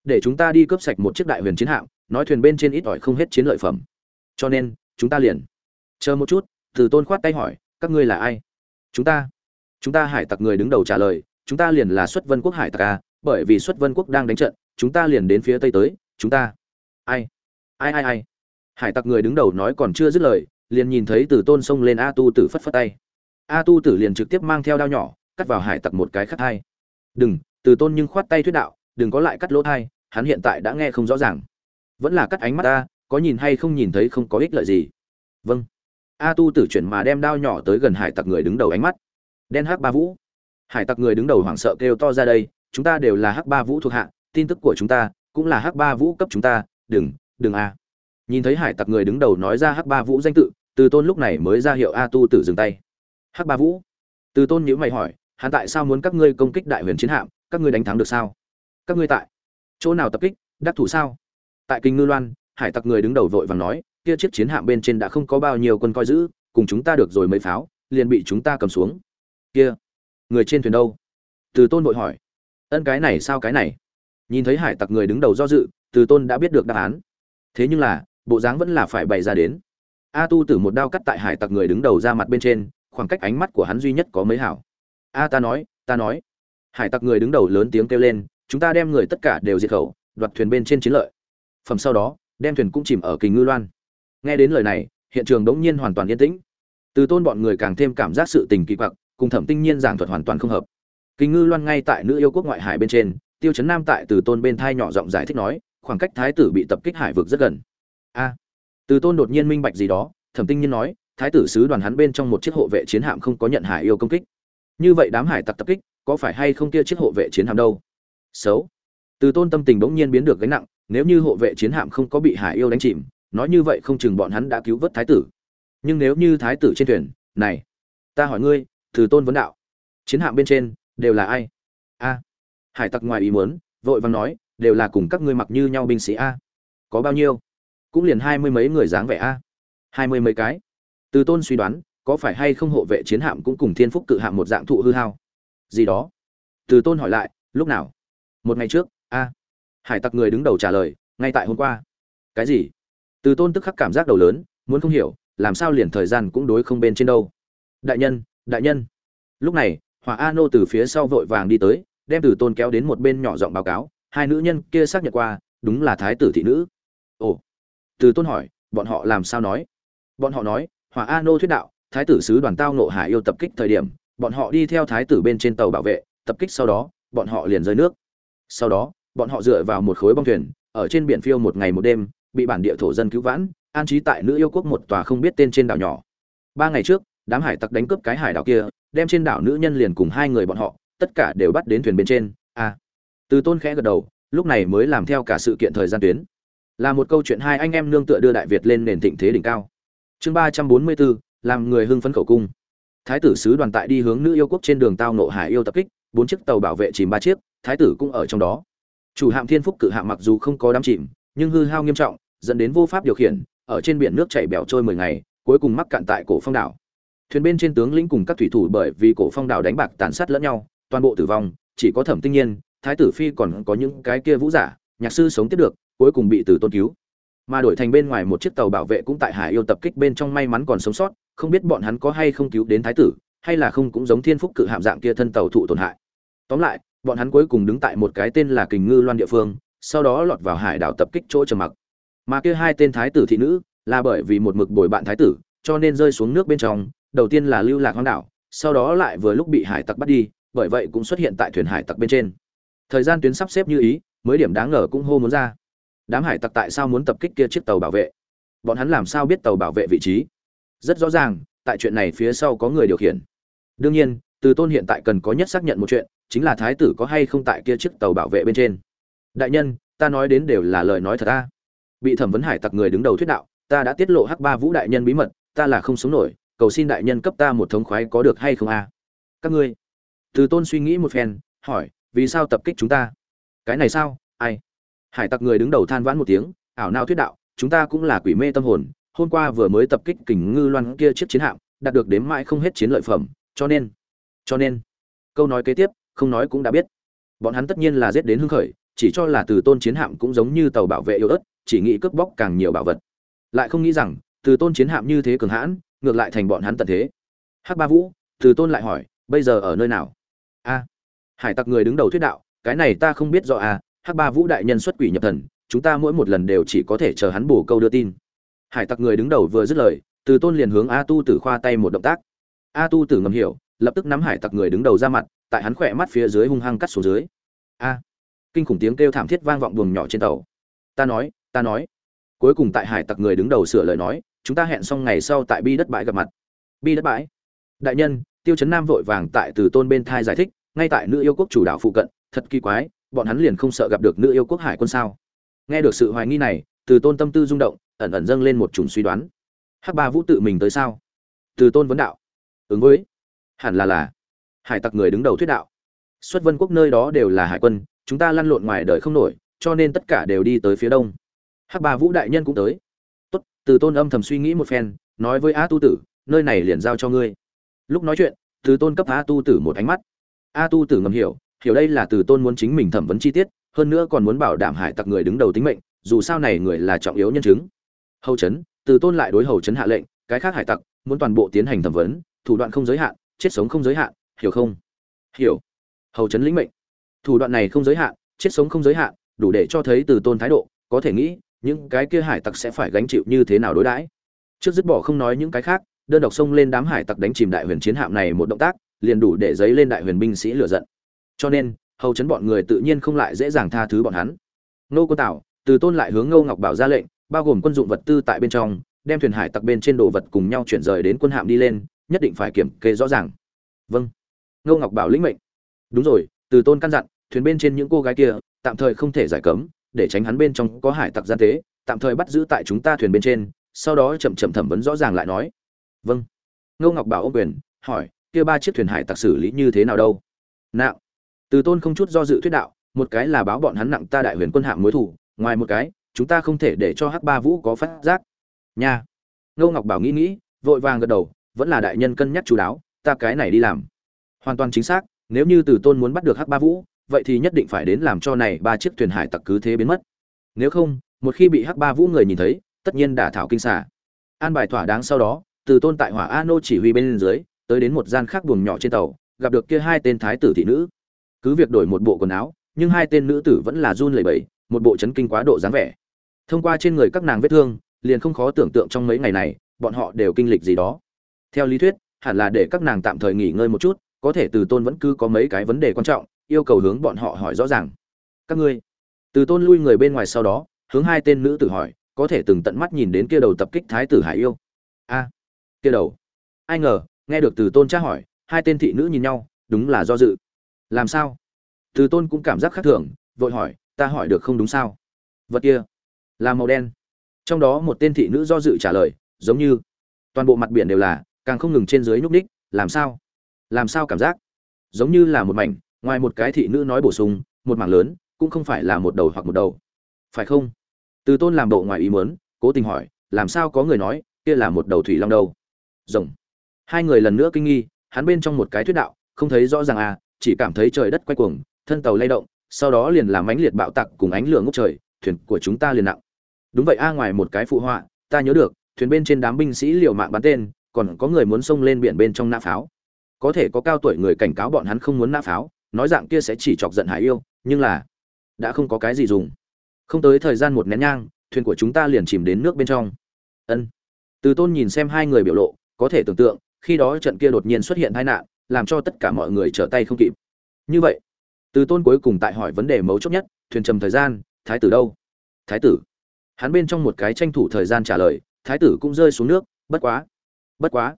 Để chúng ta đi cướp sạch một chiếc đại huyền chiến hạm, nói thuyền bên trên ít ỏi không hết chiến lợi phẩm cho nên, chúng ta liền. Chờ một chút, từ tôn khoát tay hỏi, các ngươi là ai? Chúng ta. Chúng ta hải tặc người đứng đầu trả lời, chúng ta liền là xuất vân quốc hải tặc a, bởi vì xuất vân quốc đang đánh trận, chúng ta liền đến phía tây tới, chúng ta. Ai? Ai ai ai? Hải tặc người đứng đầu nói còn chưa dứt lời, liền nhìn thấy từ tôn xông lên a tu tử phất phất tay. A tu tử liền trực tiếp mang theo đao nhỏ, cắt vào hải tặc một cái khắc hai. Đừng, từ tôn nhưng khoát tay thuyết đạo, đừng có lại cắt lỗ thai, hắn hiện tại đã nghe không rõ ràng. Vẫn là cắt ánh mắt ta có nhìn hay không nhìn thấy không có ích lợi gì. Vâng. A tu tử chuyển mà đem đao nhỏ tới gần hải tặc người đứng đầu ánh mắt. Đen hắc ba vũ. Hải tặc người đứng đầu hoảng sợ kêu to ra đây, chúng ta đều là hắc ba vũ thuộc hạ, tin tức của chúng ta cũng là hắc ba vũ cấp chúng ta, đừng đừng a. Nhìn thấy hải tặc người đứng đầu nói ra hắc ba vũ danh tự, từ tôn lúc này mới ra hiệu a tu tử dừng tay. Hắc ba vũ. Từ tôn nhữ mày hỏi, hắn tại sao muốn các ngươi công kích đại huyền chiến hạm, các ngươi đánh thắng được sao? Các ngươi tại chỗ nào tập kích, đắc thủ sao? Tại kinh ngư loan hải tặc người đứng đầu vội vàng nói, kia chiếc chiến hạm bên trên đã không có bao nhiêu quân coi giữ, cùng chúng ta được rồi mấy pháo, liền bị chúng ta cầm xuống. Kia, người trên thuyền đâu? Từ tôn vội hỏi. Ân, cái này sao cái này? Nhìn thấy hải tặc người đứng đầu do dự, từ tôn đã biết được đáp án. Thế nhưng là, bộ dáng vẫn là phải bày ra đến. A tu tử một đao cắt tại hải tặc người đứng đầu ra mặt bên trên, khoảng cách ánh mắt của hắn duy nhất có mấy hảo. A, ta nói ta nói. Hải tặc người đứng đầu lớn tiếng kêu lên, chúng ta đem người tất cả đều diệt khẩu, đoạt thuyền bên trên chiến lợi. Phẩm sau đó đem thuyền cũng chìm ở kình ngư loan. Nghe đến lời này, hiện trường đống nhiên hoàn toàn yên tĩnh. Từ tôn bọn người càng thêm cảm giác sự tình kỳ quặc, cùng thẩm tinh nhiên giảng thuật hoàn toàn không hợp. Kình ngư loan ngay tại nữ yêu quốc ngoại hải bên trên, tiêu chấn nam tại từ tôn bên thai nhỏ giọng giải thích nói, khoảng cách thái tử bị tập kích hải vực rất gần. A. Từ tôn đột nhiên minh bạch gì đó, thẩm tinh nhiên nói, thái tử sứ đoàn hắn bên trong một chiếc hộ vệ chiến hạm không có nhận hải yêu công kích. Như vậy đám hải tặc tập kích, có phải hay không kia chiếc hộ vệ chiến hạm đâu? Xấu. Từ tôn tâm tình bỗng nhiên biến được gánh nặng nếu như hộ vệ chiến hạm không có bị hải yêu đánh chìm, nói như vậy không chừng bọn hắn đã cứu vớt thái tử. Nhưng nếu như thái tử trên thuyền, này, ta hỏi ngươi, từ tôn vấn đạo, chiến hạm bên trên, đều là ai? A. Hải tặc ngoài ý muốn, vội vàng nói, đều là cùng các ngươi mặc như nhau binh sĩ a. Có bao nhiêu? Cũng liền hai mươi mấy người dáng vẻ a. Hai mươi mấy cái. Từ tôn suy đoán, có phải hay không hộ vệ chiến hạm cũng cùng thiên phúc cự hạm một dạng thụ hư hao? Gì đó. Từ tôn hỏi lại, lúc nào? Một ngày trước, a hải tặc người đứng đầu trả lời, ngay tại hôm qua. Cái gì? Từ tôn tức khắc cảm giác đầu lớn, muốn không hiểu, làm sao liền thời gian cũng đối không bên trên đâu. Đại nhân đại nhân. Lúc này, hỏa a nô từ phía sau vội vàng đi tới, đem từ tôn kéo đến một bên nhỏ giọng báo cáo, hai nữ nhân kia xác nhận qua, đúng là thái tử thị nữ. Ồ. Từ tôn hỏi, bọn họ làm sao nói? Bọn họ nói, hỏa a nô thuyết đạo, thái tử sứ đoàn tao nộ hải yêu tập kích thời điểm, bọn họ đi theo thái tử bên trên tàu bảo vệ, tập kích sau đó, bọn họ liền rơi nước. Sau đó bọn họ dựa vào một khối bong thuyền ở trên biển phiêu một ngày một đêm bị bản địa thổ dân cứu vãn an trí tại nữ yêu quốc một tòa không biết tên trên đảo nhỏ. Ba ngày trước đám hải tặc đánh cướp cái hải đảo kia đem trên đảo nữ nhân liền cùng hai người bọn họ tất cả đều bắt đến thuyền bên trên. A à, từ tôn khẽ gật đầu lúc này mới làm theo cả sự kiện thời gian tuyến. Là một câu chuyện hai anh em nương tựa đưa đại việt lên nền thịnh thế đỉnh cao. Chương ba trăm bốn mươi bốn làm người hưng phấn khẩu cung. Thái tử sứ đoàn tại đi hướng nữ yêu quốc trên đường tao nộ hải yêu tập kích bốn chiếc tàu bảo vệ chìm ba chiếc thái tử cũng ở trong đó chủ hạm thiên phúc cự hạm mặc dù không có đám chìm, nhưng hư hao nghiêm trọng, dẫn đến vô pháp điều khiển, ở trên biển nước chảy bẻo trôi mười ngày, cuối cùng mắc cạn tại cổ phong đảo. Thuyền bên trên tướng lĩnh cùng các thủy thủ bởi vì cổ phong đảo đánh bạc tàn sát lẫn nhau, toàn bộ tử vong, chỉ có thẩm tinh nhiên, thái tử phi còn có những cái kia vũ giả, nhạc sư sống tiếp được, cuối cùng bị tử tôn cứu. Mà đổi thành bên ngoài một chiếc tàu bảo vệ cũng tại hải yêu tập kích bên trong may mắn còn sống sót, không biết bọn hắn có hay không cứu đến thái tử, hay là không cũng giống thiên phúc cự hạm dạng kia thân tàu thụ tổn hại. Tóm lại bọn hắn cuối cùng đứng tại một cái tên là kình ngư loan địa phương, sau đó lọt vào hải đảo tập kích chỗ trầm mặc. Mà kia hai tên thái tử thị nữ, là bởi vì một mực bồi bạn thái tử, cho nên rơi xuống nước bên trong, đầu tiên là lưu lạc hoang đảo, sau đó lại vừa lúc bị hải tặc bắt đi, bởi vậy cũng xuất hiện tại thuyền hải tặc bên trên. Thời gian tuyến sắp xếp như ý, mới điểm đáng ngờ cũng hô muốn ra. Đám hải tặc tại sao muốn tập kích kia chiếc tàu bảo vệ? Bọn hắn làm sao biết tàu bảo vệ vị trí? Rất rõ ràng, tại chuyện này phía sau có người điều khiển. Đương nhiên, từ tôn hiện tại cần có nhất xác nhận một chuyện chính là thái tử có hay không tại kia chiếc tàu bảo vệ bên trên. Đại nhân, ta nói đến đều là lời nói thật ta bị thẩm vấn hải tặc người đứng đầu thuyết đạo, ta đã tiết lộ hắc ba vũ đại nhân bí mật, ta là không sống nổi, cầu xin đại nhân cấp ta một thống khoái có được hay không a? Các ngươi, từ tôn suy nghĩ một phen, hỏi, vì sao tập kích chúng ta? Cái này sao? Ai? Hải tặc người đứng đầu than vãn một tiếng, ảo nao thuyết đạo, chúng ta cũng là quỷ mê tâm hồn, hôm qua vừa mới tập kích kình ngư loan kia chiếc chiến hạm, đạt được đếm mãi không hết chiến lợi phẩm, cho nên cho nên, câu nói kế tiếp không nói cũng đã biết. Bọn hắn tất nhiên là giết đến hưng khởi, chỉ cho là từ tôn chiến hạm cũng giống như tàu bảo vệ yếu ớt, chỉ nghĩ cướp bóc càng nhiều bảo vật. Lại không nghĩ rằng, từ tôn chiến hạm như thế cường hãn, ngược lại thành bọn hắn tận thế. Hắc ba vũ, từ tôn lại hỏi, bây giờ ở nơi nào? A. Hải tặc người đứng đầu thuyết đạo, cái này ta không biết rõ a hắc ba vũ đại nhân xuất quỷ nhập thần, chúng ta mỗi một lần đều chỉ có thể chờ hắn bổ câu đưa tin. Hải tặc người đứng đầu vừa dứt lời, từ tôn liền hướng a tu tử khoa tay một động tác. A tu tử ngầm hiểu lập tức nắm hải tặc người đứng đầu ra mặt, tại hắn khỏe mắt phía dưới hung hăng cắt xuống dưới. A! Kinh khủng tiếng kêu thảm thiết vang vọng buồng nhỏ trên tàu. Ta nói ta nói. Cuối cùng tại hải tặc người đứng đầu sửa lời nói, chúng ta hẹn xong ngày sau tại bi đất bãi gặp mặt. Bi đất bãi. Đại nhân, tiêu chấn nam vội vàng tại từ tôn bên thai giải thích, ngay tại nữ yêu quốc chủ đạo phụ cận, thật kỳ quái, bọn hắn liền không sợ gặp được nữ yêu quốc hải quân sao? Nghe được sự hoài nghi này, từ tôn tâm tư rung động, ẩn ẩn dâng lên một chủng suy đoán. Hắc ba vũ tự mình tới sao? Từ tôn vấn đạo. Ứng với hẳn là là. Hải tặc người đứng đầu thuyết đạo. Xuất vân quốc nơi đó đều là hải quân, chúng ta lăn lộn ngoài đời không nổi, cho nên tất cả đều đi tới phía đông. Hắc ba vũ đại nhân cũng tới. Tốt, từ tôn âm thầm suy nghĩ một phen, nói với a tu tử, nơi này liền giao cho ngươi. Lúc nói chuyện, từ tôn cấp a tu tử một ánh mắt. A tu tử ngầm hiểu hiểu đây là từ tôn muốn chính mình thẩm vấn chi tiết, hơn nữa còn muốn bảo đảm hải tặc người đứng đầu tính mệnh, dù sao này người là trọng yếu nhân chứng. Hầu chấn, từ tôn lại đối hầu chấn hạ lệnh, cái khác hải tặc muốn toàn bộ tiến hành thẩm vấn, thủ đoạn không giới hạn chết sống không giới hạn, hiểu không? Hiểu. Hầu chấn lĩnh mệnh. Thủ đoạn này không giới hạn, chết sống không giới hạn, đủ để cho thấy từ tôn thái độ, có thể nghĩ, những cái kia hải tặc sẽ phải gánh chịu như thế nào đối đãi. Trước dứt bỏ không nói những cái khác, đơn độc xông lên đám hải tặc đánh chìm đại huyền chiến hạm này một động tác, liền đủ để dấy lên đại huyền binh sĩ lửa giận. Cho nên, hầu chấn bọn người tự nhiên không lại dễ dàng tha thứ bọn hắn. Nô cô tảo, từ tôn lại hướng ngô ngọc bảo ra lệnh, bao gồm quân dụng vật tư tại bên trong, đem thuyền hải tặc bên trên đồ vật cùng nhau chuyển rời đến quân hạm đi lên nhất định phải kiểm kê rõ ràng. Vâng. Ngô ngọc bảo lĩnh mệnh. Đúng rồi, từ tôn căn dặn, thuyền bên trên những cô gái kia, tạm thời không thể giải cấm, để tránh hắn bên trong có hải tặc gian tế, tạm thời bắt giữ tại chúng ta thuyền bên trên, sau đó chậm chậm thẩm vấn rõ ràng lại nói. Vâng. Ngô ngọc bảo ô quyền, hỏi, kia ba chiếc thuyền hải tặc xử lý như thế nào đâu? Nạo. Từ tôn không chút do dự thuyết đạo, một cái là báo bọn hắn nặng ta đại huyền quân hạng mối thủ, ngoài một cái, chúng ta không thể để cho hắc ba vũ có phát giác. Nha. Ngô ngọc bảo nghĩ nghĩ, vội vàng gật đầu vẫn là đại nhân cân nhắc chú đáo, ta cái này đi làm. Hoàn toàn chính xác, nếu như từ tôn muốn bắt được hắc ba vũ, vậy thì nhất định phải đến làm cho này ba chiếc thuyền hải tặc cứ thế biến mất. Nếu không, một khi bị hắc ba vũ người nhìn thấy, tất nhiên đả thảo kinh xả. An bài thỏa đáng sau đó, từ tôn tại hỏa a nô chỉ huy bên dưới, tới đến một gian khác buồng nhỏ trên tàu, gặp được kia hai tên thái tử thị nữ. Cứ việc đổi một bộ quần áo, nhưng hai tên nữ tử vẫn là run lẩy bẩy, một bộ chấn kinh quá độ dáng vẻ. Thông qua trên người các nàng vết thương, liền không khó tưởng tượng trong mấy ngày này, bọn họ đều kinh lịch gì đó theo lý thuyết, hẳn là để các nàng tạm thời nghỉ ngơi một chút, có thể từ tôn vẫn cứ có mấy cái vấn đề quan trọng, yêu cầu hướng bọn họ hỏi rõ ràng. Các ngươi. Từ tôn lui người bên ngoài sau đó, hướng hai tên nữ tử hỏi, có thể từng tận mắt nhìn đến kia đầu tập kích thái tử hải yêu? A. Kia đầu. Ai ngờ, nghe được từ tôn tra hỏi, hai tên thị nữ nhìn nhau, đúng là do dự. Làm sao? Từ tôn cũng cảm giác khác thường, vội hỏi, ta hỏi được không đúng sao? Vật kia, là màu đen. Trong đó một tên thị nữ do dự trả lời, giống như, toàn bộ mặt biển đều là càng không ngừng trên dưới nhúc ních làm sao? Làm sao cảm giác? Giống như là một mảnh, ngoài một cái thị nữ nói bổ sung, một mảng lớn, cũng không phải là một đầu hoặc một đầu. Phải không? Từ tôn làm bộ ngoài ý muốn, cố tình hỏi, làm sao có người nói, kia là một đầu thủy long đâu? Rồng. Hai người lần nữa kinh nghi, hắn bên trong một cái thuyết đạo, không thấy rõ ràng à chỉ cảm thấy trời đất quay cuồng, thân tàu lay động, sau đó liền làm ánh liệt bạo tặc cùng ánh lửa ngốc trời, thuyền của chúng ta liền nặng. Đúng vậy a, ngoài một cái phụ họa, ta nhớ được, thuyền bên trên đám binh sĩ liều mạng bắn tên còn có người muốn xông lên biển bên trong nã pháo. Có thể có cao tuổi người cảnh cáo bọn hắn không muốn nã pháo, nói dạng kia sẽ chỉ chọc giận hải yêu, nhưng là đã không có cái gì dùng. Không tới thời gian một nén nhang, thuyền của chúng ta liền chìm đến nước bên trong. Ân. Từ tôn nhìn xem hai người biểu lộ, có thể tưởng tượng, khi đó trận kia đột nhiên xuất hiện tai nạn, làm cho tất cả mọi người trở tay không kịp. Như vậy, từ tôn cuối cùng tại hỏi vấn đề mấu chốt nhất, thuyền trầm thời gian, thái tử đâu? Thái tử. Hắn bên trong một cái tranh thủ thời gian trả lời, thái tử cũng rơi xuống nước, bất quá bất quá.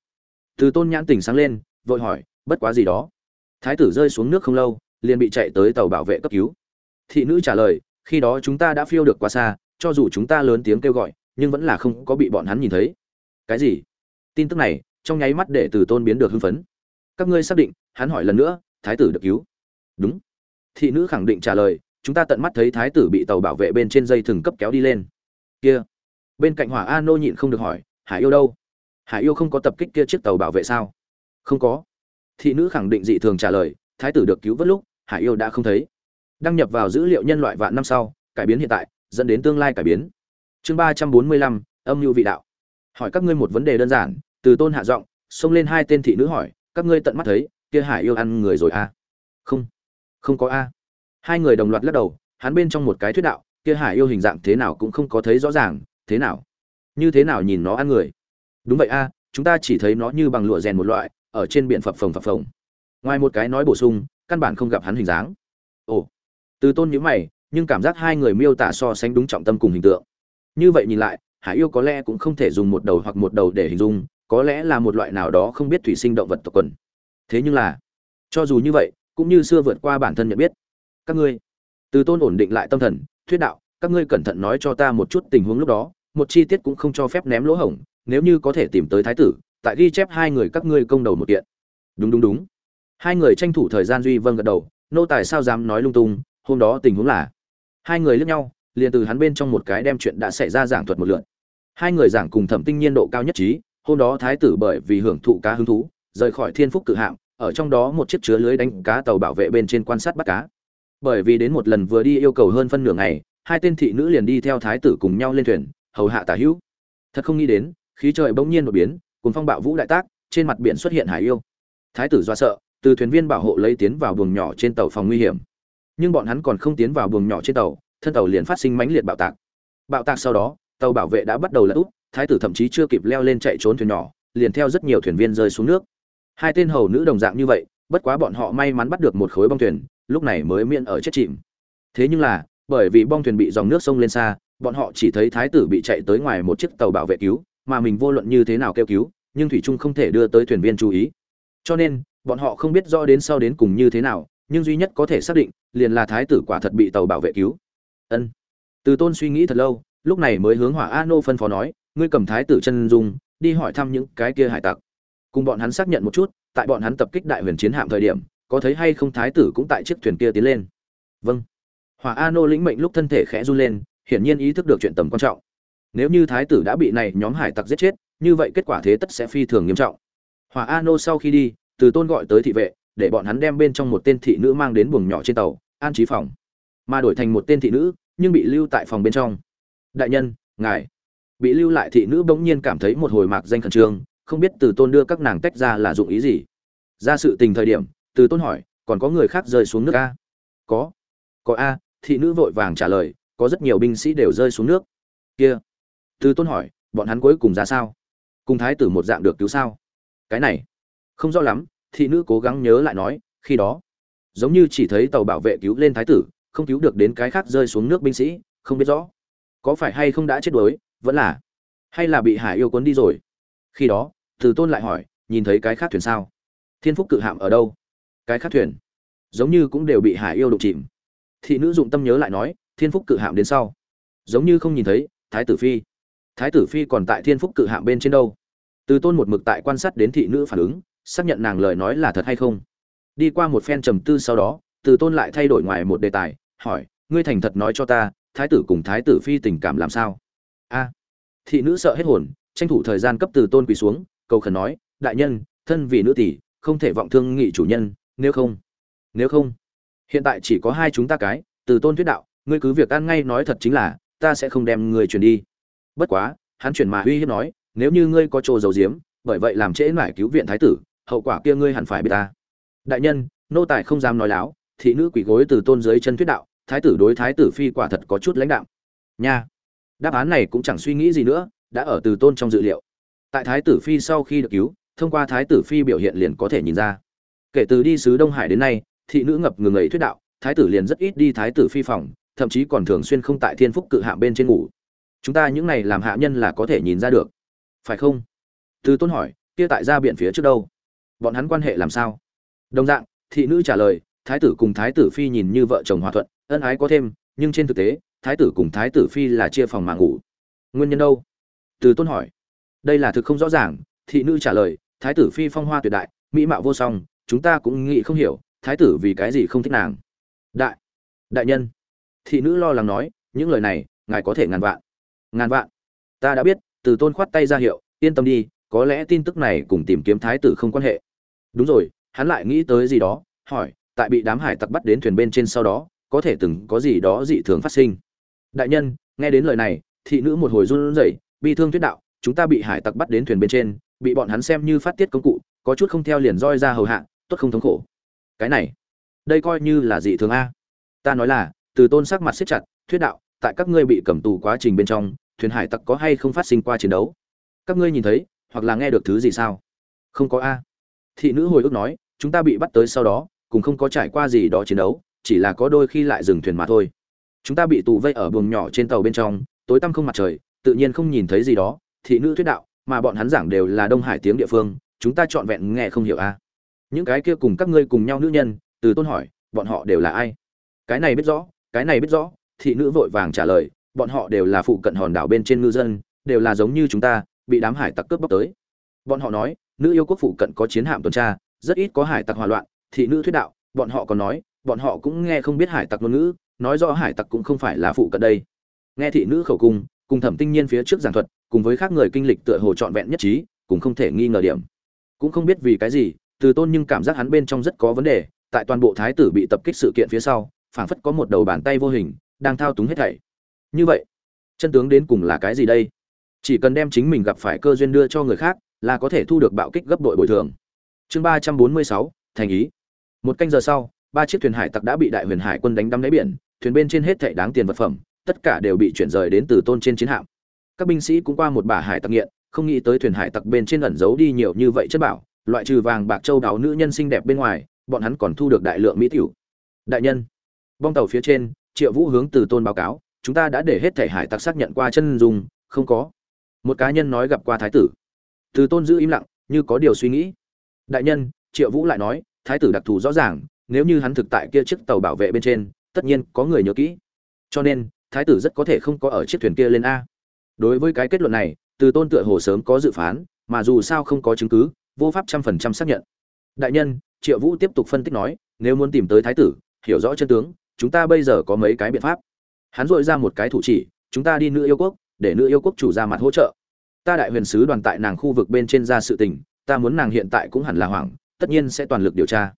Từ tôn nhãn tỉnh sáng lên, vội hỏi, bất quá gì đó? Thái tử rơi xuống nước không lâu, liền bị chạy tới tàu bảo vệ cấp cứu. Thị nữ trả lời, khi đó chúng ta đã phiêu được qua xa, cho dù chúng ta lớn tiếng kêu gọi, nhưng vẫn là không có bị bọn hắn nhìn thấy. Cái gì? Tin tức này, trong nháy mắt để từ tôn biến được hưng phấn. Các ngươi xác định, hắn hỏi lần nữa, thái tử được cứu. Đúng. Thị nữ khẳng định trả lời, chúng ta tận mắt thấy thái tử bị tàu bảo vệ bên trên dây thừng cấp kéo đi lên. Kia. Bên cạnh hỏa a nô nhịn không được hỏi, hải yêu đâu? Hải yêu không có tập kích kia chiếc tàu bảo vệ sao? Không có. Thị nữ khẳng định dị thường trả lời, thái tử được cứu vớt lúc, hải yêu đã không thấy. Đăng nhập vào dữ liệu nhân loại vạn năm sau, cải biến hiện tại, dẫn đến tương lai cải biến. Chương ba trăm bốn mươi lăm, âm mưu vị đạo. Hỏi các ngươi một vấn đề đơn giản, từ tôn hạ giọng, xông lên hai tên thị nữ hỏi, các ngươi tận mắt thấy, kia hải yêu ăn người rồi à? không. Không có a. Hai người đồng loạt lắc đầu, hắn bên trong một cái thuyết đạo, kia hải yêu hình dạng thế nào cũng không có thấy rõ ràng, thế nào? Như thế nào nhìn nó ăn người? Đúng vậy a, chúng ta chỉ thấy nó như bằng lụa rèn một loại, ở trên biển phập phồng phập phồng. Ngoài một cái nói bổ sung, căn bản không gặp hắn hình dáng. Ồ. Từ tôn nhữ mày, nhưng cảm giác hai người miêu tả so sánh đúng trọng tâm cùng hình tượng. Như vậy nhìn lại, hải yêu có lẽ cũng không thể dùng một đầu hoặc một đầu để hình dung, có lẽ là một loại nào đó không biết thủy sinh động vật tộc quần. Thế nhưng là, cho dù như vậy, cũng như xưa vượt qua bản thân nhận biết. Các ngươi. Từ tôn ổn định lại tâm thần, thuyết đạo, các ngươi cẩn thận nói cho ta một chút tình huống lúc đó, một chi tiết cũng không cho phép ném lỗ hổng nếu như có thể tìm tới thái tử, tại ghi chép hai người các ngươi công đầu một kiện. Đúng đúng đúng. Hai người tranh thủ thời gian duy vâng gật đầu, nô tài sao dám nói lung tung, hôm đó tình huống là, hai người lướt nhau, liền từ hắn bên trong một cái đem chuyện đã xảy ra giảng thuật một lượt. Hai người giảng cùng thẩm tinh nhiên độ cao nhất trí, hôm đó thái tử bởi vì hưởng thụ cá hứng thú, rời khỏi thiên phúc cự hạm, ở trong đó một chiếc chứa lưới đánh cá tàu bảo vệ bên trên quan sát bắt cá. Bởi vì đến một lần vừa đi yêu cầu hơn phân nửa ngày, hai tên thị nữ liền đi theo thái tử cùng nhau lên thuyền, hầu hạ tả hữu. Thật không nghĩ đến khí trời bỗng nhiên đột biến cùng phong bạo vũ đại tác, trên mặt biển xuất hiện hải yêu. Thái tử do sợ, từ thuyền viên bảo hộ lấy tiến vào buồng nhỏ trên tàu phòng nguy hiểm. Nhưng bọn hắn còn không tiến vào buồng nhỏ trên tàu, thân tàu liền phát sinh mãnh liệt bạo tạc. Bạo tạc sau đó, tàu bảo vệ đã bắt đầu lật úp, thái tử thậm chí chưa kịp leo lên chạy trốn thuyền nhỏ, liền theo rất nhiều thuyền viên rơi xuống nước. Hai tên hầu nữ đồng dạng như vậy, bất quá bọn họ may mắn bắt được một khối bong thuyền, lúc này mới miễn ở chết chìm. Thế nhưng là, bởi vì bong thuyền bị dòng nước sông lên xa, bọn họ chỉ thấy thái tử bị chạy tới ngoài một chiếc tàu bảo vệ cứu mà mình vô luận như thế nào kêu cứu, nhưng thủy trung không thể đưa tới thuyền viên chú ý. Cho nên, bọn họ không biết rõ đến sau đến cùng như thế nào, nhưng duy nhất có thể xác định liền là thái tử quả thật bị tàu bảo vệ cứu. Ân. Từ tôn suy nghĩ thật lâu, lúc này mới hướng hỏa a nô phân phó nói, ngươi cầm thái tử chân dung, đi hỏi thăm những cái kia hải tặc. Cùng bọn hắn xác nhận một chút, tại bọn hắn tập kích đại huyền chiến hạm thời điểm, có thấy hay không thái tử cũng tại chiếc thuyền kia tiến lên. Vâng. Hỏa a nô lĩnh mệnh lúc thân thể khẽ run lên, hiển nhiên ý thức được chuyện tầm quan trọng nếu như thái tử đã bị này nhóm hải tặc giết chết, như vậy kết quả thế tất sẽ phi thường nghiêm trọng. Hòa a nô sau khi đi, từ tôn gọi tới thị vệ, để bọn hắn đem bên trong một tên thị nữ mang đến buồng nhỏ trên tàu, an trí phòng. Mà đổi thành một tên thị nữ, nhưng bị lưu tại phòng bên trong. Đại nhân, ngài. Bị lưu lại thị nữ bỗng nhiên cảm thấy một hồi mạc danh khẩn trương, không biết từ tôn đưa các nàng tách ra là dụng ý gì. Ra sự tình thời điểm, từ tôn hỏi, còn có người khác rơi xuống nước a có. Có a, thị nữ vội vàng trả lời, có rất nhiều binh sĩ đều rơi xuống nước. Kia từ tôn hỏi, bọn hắn cuối cùng ra sao? Cùng thái tử một dạng được cứu sao? Cái này, không rõ lắm. Thị nữ cố gắng nhớ lại nói, khi đó, giống như chỉ thấy tàu bảo vệ cứu lên thái tử, không cứu được đến cái khác rơi xuống nước binh sĩ, không biết rõ có phải hay không đã chết đuối, vẫn là, hay là bị hải yêu cuốn đi rồi? Khi đó từ tôn lại hỏi, nhìn thấy cái khác thuyền sao? Thiên phúc cự hạm ở đâu? Cái khác thuyền, giống như cũng đều bị hải yêu đụng chìm. Thị nữ dụng tâm nhớ lại nói, thiên phúc cự hạm đến sau. Giống như không nhìn thấy, thái tử phi thái tử phi còn tại thiên phúc cự hạm bên trên đâu? Từ tôn một mực tại quan sát đến thị nữ phản ứng, xác nhận nàng lời nói là thật hay không. Đi qua một phen trầm tư sau đó, từ tôn lại thay đổi ngoài một đề tài, hỏi, ngươi thành thật nói cho ta, thái tử cùng thái tử phi tình cảm làm sao? A. Thị nữ sợ hết hồn, tranh thủ thời gian cấp từ tôn quỳ xuống, cầu khẩn nói, đại nhân, thân vì nữ tỷ, không thể vọng thương nghị chủ nhân, nếu không nếu không. Hiện tại chỉ có hai chúng ta cái, từ tôn thuyết đạo, ngươi cứ việc ăn ngay nói thật chính là, ta sẽ không đem người chuyển đi bất quá, hắn chuyển mà uy hiếp nói, nếu như ngươi có trồ dầu diếm bởi vậy làm trễ mải cứu viện thái tử, hậu quả kia ngươi hẳn phải biết ta. Đại nhân, nô tài không dám nói láo, thị nữ quỷ gối từ tôn dưới chân thuyết đạo, thái tử đối thái tử phi quả thật có chút lãnh đạo. Nha. Đáp án này cũng chẳng suy nghĩ gì nữa, đã ở từ tôn trong dự liệu. Tại thái tử phi sau khi được cứu, thông qua thái tử phi biểu hiện liền có thể nhìn ra. Kể từ đi sứ đông hải đến nay, thị nữ ngập ngừng ấy thuyết đạo, thái tử liền rất ít đi thái tử phi phòng, thậm chí còn thường xuyên không tại thiên phúc cự hạ bên trên ngủ chúng ta những này làm hạ nhân là có thể nhìn ra được. Phải không? Từ tôn hỏi, kia tại ra biện phía trước đâu? Bọn hắn quan hệ làm sao? Đồng dạng, thị nữ trả lời, thái tử cùng thái tử phi nhìn như vợ chồng hòa thuận, ân ái có thêm, nhưng trên thực tế, thái tử cùng thái tử phi là chia phòng mà ngủ. Nguyên nhân đâu? Từ tôn hỏi. Đây là thực không rõ ràng, thị nữ trả lời, thái tử phi phong hoa tuyệt đại, mỹ mạo vô song, chúng ta cũng nghĩ không hiểu, thái tử vì cái gì không thích nàng? Đại đại nhân. Thị nữ lo lắng nói, những lời này, ngài có thể ngàn vạn ngàn vạn. Ta đã biết, từ tôn khoát tay ra hiệu, yên tâm đi, có lẽ tin tức này cùng tìm kiếm thái tử không quan hệ. Đúng rồi, hắn lại nghĩ tới gì đó, hỏi, tại bị đám hải tặc bắt đến thuyền bên trên sau đó, có thể từng có gì đó dị thường phát sinh? Đại nhân, nghe đến lời này, thị nữ một hồi run rẩy, bi thương thuyết đạo, chúng ta bị hải tặc bắt đến thuyền bên trên, bị bọn hắn xem như phát tiết công cụ, có chút không theo liền roi ra hầu hạ, tốt không thống khổ. Cái này, đây coi như là dị thường a. Ta nói là, từ tôn sắc mặt siết chặt, thuyết đạo tại các ngươi bị cầm tù quá trình bên trong, thuyền hải tặc có hay không phát sinh qua chiến đấu? Các ngươi nhìn thấy, hoặc là nghe được thứ gì sao? Không có a. Thị nữ hồi ức nói, chúng ta bị bắt tới sau đó, cùng không có trải qua gì đó chiến đấu, chỉ là có đôi khi lại dừng thuyền mà thôi. Chúng ta bị tù vây ở buồng nhỏ trên tàu bên trong, tối tăm không mặt trời, tự nhiên không nhìn thấy gì đó, thị nữ thuyết đạo, mà bọn hắn giảng đều là đông hải tiếng địa phương, chúng ta trọn vẹn nghe không hiểu a. Những cái kia cùng các ngươi cùng nhau nữ nhân, từ tôn hỏi, bọn họ đều là ai? Cái này biết rõ, cái này biết rõ thị nữ vội vàng trả lời, bọn họ đều là phụ cận hòn đảo bên trên ngư dân, đều là giống như chúng ta, bị đám hải tặc cướp bóc tới. Bọn họ nói, nữ yêu quốc phụ cận có chiến hạm tuần tra, rất ít có hải tặc hòa loạn, thị nữ thuyết đạo, bọn họ còn nói, bọn họ cũng nghe không biết hải tặc ngôn ngữ, nói rõ hải tặc cũng không phải là phụ cận đây. Nghe thị nữ khẩu cung, cùng thẩm tinh nhiên phía trước giảng thuật, cùng với khác người kinh lịch tựa hồ trọn vẹn nhất trí, cũng không thể nghi ngờ điểm. Cũng không biết vì cái gì, từ tôn nhưng cảm giác hắn bên trong rất có vấn đề, tại toàn bộ thái tử bị tập kích sự kiện phía sau, phảng phất có một đầu bàn tay vô hình đang thao túng hết thảy. Như vậy, chân tướng đến cùng là cái gì đây? Chỉ cần đem chính mình gặp phải cơ duyên đưa cho người khác, là có thể thu được bạo kích gấp đội bồi thường. Chương ba trăm bốn mươi sáu, thành ý. Một canh giờ sau, ba chiếc thuyền hải tặc đã bị đại huyền hải quân đánh đắm đáy biển, thuyền bên trên hết thảy đáng tiền vật phẩm, tất cả đều bị chuyển rời đến từ tôn trên chiến hạm. Các binh sĩ cũng qua một bà hải tặc nghiện, không nghĩ tới thuyền hải tặc bên trên ẩn giấu đi nhiều như vậy chất bảo, loại trừ vàng bạc châu đáo nữ nhân xinh đẹp bên ngoài, bọn hắn còn thu được đại lượng mỹ tiểu. Đại nhân, bong tàu phía trên triệu vũ hướng từ tôn báo cáo, chúng ta đã để hết thể hải tặc xác nhận qua chân dùng không có. Một cá nhân nói gặp qua thái tử. Từ tôn giữ im lặng, như có điều suy nghĩ. Đại nhân, triệu vũ lại nói, thái tử đặc thù rõ ràng, nếu như hắn thực tại kia chiếc tàu bảo vệ bên trên, tất nhiên có người nhớ kỹ. Cho nên, thái tử rất có thể không có ở chiếc thuyền kia lên a. Đối với cái kết luận này, từ tôn tựa hồ sớm có dự phán, mà dù sao không có chứng cứ, vô pháp trăm phần trăm xác nhận. Đại nhân, triệu vũ tiếp tục phân tích nói, nếu muốn tìm tới thái tử, hiểu rõ chân tướng chúng ta bây giờ có mấy cái biện pháp. Hắn dội ra một cái thủ chỉ, chúng ta đi nữ yêu quốc, để nữ yêu quốc chủ ra mặt hỗ trợ. Ta đại huyền sứ đoàn tại nàng khu vực bên trên ra sự tình, ta muốn nàng hiện tại cũng hẳn là hoảng, tất nhiên sẽ toàn lực điều tra.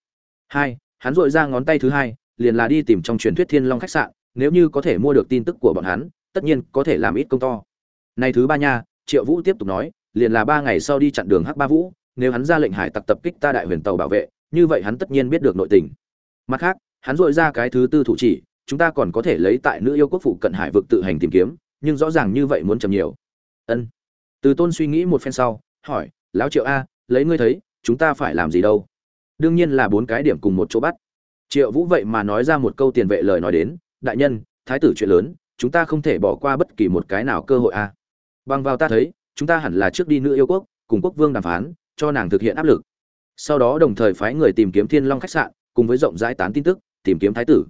Hai, hắn dội ra ngón tay thứ hai, liền là đi tìm trong truyền thuyết thiên long khách sạn, nếu như có thể mua được tin tức của bọn hắn, tất nhiên có thể làm ít công to. Này thứ ba nha, triệu vũ tiếp tục nói, liền là ba ngày sau đi chặn đường hắc ba vũ, nếu hắn ra lệnh hải tặc tập kích ta đại huyền tàu bảo vệ, như vậy hắn tất nhiên biết được nội tình. Mặt khác hắn dội ra cái thứ tư thủ chỉ, chúng ta còn có thể lấy tại nữ yêu quốc phụ cận hải vực tự hành tìm kiếm, nhưng rõ ràng như vậy muốn chầm nhiều. Ân. Từ tôn suy nghĩ một phen sau, hỏi, lão triệu a, lấy ngươi thấy, chúng ta phải làm gì đâu? Đương nhiên là bốn cái điểm cùng một chỗ bắt. Triệu vũ vậy mà nói ra một câu tiền vệ lời nói đến, đại nhân, thái tử chuyện lớn, chúng ta không thể bỏ qua bất kỳ một cái nào cơ hội a. Bằng vào ta thấy, chúng ta hẳn là trước đi nữ yêu quốc, cùng quốc vương đàm phán, cho nàng thực hiện áp lực. Sau đó đồng thời phái người tìm kiếm thiên long khách sạn, cùng với rộng rãi tán tin tức tìm kiếm thái tử.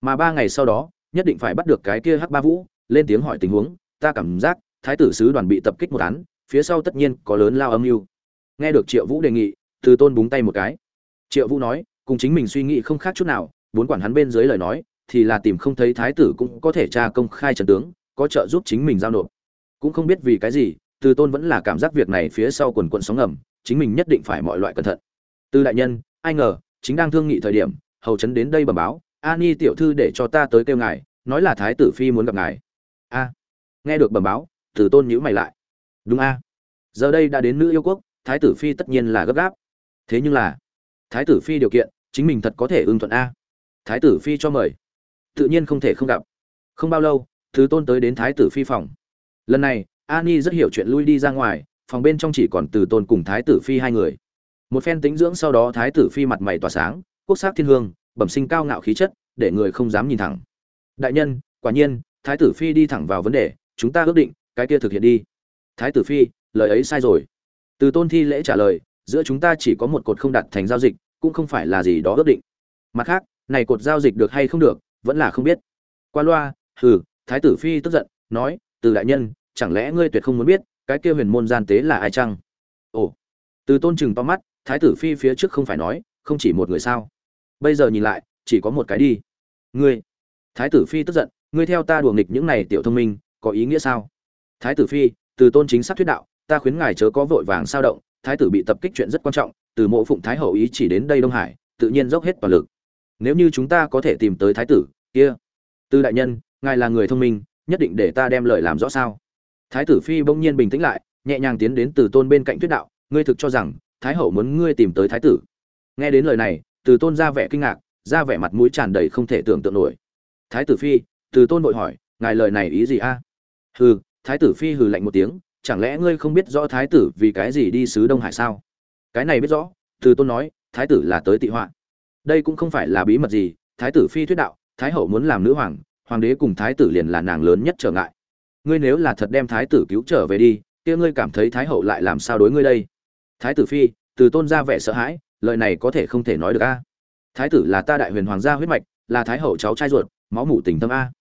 Mà ba ngày sau đó, nhất định phải bắt được cái kia hắc ba vũ, lên tiếng hỏi tình huống, ta cảm giác, thái tử sứ đoàn bị tập kích một án, phía sau tất nhiên có lớn lao âm mưu. Nghe được triệu vũ đề nghị, từ tôn búng tay một cái. Triệu vũ nói, cùng chính mình suy nghĩ không khác chút nào bốn quản hắn bên dưới lời nói, thì là tìm không thấy thái tử cũng có thể tra công khai trần tướng, có trợ giúp chính mình giao nộp. Cũng không biết vì cái gì, từ tôn vẫn là cảm giác việc này phía sau quần quận sóng ngầm, chính mình nhất định phải mọi loại cẩn thận. Từ đại nhân, ai ngờ, chính đang thương nghị thời điểm hầu chấn đến đây bẩm báo ani tiểu thư để cho ta tới kêu ngài, nói là thái tử phi muốn gặp ngài. A. Nghe được bẩm báo, Tử tôn nhíu mày lại. Đúng a. Giờ đây đã đến nữ yêu quốc, thái tử phi tất nhiên là gấp gáp. Thế nhưng là, thái tử phi điều kiện, chính mình thật có thể ưng thuận a. Thái tử phi cho mời. Tự nhiên không thể không gặp. Không bao lâu thứ tôn tới đến thái tử phi phòng. Lần này ani rất hiểu chuyện lui đi ra ngoài, phòng bên trong chỉ còn từ tôn cùng thái tử phi hai người. Một phen tính dưỡng sau đó thái tử phi mặt mày tỏa sáng quốc sắc thiên hương, bẩm sinh cao ngạo khí chất, để người không dám nhìn thẳng. Đại nhân, quả nhiên, thái tử phi đi thẳng vào vấn đề, chúng ta ước định, cái kia thực hiện đi. Thái tử phi, lời ấy sai rồi. Từ tôn thi lễ trả lời, giữa chúng ta chỉ có một cột không đặt thành giao dịch, cũng không phải là gì đó ước định. Mặt khác, này cột giao dịch được hay không được, vẫn là không biết. Qua loa, hừ, thái tử phi tức giận, nói, từ đại nhân, chẳng lẽ ngươi tuyệt không muốn biết, cái kia huyền môn gian tế là ai chăng? Ồ. Từ tôn chừng to mắt, thái tử phi phía trước không phải nói, không chỉ một người sao? Bây giờ nhìn lại, chỉ có một cái đi. Ngươi, thái tử phi tức giận, ngươi theo ta đùa nghịch những này tiểu thông minh, có ý nghĩa sao? Thái tử phi, từ tôn chính xác thuyết đạo, ta khuyến ngài chớ có vội vàng sao động, thái tử bị tập kích chuyện rất quan trọng, từ mộ phụng thái hậu ý chỉ đến đây đông hải, tự nhiên dốc hết toàn lực. Nếu như chúng ta có thể tìm tới thái tử, kia từ đại nhân, ngài là người thông minh, nhất định để ta đem lời làm rõ sao? Thái tử phi bỗng nhiên bình tĩnh lại, nhẹ nhàng tiến đến từ tôn bên cạnh thuyết đạo, ngươi thực cho rằng, thái hậu muốn ngươi tìm tới thái tử. Nghe đến lời này từ tôn ra vẻ kinh ngạc, ra vẻ mặt mũi tràn đầy không thể tưởng tượng nổi. Thái tử phi, từ tôn vội hỏi, ngài lời này ý gì a? Hừ, thái tử phi hừ lạnh một tiếng, chẳng lẽ ngươi không biết rõ thái tử vì cái gì đi sứ đông hải sao? Cái này biết rõ, từ tôn nói, thái tử là tới tị họa. Đây cũng không phải là bí mật gì, thái tử phi thuyết đạo, thái hậu muốn làm nữ hoàng hoàng đế cùng thái tử liền là nàng lớn nhất trở ngại. Ngươi nếu là thật đem thái tử cứu trở về đi, kia ngươi cảm thấy thái hậu lại làm sao đối ngươi đây? Thái tử phi, từ tôn ra vẻ sợ hãi lời này có thể không thể nói được a. Thái tử là ta đại huyền hoàng gia huyết mạch, là thái hậu cháu trai ruột, máu mủ tình tâm a.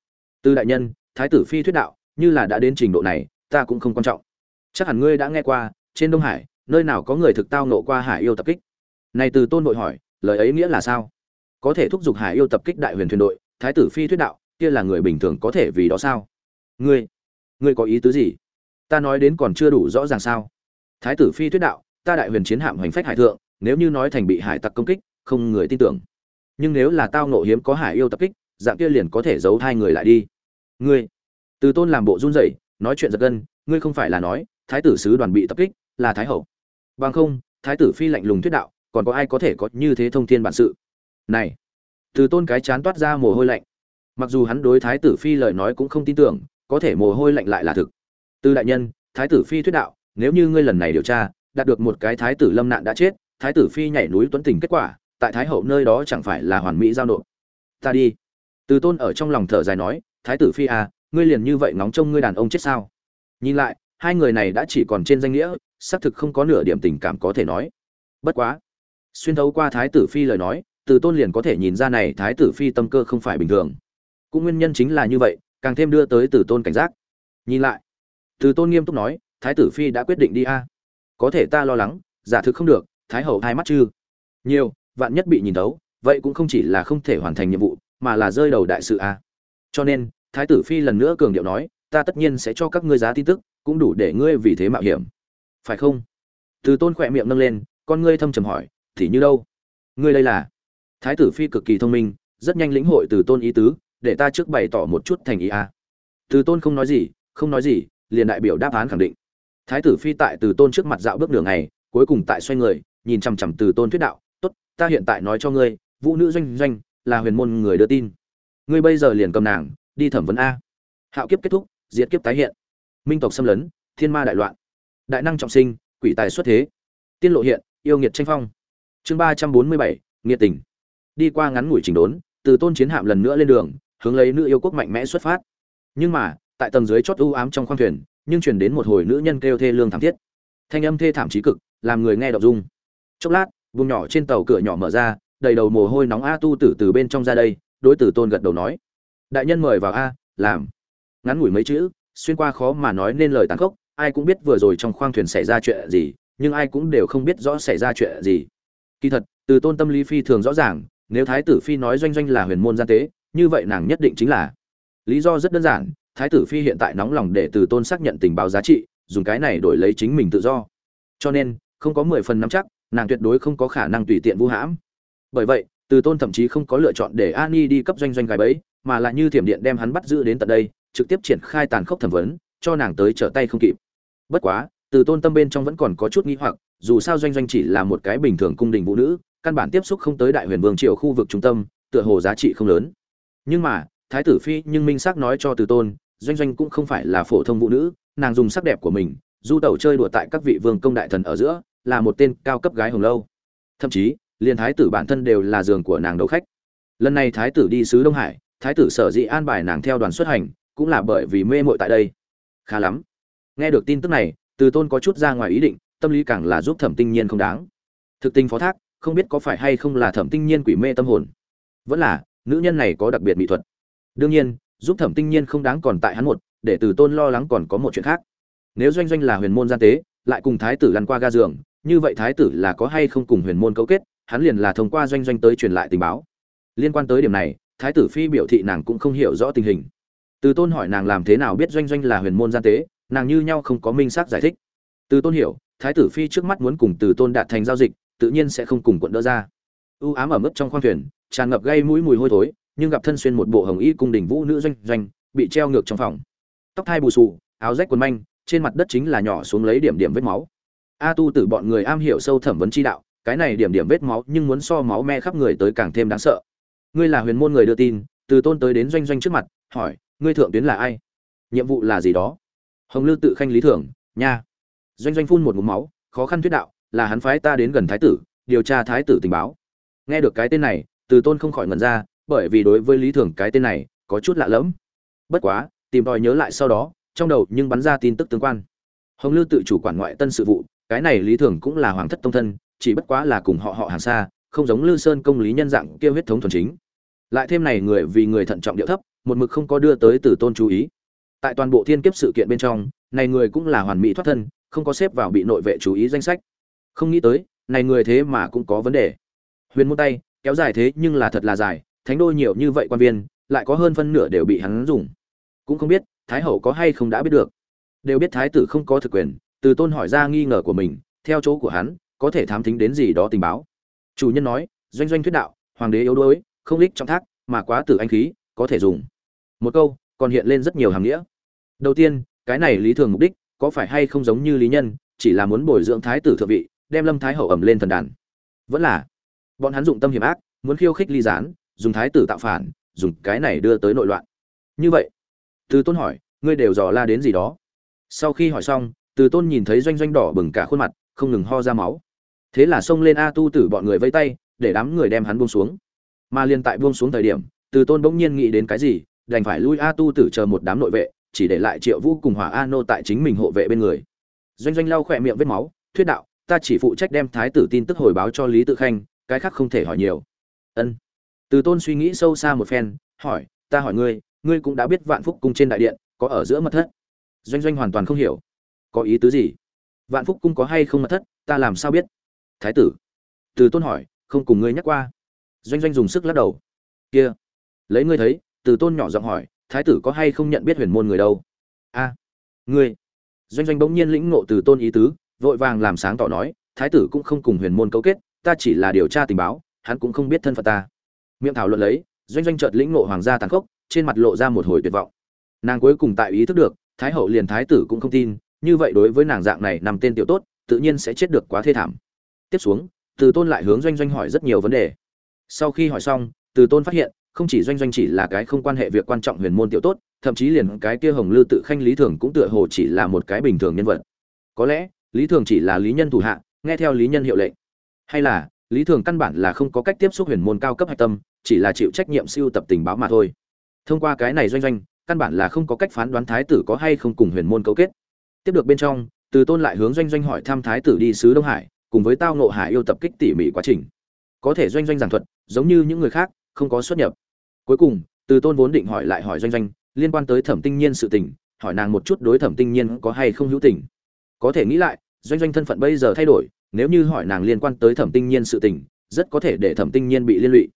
Tư đại nhân, thái tử phi thuyết đạo, như là đã đến trình độ này, ta cũng không quan trọng. Chắc hẳn ngươi đã nghe qua, trên đông hải, nơi nào có người thực tao nộ qua hải yêu tập kích. Này từ tôn nội hỏi, lời ấy nghĩa là sao? Có thể thúc giục hải yêu tập kích đại huyền thuyền đội, thái tử phi thuyết đạo, kia là người bình thường có thể vì đó sao? Ngươi ngươi có ý tứ gì? Ta nói đến còn chưa đủ rõ ràng sao? Thái tử phi thuyết đạo, ta đại huyền chiến hạm hoành phách hải thượng nếu như nói thành bị hải tặc công kích, không người tin tưởng. Nhưng nếu là tao nộ hiếm có hải yêu tập kích, dạng kia liền có thể giấu hai người lại đi. Ngươi, từ tôn làm bộ run rẩy, nói chuyện giật gân, ngươi không phải là nói, thái tử sứ đoàn bị tập kích là thái hậu. Bằng không, thái tử phi lạnh lùng thuyết đạo, còn có ai có thể có như thế thông thiên bản sự? Này, từ tôn cái chán toát ra mồ hôi lạnh. Mặc dù hắn đối thái tử phi lời nói cũng không tin tưởng, có thể mồ hôi lạnh lại là thực. Từ đại nhân, thái tử phi thuyết đạo, nếu như ngươi lần này điều tra, đạt được một cái thái tử lâm nạn đã chết thái tử phi nhảy núi tuấn tình kết quả, tại thái hậu nơi đó chẳng phải là hoàn mỹ giao nộp. Ta đi. Từ tôn ở trong lòng thở dài nói, thái tử phi à ngươi liền như vậy ngóng trông ngươi đàn ông chết sao? Nhìn lại, hai người này đã chỉ còn trên danh nghĩa, xác thực không có nửa điểm tình cảm có thể nói. Bất quá. Xuyên thấu qua thái tử phi lời nói, từ tôn liền có thể nhìn ra này thái tử phi tâm cơ không phải bình thường. Cũng nguyên nhân chính là như vậy, càng thêm đưa tới từ tôn cảnh giác. Nhìn lại. Từ tôn nghiêm túc nói, thái tử phi đã quyết định đi a. Có thể ta lo lắng, giả thực không được thái hậu hai mắt chư. Nhiều, vạn nhất bị nhìn thấu, vậy cũng không chỉ là không thể hoàn thành nhiệm vụ, mà là rơi đầu đại sự a cho nên, thái tử phi lần nữa cường điệu nói, ta tất nhiên sẽ cho các ngươi giá tin tức, cũng đủ để ngươi vì thế mạo hiểm. Phải không? Từ tôn khỏe miệng nâng lên, con ngươi thâm trầm hỏi, thì như đâu? Ngươi đây là? Thái tử phi cực kỳ thông minh, rất nhanh lĩnh hội từ tôn ý tứ, để ta trước bày tỏ một chút thành ý a từ tôn không nói gì, không nói gì, liền đại biểu đáp án khẳng định. Thái tử phi tại từ tôn trước mặt dạo bước đường này cuối cùng tại xoay người nhìn chằm chằm từ tôn thuyết đạo, tốt, ta hiện tại nói cho ngươi, vũ nữ doanh doanh là huyền môn người đưa tin. Ngươi bây giờ liền cầm nàng, đi thẩm vấn a. Hạo kiếp kết thúc, diệt kiếp tái hiện. Minh tộc xâm lấn, thiên ma đại loạn. Đại năng trọng sinh, quỷ tài xuất thế. Tiên lộ hiện, yêu nghiệt tranh phong. Chương ba trăm bốn mươi bảy nghiệt tình. Đi qua ngắn ngủi chỉnh đốn, từ tôn chiến hạm lần nữa lên đường, hướng lấy nữ yêu quốc mạnh mẽ xuất phát. Nhưng mà, tại tầng dưới chót u ám trong khoang thuyền, nhưng truyền đến một hồi nữ nhân kêu thê lương thảm thiết. Thanh âm thê thảm trí cực, làm người nghe đọc dung chốc lát, vùng nhỏ trên tàu cửa nhỏ mở ra, đầy đầu mồ hôi nóng a tu tử từ bên trong ra đây, đối tử tôn gật đầu nói. Đại nhân mời vào a, làm. Ngắn ngủi mấy chữ, xuyên qua khó mà nói nên lời tàn khốc, ai cũng biết vừa rồi trong khoang thuyền xảy ra chuyện gì, nhưng ai cũng đều không biết rõ xảy ra chuyện gì. Kỳ thật, từ tôn tâm lý phi thường rõ ràng, nếu thái tử phi nói doanh doanh là huyền môn gian tế, như vậy nàng nhất định chính là. Lý do rất đơn giản, thái tử phi hiện tại nóng lòng để từ tôn xác nhận tình báo giá trị, dùng cái này đổi lấy chính mình tự do. Cho nên, không có mười phần nắm chắc nàng tuyệt đối không có khả năng tùy tiện vu hãm. Bởi vậy, từ tôn thậm chí không có lựa chọn để ani đi cấp doanh doanh gái bẫy, mà là như thiểm điện đem hắn bắt giữ đến tận đây, trực tiếp triển khai tàn khốc thẩm vấn, cho nàng tới trở tay không kịp. Bất quá, từ tôn tâm bên trong vẫn còn có chút nghi hoặc, dù sao doanh doanh chỉ là một cái bình thường cung đình vũ nữ, căn bản tiếp xúc không tới đại huyền vương triều khu vực trung tâm, tựa hồ giá trị không lớn. Nhưng mà, thái tử phi nhưng minh xác nói cho từ tôn, doanh doanh cũng không phải là phổ thông vũ nữ, nàng dùng sắc đẹp của mình, du tẩu chơi đùa tại các vị vương công đại thần ở giữa là một tên cao cấp gái hồng lâu. Thậm chí, liền thái tử bản thân đều là giường của nàng đấu khách. Lần này thái tử đi sứ đông hải, thái tử sở dĩ an bài nàng theo đoàn xuất hành, cũng là bởi vì mê mội tại đây. Khá lắm. Nghe được tin tức này, từ tôn có chút ra ngoài ý định, tâm lý càng là giúp thẩm tinh nhiên không đáng. Thực tình phó thác, không biết có phải hay không là thẩm tinh nhiên quỷ mê tâm hồn. Vẫn là, nữ nhân này có đặc biệt mỹ thuật. Đương nhiên, giúp thẩm tinh nhiên không đáng còn tại hắn một, để từ tôn lo lắng còn có một chuyện khác. Nếu doanh doanh là huyền môn gian tế, lại cùng thái tử lăn qua ga giường như vậy thái tử là có hay không cùng huyền môn cấu kết, hắn liền là thông qua doanh doanh tới truyền lại tình báo. Liên quan tới điểm này, thái tử phi biểu thị nàng cũng không hiểu rõ tình hình. Từ tôn hỏi nàng làm thế nào biết doanh doanh là huyền môn gian tế, nàng như nhau không có minh xác giải thích. Từ tôn hiểu, thái tử phi trước mắt muốn cùng từ tôn đạt thành giao dịch, tự nhiên sẽ không cùng quận đỡ ra. U ám ở mức trong khoang thuyền, tràn ngập gây mũi mùi hôi thối, nhưng gặp thân xuyên một bộ hồng y cung đình vũ nữ doanh doanh, bị treo ngược trong phòng. Tóc thai bù xù, áo rách quần manh, trên mặt đất chính là nhỏ xuống lấy điểm điểm vết máu a tu tử bọn người am hiểu sâu thẩm vấn chi đạo, cái này điểm điểm vết máu nhưng muốn so máu me khắp người tới càng thêm đáng sợ. Ngươi là huyền môn người đưa tin, từ tôn tới đến doanh doanh trước mặt, hỏi, ngươi thượng tuyến là ai? Nhiệm vụ là gì đó? Hồng lư tự khanh lý thưởng, nha. Doanh doanh phun một ngụm máu, khó khăn thuyết đạo, là hắn phái ta đến gần thái tử, điều tra thái tử tình báo. Nghe được cái tên này, từ tôn không khỏi ngẩn ra, bởi vì đối với lý thưởng cái tên này, có chút lạ lẫm. Bất quá, tìm tòi nhớ lại sau đó, trong đầu nhưng bắn ra tin tức tương quan. Hồng lư tự chủ quản ngoại tân sự vụ cái này lý thường cũng là hoàng thất tông thân, chỉ bất quá là cùng họ họ hàng xa, không giống lư sơn công lý nhân dạng kia huyết thống thuần chính. Lại thêm này người vì người thận trọng điệu thấp, một mực không có đưa tới từ tôn chú ý. Tại toàn bộ thiên kiếp sự kiện bên trong, này người cũng là hoàn mỹ thoát thân, không có xếp vào bị nội vệ chú ý danh sách. Không nghĩ tới, này người thế mà cũng có vấn đề. Huyền môn tay, kéo dài thế nhưng là thật là dài, thánh đô nhiều như vậy quan viên, lại có hơn phân nửa đều bị hắn dùng. Cũng không biết, thái hậu có hay không đã biết được. Đều biết thái tử không có thực quyền từ tôn hỏi ra nghi ngờ của mình, theo chỗ của hắn, có thể thám thính đến gì đó tình báo. Chủ nhân nói, doanh doanh thuyết đạo, hoàng đế yếu đuối, không lích trong thác, mà quá tử anh khí, có thể dùng. Một câu, còn hiện lên rất nhiều hàm nghĩa. Đầu tiên, cái này lý thường mục đích, có phải hay không giống như lý nhân, chỉ là muốn bồi dưỡng thái tử thượng vị, đem lâm thái hậu ẩm lên thần đàn. Vẫn là, bọn hắn dụng tâm hiểm ác, muốn khiêu khích ly gián, dùng thái tử tạo phản, dùng cái này đưa tới nội loạn. Như vậy, từ tôn hỏi, ngươi đều dò la đến gì đó? Sau khi hỏi xong từ tôn nhìn thấy doanh doanh đỏ bừng cả khuôn mặt, không ngừng ho ra máu. Thế là xông lên a tu tử bọn người vây tay, để đám người đem hắn buông xuống. Mà liền tại buông xuống thời điểm, từ tôn bỗng nhiên nghĩ đến cái gì, đành phải lui a tu tử chờ một đám nội vệ, chỉ để lại triệu vũ cùng hỏa a nô tại chính mình hộ vệ bên người. Doanh doanh lau khỏe miệng vết máu, thuyết đạo, ta chỉ phụ trách đem thái tử tin tức hồi báo cho lý tự khanh, cái khác không thể hỏi nhiều. Ân. Từ tôn suy nghĩ sâu xa một phen, hỏi, ta hỏi ngươi ngươi cũng đã biết vạn phúc cung trên đại điện có ở giữa mật thất? Doanh doanh hoàn toàn không hiểu có ý tứ gì? Vạn phúc cung có hay không mật thất, ta làm sao biết? Thái tử, từ tôn hỏi, không cùng ngươi nhắc qua. Doanh doanh dùng sức lắc đầu. Kia, lấy ngươi thấy, từ tôn nhỏ giọng hỏi, thái tử có hay không nhận biết huyền môn người đâu? A, ngươi. Doanh doanh bỗng nhiên lĩnh ngộ từ tôn ý tứ, vội vàng làm sáng tỏ nói, thái tử cũng không cùng huyền môn cấu kết, ta chỉ là điều tra tình báo, hắn cũng không biết thân phận ta. Miệng thảo luận lấy, doanh doanh chợt lĩnh ngộ hoàng gia tàn khốc, trên mặt lộ ra một hồi tuyệt vọng. Nàng cuối cùng tại ý thức được, thái hậu liền thái tử cũng không tin như vậy đối với nàng dạng này nằm tên tiểu tốt, tự nhiên sẽ chết được quá thê thảm. Tiếp xuống, từ tôn lại hướng doanh doanh hỏi rất nhiều vấn đề. Sau khi hỏi xong, từ tôn phát hiện, không chỉ doanh doanh chỉ là cái không quan hệ việc quan trọng huyền môn tiểu tốt, thậm chí liền cái kia hồng lư tự khanh lý thường cũng tựa hồ chỉ là một cái bình thường nhân vật. Có lẽ, lý thường chỉ là lý nhân thủ hạ, nghe theo lý nhân hiệu lệnh. Hay là, lý thường căn bản là không có cách tiếp xúc huyền môn cao cấp hạch tâm, chỉ là chịu trách nhiệm siêu tập tình báo mà thôi. Thông qua cái này doanh doanh, căn bản là không có cách phán đoán thái tử có hay không cùng huyền môn cấu kết tiếp được bên trong, từ tôn lại hướng doanh doanh hỏi thăm thái tử đi sứ đông hải, cùng với tao nộ hải yêu tập kích tỉ mỉ quá trình. Có thể doanh doanh giảng thuật, giống như những người khác, không có xuất nhập. Cuối cùng, từ tôn vốn định hỏi lại hỏi doanh doanh, liên quan tới thẩm tinh nhiên sự tình, hỏi nàng một chút đối thẩm tinh nhiên có hay không hữu tình. Có thể nghĩ lại, doanh doanh thân phận bây giờ thay đổi, nếu như hỏi nàng liên quan tới thẩm tinh nhiên sự tình, rất có thể để thẩm tinh nhiên bị liên lụy.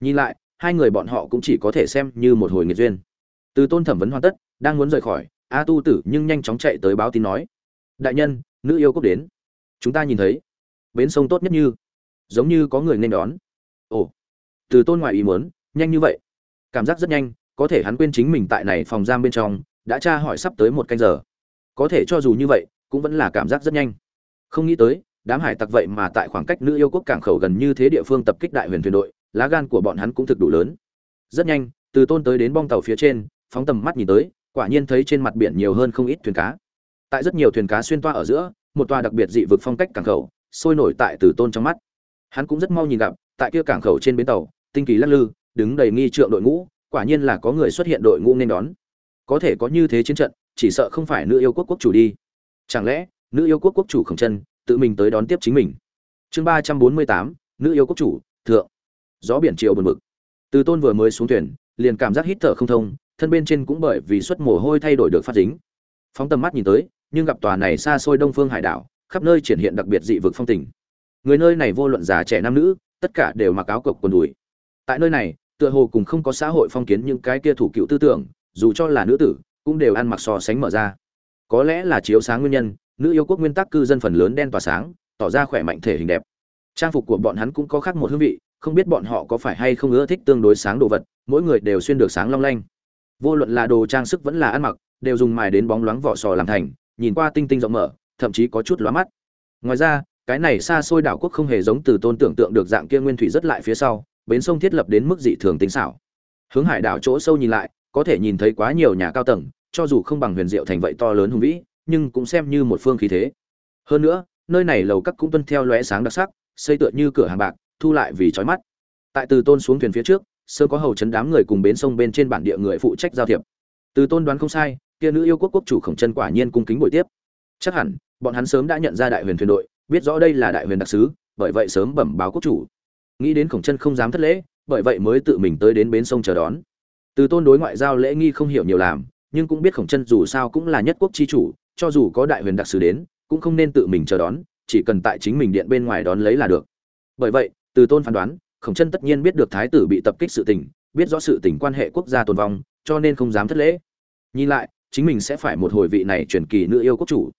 Nhìn lại, hai người bọn họ cũng chỉ có thể xem như một hồi nghiệt duyên. Từ tôn thẩm vấn hoàn tất, đang muốn rời khỏi a tu tử nhưng nhanh chóng chạy tới báo tin nói, đại nhân, nữ yêu quốc đến. Chúng ta nhìn thấy. Bến sông tốt nhất như, giống như có người nên đón. Ồ, từ tôn ngoại ý muốn, nhanh như vậy. Cảm giác rất nhanh, có thể hắn quên chính mình tại này phòng giam bên trong, đã tra hỏi sắp tới một canh giờ. Có thể cho dù như vậy, cũng vẫn là cảm giác rất nhanh. Không nghĩ tới, đám hải tặc vậy mà tại khoảng cách nữ yêu quốc cảng khẩu gần như thế địa phương tập kích đại huyền thuyền đội, lá gan của bọn hắn cũng thực đủ lớn. Rất nhanh, từ tôn tới đến bong tàu phía trên, phóng tầm mắt nhìn tới quả nhiên thấy trên mặt biển nhiều hơn không ít thuyền cá. Tại rất nhiều thuyền cá xuyên toa ở giữa, một tòa đặc biệt dị vực phong cách cảng khẩu, sôi nổi tại từ tôn trong mắt. Hắn cũng rất mau nhìn gặp, tại kia cảng khẩu trên bến tàu, tinh kỳ lắc lư, đứng đầy nghi trượng đội ngũ, quả nhiên là có người xuất hiện đội ngũ nên đón. Có thể có như thế chiến trận, chỉ sợ không phải nữ yêu quốc quốc chủ đi. Chẳng lẽ, nữ yêu quốc quốc chủ khổng chân, tự mình tới đón tiếp chính mình? Chương ba trăm bốn mươi tám, nữ yêu quốc chủ, thượng. Gió biển chiều buồn bực. Từ tôn vừa mới xuống thuyền, liền cảm giác hít thở không thông thân bên trên cũng bởi vì suất mồ hôi thay đổi được phát dính. Phóng tầm mắt nhìn tới, nhưng gặp tòa này xa xôi đông phương hải đảo, khắp nơi triển hiện đặc biệt dị vực phong tình. Người nơi này vô luận già trẻ nam nữ, tất cả đều mặc áo cộc quần đùi. Tại nơi này, tựa hồ cùng không có xã hội phong kiến những cái kia thủ cựu tư tưởng, dù cho là nữ tử, cũng đều ăn mặc so sánh mở ra. Có lẽ là chiếu sáng nguyên nhân, nữ yêu quốc nguyên tắc cư dân phần lớn đen tỏa sáng, tỏ ra khỏe mạnh thể hình đẹp. Trang phục của bọn hắn cũng có khác một hương vị, không biết bọn họ có phải hay không ưa thích tương đối sáng đồ vật, mỗi người đều xuyên được sáng long lanh vô luận là đồ trang sức vẫn là ăn mặc, đều dùng mài đến bóng loáng vỏ sò làm thành, nhìn qua tinh tinh rộng mở, thậm chí có chút lóa mắt. Ngoài ra, cái này xa xôi đảo quốc không hề giống từ tôn tưởng tượng được dạng kia nguyên thủy rất lại phía sau, bến sông thiết lập đến mức dị thường tinh xảo. Hướng hải đảo chỗ sâu nhìn lại, có thể nhìn thấy quá nhiều nhà cao tầng, cho dù không bằng huyền diệu thành vậy to lớn hùng vĩ, nhưng cũng xem như một phương khí thế. Hơn nữa, nơi này lầu các cũng tuân theo lóe sáng đặc sắc, xây tựa như cửa hàng bạc, thu lại vì chói mắt. Tại từ tôn xuống thuyền phía trước sơ có hầu chấn đám người cùng bến sông bên trên bản địa người phụ trách giao thiệp. Từ tôn đoán không sai, kia nữ yêu quốc quốc chủ khổng chân quả nhiên cung kính buổi tiếp. Chắc hẳn, bọn hắn sớm đã nhận ra đại huyền thuyền đội, biết rõ đây là đại huyền đặc sứ, bởi vậy sớm bẩm báo quốc chủ. Nghĩ đến khổng chân không dám thất lễ, bởi vậy mới tự mình tới đến bến sông chờ đón. Từ tôn đối ngoại giao lễ nghi không hiểu nhiều làm, nhưng cũng biết khổng chân dù sao cũng là nhất quốc chi chủ, cho dù có đại huyền đặc sứ đến, cũng không nên tự mình chờ đón, chỉ cần tại chính mình điện bên ngoài đón lấy là được. Bởi vậy, từ tôn phán đoán khổng chân tất nhiên biết được thái tử bị tập kích sự tình, biết rõ sự tình quan hệ quốc gia tồn vong, cho nên không dám thất lễ. Nhìn lại, chính mình sẽ phải một hồi vị này truyền kỳ nữ yêu quốc chủ.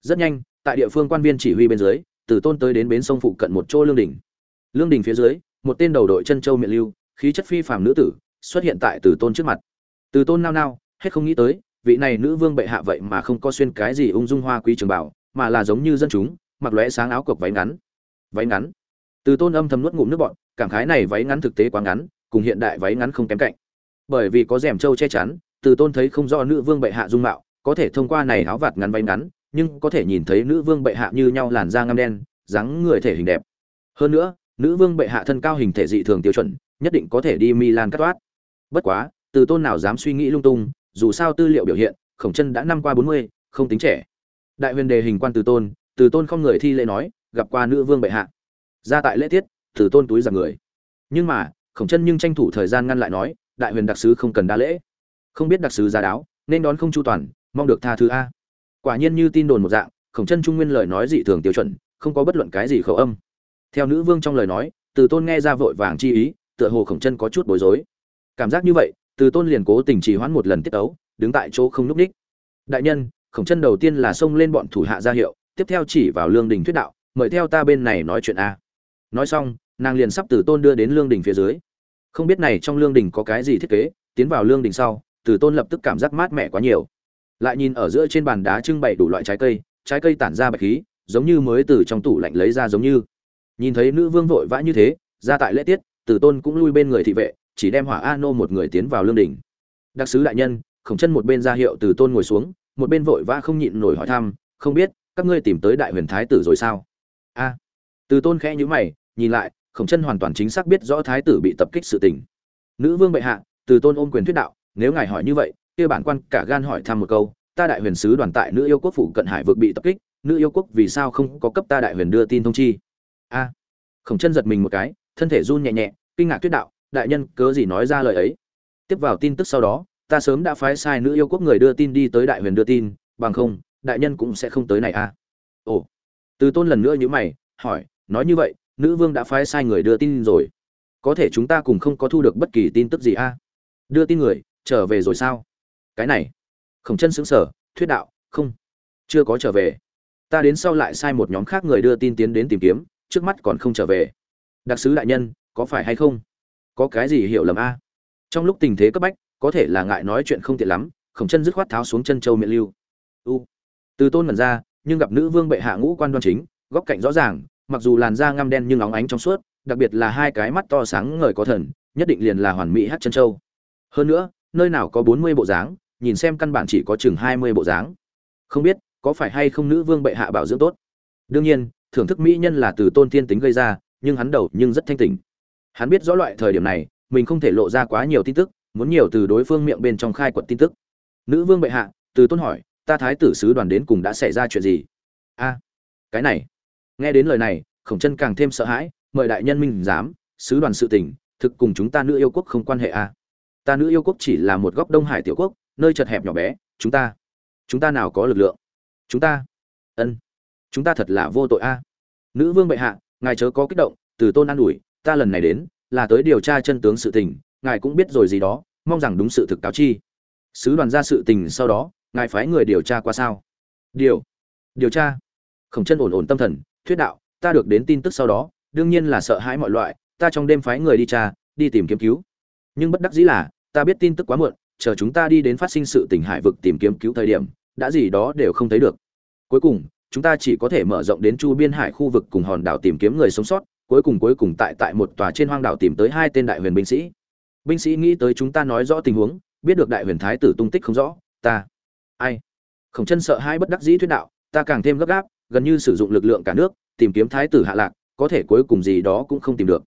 Rất nhanh, tại địa phương quan viên chỉ huy bên dưới, từ tôn tới đến bến sông phụ cận một chỗ lương đình lương đình phía dưới, một tên đầu đội chân châu miệng lưu, khí chất phi phàm nữ tử, xuất hiện tại từ tôn trước mặt. Từ tôn nao nao, hết không nghĩ tới, vị này nữ vương bệ hạ vậy mà không có xuyên cái gì ung dung hoa quý trường bảo mà là giống như dân chúng, mặc lóe sáng áo cộc váy ngắn. Váy ngắn? Từ tôn âm thầm nuốt ngụm nước bọn cảm khái này váy ngắn thực tế quá ngắn, cùng hiện đại váy ngắn không kém cạnh. Bởi vì có rèm trâu che chắn, từ tôn thấy không rõ nữ vương bệ hạ dung mạo, có thể thông qua này áo vạt ngắn váy ngắn, nhưng có thể nhìn thấy nữ vương bệ hạ như nhau làn da ngăm đen, dáng người thể hình đẹp. Hơn nữa, nữ vương bệ hạ thân cao hình thể dị thường tiêu chuẩn, nhất định có thể đi milan cắt toát. Bất quá, từ tôn nào dám suy nghĩ lung tung, dù sao tư liệu biểu hiện, khổng chân đã năm qua bốn mươi, không tính trẻ. Đại huyền đề hình quan từ tôn từ tôn không người thi lễ nói, gặp qua nữ vương bệ hạ ra tại lễ tiết, từ tôn túi giặc người. Nhưng mà, khổng chân nhưng tranh thủ thời gian ngăn lại nói, đại huyền đặc sứ không cần đa lễ. Không biết đặc sứ giá đáo, nên đón không chu toàn, mong được tha thứ a. Quả nhiên như tin đồn một dạng, khổng chân trung nguyên lời nói dị thường tiêu chuẩn, không có bất luận cái gì khẩu âm. Theo nữ vương trong lời nói, từ tôn nghe ra vội vàng chi ý, tựa hồ khổng chân có chút bối rối. Cảm giác như vậy, từ tôn liền cố tình trì hoãn một lần tiết ấu, đứng tại chỗ không núp đích đại nhân, khổng chân đầu tiên là xông lên bọn thủ hạ ra hiệu, tiếp theo chỉ vào lương đình thuyết đạo, mời theo ta bên này nói chuyện a nói xong, nàng liền sắp từ tôn đưa đến lương đình phía dưới. Không biết này trong lương đình có cái gì thiết kế, tiến vào lương đình sau, từ tôn lập tức cảm giác mát mẻ quá nhiều. Lại nhìn ở giữa trên bàn đá trưng bày đủ loại trái cây trái cây tản ra bạch khí, giống như mới từ trong tủ lạnh lấy ra giống như. Nhìn thấy nữ vương vội vã như thế, ra tại lễ tiết, từ tôn cũng lui bên người thị vệ, chỉ đem hỏa a nô một người tiến vào lương đình. Đặc sứ đại nhân, khổng chân một bên ra hiệu từ tôn ngồi xuống, một bên vội vã không nhịn nổi hỏi thăm, không biết, các ngươi tìm tới đại huyền thái tử rồi sao? A. Từ tôn khẽ nhíu mày nhìn lại, khổng chân hoàn toàn chính xác biết rõ thái tử bị tập kích sự tình. Nữ vương bệ hạ, từ tôn ôm quyền thuyết đạo, nếu ngài hỏi như vậy, kia bản quan cả gan hỏi thăm một câu, ta đại huyền sứ đoàn tại nữ yêu quốc phủ cận hải vực bị tập kích, nữ yêu quốc vì sao không có cấp ta đại huyền đưa tin thông chi? A. Khổng chân giật mình một cái, thân thể run nhẹ nhẹ, kinh ngạc tuyết đạo, đại nhân, cớ gì nói ra lời ấy? Tiếp vào tin tức sau đó, ta sớm đã phái sai nữ yêu quốc người đưa tin đi tới đại huyền đưa tin, bằng không, đại nhân cũng sẽ không tới này à ồ. Từ tôn lần nữa như mày, hỏi, nói như vậy nữ vương đã phái sai người đưa tin rồi. Có thể chúng ta cùng không có thu được bất kỳ tin tức gì a? À? đưa tin người, trở về rồi sao? Cái này. Khổng chân xứng sở thuyết đạo, không. Chưa có trở về. Ta đến sau lại sai một nhóm khác người đưa tin tiến đến tìm kiếm, trước mắt còn không trở về. Đặc sứ đại nhân, có phải hay không? Có cái gì hiểu lầm a? Trong lúc tình thế cấp bách, có thể là ngại nói chuyện không tiện lắm, khổng chân dứt khoát tháo xuống chân châu miệng lưu. U. Từ tôn mần ra, nhưng gặp nữ vương bệ hạ ngũ quan đoan chính, góc cạnh rõ ràng mặc dù làn da ngăm đen nhưng óng ánh trong suốt, đặc biệt là hai cái mắt to sáng ngời có thần, nhất định liền là hoàn mỹ hát chân châu. Hơn nữa, nơi nào có bốn mươi bộ dáng, nhìn xem căn bản chỉ có chừng hai mươi bộ dáng. Không biết, có phải hay không nữ vương bệ hạ bảo dưỡng tốt? Đương nhiên, thưởng thức mỹ nhân là từ tôn thiên tính gây ra, nhưng hắn đầu nhưng rất thanh tỉnh. Hắn biết rõ loại thời điểm này, mình không thể lộ ra quá nhiều tin tức, muốn nhiều từ đối phương miệng bên trong khai quật tin tức. Nữ vương bệ hạ, từ tôn hỏi, ta thái tử sứ đoàn đến cùng đã xảy ra chuyện gì? A, cái này nghe đến lời này, khổng chân càng thêm sợ hãi, mời đại nhân minh giám, sứ đoàn sự tình, thực cùng chúng ta nữ yêu quốc không quan hệ à? ta nữ yêu quốc chỉ là một góc đông hải tiểu quốc, nơi chật hẹp nhỏ bé, chúng ta chúng ta nào có lực lượng? Chúng ta, ân, chúng ta thật là vô tội a nữ vương bệ hạ, ngài chớ có kích động, từ tôn an ủi, ta lần này đến, là tới điều tra chân tướng sự tình, ngài cũng biết rồi gì đó, mong rằng đúng sự thực cáo chi. Sứ đoàn ra sự tình sau đó, ngài phái người điều tra qua sao? Điều điều tra. Khổng chân ổn ổn tâm thần thuyết đạo, ta được đến tin tức sau đó, đương nhiên là sợ hãi mọi loại, ta trong đêm phái người đi tra, đi tìm kiếm cứu. Nhưng bất đắc dĩ là, ta biết tin tức quá muộn, chờ chúng ta đi đến phát sinh sự tình hải vực tìm kiếm cứu thời điểm, đã gì đó đều không thấy được. Cuối cùng, chúng ta chỉ có thể mở rộng đến chu biên hải khu vực cùng hòn đảo tìm kiếm người sống sót, cuối cùng cuối cùng tại tại một tòa trên hoang đảo tìm tới hai tên đại huyền binh sĩ. Binh sĩ nghĩ tới chúng ta nói rõ tình huống, biết được đại huyền thái tử tung tích không rõ, ta, ai? Khổng chân sợ hai bất đắc dĩ thuyết đạo, ta càng thêm gấp gáp gần như sử dụng lực lượng cả nước, tìm kiếm thái tử hạ lạc, có thể cuối cùng gì đó cũng không tìm được.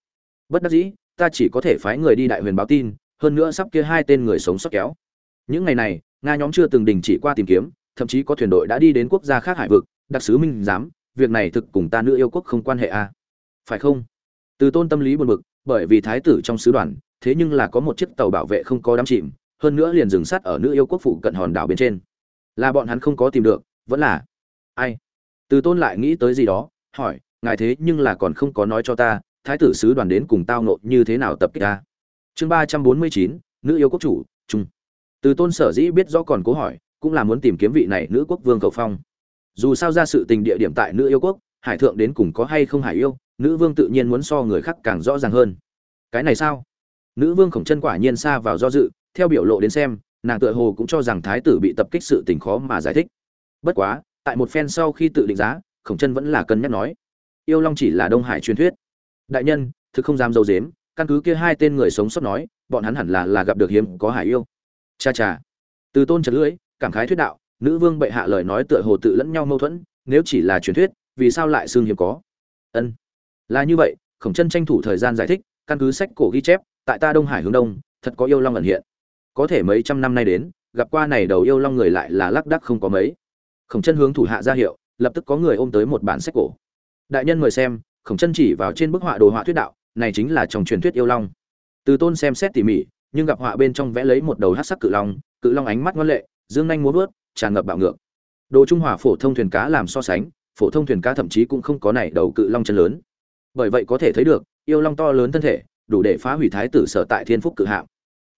Bất đắc dĩ, ta chỉ có thể phái người đi đại huyền báo tin, hơn nữa sắp kia hai tên người sống sót kéo. Những ngày này, nga nhóm chưa từng đình chỉ qua tìm kiếm, thậm chí có thuyền đội đã đi đến quốc gia khác hải vực, đặc sứ minh giám, việc này thực cùng ta nữ yêu quốc không quan hệ à. phải không? Từ tôn tâm lý buồn bực, bởi vì thái tử trong sứ đoàn, thế nhưng là có một chiếc tàu bảo vệ không có đám chìm, hơn nữa liền dừng sắt ở nữ yêu quốc phụ cận hòn đảo bên trên. Là bọn hắn không có tìm được, vẫn là ai? Từ tôn lại nghĩ tới gì đó, hỏi, ngài thế nhưng là còn không có nói cho ta, thái tử sứ đoàn đến cùng tao nộ như thế nào tập kích ta? Chương ba trăm bốn mươi chín, nữ yêu quốc chủ trung từ tôn sở dĩ biết rõ còn cố hỏi, cũng là muốn tìm kiếm vị này nữ quốc vương cầu phong. Dù sao ra sự tình địa điểm tại nữ yêu quốc, hải thượng đến cùng có hay không hải yêu, nữ vương tự nhiên muốn so người khác càng rõ ràng hơn. Cái này sao? Nữ vương khổng chân quả nhiên xa vào do dự, theo biểu lộ đến xem, nàng tựa hồ cũng cho rằng thái tử bị tập kích sự tình khó mà giải thích. Bất quá tại một phen sau khi tự định giá, khổng chân vẫn là cân nhắc nói, yêu long chỉ là đông hải truyền thuyết. Đại nhân, thực không dám dâu dếm, căn cứ kia hai tên người sống sót nói, bọn hắn hẳn là là gặp được hiếm có hải yêu. Cha cha. Từ tôn trật lưỡi, cảm khái thuyết đạo, nữ vương bệ hạ lời nói tựa hồ tự lẫn nhau mâu thuẫn, nếu chỉ là truyền thuyết, vì sao lại xương hiếm có? Ân, là như vậy, khổng chân tranh thủ thời gian giải thích, căn cứ sách cổ ghi chép, tại ta đông hải hướng đông, thật có yêu long ẩn hiện. Có thể mấy trăm năm nay đến, gặp qua này đầu yêu long người lại là lác đắc không có mấy khổng chân hướng thủ hạ ra hiệu, lập tức có người ôm tới một bản sách cổ. Đại nhân mời xem, khổng chân chỉ vào trên bức họa đồ họa thuyết đạo, này chính là trong truyền thuyết yêu long. Từ tôn xem xét tỉ mỉ, nhưng gặp họa bên trong vẽ lấy một đầu hát sắc cự long cự long ánh mắt ngoan lệ, dương nhanh múa vớt tràn ngập bạo ngược. Đồ trung hòa phổ thông thuyền cá làm so sánh, phổ thông thuyền cá thậm chí cũng không có này đầu cự long chân lớn. Bởi vậy có thể thấy được, yêu long to lớn thân thể, đủ để phá hủy thái tử sở tại thiên phúc cự hạm.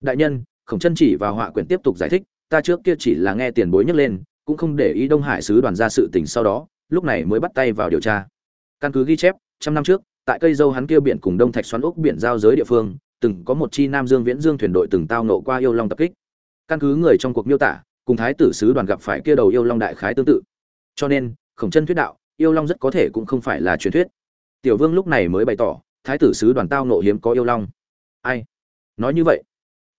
Đại nhân, khổng chân chỉ vào họa quyển tiếp tục giải thích, ta trước kia chỉ là nghe tiền bối nhắc lên cũng không để ý đông hải sứ đoàn ra sự tình sau đó, lúc này mới bắt tay vào điều tra. Căn cứ ghi chép, trăm năm trước, tại cây dâu hắn kia biển cùng đông thạch xoắn ốc biển giao giới địa phương, từng có một chi nam dương viễn dương thuyền đội từng tao nộ qua yêu long tập kích. Căn cứ người trong cuộc miêu tả, cùng thái tử sứ đoàn gặp phải kia đầu yêu long đại khái tương tự. Cho nên, khổng chân thuyết đạo, yêu long rất có thể cũng không phải là truyền thuyết. Tiểu vương lúc này mới bày tỏ, thái tử sứ đoàn tao nộ hiếm có yêu long. Ai? Nói như vậy.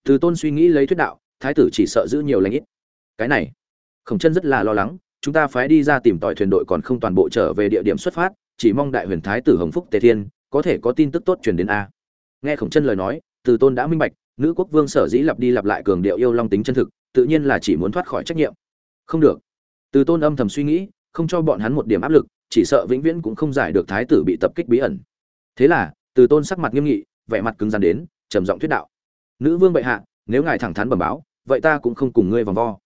Từ tôn suy nghĩ lấy thuyết đạo, thái tử chỉ sợ giữ nhiều lãnh ít. Cái này khổng chân rất là lo lắng, chúng ta phái đi ra tìm tòi thuyền đội còn không toàn bộ trở về địa điểm xuất phát, chỉ mong đại huyền thái tử hồng phúc tề thiên có thể có tin tức tốt truyền đến a. Nghe khổng chân lời nói, từ tôn đã minh bạch, nữ quốc vương sở dĩ lặp đi lặp lại cường điệu yêu long tính chân thực, tự nhiên là chỉ muốn thoát khỏi trách nhiệm. Không được. Từ tôn âm thầm suy nghĩ, không cho bọn hắn một điểm áp lực, chỉ sợ vĩnh viễn cũng không giải được thái tử bị tập kích bí ẩn. Thế là, từ tôn sắc mặt nghiêm nghị, vẻ mặt cứng rắn đến, trầm giọng thuyết đạo. Nữ vương bệ hạ, nếu ngài thẳng thắn bẩm báo, vậy ta cũng không cùng ngươi vòng vo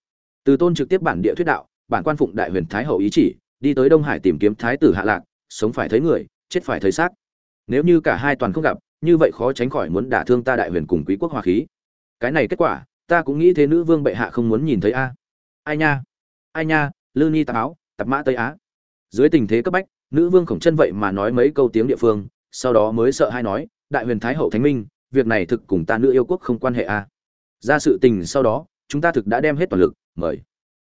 từ tôn trực tiếp bản địa thuyết đạo, bản quan phụng đại huyền thái hậu ý chỉ, đi tới đông hải tìm kiếm thái tử hạ lạc, sống phải thấy người, chết phải thấy xác. Nếu như cả hai toàn không gặp, như vậy khó tránh khỏi muốn đả thương ta đại huyền cùng quý quốc hòa khí. Cái này kết quả, ta cũng nghĩ thế nữ vương bệ hạ không muốn nhìn thấy a. Ai nha? Ai nha? Lư ni tạp áo, tạp mã tây á. Dưới tình thế cấp bách, nữ vương khổng chân vậy mà nói mấy câu tiếng địa phương, sau đó mới sợ hai nói, đại huyền thái hậu thánh minh, việc này thực cùng ta nữ yêu quốc không quan hệ a. Ra sự tình sau đó, chúng ta thực đã đem hết toàn lực mời.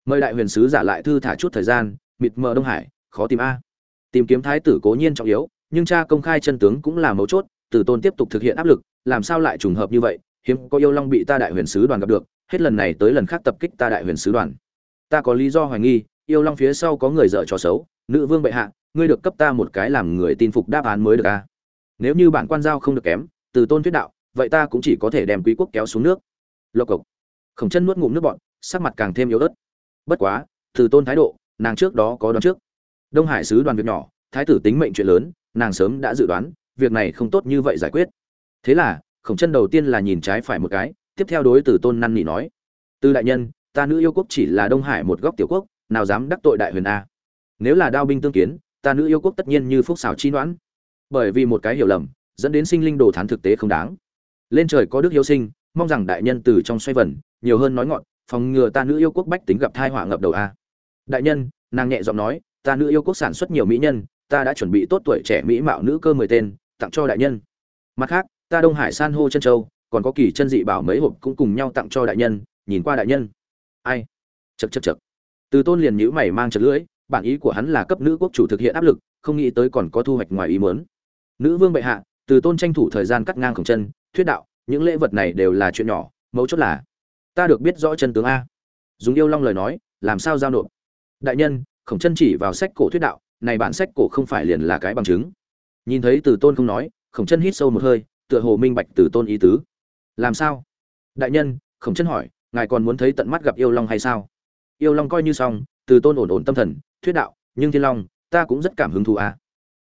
Mời đại huyền sứ giả lại thư thả chút thời gian, mịt mờ đông hải, khó tìm a. Tìm kiếm thái tử cố nhiên trọng yếu, nhưng cha công khai chân tướng cũng là mấu chốt từ tôn tiếp tục thực hiện áp lực, làm sao lại trùng hợp như vậy? Hiếm có yêu long bị ta đại huyền sứ đoàn gặp được, hết lần này tới lần khác tập kích ta đại huyền sứ đoàn. Ta có lý do hoài nghi, yêu long phía sau có người dở trò xấu, nữ vương bệ hạ, ngươi được cấp ta một cái làm người tin phục đáp án mới được a. Nếu như bản quan giao không được kém từ tôn thuyết đạo, vậy ta cũng chỉ có thể đem quý quốc kéo xuống nước. Lộc cộc. Khổng chân nuốt ngụm nước bọn sắc mặt càng thêm yếu ớt. Bất quá, từ tôn thái độ, nàng trước đó có đoán trước. Đông hải sứ đoàn việc nhỏ, thái tử tính mệnh chuyện lớn, nàng sớm đã dự đoán, việc này không tốt như vậy giải quyết. Thế là, khổng chân đầu tiên là nhìn trái phải một cái, tiếp theo đối từ tôn năn nỉ nói. Từ đại nhân, ta nữ yêu quốc chỉ là đông hải một góc tiểu quốc, nào dám đắc tội đại huyền a. Nếu là đao binh tương kiến, ta nữ yêu quốc tất nhiên như phúc xảo chi đoán bởi vì một cái hiểu lầm, dẫn đến sinh linh đồ thán thực tế không đáng. Lên trời có đức yêu sinh, mong rằng đại nhân từ trong xoay vần, nhiều hơn nói ngọn phòng ngừa ta nữ yêu quốc bách tính gặp thai họa ngập đầu a. Đại nhân, nàng nhẹ giọng nói, ta nữ yêu quốc sản xuất nhiều mỹ nhân, ta đã chuẩn bị tốt tuổi trẻ mỹ mạo nữ cơ mười tên, tặng cho đại nhân. Mặt khác, ta đông hải san hô chân châu, còn có kỳ chân dị bảo mấy hộp cũng cùng nhau tặng cho đại nhân, nhìn qua đại nhân. Ai? Chật chật chật từ tôn liền nhữ mày mang chật lưỡi, bản ý của hắn là cấp nữ quốc chủ thực hiện áp lực, không nghĩ tới còn có thu hoạch ngoài ý mớn nữ vương bệ hạ, từ tôn tranh thủ thời gian cắt ngang khổng chân, thuyết đạo, những lễ vật này đều là chuyện nhỏ, mấu chốt là ta được biết rõ chân tướng a. Dùng yêu long lời nói, làm sao giao nộp? Đại nhân, khổng chân chỉ vào sách cổ thuyết đạo, này bản sách cổ không phải liền là cái bằng chứng. Nhìn thấy từ tôn không nói, khổng chân hít sâu một hơi, tựa hồ minh bạch từ tôn ý tứ. Làm sao? Đại nhân, khổng chân hỏi, ngài còn muốn thấy tận mắt gặp yêu long hay sao? Yêu long coi như xong, từ tôn ổn ổn tâm thần, thuyết đạo, nhưng thiên long, ta cũng rất cảm hứng thú à.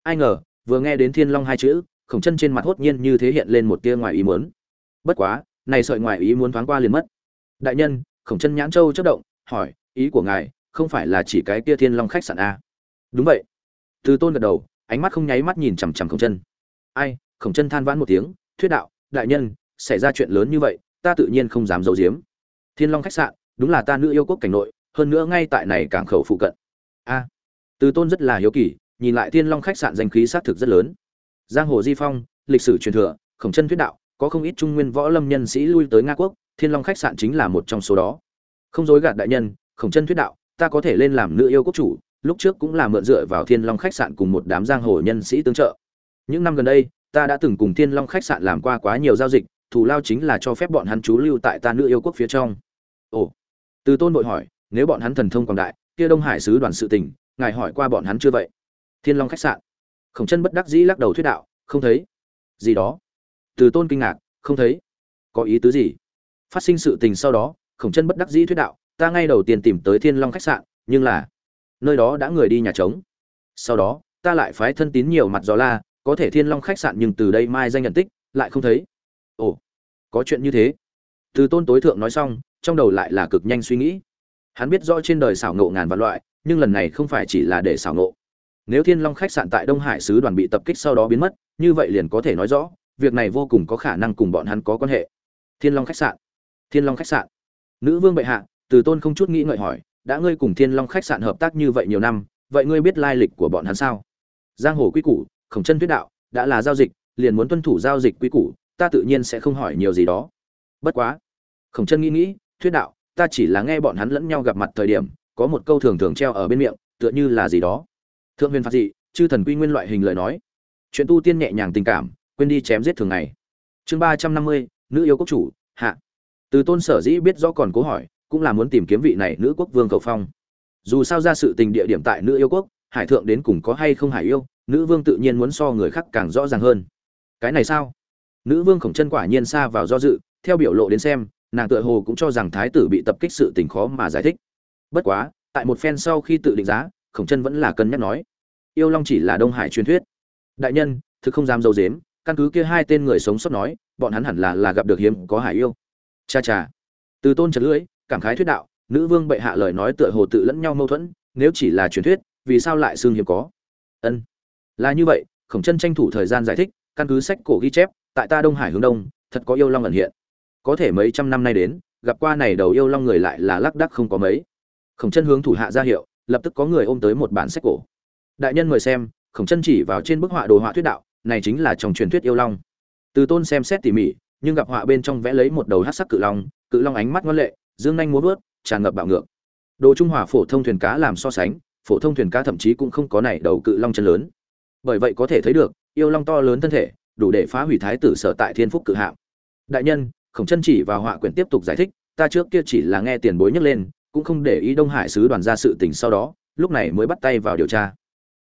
ai ngờ, vừa nghe đến thiên long hai chữ, khổng chân trên mặt hốt nhiên như thế hiện lên một tia ngoài ý muốn. Bất quá, này sợi ngoài ý muốn thoáng qua liền mất đại nhân, khổng chân nhãn châu chất động, hỏi, ý của ngài không phải là chỉ cái kia thiên long khách sạn a? À? đúng vậy. Từ tôn gật đầu, ánh mắt không nháy mắt nhìn chằm chằm khổng chân. Ai, khổng chân than vãn một tiếng, thuyết đạo, đại nhân, xảy ra chuyện lớn như vậy, ta tự nhiên không dám giấu giếm. Thiên long khách sạn, đúng là ta nữ yêu quốc cảnh nội, hơn nữa ngay tại này cảng khẩu phụ cận. A. Từ tôn rất là hiếu kỳ, nhìn lại thiên long khách sạn danh khí xác thực rất lớn. Giang hồ di phong, lịch sử truyền thừa, khổng chân thuyết đạo, có không ít trung nguyên võ lâm nhân sĩ lui tới nga quốc thiên long khách sạn chính là một trong số đó. Không dối gạt đại nhân, khổng chân thuyết đạo, ta có thể lên làm nữ yêu quốc chủ, lúc trước cũng là mượn dựa vào thiên long khách sạn cùng một đám giang hồ nhân sĩ tương trợ. Những năm gần đây, ta đã từng cùng thiên long khách sạn làm qua quá nhiều giao dịch, thù lao chính là cho phép bọn hắn trú lưu tại ta nữ yêu quốc phía trong. Ồ. Từ tôn nội hỏi, nếu bọn hắn thần thông quảng đại, kia đông hải sứ đoàn sự tình, ngài hỏi qua bọn hắn chưa vậy? Thiên long khách sạn. Khổng chân bất đắc dĩ lắc đầu thuyết đạo, không thấy. Gì đó? Từ tôn kinh ngạc, không thấy. Có ý tứ gì? Phát sinh sự tình sau đó, khổng chân bất đắc dĩ thuyết đạo, ta ngay đầu tiên tìm tới thiên long khách sạn, nhưng là nơi đó đã người đi nhà trống. Sau đó, ta lại phái thân tín nhiều mặt gió la, có thể thiên long khách sạn nhưng từ đây mai danh nhận tích, lại không thấy. Ồ, có chuyện như thế. Từ tôn tối thượng nói xong, trong đầu lại là cực nhanh suy nghĩ. Hắn biết rõ trên đời xảo ngộ ngàn vạn loại, nhưng lần này không phải chỉ là để xảo ngộ. nếu thiên long khách sạn tại đông hải sứ đoàn bị tập kích sau đó biến mất, như vậy liền có thể nói rõ, việc này vô cùng có khả năng cùng bọn hắn có quan hệ. Thiên long khách sạn thiên long khách sạn. Nữ vương bệ hạ, từ tôn không chút nghĩ ngợi hỏi, đã ngươi cùng thiên long khách sạn hợp tác như vậy nhiều năm, vậy ngươi biết lai lịch của bọn hắn sao? Giang hồ quy củ, khổng chân thuyết đạo, đã là giao dịch, liền muốn tuân thủ giao dịch quy củ, ta tự nhiên sẽ không hỏi nhiều gì đó. Bất quá. Khổng chân nghĩ nghĩ, thuyết đạo, ta chỉ là nghe bọn hắn lẫn nhau gặp mặt thời điểm, có một câu thường thường treo ở bên miệng, tựa như là gì đó. Thượng huyền phạt dị, chư thần quy nguyên loại hình lời nói. Chuyện tu tiên nhẹ nhàng tình cảm, quên đi chém giết thường ngày. Chương ba trăm năm mươi, nữ yêu quốc chủ, hạ từ tôn sở dĩ biết rõ còn cố hỏi, cũng là muốn tìm kiếm vị này nữ quốc vương cầu phong. Dù sao ra sự tình địa điểm tại nữ yêu quốc, hải thượng đến cùng có hay không hải yêu, nữ vương tự nhiên muốn so người khác càng rõ ràng hơn. Cái này sao? Nữ vương khổng chân quả nhiên xa vào do dự, theo biểu lộ đến xem, nàng tựa hồ cũng cho rằng thái tử bị tập kích sự tình khó mà giải thích. Bất quá, tại một phen sau khi tự định giá, khổng chân vẫn là cân nhắc nói, yêu long chỉ là đông hải truyền thuyết. Đại nhân, thực không dám dâu dếm, căn cứ kia hai tên người sống sót nói, bọn hắn hẳn là là gặp được hiếm có hải yêu cha cha. Từ tôn trật lưỡi, cảm khái thuyết đạo, nữ vương bệ hạ lời nói tựa hồ tự lẫn nhau mâu thuẫn, nếu chỉ là truyền thuyết, vì sao lại xương hiếm có? Ân. Là như vậy, khổng chân tranh thủ thời gian giải thích, căn cứ sách cổ ghi chép, tại ta đông hải hướng đông, thật có yêu long ẩn hiện. Có thể mấy trăm năm nay đến, gặp qua này đầu yêu long người lại là lác đắc không có mấy. Khổng chân hướng thủ hạ ra hiệu, lập tức có người ôm tới một bản sách cổ. Đại nhân mời xem, khổng chân chỉ vào trên bức họa đồ họa thuyết đạo, này chính là trong truyền thuyết yêu long. Từ tôn xem xét tỉ mỉ nhưng gặp họa bên trong vẽ lấy một đầu hát sắc cự long cự long ánh mắt ngoan lệ, dương nhanh múa vớt, tràn ngập bạo ngược. Đồ trung hòa phổ thông thuyền cá làm so sánh, phổ thông thuyền cá thậm chí cũng không có này đầu cự long chân lớn. Bởi vậy có thể thấy được, yêu long to lớn thân thể, đủ để phá hủy thái tử sở tại thiên phúc cự hạm. Đại nhân, khổng chân chỉ và họa quyển tiếp tục giải thích, ta trước kia chỉ là nghe tiền bối nhắc lên, cũng không để ý đông hải sứ đoàn ra sự tình sau đó, lúc này mới bắt tay vào điều tra.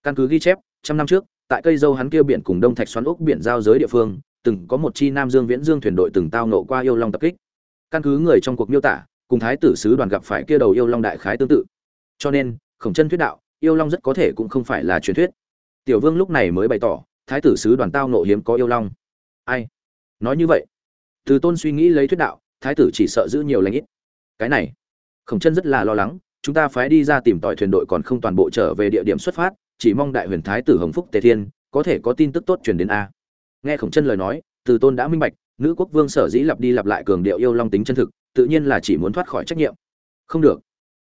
Căn cứ ghi chép, trăm năm trước, tại cây dâu hắn kia biển cùng đông thạch xoắn ốc biển giao giới địa phương từng có một chi nam dương viễn dương thuyền đội từng tao nộ qua yêu long tập kích. Căn cứ người trong cuộc miêu tả, cùng thái tử sứ đoàn gặp phải kia đầu yêu long đại khái tương tự. Cho nên, khổng chân thuyết đạo, yêu long rất có thể cũng không phải là truyền thuyết. Tiểu vương lúc này mới bày tỏ, thái tử sứ đoàn tao nộ hiếm có yêu long. Ai? Nói như vậy, từ tôn suy nghĩ lấy thuyết đạo, thái tử chỉ sợ giữ nhiều lãnh ít. Cái này, khổng chân rất là lo lắng, chúng ta phái đi ra tìm tòi thuyền đội còn không toàn bộ trở về địa điểm xuất phát, chỉ mong đại huyền thái tử hồng phúc tề thiên, có thể có tin tức tốt truyền đến a nghe khổng chân lời nói, từ tôn đã minh bạch, nữ quốc vương sở dĩ lặp đi lặp lại cường điệu yêu long tính chân thực, tự nhiên là chỉ muốn thoát khỏi trách nhiệm. Không được.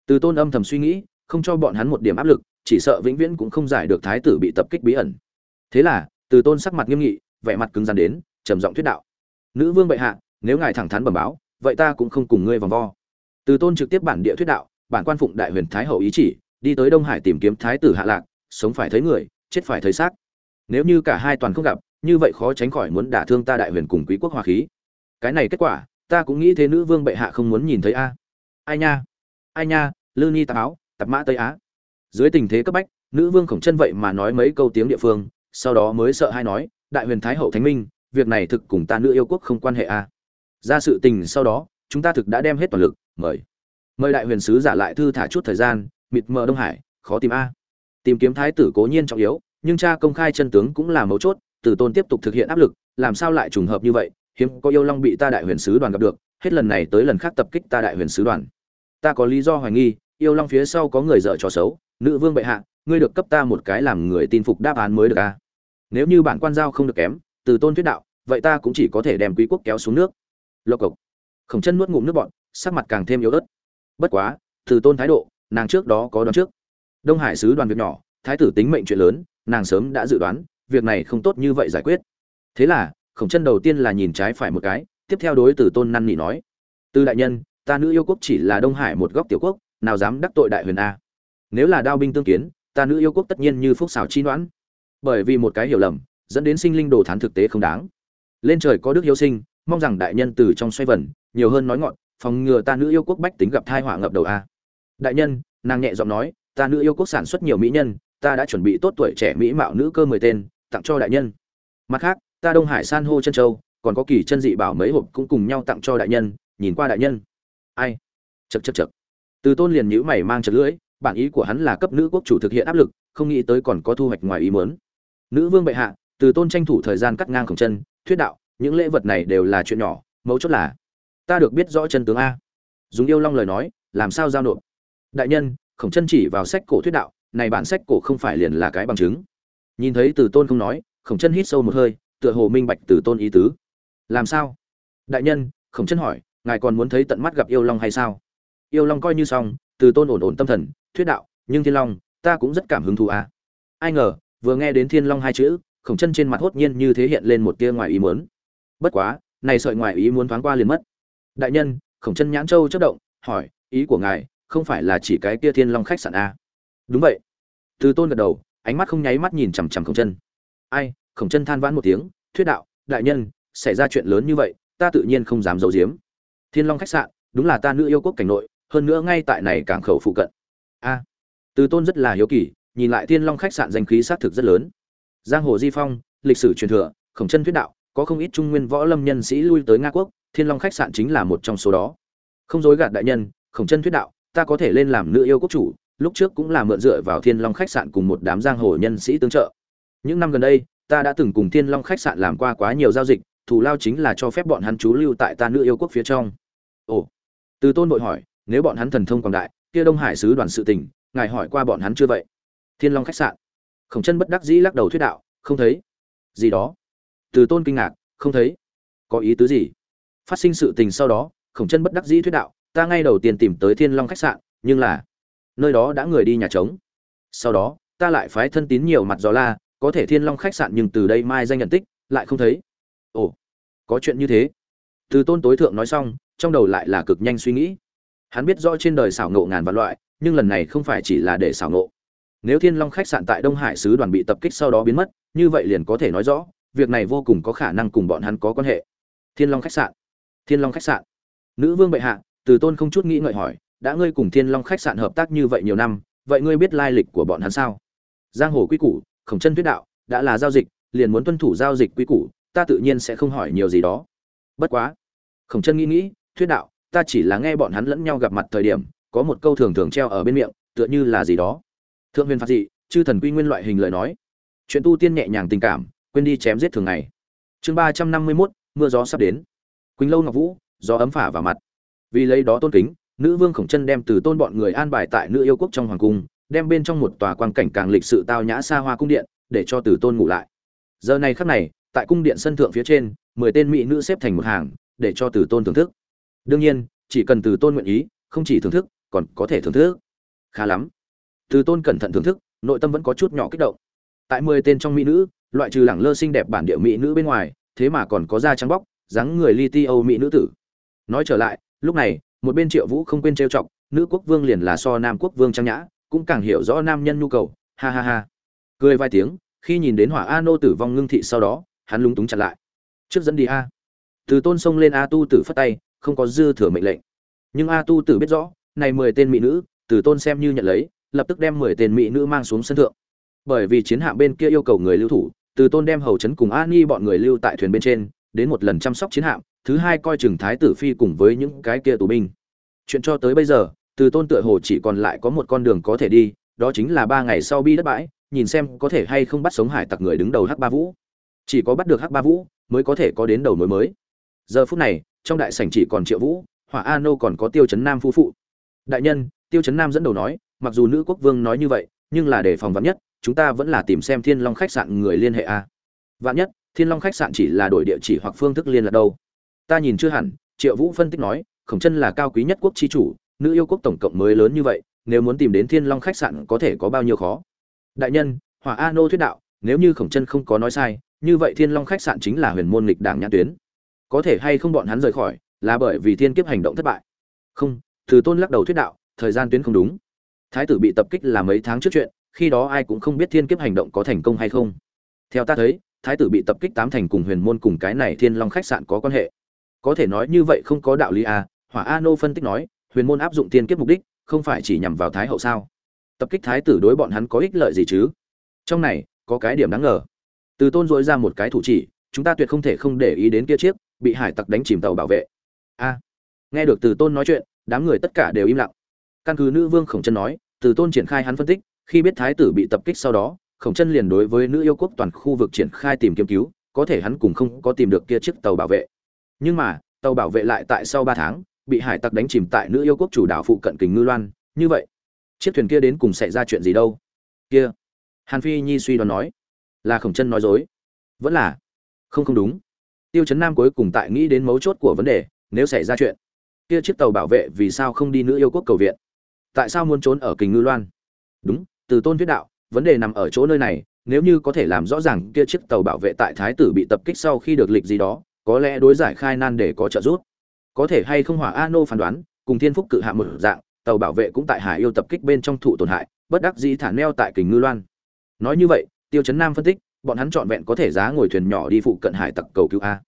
Từ tôn âm thầm suy nghĩ, không cho bọn hắn một điểm áp lực, chỉ sợ vĩnh viễn cũng không giải được thái tử bị tập kích bí ẩn. Thế là, từ tôn sắc mặt nghiêm nghị, vẻ mặt cứng rắn đến, trầm giọng thuyết đạo. Nữ vương bệ hạ, nếu ngài thẳng thắn bẩm báo, vậy ta cũng không cùng ngươi vòng vo. Từ tôn trực tiếp bản địa thuyết đạo, bản quan phụng đại huyền thái hậu ý chỉ, đi tới đông hải tìm kiếm thái tử hạ lạc, sống phải thấy người, chết phải thấy xác. Nếu như cả hai toàn không gặp như vậy khó tránh khỏi muốn đả thương ta đại huyền cùng quý quốc hòa khí. Cái này kết quả, ta cũng nghĩ thế nữ vương bệ hạ không muốn nhìn thấy a. Ai nha? Ai nha? Lư ni tạp áo, tạp mã tây á. Dưới tình thế cấp bách, nữ vương khổng chân vậy mà nói mấy câu tiếng địa phương, sau đó mới sợ hay nói, đại huyền thái hậu thánh minh, việc này thực cùng ta nữ yêu quốc không quan hệ a. Ra sự tình sau đó, chúng ta thực đã đem hết toàn lực, mời. Mời đại huyền sứ giả lại thư thả chút thời gian, mịt mờ đông hải, khó tìm a. Tìm kiếm thái tử cố nhiên trọng yếu, nhưng cha công khai chân tướng cũng là mấu chốt từ tôn tiếp tục thực hiện áp lực làm sao lại trùng hợp như vậy? Hiếm có yêu long bị ta đại huyền sứ đoàn gặp được hết lần này tới lần khác tập kích ta đại huyền sứ đoàn. Ta có lý do hoài nghi yêu long phía sau có người dở trò xấu nữ vương bệ hạ ngươi được cấp ta một cái làm người tin phục đáp án mới được a. Nếu như bản quan giao không được kém từ tôn thuyết đạo vậy ta cũng chỉ có thể đem quý quốc kéo xuống nước. Lộc cộc. Khổng chân nuốt ngụm nước bọt, sắc mặt càng thêm yếu ớt. Bất quá từ tôn thái độ nàng trước đó có đoán trước. Đông hải sứ đoàn việc nhỏ thái tử tính mệnh chuyện lớn nàng sớm đã dự đoán việc này không tốt như vậy giải quyết. Thế là, khổng chân đầu tiên là nhìn trái phải một cái, tiếp theo đối từ tôn năn nỉ nói, từ đại nhân, ta nữ yêu quốc chỉ là đông hải một góc tiểu quốc, nào dám đắc tội đại huyền a. Nếu là đao binh tương kiến, ta nữ yêu quốc tất nhiên như phúc xảo chi đoán bởi vì một cái hiểu lầm, dẫn đến sinh linh đồ thán thực tế không đáng. Lên trời có đức yêu sinh, mong rằng đại nhân từ trong xoay vần, nhiều hơn nói ngọn, phòng ngừa ta nữ yêu quốc bách tính gặp thai họa ngập đầu a. Đại nhân, nàng nhẹ giọng nói, ta nữ yêu quốc sản xuất nhiều mỹ nhân, ta đã chuẩn bị tốt tuổi trẻ mỹ mạo nữ cơ mười tên tặng cho đại nhân. Mặt khác, ta đông hải san hô chân châu, còn có kỳ chân dị bảo mấy hộp cũng cùng nhau tặng cho đại nhân, nhìn qua đại nhân. Ai? Chật chật chật từ tôn liền nhữ mày mang chật lưỡi, bản ý của hắn là cấp nữ quốc chủ thực hiện áp lực, không nghĩ tới còn có thu hoạch ngoài ý muốn. Nữ vương bệ hạ, từ tôn tranh thủ thời gian cắt ngang khổng chân, thuyết đạo, những lễ vật này đều là chuyện nhỏ, mấu chốt là, ta được biết rõ chân tướng a. Dùng yêu long lời nói, làm sao giao nộp? Đại nhân, khổng chân chỉ vào sách cổ thuyết đạo, này bản sách cổ không phải liền là cái bằng chứng nhìn thấy từ tôn không nói, khổng chân hít sâu một hơi, tựa hồ minh bạch từ tôn ý tứ. Làm sao? Đại nhân, khổng chân hỏi, ngài còn muốn thấy tận mắt gặp yêu long hay sao? Yêu long coi như xong, từ tôn ổn ổn tâm thần, thuyết đạo, nhưng thiên long, ta cũng rất cảm hứng thú à. ai ngờ, vừa nghe đến thiên long hai chữ, khổng chân trên mặt hốt nhiên như thế hiện lên một tia ngoài ý muốn. Bất quá, này sợi ngoài ý muốn thoáng qua liền mất. Đại nhân, khổng chân nhãn châu chất động, hỏi, ý của ngài không phải là chỉ cái kia thiên long khách sạn à? đúng vậy. Từ tôn gật đầu ánh mắt không nháy mắt nhìn chằm chằm khổng chân. Ai? Khổng chân than vãn một tiếng, thuyết đạo, đại nhân, xảy ra chuyện lớn như vậy, ta tự nhiên không dám giấu giếm. Thiên long khách sạn, đúng là ta nữ yêu quốc cảnh nội, hơn nữa ngay tại này cảng khẩu phụ cận. A. Từ tôn rất là hiếu kỳ, nhìn lại thiên long khách sạn danh khí xác thực rất lớn. Giang hồ di phong, lịch sử truyền thừa, khổng chân thuyết đạo, có không ít trung nguyên võ lâm nhân sĩ lui tới nga quốc, thiên long khách sạn chính là một trong số đó. Không dối gạt đại nhân, khổng chân thuyết đạo, ta có thể lên làm nữ yêu quốc chủ lúc trước cũng là mượn dựa vào thiên long khách sạn cùng một đám giang hồ nhân sĩ tương trợ. Những năm gần đây, ta đã từng cùng thiên long khách sạn làm qua quá nhiều giao dịch, thù lao chính là cho phép bọn hắn trú lưu tại ta nữ yêu quốc phía trong. Ồ, từ tôn bội hỏi, nếu bọn hắn thần thông quảng đại, kia đông hải sứ đoàn sự tình, ngài hỏi qua bọn hắn chưa vậy? Thiên long khách sạn. Khổng chân bất đắc dĩ lắc đầu thuyết đạo, không thấy. Gì đó? Từ tôn kinh ngạc, không thấy. Có ý tứ gì? Phát sinh sự tình sau đó, khổng chân bất đắc dĩ thuyết đạo, ta ngay đầu tiên tìm tới thiên long khách sạn, nhưng là nơi đó đã người đi nhà trống. Sau đó, ta lại phái thân tín nhiều mặt gió la, có thể thiên long khách sạn nhưng từ đây mai danh nhận tích, lại không thấy. Ồ, có chuyện như thế. Từ tôn tối thượng nói xong, trong đầu lại là cực nhanh suy nghĩ. Hắn biết rõ trên đời xảo ngộ ngàn vạn loại, nhưng lần này không phải chỉ là để xảo ngộ. Nếu thiên long khách sạn tại đông hải sứ đoàn bị tập kích sau đó biến mất, như vậy liền có thể nói rõ, việc này vô cùng có khả năng cùng bọn hắn có quan hệ. Thiên long khách sạn, thiên long khách sạn. Nữ vương bệ hạ, từ tôn không chút nghĩ ngợi hỏi đã ngươi cùng thiên long khách sạn hợp tác như vậy nhiều năm, vậy ngươi biết lai lịch của bọn hắn sao? Giang hồ quy củ, khổng chân thuyết đạo, đã là giao dịch, liền muốn tuân thủ giao dịch quy củ, ta tự nhiên sẽ không hỏi nhiều gì đó. Bất quá. Khổng chân nghĩ nghĩ thuyết đạo, ta chỉ là nghe bọn hắn lẫn nhau gặp mặt thời điểm, có một câu thường thường treo ở bên miệng, tựa như là gì đó. Thượng huyền phạt dị, chư thần quy nguyên loại hình lời nói. Chuyện tu tiên nhẹ nhàng tình cảm, quên đi chém giết thường ngày. Chương ba trăm năm mươi mốt, mưa gió sắp đến. Quỳnh lâu ngọc vũ, gió ấm phả vào mặt. Vì lấy đó tôn kính nữ vương khổng chân đem từ tôn bọn người an bài tại nữ yêu quốc trong hoàng cung, đem bên trong một tòa quan cảnh càng lịch sự tao nhã xa hoa cung điện để cho từ tôn ngủ lại. Giờ này khắc này, tại cung điện sân thượng phía trên, mười tên mỹ nữ xếp thành một hàng, để cho từ tôn thưởng thức. Đương nhiên, chỉ cần từ tôn nguyện ý, không chỉ thưởng thức, còn có thể thưởng thức. Khá lắm. Từ tôn cẩn thận thưởng thức, nội tâm vẫn có chút nhỏ kích động. Tại mười tên trong mỹ nữ, loại trừ lẳng lơ xinh đẹp bản địa mỹ nữ bên ngoài, thế mà còn có da trắng bóc, dáng người li ti âu mỹ nữ tử. Nói trở lại, lúc này một bên triệu vũ không quên trêu chọc, nữ quốc vương liền là so nam quốc vương trang nhã, cũng càng hiểu rõ nam nhân nhu cầu, ha ha ha. Cười vài tiếng, khi nhìn đến hỏa a nô tử vong ngưng thị sau đó, hắn lúng túng chặn lại. Trước dẫn đi a. Từ tôn sông lên a tu tử phất tay, không có dư thừa mệnh lệnh. Nhưng a tu tử biết rõ, này mười tên mỹ nữ, từ tôn xem như nhận lấy, lập tức đem mười tên mỹ nữ mang xuống sân thượng. Bởi vì chiến hạm bên kia yêu cầu người lưu thủ, từ tôn đem hầu chấn cùng a ni bọn người lưu tại thuyền bên trên đến một lần chăm sóc chiến hạm, thứ hai coi chừng thái tử phi cùng với những cái kia tù binh. Chuyện cho tới bây giờ, từ tôn tựa hồ chỉ còn lại có một con đường có thể đi, đó chính là ba ngày sau bi đất bãi, nhìn xem có thể hay không bắt sống hải tặc người đứng đầu hắc ba vũ. Chỉ có bắt được hắc ba vũ, mới có thể có đến đầu mối mới. Giờ phút này, trong đại sảnh chỉ còn triệu vũ, hỏa a nô còn có tiêu chấn nam phu phụ. Đại nhân, tiêu chấn nam dẫn đầu nói, mặc dù nữ quốc vương nói như vậy, nhưng là để phòng vắn nhất, chúng ta vẫn là tìm xem thiên long khách sạn người liên hệ a. Vạn nhất thiên long khách sạn chỉ là đổi địa chỉ hoặc phương thức liên lạc đâu. Ta nhìn chưa hẳn, triệu vũ phân tích nói, khổng chân là cao quý nhất quốc chi chủ, nữ yêu quốc tổng cộng mới lớn như vậy, nếu muốn tìm đến thiên long khách sạn có thể có bao nhiêu khó? Đại nhân, hỏa a nô thuyết đạo, nếu như khổng chân không có nói sai, như vậy thiên long khách sạn chính là huyền môn lịch đảng nhãn tuyến. Có thể hay không bọn hắn rời khỏi, là bởi vì thiên kiếp hành động thất bại. Không, từ tôn lắc đầu thuyết đạo, thời gian tuyến không đúng. Thái tử bị tập kích là mấy tháng trước chuyện, khi đó ai cũng không biết thiên kiếp hành động có thành công hay không. Theo ta thấy thái tử bị tập kích tám thành cùng huyền môn cùng cái này thiên long khách sạn có quan hệ. Có thể nói như vậy không có đạo lý à hỏa a nô phân tích nói, huyền môn áp dụng tiên kiếp mục đích, không phải chỉ nhằm vào thái hậu sao? Tập kích thái tử đối bọn hắn có ích lợi gì chứ? Trong này, có cái điểm đáng ngờ. Từ tôn dội ra một cái thủ chỉ, chúng ta tuyệt không thể không để ý đến kia chiếc, bị hải tặc đánh chìm tàu bảo vệ. A. À, nghe được từ tôn nói chuyện, đám người tất cả đều im lặng. Căn cứ nữ vương khổng chân nói, từ tôn triển khai hắn phân tích, khi biết thái tử bị tập kích sau đó khổng chân liền đối với nữ yêu quốc toàn khu vực triển khai tìm kiếm cứu, có thể hắn cùng không có tìm được kia chiếc tàu bảo vệ. Nhưng mà, tàu bảo vệ lại tại sau ba tháng, bị hải tặc đánh chìm tại nữ yêu quốc chủ đảo phụ cận kình ngư loan. Như vậy, chiếc thuyền kia đến cùng xảy ra chuyện gì đâu? Kia, hàn phi nhi suy đoán nói. Là khổng chân nói dối. Vẫn là, không không đúng. Tiêu chấn nam cuối cùng tại nghĩ đến mấu chốt của vấn đề, nếu xảy ra chuyện, kia chiếc tàu bảo vệ vì sao không đi nữ yêu quốc cầu viện? Tại sao muốn trốn ở kình ngư loan? Đúng, từ tôn thuyết đạo vấn đề nằm ở chỗ nơi này, nếu như có thể làm rõ ràng kia chiếc tàu bảo vệ tại thái tử bị tập kích sau khi được lịch gì đó, có lẽ đối giải khai nan để có trợ giúp. Có thể hay không hỏa a nô phán đoán, cùng thiên phúc cự hạ một dạng, tàu bảo vệ cũng tại hải yêu tập kích bên trong thụ tổn hại, bất đắc dĩ thả neo tại kình ngư loan. Nói như vậy, tiêu chấn nam phân tích, bọn hắn trọn vẹn có thể giá ngồi thuyền nhỏ đi phụ cận hải tặc cầu cứu a.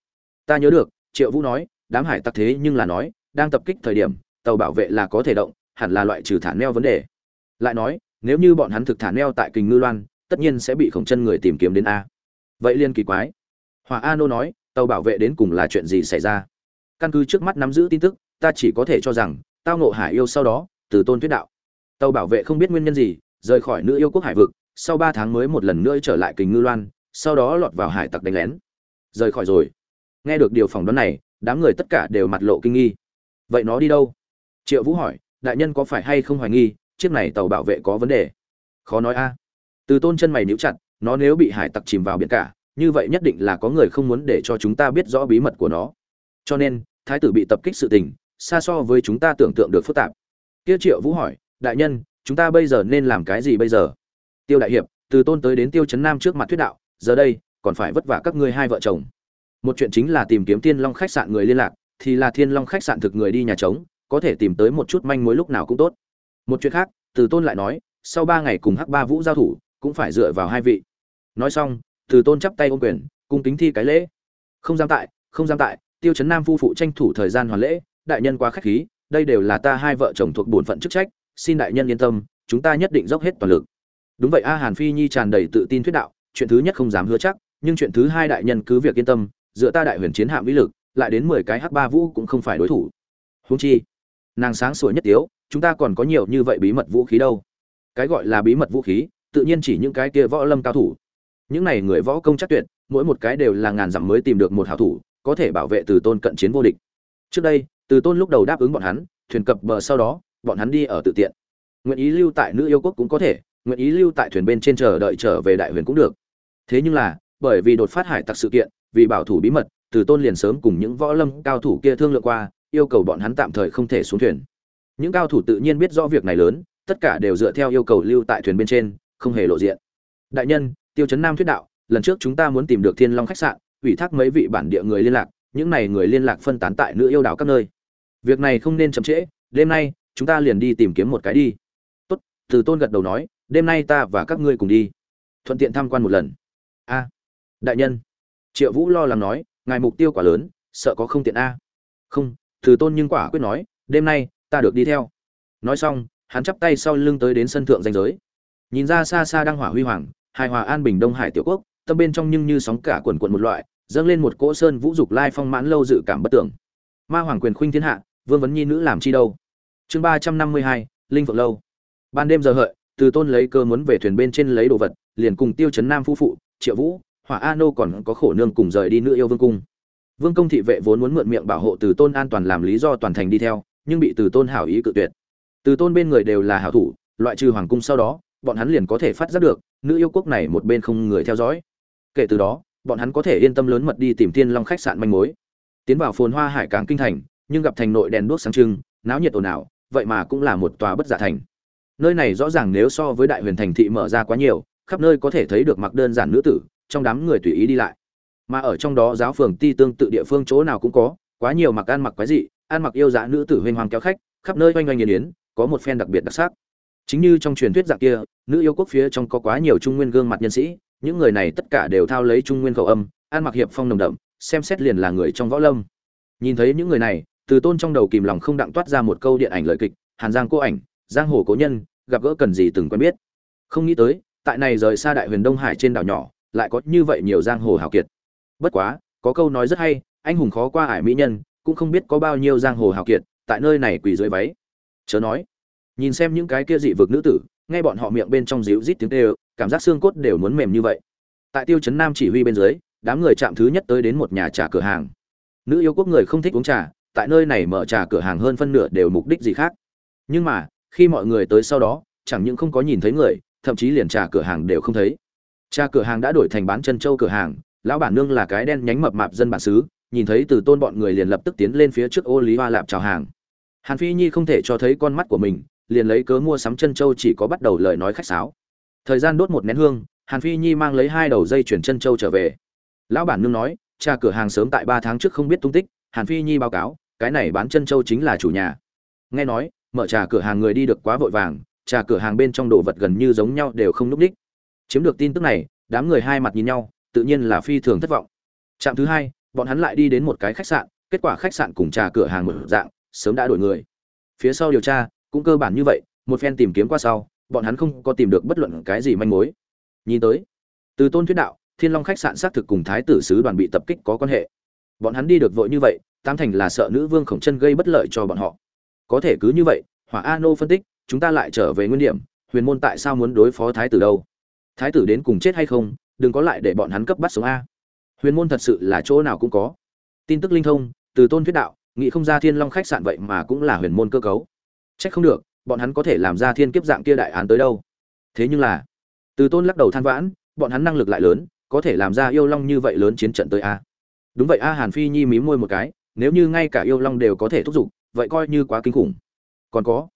Ta nhớ được, triệu vũ nói, đám hải tặc thế nhưng là nói, đang tập kích thời điểm, tàu bảo vệ là có thể động, hẳn là loại trừ thả neo vấn đề. Lại nói nếu như bọn hắn thực thả neo tại kình ngư loan, tất nhiên sẽ bị khổng chân người tìm kiếm đến a. Vậy liên kỳ quái. Hòa a nô nói, tàu bảo vệ đến cùng là chuyện gì xảy ra? Căn cứ trước mắt nắm giữ tin tức, ta chỉ có thể cho rằng, tao ngộ hải yêu sau đó, từ tôn thuyết đạo. Tàu bảo vệ không biết nguyên nhân gì, rời khỏi nữ yêu quốc hải vực, sau ba tháng mới một lần nữa trở lại kình ngư loan, sau đó lọt vào hải tặc đánh lén. Rời khỏi rồi. Nghe được điều phỏng đoán này, đám người tất cả đều mặt lộ kinh nghi. Vậy nó đi đâu? Triệu vũ hỏi, đại nhân có phải hay không hoài nghi chiếc này tàu bảo vệ có vấn đề. Khó nói a. Từ tôn chân mày níu chặt, nó nếu bị hải tặc chìm vào biển cả, như vậy nhất định là có người không muốn để cho chúng ta biết rõ bí mật của nó. Cho nên, thái tử bị tập kích sự tình, xa so với chúng ta tưởng tượng được phức tạp. Kia triệu vũ hỏi, đại nhân, chúng ta bây giờ nên làm cái gì bây giờ? Tiêu đại hiệp, từ tôn tới đến tiêu chấn nam trước mặt thuyết đạo, giờ đây, còn phải vất vả các ngươi hai vợ chồng. Một chuyện chính là tìm kiếm thiên long khách sạn người liên lạc, thì là thiên long khách sạn thực người đi nhà trống, có thể tìm tới một chút manh mối lúc nào cũng tốt một chuyện khác, từ tôn lại nói, sau ba ngày cùng hắc ba vũ giao thủ, cũng phải dựa vào hai vị. Nói xong, từ tôn chắp tay ôm quyền, cung kính thi cái lễ. Không dám tại, không dám tại, tiêu chấn nam phu phụ tranh thủ thời gian hoàn lễ, đại nhân quá khách khí, đây đều là ta hai vợ chồng thuộc bổn phận chức trách, xin đại nhân yên tâm, chúng ta nhất định dốc hết toàn lực. Đúng vậy, a hàn phi nhi tràn đầy tự tin thuyết đạo, chuyện thứ nhất không dám hứa chắc, nhưng chuyện thứ hai đại nhân cứ việc yên tâm, dựa ta đại huyền chiến hạm vĩ lực, lại đến mười cái hắc ba vũ cũng không phải đối thủ. Húng chi nàng sáng sủa nhất tiếu chúng ta còn có nhiều như vậy bí mật vũ khí đâu. Cái gọi là bí mật vũ khí, tự nhiên chỉ những cái kia võ lâm cao thủ. Những này người võ công chắc tuyệt, mỗi một cái đều là ngàn dặm mới tìm được một hảo thủ, có thể bảo vệ từ tôn cận chiến vô địch. Trước đây, từ tôn lúc đầu đáp ứng bọn hắn, thuyền cập bờ sau đó, bọn hắn đi ở tự tiện. Nguyện ý lưu tại nữ yêu quốc cũng có thể, nguyện ý lưu tại thuyền bên trên chờ đợi trở về đại huyền cũng được. Thế nhưng là, bởi vì đột phát hải tặc sự kiện, vì bảo thủ bí mật, từ tôn liền sớm cùng những võ lâm cao thủ kia thương lượng qua yêu cầu bọn hắn tạm thời không thể xuống thuyền. Những cao thủ tự nhiên biết rõ việc này lớn, tất cả đều dựa theo yêu cầu lưu tại thuyền bên trên, không hề lộ diện. Đại nhân, tiêu chấn nam thuyết đạo, lần trước chúng ta muốn tìm được thiên long khách sạn, ủy thác mấy vị bản địa người liên lạc, những này người liên lạc phân tán tại nữ yêu đảo các nơi. Việc này không nên chậm trễ, đêm nay, chúng ta liền đi tìm kiếm một cái đi. Tốt, từ tôn gật đầu nói, đêm nay ta và các ngươi cùng đi. Thuận tiện tham quan một lần. A. Đại nhân. Triệu vũ lo lắng nói, ngài mục tiêu quá lớn, sợ có không tiện a. Không từ tôn nhưng quả quyết nói, đêm nay, ta được đi theo. Nói xong, hắn chắp tay sau lưng tới đến sân thượng danh giới. Nhìn ra xa xa đang hỏa huy hoàng, hài hòa an bình đông hải tiểu quốc, tâm bên trong nhưng như sóng cả quần quần một loại, dâng lên một cỗ sơn vũ dục lai phong mãn lâu dự cảm bất tưởng. Ma hoàng quyền khuynh thiên hạ, vương vấn nhi nữ làm chi đâu? Chương ba trăm năm mươi hai, linh phượng lâu. Ban đêm giờ hợi, từ tôn lấy cơ muốn về thuyền bên trên lấy đồ vật, liền cùng tiêu chấn nam phu phụ, triệu vũ, hỏa a nô còn có khổ nương cùng rời đi nữ yêu vương cung vương công thị vệ vốn muốn mượn miệng bảo hộ từ tôn an toàn làm lý do toàn thành đi theo, nhưng bị từ tôn hảo ý cự tuyệt. Từ tôn bên người đều là hảo thủ, loại trừ hoàng cung sau đó, bọn hắn liền có thể phát giác được, nữ yêu quốc này một bên không người theo dõi. Kể từ đó, bọn hắn có thể yên tâm lớn mật đi tìm tiên long khách sạn manh mối. Tiến vào phồn hoa hải cảng kinh thành, nhưng gặp thành nội đèn đuốc sáng trưng, náo nhiệt ồn ào, vậy mà cũng là một tòa bất giả thành. Nơi này rõ ràng nếu so với đại huyền thành thị mở ra quá nhiều, khắp nơi có thể thấy được mặc đơn giản nữ tử, trong đám người tùy ý đi lại mà ở trong đó giáo phường ti tương tự địa phương chỗ nào cũng có, quá nhiều mặc ăn mặc quái dị, ăn mặc yêu dã nữ tử huênh hoàng kéo khách, khắp nơi oanh oanh nghiền yến có một phen đặc biệt đặc sắc. Chính như trong truyền thuyết dạng kia, nữ yêu quốc phía trong có quá nhiều trung nguyên gương mặt nhân sĩ, những người này tất cả đều thao lấy trung nguyên khẩu âm, ăn mặc hiệp phong nồng đậm, xem xét liền là người trong võ lâm. Nhìn thấy những người này, từ tôn trong đầu kìm lòng không đặng toát ra một câu điện ảnh lời kịch, hàn giang cô ảnh, giang hồ cố nhân, gặp gỡ cần gì từng quen biết. Không nghĩ tới, tại này rời xa đại huyền đông hải trên đảo nhỏ, lại có như vậy nhiều giang hồ hào kiệt bất quá, có câu nói rất hay, anh hùng khó qua ải mỹ nhân, cũng không biết có bao nhiêu giang hồ hào kiệt tại nơi này quỳ dưới váy. Chớ nói, nhìn xem những cái kia dị vực nữ tử, nghe bọn họ miệng bên trong díu rít tiếng đều cảm giác xương cốt đều muốn mềm như vậy. Tại tiêu chấn nam chỉ huy bên dưới, đám người chạm thứ nhất tới đến một nhà trà cửa hàng. Nữ yêu quốc người không thích uống trà, tại nơi này mở trà cửa hàng hơn phân nửa đều mục đích gì khác. Nhưng mà, khi mọi người tới sau đó, chẳng những không có nhìn thấy người, thậm chí liền trà cửa hàng đều không thấy. Trà cửa hàng đã đổi thành bán chân châu cửa hàng lão bản nương là cái đen nhánh mập mạp dân bản xứ, nhìn thấy từ tôn bọn người liền lập tức tiến lên phía trước ô lý hoa lạp chào hàng. Hàn phi nhi không thể cho thấy con mắt của mình, liền lấy cớ mua sắm chân châu chỉ có bắt đầu lời nói khách sáo. Thời gian đốt một nén hương, hàn phi nhi mang lấy hai đầu dây chuyển chân châu trở về. Lão bản nương nói, cha cửa hàng sớm tại ba tháng trước không biết tung tích, hàn phi nhi báo cáo, cái này bán chân châu chính là chủ nhà. Nghe nói, mở trà cửa hàng người đi được quá vội vàng, trà cửa hàng bên trong đồ vật gần như giống nhau đều không núp đích chiếm được tin tức này, đám người hai mặt nhìn nhau tự nhiên là phi thường thất vọng. Trạm thứ hai, bọn hắn lại đi đến một cái khách sạn, kết quả khách sạn cùng trà cửa hàng một dạng, sớm đã đổi người. Phía sau điều tra, cũng cơ bản như vậy, một phen tìm kiếm qua sau, bọn hắn không có tìm được bất luận cái gì manh mối. Nhìn tới, từ tôn thuyết đạo, thiên long khách sạn xác thực cùng thái tử sứ đoàn bị tập kích có quan hệ. Bọn hắn đi được vội như vậy tam thành là sợ nữ vương khổng chân gây bất lợi cho bọn họ. Có thể cứ như vậy, hỏa a nô phân tích, chúng ta lại trở về nguyên điểm, huyền môn tại sao muốn đối phó thái tử đâu? Thái tử đến cùng chết hay không đừng có lại để bọn hắn cấp bắt sống a. Huyền môn thật sự là chỗ nào cũng có. Tin tức linh thông, từ tôn thuyết đạo nghĩ không ra thiên long khách sạn vậy mà cũng là huyền môn cơ cấu. Trách không được, bọn hắn có thể làm ra thiên kiếp dạng kia đại án tới đâu. Thế nhưng là, từ tôn lắc đầu than vãn, bọn hắn năng lực lại lớn, có thể làm ra yêu long như vậy lớn chiến trận tới a. Đúng vậy a hàn phi nhi mím môi một cái, nếu như ngay cả yêu long đều có thể thúc giục, vậy coi như quá kinh khủng. Còn có,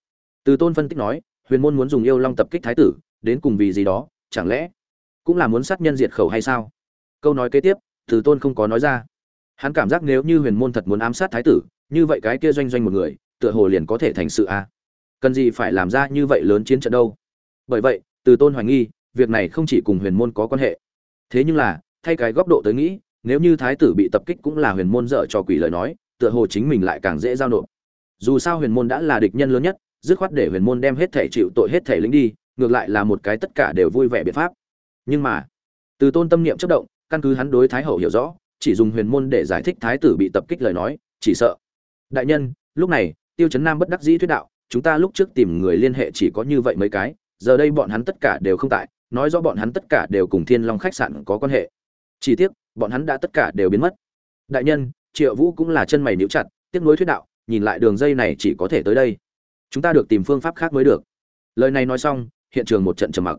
từ tôn phân tích nói, huyền môn muốn dùng yêu long tập kích thái tử, đến cùng vì gì đó, chẳng lẽ cũng là muốn sát nhân diệt khẩu hay sao? Câu nói kế tiếp, từ tôn không có nói ra. Hắn cảm giác nếu như huyền môn thật muốn ám sát thái tử, như vậy cái kia doanh doanh một người, tựa hồ liền có thể thành sự a. Cần gì phải làm ra như vậy lớn chiến trận đâu? Bởi vậy, từ tôn hoài nghi, việc này không chỉ cùng huyền môn có quan hệ. Thế nhưng là, thay cái góc độ tới nghĩ, nếu như thái tử bị tập kích cũng là huyền môn dở cho quỷ lời nói, tựa hồ chính mình lại càng dễ giao nộp. Dù sao huyền môn đã là địch nhân lớn nhất, dứt khoát để huyền môn đem hết thể chịu tội hết thể lính đi, ngược lại là một cái tất cả đều vui vẻ biện pháp nhưng mà, từ tôn tâm niệm chất động, căn cứ hắn đối thái hậu hiểu rõ, chỉ dùng huyền môn để giải thích thái tử bị tập kích lời nói, chỉ sợ. Đại nhân, lúc này, tiêu chấn nam bất đắc dĩ thuyết đạo, chúng ta lúc trước tìm người liên hệ chỉ có như vậy mấy cái, giờ đây bọn hắn tất cả đều không tại, nói rõ bọn hắn tất cả đều cùng thiên long khách sạn có quan hệ. Chỉ tiếc, bọn hắn đã tất cả đều biến mất. Đại nhân, triệu vũ cũng là chân mày níu chặt, tiếc nối thuyết đạo, nhìn lại đường dây này chỉ có thể tới đây. Chúng ta được tìm phương pháp khác mới được. Lời này nói xong, hiện trường một trận trầm mặc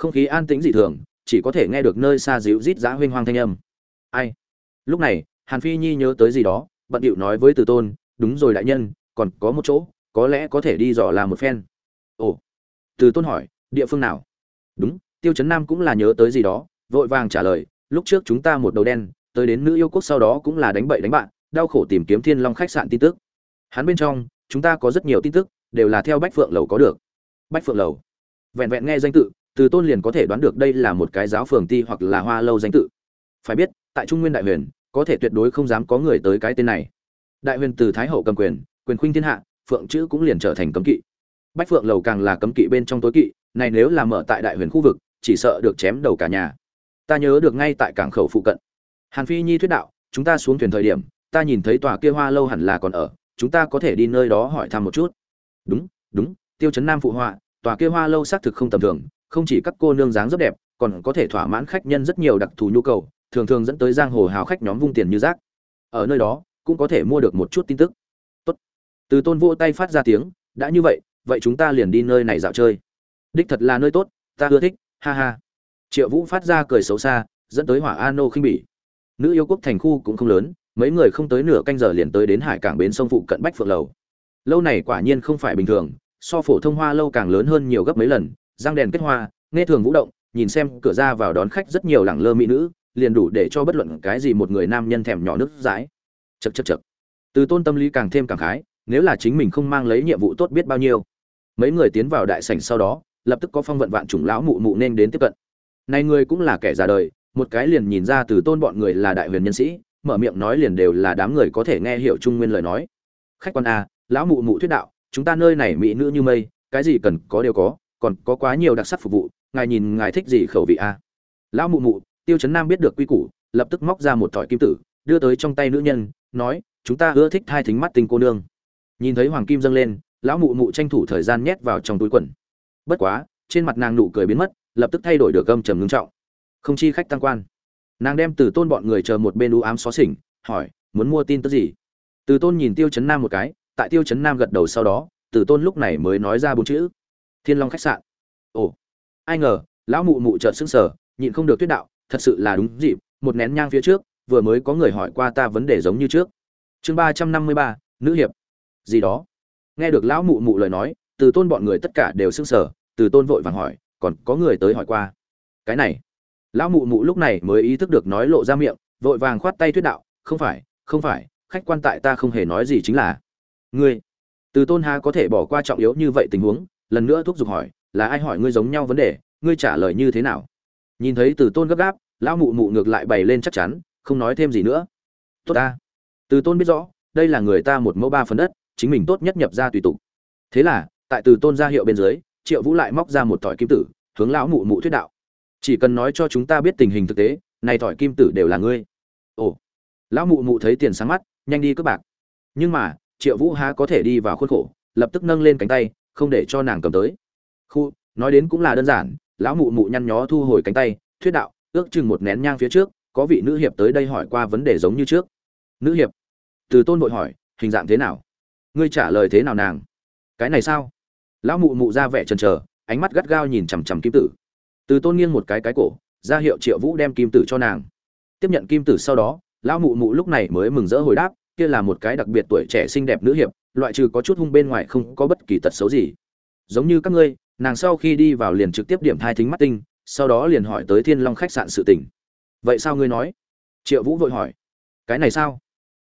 không khí an tĩnh dị thường, chỉ có thể nghe được nơi xa dịu rít giã huênh hoang thanh âm. Ai? Lúc này, hàn phi nhi nhớ tới gì đó, bận điệu nói với từ tôn, đúng rồi đại nhân, còn có một chỗ, có lẽ có thể đi dò làm một phen. Ồ. Từ tôn hỏi, địa phương nào? Đúng, tiêu chấn nam cũng là nhớ tới gì đó, vội vàng trả lời, lúc trước chúng ta một đầu đen, tới đến nữ yêu quốc sau đó cũng là đánh bậy đánh bạn, đau khổ tìm kiếm thiên long khách sạn tin tức. Hắn bên trong, chúng ta có rất nhiều tin tức, đều là theo bách phượng lầu có được. Bách phượng lầu. Vẹn vẹn nghe danh tự từ tôn liền có thể đoán được đây là một cái giáo phường ti hoặc là hoa lâu danh tự. Phải biết, tại trung nguyên đại huyền, có thể tuyệt đối không dám có người tới cái tên này. Đại huyền từ thái hậu cầm quyền quyền khuynh thiên hạ, phượng chữ cũng liền trở thành cấm kỵ. Bách phượng lầu càng là cấm kỵ bên trong tối kỵ, này nếu là mở tại đại huyền khu vực, chỉ sợ được chém đầu cả nhà. Ta nhớ được ngay tại cảng khẩu phụ cận. Hàn phi nhi thuyết đạo, chúng ta xuống thuyền thời điểm, ta nhìn thấy tòa kia hoa lâu hẳn là còn ở, chúng ta có thể đi nơi đó hỏi thăm một chút. Đúng đúng, tiêu chấn nam phụ họa, tòa kia hoa lâu xác thực không tầm thường không chỉ các cô nương dáng rất đẹp, còn có thể thỏa mãn khách nhân rất nhiều đặc thù nhu cầu, thường thường dẫn tới giang hồ hào khách nhóm vung tiền như rác. Ở nơi đó, cũng có thể mua được một chút tin tức. Tốt. Từ tôn vỗ tay phát ra tiếng, đã như vậy vậy chúng ta liền đi nơi này dạo chơi. Đích thật là nơi tốt, ta ưa thích, ha ha. Triệu vũ phát ra cười xấu xa, dẫn tới hỏa a khinh bỉ. Nữ yêu quốc thành khu cũng không lớn, mấy người không tới nửa canh giờ liền tới đến hải cảng bến sông phụ cận bách phượng lầu. Lâu này quả nhiên không phải bình thường, so phổ thông hoa lâu càng lớn hơn nhiều gấp mấy lần răng đèn kết hoa, nghe thường vũ động, nhìn xem cửa ra vào đón khách rất nhiều lẳng lơ mỹ nữ, liền đủ để cho bất luận cái gì một người nam nhân thèm nhỏ nước dãi. Chật chật chật từ tôn tâm lý càng thêm càng khái, nếu là chính mình không mang lấy nhiệm vụ tốt biết bao nhiêu. Mấy người tiến vào đại sảnh sau đó, lập tức có phong vận vạn chủng lão mụ mụ nên đến tiếp cận. Này người cũng là kẻ già đời, một cái liền nhìn ra từ tôn bọn người là đại huyền nhân sĩ, mở miệng nói liền đều là đám người có thể nghe hiểu trung nguyên lời nói. Khách quan a lão mụ mụ thuyết đạo, chúng ta nơi này mỹ nữ như mây, cái gì cần có đều có còn có quá nhiều đặc sắc phục vụ, ngài nhìn ngài thích gì khẩu vị a? Lão mụ mụ, tiêu chấn nam biết được quy củ, lập tức móc ra một thỏi kim tử, đưa tới trong tay nữ nhân, nói, chúng ta ưa thích hai thính mắt tình cô nương. Nhìn thấy hoàng kim dâng lên, lão mụ mụ tranh thủ thời gian nhét vào trong túi quần. Bất quá, trên mặt nàng nụ cười biến mất, lập tức thay đổi được gâm trầm ngưng trọng. Không chi khách tăng quan. Nàng đem từ tôn bọn người chờ một bên u ám xó xỉnh, hỏi, muốn mua tin tức gì? Từ tôn nhìn tiêu chấn nam một cái, tại tiêu chấn nam gật đầu sau đó, từ tôn lúc này mới nói ra bốn chữ thiên long khách sạn. Ồ, ai ngờ, lão mụ mụ trợn sững sờ, nhịn không được tuyết đạo, thật sự là đúng dịp, một nén nhang phía trước, vừa mới có người hỏi qua ta vấn đề giống như trước. Chương ba trăm năm mươi ba, nữ hiệp. Gì đó. Nghe được lão mụ mụ lời nói, từ tôn bọn người tất cả đều sững sờ, từ tôn vội vàng hỏi, còn có người tới hỏi qua. Cái này. Lão mụ mụ lúc này mới ý thức được nói lộ ra miệng, vội vàng khoát tay thuyết đạo, không phải không phải, khách quan tại ta không hề nói gì chính là. Ngươi. Từ tôn ha có thể bỏ qua trọng yếu như vậy tình huống lần nữa thúc giục hỏi, là ai hỏi ngươi giống nhau vấn đề, ngươi trả lời như thế nào? Nhìn thấy từ tôn gấp gáp, lão mụ mụ ngược lại bày lên chắc chắn, không nói thêm gì nữa. Tốt ta. Từ tôn biết rõ, đây là người ta một mẫu ba phần đất, chính mình tốt nhất nhập ra tùy tục. Thế là, tại từ tôn ra hiệu bên dưới, triệu vũ lại móc ra một tỏi kim tử, hướng lão mụ mụ thuyết đạo. Chỉ cần nói cho chúng ta biết tình hình thực tế, này tỏi kim tử đều là ngươi. Ồ. Lão mụ mụ thấy tiền sáng mắt, nhanh đi cướp bạc. Nhưng mà, triệu vũ há có thể đi vào khuôn khổ, lập tức nâng lên cánh tay không để cho nàng cầm tới. Khu, nói đến cũng là đơn giản, lão mụ mụ nhăn nhó thu hồi cánh tay, thuyết đạo, ước chừng một nén nhang phía trước, có vị nữ hiệp tới đây hỏi qua vấn đề giống như trước. Nữ hiệp, từ tôn vội hỏi, hình dạng thế nào? Ngươi trả lời thế nào nàng? Cái này sao? Lão mụ mụ ra vẻ chần chờ, ánh mắt gắt gao nhìn chằm chằm kim tử. Từ tôn nghiêng một cái cái cổ, ra hiệu triệu vũ đem kim tử cho nàng. Tiếp nhận kim tử sau đó, lão mụ mụ lúc này mới mừng rỡ hồi đáp kia là một cái đặc biệt tuổi trẻ xinh đẹp nữ hiệp, loại trừ có chút hung bên ngoài không có bất kỳ tật xấu gì. Giống như các ngươi, nàng sau khi đi vào liền trực tiếp điểm thai thính mắt tinh, sau đó liền hỏi tới thiên long khách sạn sự tình. Vậy sao ngươi nói? Triệu vũ vội hỏi. Cái này sao?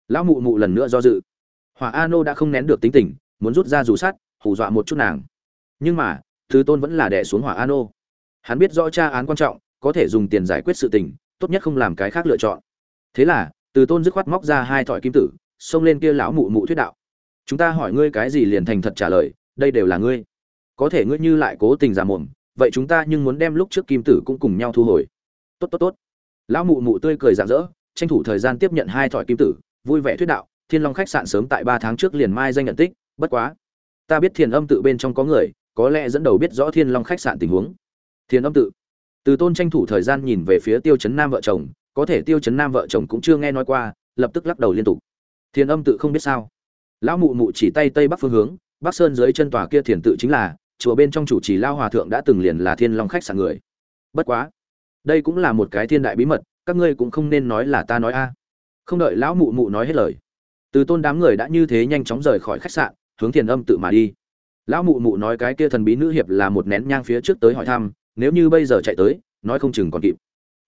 Lão mụ mụ lần nữa do dự. Hỏa a nô đã không nén được tính tình, muốn rút ra dù sát hù dọa một chút nàng. Nhưng mà, thứ tôn vẫn là đẻ xuống hỏa a nô hắn biết rõ tra án quan trọng, có thể dùng tiền giải quyết sự tình, tốt nhất không làm cái khác lựa chọn. Thế là, từ tôn dứt khoát móc ra hai thỏi kim tử xông lên kia lão mụ mụ thuyết đạo. Chúng ta hỏi ngươi cái gì liền thành thật trả lời, đây đều là ngươi. Có thể ngươi như lại cố tình giả mồm, vậy chúng ta nhưng muốn đem lúc trước kim tử cũng cùng nhau thu hồi. Tốt tốt tốt. Lão mụ mụ tươi cười rạng rỡ, tranh thủ thời gian tiếp nhận hai thỏi kim tử, vui vẻ thuyết đạo, thiên long khách sạn sớm tại ba tháng trước liền mai danh nhận tích, bất quá. Ta biết thiền âm tự bên trong có người, có lẽ dẫn đầu biết rõ thiên long khách sạn tình huống. Thiền âm tự. Từ tôn tranh thủ thời gian nhìn về phía tiêu chấn nam vợ chồng, có thể tiêu chấn nam vợ chồng cũng chưa nghe nói qua, lập tức lắc đầu liên tục thiền âm tự không biết sao. Lão mụ mụ chỉ tay tây bắc phương hướng, bắc sơn dưới chân tòa kia thiền tự chính là, chùa bên trong chủ trì lao hòa thượng đã từng liền là thiên long khách sạn người. Bất quá, đây cũng là một cái thiên đại bí mật, các ngươi cũng không nên nói là ta nói a. Không đợi lão mụ mụ nói hết lời, từ tôn đám người đã như thế nhanh chóng rời khỏi khách sạn, hướng thiền âm tự mà đi. Lão mụ mụ nói cái kia thần bí nữ hiệp là một nén nhang phía trước tới hỏi thăm, nếu như bây giờ chạy tới, nói không chừng còn kịp.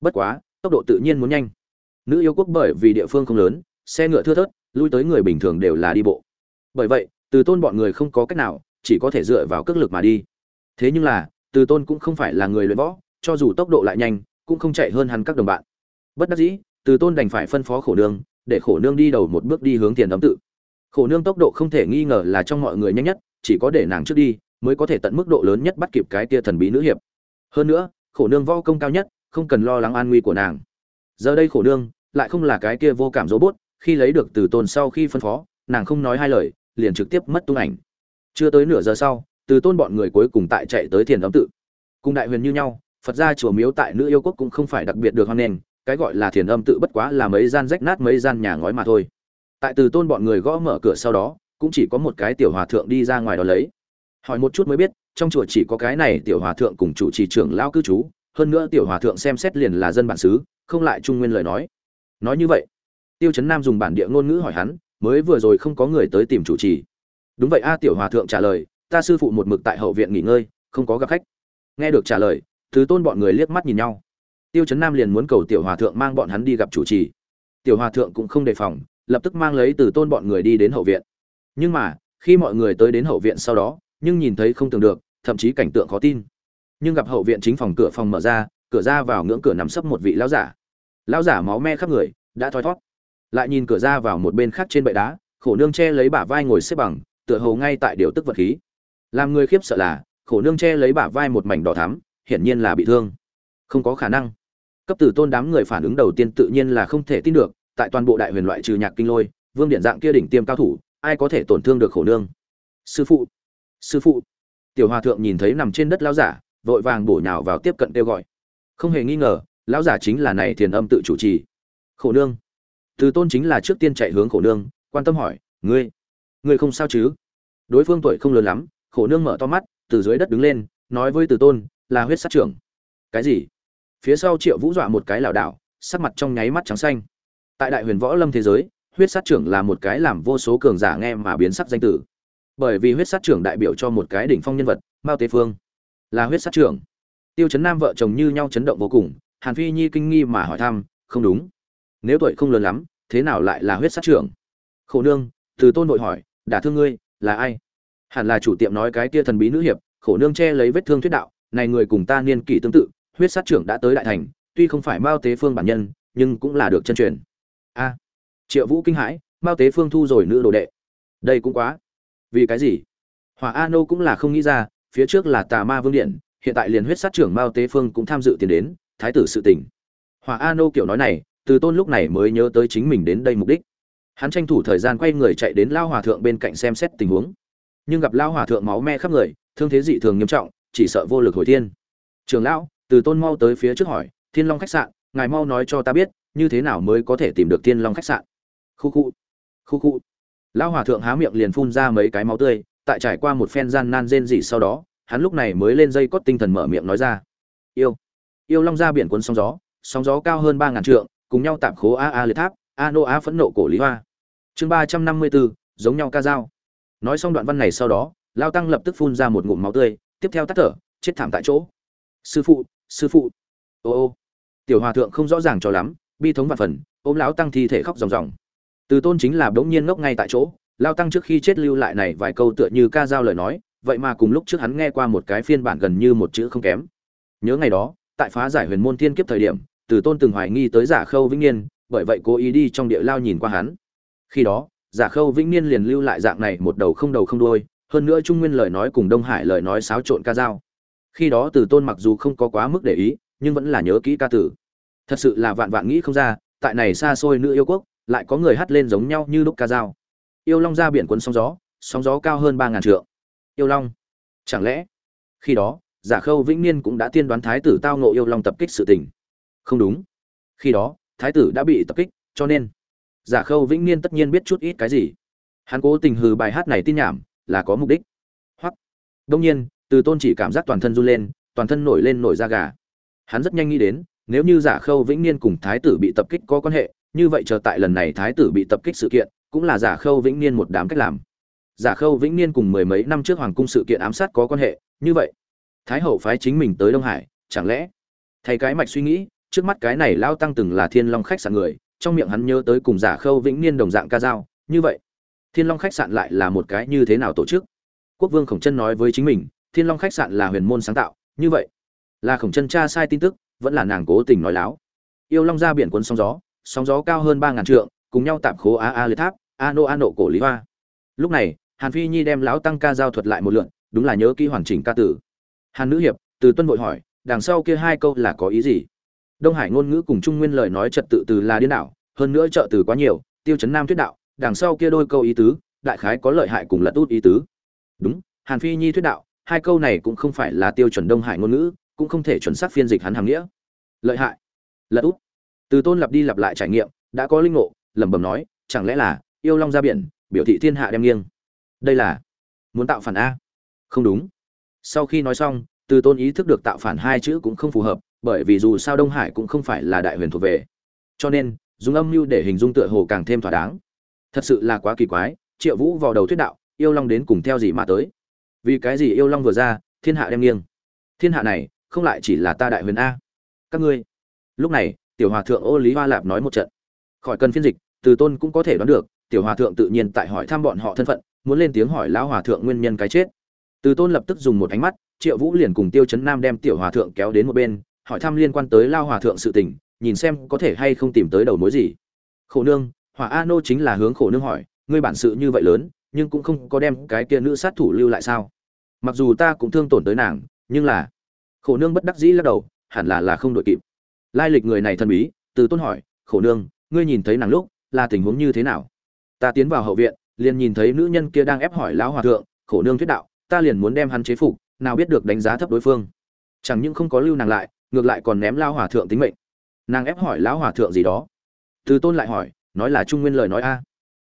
Bất quá, tốc độ tự nhiên muốn nhanh. Nữ yêu quốc bởi vì địa phương không lớn, xe ngựa thưa thớt lui tới người bình thường đều là đi bộ. Bởi vậy, từ tôn bọn người không có cách nào, chỉ có thể dựa vào cước lực mà đi. Thế nhưng là, từ tôn cũng không phải là người luyện võ, cho dù tốc độ lại nhanh, cũng không chạy hơn hắn các đồng bạn. Bất đắc dĩ, từ tôn đành phải phân phó khổ nương, để khổ nương đi đầu một bước đi hướng tiền ấm tự. Khổ nương tốc độ không thể nghi ngờ là trong mọi người nhanh nhất, chỉ có để nàng trước đi, mới có thể tận mức độ lớn nhất bắt kịp cái tia thần bí nữ hiệp. Hơn nữa, khổ nương vo công cao nhất, không cần lo lắng an nguy của nàng. Giờ đây khổ nương, lại không là cái kia vô cảm robot khi lấy được từ tôn sau khi phân phó, nàng không nói hai lời, liền trực tiếp mất tung ảnh. Chưa tới nửa giờ sau, từ tôn bọn người cuối cùng tại chạy tới thiền Âm tự. Cùng đại huyền như nhau, phật gia chùa miếu tại nữ yêu quốc cũng không phải đặc biệt được hoan nghênh, cái gọi là thiền âm tự bất quá là mấy gian rách nát mấy gian nhà ngói mà thôi. Tại từ tôn bọn người gõ mở cửa sau đó, cũng chỉ có một cái tiểu hòa thượng đi ra ngoài đó lấy. Hỏi một chút mới biết, trong chùa chỉ có cái này tiểu hòa thượng cùng chủ trì trưởng lao cư trú, hơn nữa tiểu hòa thượng xem xét liền là dân bản xứ, không lại trung nguyên lời nói. Nói như vậy tiêu chấn nam dùng bản địa ngôn ngữ hỏi hắn, mới vừa rồi không có người tới tìm chủ trì. Đúng vậy a, tiểu hòa thượng trả lời, ta sư phụ một mực tại hậu viện nghỉ ngơi, không có gặp khách. Nghe được trả lời, thứ tôn bọn người liếc mắt nhìn nhau. Tiêu chấn nam liền muốn cầu tiểu hòa thượng mang bọn hắn đi gặp chủ trì. Tiểu hòa thượng cũng không đề phòng, lập tức mang lấy từ tôn bọn người đi đến hậu viện. Nhưng mà, khi mọi người tới đến hậu viện sau đó, nhưng nhìn thấy không tưởng được, thậm chí cảnh tượng khó tin. Nhưng gặp hậu viện chính phòng cửa phòng mở ra, cửa ra vào ngưỡng cửa nằm sấp một vị lão giả. Lão giả máu me khắp người, đã thoi thót lại nhìn cửa ra vào một bên khác trên bệ đá, khổ nương che lấy bả vai ngồi xếp bằng, tựa hồ ngay tại điều tức vật khí. Làm người khiếp sợ là, khổ nương che lấy bả vai một mảnh đỏ thắm, hiển nhiên là bị thương. Không có khả năng. Cấp tử tôn đám người phản ứng đầu tiên tự nhiên là không thể tin được, tại toàn bộ đại huyền loại trừ nhạc kinh lôi, vương điện dạng kia đỉnh tiêm cao thủ, ai có thể tổn thương được khổ nương? Sư phụ. Sư phụ. Tiểu hòa thượng nhìn thấy nằm trên đất lão giả, vội vàng bổ nhào vào tiếp cận kêu gọi. Không hề nghi ngờ, lão giả chính là này thiền âm tự chủ trì. Khổ nương từ tôn chính là trước tiên chạy hướng khổ nương, quan tâm hỏi, ngươi ngươi không sao chứ? Đối phương tuổi không lớn lắm, khổ nương mở to mắt, từ dưới đất đứng lên, nói với từ tôn, là huyết sát trưởng. Cái gì? Phía sau triệu vũ dọa một cái lảo đảo, sắc mặt trong nháy mắt trắng xanh. Tại đại huyền võ lâm thế giới, huyết sát trưởng là một cái làm vô số cường giả nghe mà biến sắc danh tử. Bởi vì huyết sát trưởng đại biểu cho một cái đỉnh phong nhân vật, mao tế phương, là huyết sát trưởng. Tiêu chấn nam vợ chồng như nhau chấn động vô cùng, hàn phi nhi kinh nghi mà hỏi thăm, không đúng. Nếu tuổi không lớn lắm thế nào lại là huyết sát trưởng? Khổ nương, từ tôn nội hỏi, đả thương ngươi, là ai? Hẳn là chủ tiệm nói cái kia thần bí nữ hiệp, khổ nương che lấy vết thương thuyết đạo, này người cùng ta niên kỷ tương tự, huyết sát trưởng đã tới đại thành, tuy không phải mao tế phương bản nhân, nhưng cũng là được chân truyền. A, triệu vũ kinh hãi, mao tế phương thu rồi nữ đồ đệ. Đây cũng quá. Vì cái gì? Hỏa a nô cũng là không nghĩ ra, phía trước là tà ma vương điện, hiện tại liền huyết sát trưởng mao tế phương cũng tham dự tiền đến, thái tử sự tình. Hỏa a nô kiểu nói này từ tôn lúc này mới nhớ tới chính mình đến đây mục đích. Hắn tranh thủ thời gian quay người chạy đến lao hòa thượng bên cạnh xem xét tình huống. Nhưng gặp lao hòa thượng máu me khắp người, thương thế dị thường nghiêm trọng, chỉ sợ vô lực hồi thiên. Trường lão, từ tôn mau tới phía trước hỏi, thiên long khách sạn, ngài mau nói cho ta biết, như thế nào mới có thể tìm được thiên long khách sạn? Khu khu khu khu. Lão hòa thượng há miệng liền phun ra mấy cái máu tươi, tại trải qua một phen gian nan rên rỉ sau đó, hắn lúc này mới lên dây cót tinh thần mở miệng nói ra. Yêu yêu long ra biển cuốn sóng gió sóng gió cao hơn ba ngàn trượng cùng nhau tạm khố a a liệt tháp, a nô a phẫn nộ cổ lý hoa. Chương ba trăm năm mươi bốn giống nhau ca dao. Nói xong đoạn văn này sau đó, lao tăng lập tức phun ra một ngụm máu tươi, tiếp theo tắt thở, chết thảm tại chỗ. Sư phụ sư phụ. Ô ô. Tiểu hòa thượng không rõ ràng cho lắm, bi thống và phần, ôm lão tăng thi thể khóc ròng ròng. Từ tôn chính là bỗng nhiên ngốc ngay tại chỗ, lao tăng trước khi chết lưu lại này vài câu tựa như ca dao lời nói, vậy mà cùng lúc trước hắn nghe qua một cái phiên bản gần như một chữ không kém. Nhớ ngày đó, tại phá giải huyền môn thiên kiếp thời điểm từ tôn từng hoài nghi tới giả khâu vĩnh niên, bởi vậy cố ý đi trong địa lao nhìn qua hắn. Khi đó, giả khâu vĩnh niên liền lưu lại dạng này một đầu không đầu không đuôi, hơn nữa trung nguyên lời nói cùng đông hải lời nói xáo trộn ca dao. Khi đó từ tôn mặc dù không có quá mức để ý, nhưng vẫn là nhớ kỹ ca tử. Thật sự là vạn vạn nghĩ không ra, tại này xa xôi nữ yêu quốc, lại có người hát lên giống nhau như lúc ca dao. Yêu long ra biển cuốn sóng gió sóng gió cao hơn ba ngàn trượng. Yêu long, chẳng lẽ? Khi đó, giả khâu vĩnh niên cũng đã tiên đoán thái tử tao nộ yêu long tập kích sự tình không đúng. Khi đó, thái tử đã bị tập kích, cho nên giả khâu vĩnh niên tất nhiên biết chút ít cái gì. Hắn cố tình hừ bài hát này tin nhảm, là có mục đích. Hoặc đông nhiên, từ tôn chỉ cảm giác toàn thân run lên, toàn thân nổi lên nổi da gà. Hắn rất nhanh nghĩ đến, nếu như giả khâu vĩnh niên cùng thái tử bị tập kích có quan hệ, như vậy chờ tại lần này thái tử bị tập kích sự kiện, cũng là giả khâu vĩnh niên một đám cách làm. Giả khâu vĩnh niên cùng mười mấy năm trước hoàng cung sự kiện ám sát có quan hệ, như vậy, thái hậu phái chính mình tới đông hải, chẳng lẽ thay cái mạch suy nghĩ trước mắt cái này lao tăng từng là thiên long khách sạn người, trong miệng hắn nhớ tới cùng giả khâu vĩnh niên đồng dạng ca dao, như vậy. Thiên long khách sạn lại là một cái như thế nào tổ chức? Quốc vương khổng chân nói với chính mình, thiên long khách sạn là huyền môn sáng tạo, như vậy. Là khổng chân cha sai tin tức, vẫn là nàng cố tình nói láo. Yêu long ra biển cuốn sóng gió sóng gió cao hơn ba ngàn trượng, cùng nhau tạm khố a a liệt tháp, a nô a nộ cổ lý hoa. Lúc này, hàn phi nhi đem lão tăng ca giao thuật lại một lượn, đúng là nhớ kỹ hoàn chỉnh ca tử. Hàn nữ hiệp, từ tuân vội hỏi, đằng sau kia hai câu là có ý gì? Đông hải ngôn ngữ cùng trung nguyên lời nói trật tự từ là điên đảo, hơn nữa trợ từ quá nhiều, tiêu chấn nam thuyết đạo, đằng sau kia đôi câu ý tứ, đại khái có lợi hại cùng lật út ý tứ. Đúng, hàn phi nhi thuyết đạo, hai câu này cũng không phải là tiêu chuẩn đông hải ngôn ngữ, cũng không thể chuẩn xác phiên dịch hắn hàm nghĩa. Lợi hại, lật út. Từ tôn lặp đi lặp lại trải nghiệm, đã có linh ngộ, lẩm bẩm nói, chẳng lẽ là yêu long ra biển, biểu thị thiên hạ đem nghiêng? Đây là muốn tạo phản a. Không đúng. Sau khi nói xong, từ tôn ý thức được tạo phản hai chữ cũng không phù hợp bởi vì dù sao đông hải cũng không phải là đại huyền thuộc về. Cho nên, dùng âm mưu để hình dung tựa hồ càng thêm thỏa đáng. Thật sự là quá kỳ quái, triệu vũ vào đầu thuyết đạo, yêu long đến cùng theo gì mà tới. Vì cái gì yêu long vừa ra, thiên hạ đem nghiêng. Thiên hạ này, không lại chỉ là ta đại huyền a. Các ngươi. Lúc này, tiểu hòa thượng ô lý hoa lạp nói một trận. Khỏi cần phiên dịch, từ tôn cũng có thể đoán được, tiểu hòa thượng tự nhiên tại hỏi thăm bọn họ thân phận, muốn lên tiếng hỏi lão hòa thượng nguyên nhân cái chết. Từ tôn lập tức dùng một ánh mắt, triệu vũ liền cùng tiêu chấn nam đem tiểu hòa thượng kéo đến một bên hỏi thăm liên quan tới lao hòa thượng sự tình, nhìn xem có thể hay không tìm tới đầu mối gì. Khổ nương hỏa a nô chính là hướng khổ nương hỏi, ngươi bản sự như vậy lớn, nhưng cũng không có đem cái kia nữ sát thủ lưu lại sao? Mặc dù ta cũng thương tổn tới nàng, nhưng là khổ nương bất đắc dĩ lắc đầu, hẳn là là không đội kịp. Lai lịch người này thần bí, từ tôn hỏi, khổ nương, ngươi nhìn thấy nàng lúc, là tình huống như thế nào? Ta tiến vào hậu viện, liền nhìn thấy nữ nhân kia đang ép hỏi lão hòa thượng, khổ nương thuyết đạo, ta liền muốn đem hắn chế phục, nào biết được đánh giá thấp đối phương. Chẳng những không có lưu nàng lại ngược lại còn ném lao hòa thượng tính mệnh. Nàng ép hỏi lão hòa thượng gì đó. Từ tôn lại hỏi, nói là trung nguyên lời nói a.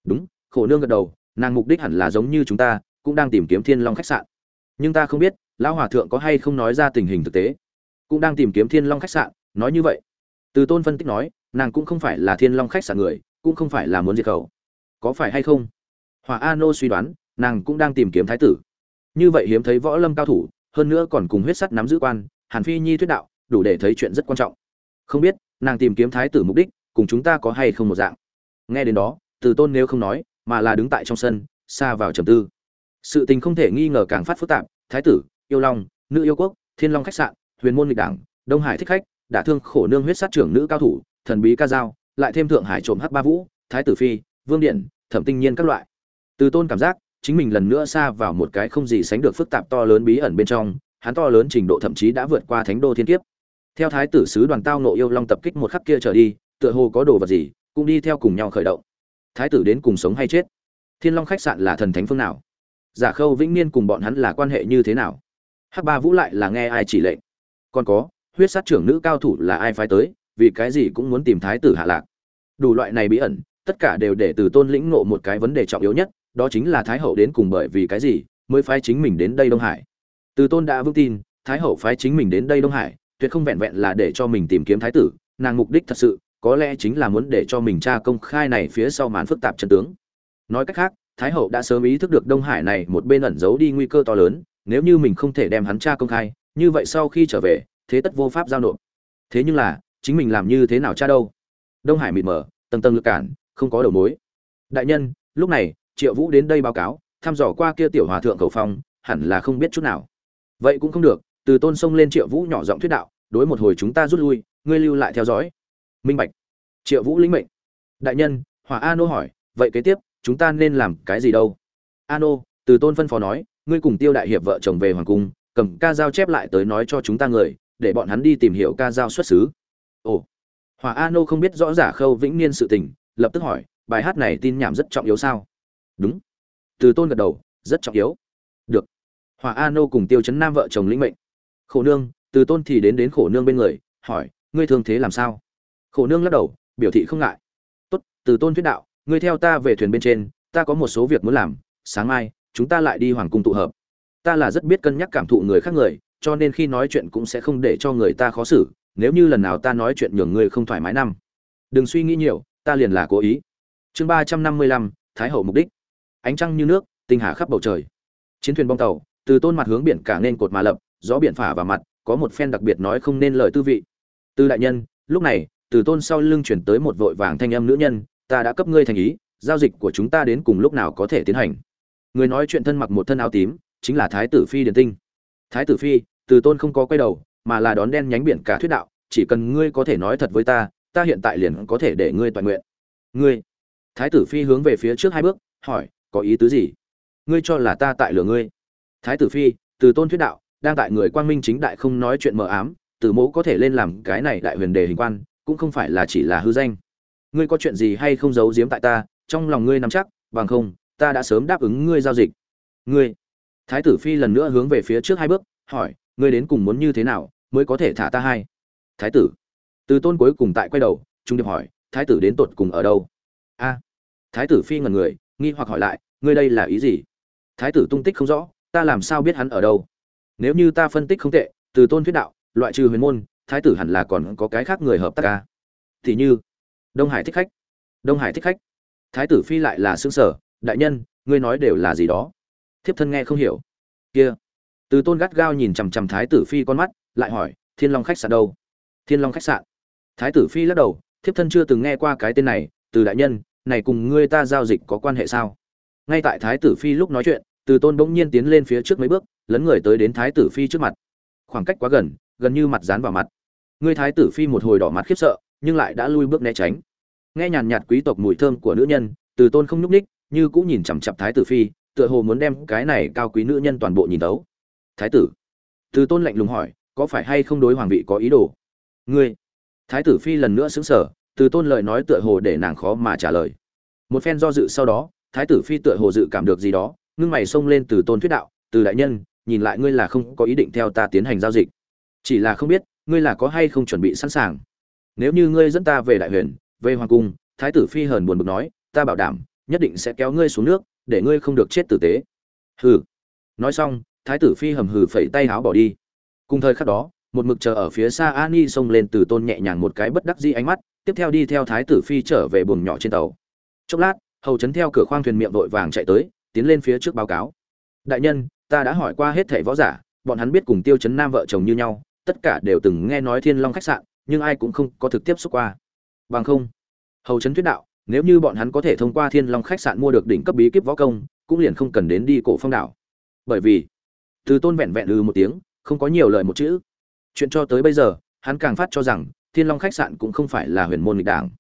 Đúng, khổ nương gật đầu, nàng mục đích hẳn là giống như chúng ta, cũng đang tìm kiếm thiên long khách sạn. Nhưng ta không biết, lão hòa thượng có hay không nói ra tình hình thực tế. Cũng đang tìm kiếm thiên long khách sạn, nói như vậy. Từ tôn phân tích nói, nàng cũng không phải là thiên long khách sạn người, cũng không phải là muốn diệt khẩu. Có phải hay không? Hòa a nô suy đoán, nàng cũng đang tìm kiếm thái tử. Như vậy hiếm thấy võ lâm cao thủ, hơn nữa còn cùng huyết sắt nắm giữ quan, hàn phi nhi thuyết đạo đủ để thấy chuyện rất quan trọng. Không biết, nàng tìm kiếm thái tử mục đích, cùng chúng ta có hay không một dạng. Nghe đến đó, từ tôn nếu không nói, mà là đứng tại trong sân, xa vào trầm tư. Sự tình không thể nghi ngờ càng phát phức tạp, thái tử, yêu long, nữ yêu quốc, thiên long khách sạn, huyền môn lịch đảng, đông hải thích khách đả thương khổ nương huyết sát trưởng nữ cao thủ, thần bí ca dao, lại thêm thượng hải trộm hắc ba vũ, thái tử phi, vương điện, thẩm tinh nhiên các loại. Từ tôn cảm giác, chính mình lần nữa xa vào một cái không gì sánh được phức tạp to lớn bí ẩn bên trong, hắn to lớn trình độ thậm chí đã vượt qua thánh đô thiên kiếp theo thái tử sứ đoàn tao nộ yêu long tập kích một khắc kia trở đi, tựa hồ có đồ vật gì, cũng đi theo cùng nhau khởi động. Thái tử đến cùng sống hay chết? Thiên long khách sạn là thần thánh phương nào? Giả khâu vĩnh niên cùng bọn hắn là quan hệ như thế nào? Hắc ba vũ lại là nghe ai chỉ lệnh? Còn có, huyết sát trưởng nữ cao thủ là ai phái tới, vì cái gì cũng muốn tìm thái tử hạ lạc? Đủ loại này bí ẩn, tất cả đều để từ tôn lĩnh ngộ một cái vấn đề trọng yếu nhất, đó chính là thái hậu đến cùng bởi vì cái gì, mới phái chính mình đến đây đông hải? Từ tôn đã vững tin, thái hậu phái chính mình đến đây đông hải tuyệt không vẹn vẹn là để cho mình tìm kiếm thái tử, nàng mục đích thật sự, có lẽ chính là muốn để cho mình tra công khai này phía sau màn phức tạp chân tướng. Nói cách khác, thái hậu đã sớm ý thức được đông hải này một bên ẩn giấu đi nguy cơ to lớn, nếu như mình không thể đem hắn tra công khai, như vậy sau khi trở về, thế tất vô pháp giao nộp. Thế nhưng là, chính mình làm như thế nào cha đâu? Đông hải mịt mờ, tầng tầng lực cản, không có đầu mối. Đại nhân, lúc này, triệu vũ đến đây báo cáo, thăm dò qua kia tiểu hòa thượng cầu phong, hẳn là không biết chút nào. Vậy cũng không được từ tôn sông lên triệu vũ nhỏ giọng thuyết đạo, đối một hồi chúng ta rút lui, ngươi lưu lại theo dõi. Minh bạch. Triệu vũ lĩnh mệnh. Đại nhân hòa a nô hỏi, vậy kế tiếp, chúng ta nên làm cái gì đâu? A nô từ tôn phân phó nói, ngươi cùng tiêu đại hiệp vợ chồng về hoàng cung, cầm ca dao chép lại tới nói cho chúng ta người, để bọn hắn đi tìm hiểu ca dao xuất xứ. Ồ. Hòa a nô không biết rõ giả khâu vĩnh niên sự tình, lập tức hỏi, bài hát này tin nhảm rất trọng yếu sao? Đúng. Từ tôn gật đầu, rất trọng yếu. Được. Hòa a nô cùng tiêu chấn nam vợ chồng lĩnh mệnh khổ nương, từ tôn thì đến đến khổ nương bên người, hỏi, ngươi thương thế làm sao? Khổ nương lắc đầu, biểu thị không ngại. Tốt, từ tôn thuyết đạo, ngươi theo ta về thuyền bên trên, ta có một số việc muốn làm, sáng mai, chúng ta lại đi hoàng cung tụ hợp. Ta là rất biết cân nhắc cảm thụ người khác người, cho nên khi nói chuyện cũng sẽ không để cho người ta khó xử, nếu như lần nào ta nói chuyện nhường ngươi không thoải mái năm. Đừng suy nghĩ nhiều, ta liền là cố ý. Chương ba trăm năm mươi lăm, thái hậu mục đích. Ánh trăng như nước, tinh hà khắp bầu trời. Chiến thuyền bong tàu, từ tôn mặt hướng biển cả nên cột mà lập gió biển phả vào mặt, có một phen đặc biệt nói không nên lời tư vị. Từ đại nhân, lúc này, từ tôn sau lưng chuyển tới một vội vàng thanh âm nữ nhân, ta đã cấp ngươi thành ý, giao dịch của chúng ta đến cùng lúc nào có thể tiến hành? Người nói chuyện thân mặc một thân áo tím, chính là thái tử phi điền tinh. Thái tử phi, từ tôn không có quay đầu, mà là đón đen nhánh biển cả thuyết đạo, chỉ cần ngươi có thể nói thật với ta ta hiện tại liền có thể để ngươi toàn nguyện. Ngươi? Thái tử phi hướng về phía trước hai bước, hỏi, có ý tứ gì? Ngươi cho là ta tại lửa ngươi. Thái tử phi, từ tôn thuyết đạo đang tại người quang minh chính đại không nói chuyện mờ ám, từ mẫu có thể lên làm cái này đại huyền đề hình quan, cũng không phải là chỉ là hư danh. Ngươi có chuyện gì hay không giấu giếm tại ta, trong lòng ngươi nắm chắc, bằng không, ta đã sớm đáp ứng ngươi giao dịch. Ngươi. Thái tử phi lần nữa hướng về phía trước hai bước, hỏi, ngươi đến cùng muốn như thế nào mới có thể thả ta hai? Thái tử. Từ tôn cuối cùng tại quay đầu, trung điệp hỏi, thái tử đến tột cùng ở đâu? A. Thái tử phi ngần người, nghi hoặc hỏi lại, ngươi đây là ý gì? Thái tử tung tích không rõ, ta làm sao biết hắn ở đâu? Nếu như ta phân tích không tệ, từ tôn thuyết đạo, loại trừ huyền môn, thái tử hẳn là còn có cái khác người hợp tác ca. Thì như, đông hải thích khách. Đông hải thích khách. Thái tử phi lại là xương sở, đại nhân, ngươi nói đều là gì đó. Thiếp thân nghe không hiểu. Kia. Từ tôn gắt gao nhìn chằm chằm thái tử phi con mắt, lại hỏi, thiên long khách sạn đâu? Thiên long khách sạn. Thái tử phi lắc đầu, thiếp thân chưa từng nghe qua cái tên này, từ đại nhân, này cùng ngươi ta giao dịch có quan hệ sao? Ngay tại thái tử phi lúc nói chuyện từ tôn bỗng nhiên tiến lên phía trước mấy bước, lấn người tới đến thái tử phi trước mặt. Khoảng cách quá gần gần như mặt dán vào mặt. Ngươi thái tử phi một hồi đỏ mặt khiếp sợ, nhưng lại đã lui bước né tránh. Nghe nhàn nhạt quý tộc mùi thơm của nữ nhân, từ tôn không nhúc ních như cũng nhìn chằm chặp thái tử phi, tựa hồ muốn đem cái này cao quý nữ nhân toàn bộ nhìn tấu. Thái tử. Từ tôn lạnh lùng hỏi, có phải hay không đối hoàng vị có ý đồ? Ngươi. Thái tử phi lần nữa xứng sở từ tôn lời nói tựa hồ để nàng khó mà trả lời. Một phen do dự sau đó, thái tử phi tựa hồ dự cảm được gì đó ngưng mày xông lên từ tôn thuyết đạo, từ đại nhân, nhìn lại ngươi là không có ý định theo ta tiến hành giao dịch. Chỉ là không biết, ngươi là có hay không chuẩn bị sẵn sàng. Nếu như ngươi dẫn ta về đại huyền, về hoàng cung, thái tử phi hờn buồn bực nói, ta bảo đảm, nhất định sẽ kéo ngươi xuống nước, để ngươi không được chết tử tế. Hừ. Nói xong, thái tử phi hầm hừ phẩy tay háo bỏ đi. Cùng thời khắc đó, một mực chờ ở phía xa ani xông lên từ tôn nhẹ nhàng một cái bất đắc dĩ ánh mắt, tiếp theo đi theo thái tử phi trở về buồng nhỏ trên tàu. Chốc lát, hầu chấn theo cửa khoang thuyền miệng vội vàng chạy tới tiến lên phía trước báo cáo. Đại nhân, ta đã hỏi qua hết thảy võ giả, bọn hắn biết cùng tiêu chấn nam vợ chồng như nhau, tất cả đều từng nghe nói thiên long khách sạn, nhưng ai cũng không có thực tiếp xúc qua. Bằng không, hầu chấn thuyết đạo, nếu như bọn hắn có thể thông qua thiên long khách sạn mua được đỉnh cấp bí kíp võ công, cũng liền không cần đến đi cổ phong đảo. Bởi vì, từ tôn vẹn vẹn ư một tiếng, không có nhiều lời một chữ. Chuyện cho tới bây giờ, hắn càng phát cho rằng, thiên long khách sạn cũng không phải là huyền môn nghịch đảng.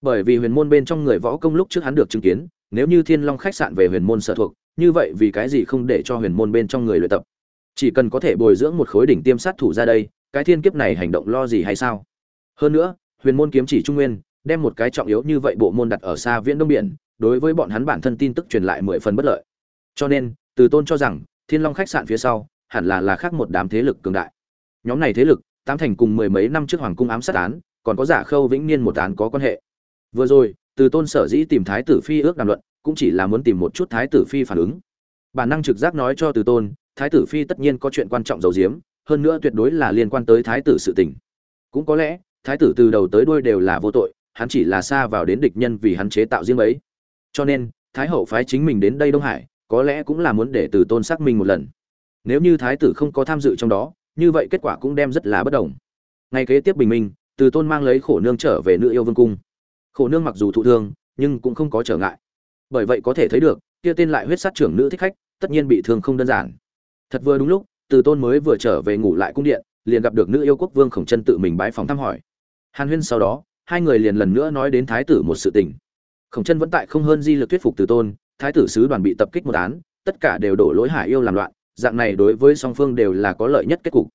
Bởi vì huyền môn bên trong người võ công lúc trước hắn được chứng kiến nếu như thiên long khách sạn về huyền môn sở thuộc, như vậy vì cái gì không để cho huyền môn bên trong người luyện tập? Chỉ cần có thể bồi dưỡng một khối đỉnh tiêm sát thủ ra đây, cái thiên kiếp này hành động lo gì hay sao? Hơn nữa, huyền môn kiếm chỉ trung nguyên, đem một cái trọng yếu như vậy bộ môn đặt ở xa viễn đông biển, đối với bọn hắn bản thân tin tức truyền lại mười phần bất lợi. Cho nên, từ tôn cho rằng, thiên long khách sạn phía sau, hẳn là là khác một đám thế lực cường đại. Nhóm này thế lực, tám thành cùng mười mấy năm trước hoàng cung ám sát án, còn có giả khâu vĩnh niên một án có quan hệ. Vừa rồi từ tôn sở dĩ tìm thái tử phi ước đàm luận, cũng chỉ là muốn tìm một chút thái tử phi phản ứng. Bản năng trực giác nói cho từ tôn, thái tử phi tất nhiên có chuyện quan trọng giấu giếm, hơn nữa tuyệt đối là liên quan tới thái tử sự tình. Cũng có lẽ, thái tử từ đầu tới đuôi đều là vô tội, hắn chỉ là xa vào đến địch nhân vì hắn chế tạo riêng ấy. Cho nên, thái hậu phái chính mình đến đây đông hải, có lẽ cũng là muốn để từ tôn xác minh một lần. Nếu như thái tử không có tham dự trong đó, như vậy kết quả cũng đem rất là bất đồng. Ngày kế tiếp bình minh, từ tôn mang lấy khổ nương trở về nữ yêu vương cung khổ nương mặc dù thụ thương, nhưng cũng không có trở ngại. Bởi vậy có thể thấy được, kia tên lại huyết sát trưởng nữ thích khách, tất nhiên bị thương không đơn giản. Thật vừa đúng lúc, từ tôn mới vừa trở về ngủ lại cung điện, liền gặp được nữ yêu quốc vương khổng chân tự mình bái phòng thăm hỏi. Hàn huyên sau đó, hai người liền lần nữa nói đến thái tử một sự tình. Khổng chân vẫn tại không hơn di lực thuyết phục từ tôn, thái tử sứ đoàn bị tập kích một án, tất cả đều đổ lỗi hải yêu làm loạn, dạng này đối với song phương đều là có lợi nhất kết cục.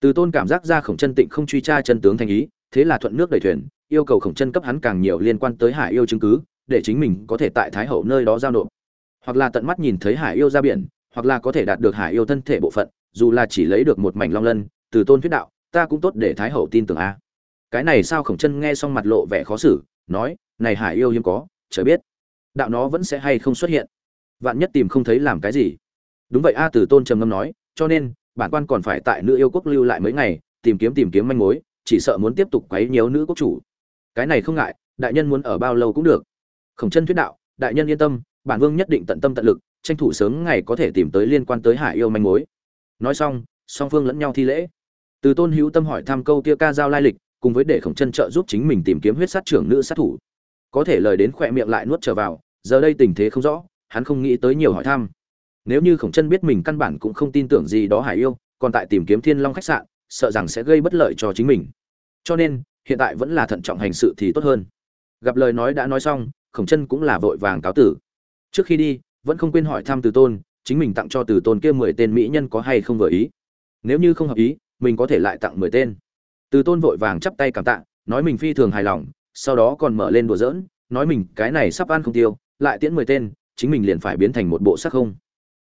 Từ tôn cảm giác ra khổng chân tịnh không truy tra chân tướng thành ý, thế là thuận nước đẩy thuyền yêu cầu khổng chân cấp hắn càng nhiều liên quan tới hải yêu chứng cứ, để chính mình có thể tại thái hậu nơi đó giao nộp. Hoặc là tận mắt nhìn thấy hải yêu ra biển, hoặc là có thể đạt được hải yêu thân thể bộ phận, dù là chỉ lấy được một mảnh long lân, từ tôn thuyết đạo, ta cũng tốt để thái hậu tin tưởng a. Cái này sao khổng chân nghe xong mặt lộ vẻ khó xử, nói, này hải yêu hiếm có, chớ biết. Đạo nó vẫn sẽ hay không xuất hiện. Vạn nhất tìm không thấy làm cái gì. Đúng vậy a, từ tôn trầm ngâm nói, cho nên, bản quan còn phải tại nữ yêu quốc lưu lại mấy ngày, tìm kiếm tìm kiếm manh mối, chỉ sợ muốn tiếp tục quấy nhiều nữ quốc chủ cái này không ngại, đại nhân muốn ở bao lâu cũng được. Khổng chân thuyết đạo, đại nhân yên tâm, bản vương nhất định tận tâm tận lực, tranh thủ sớm ngày có thể tìm tới liên quan tới hải yêu manh mối. Nói xong, song phương lẫn nhau thi lễ. Từ tôn hữu tâm hỏi thăm câu kia ca giao lai lịch, cùng với để khổng chân trợ giúp chính mình tìm kiếm huyết sát trưởng nữ sát thủ. Có thể lời đến khỏe miệng lại nuốt trở vào, giờ đây tình thế không rõ, hắn không nghĩ tới nhiều hỏi thăm. Nếu như khổng chân biết mình căn bản cũng không tin tưởng gì đó hải yêu, còn tại tìm kiếm thiên long khách sạn, sợ rằng sẽ gây bất lợi cho chính mình. Cho nên hiện tại vẫn là thận trọng hành sự thì tốt hơn. Gặp lời nói đã nói xong, khổng chân cũng là vội vàng cáo tử. Trước khi đi, vẫn không quên hỏi thăm từ tôn, chính mình tặng cho từ tôn kia mười tên mỹ nhân có hay không vừa ý. Nếu như không hợp ý, mình có thể lại tặng mười tên. Từ tôn vội vàng chắp tay cảm tạ, nói mình phi thường hài lòng, sau đó còn mở lên đùa giỡn, nói mình cái này sắp ăn không tiêu, lại tiễn mười tên, chính mình liền phải biến thành một bộ sắc không.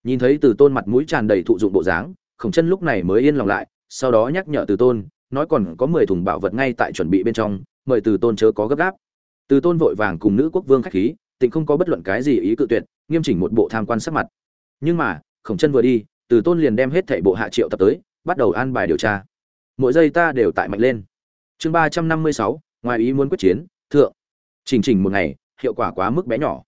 Nhìn thấy từ tôn mặt mũi tràn đầy thụ dụng bộ dáng, khổng chân lúc này mới yên lòng lại, sau đó nhắc nhở từ tôn nói còn có mười thùng bảo vật ngay tại chuẩn bị bên trong, mời từ tôn chớ có gấp gáp. Từ tôn vội vàng cùng nữ quốc vương khách khí, tịnh không có bất luận cái gì ý cự tuyệt, nghiêm chỉnh một bộ tham quan sắc mặt. Nhưng mà, khổng chân vừa đi, từ tôn liền đem hết thảy bộ hạ triệu tập tới, bắt đầu an bài điều tra. Mỗi giây ta đều tại mạnh lên. Chương ba trăm năm mươi sáu, ngoài ý muốn quyết chiến, thượng. Chỉnh chỉnh một ngày, hiệu quả quá mức bé nhỏ.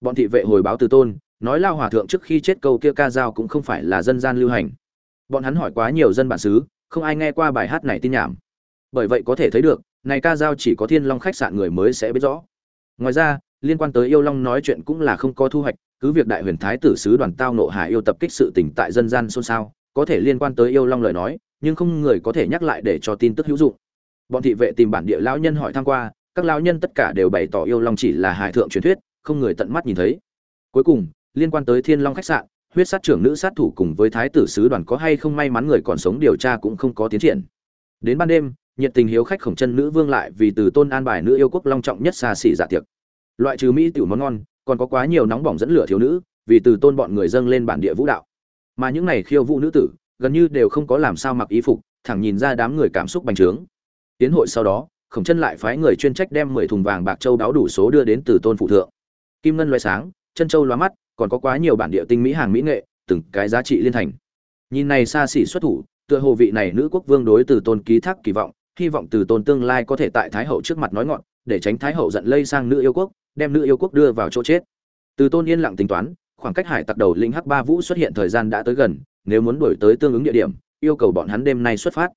Bọn thị vệ hồi báo từ tôn, nói lao hòa thượng trước khi chết câu kia ca dao cũng không phải là dân gian lưu hành. Bọn hắn hỏi quá nhiều dân bản xứ không ai nghe qua bài hát này tin nhảm. Bởi vậy có thể thấy được, này ca dao chỉ có thiên long khách sạn người mới sẽ biết rõ. Ngoài ra, liên quan tới yêu long nói chuyện cũng là không có thu hoạch, cứ việc đại huyền thái tử sứ đoàn tao nộ hải yêu tập kích sự tỉnh tại dân gian xôn xao, có thể liên quan tới yêu long lời nói, nhưng không người có thể nhắc lại để cho tin tức hữu dụng. Bọn thị vệ tìm bản địa lão nhân hỏi tham q u a các lão nhân tất cả đều bày tỏ yêu long chỉ là hải thượng truyền thuyết, không người tận mắt nhìn thấy. Cuối cùng, liên quan tới thiên long khách sạn huyết sát trưởng nữ sát thủ cùng với thái tử sứ đoàn có hay không may mắn người còn sống điều tra cũng không có tiến triển. Đến ban đêm, nhiệt tình hiếu khách khổng chân nữ vương lại vì từ tôn an bài nữ yêu quốc long trọng nhất xa xỉ dạ tiệc. Loại trừ mỹ tiểu món ngon, còn có quá nhiều nóng bỏng dẫn lửa thiếu nữ, vì từ tôn bọn người dâng lên bản địa vũ đạo. Mà những này khiêu vũ nữ tử, gần như đều không có làm sao mặc y phục, thẳng nhìn ra đám người cảm xúc bành trướng. Tiến hội sau đó, khổng chân lại phái người chuyên trách đem mười thùng vàng bạc châu đáo đủ số đưa đến từ tôn phụ thượng. Kim ngân loay sáng, chân châu loa mắt còn có quá nhiều bản địa tinh mỹ hàng mỹ nghệ, từng cái giá trị liên thành. Nhìn này xa xỉ xuất thủ, tựa hồ vị này nữ quốc vương đối từ tôn ký thác kỳ vọng, hy vọng từ tôn tương lai có thể tại thái hậu trước mặt nói ngọn, để tránh thái hậu giận lây sang nữ yêu quốc, đem nữ yêu quốc đưa vào chỗ chết. Từ tôn yên lặng tính toán, khoảng cách hải tặc đầu lĩnh hắc ba vũ xuất hiện thời gian đã tới gần, nếu muốn đuổi tới tương ứng địa điểm, yêu cầu bọn hắn đêm nay xuất phát.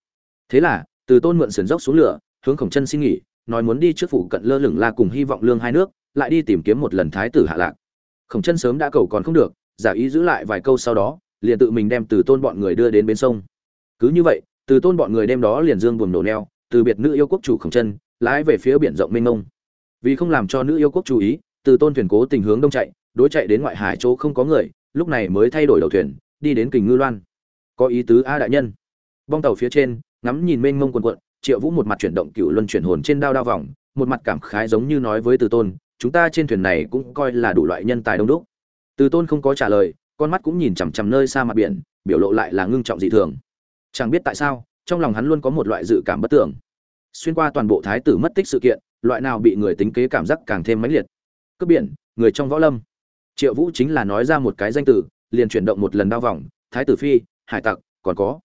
Thế là, từ tôn mượn sườn dốc xuống lửa, hướng khổng chân xin nghỉ, nói muốn đi trước phủ cận lơ lửng la cùng hy vọng lương hai nước, lại đi tìm kiếm một lần thái tử hạ lạc khổng chân sớm đã cầu còn không được, giả ý giữ lại vài câu sau đó, liền tự mình đem từ tôn bọn người đưa đến bên sông. Cứ như vậy, từ tôn bọn người đem đó liền dương buồm nổ neo, từ biệt nữ yêu quốc chủ khổng chân, lái về phía biển rộng mênh mông. Vì không làm cho nữ yêu quốc chú ý, từ tôn thuyền cố tình hướng đông chạy, đối chạy đến ngoại hải chỗ không có người, lúc này mới thay đổi đầu thuyền, đi đến kình ngư loan. Có ý tứ a đại nhân. Bong tàu phía trên, ngắm nhìn mênh mông quần quận triệu vũ một mặt chuyển động cựu luân chuyển hồn trên đao đao vòng, một mặt cảm khái giống như nói với từ tôn chúng ta trên thuyền này cũng coi là đủ loại nhân tài đông đúc. Từ tôn không có trả lời, con mắt cũng nhìn chằm chằm nơi xa mặt biển, biểu lộ lại là ngưng trọng dị thường. Chẳng biết tại sao, trong lòng hắn luôn có một loại dự cảm bất tưởng xuyên qua toàn bộ thái tử mất tích sự kiện, loại nào bị người tính kế cảm giác càng thêm mãnh liệt. Cướp biển, người trong võ lâm. Triệu vũ chính là nói ra một cái danh từ, liền chuyển động một lần đao vòng, thái tử phi, hải tặc, còn có.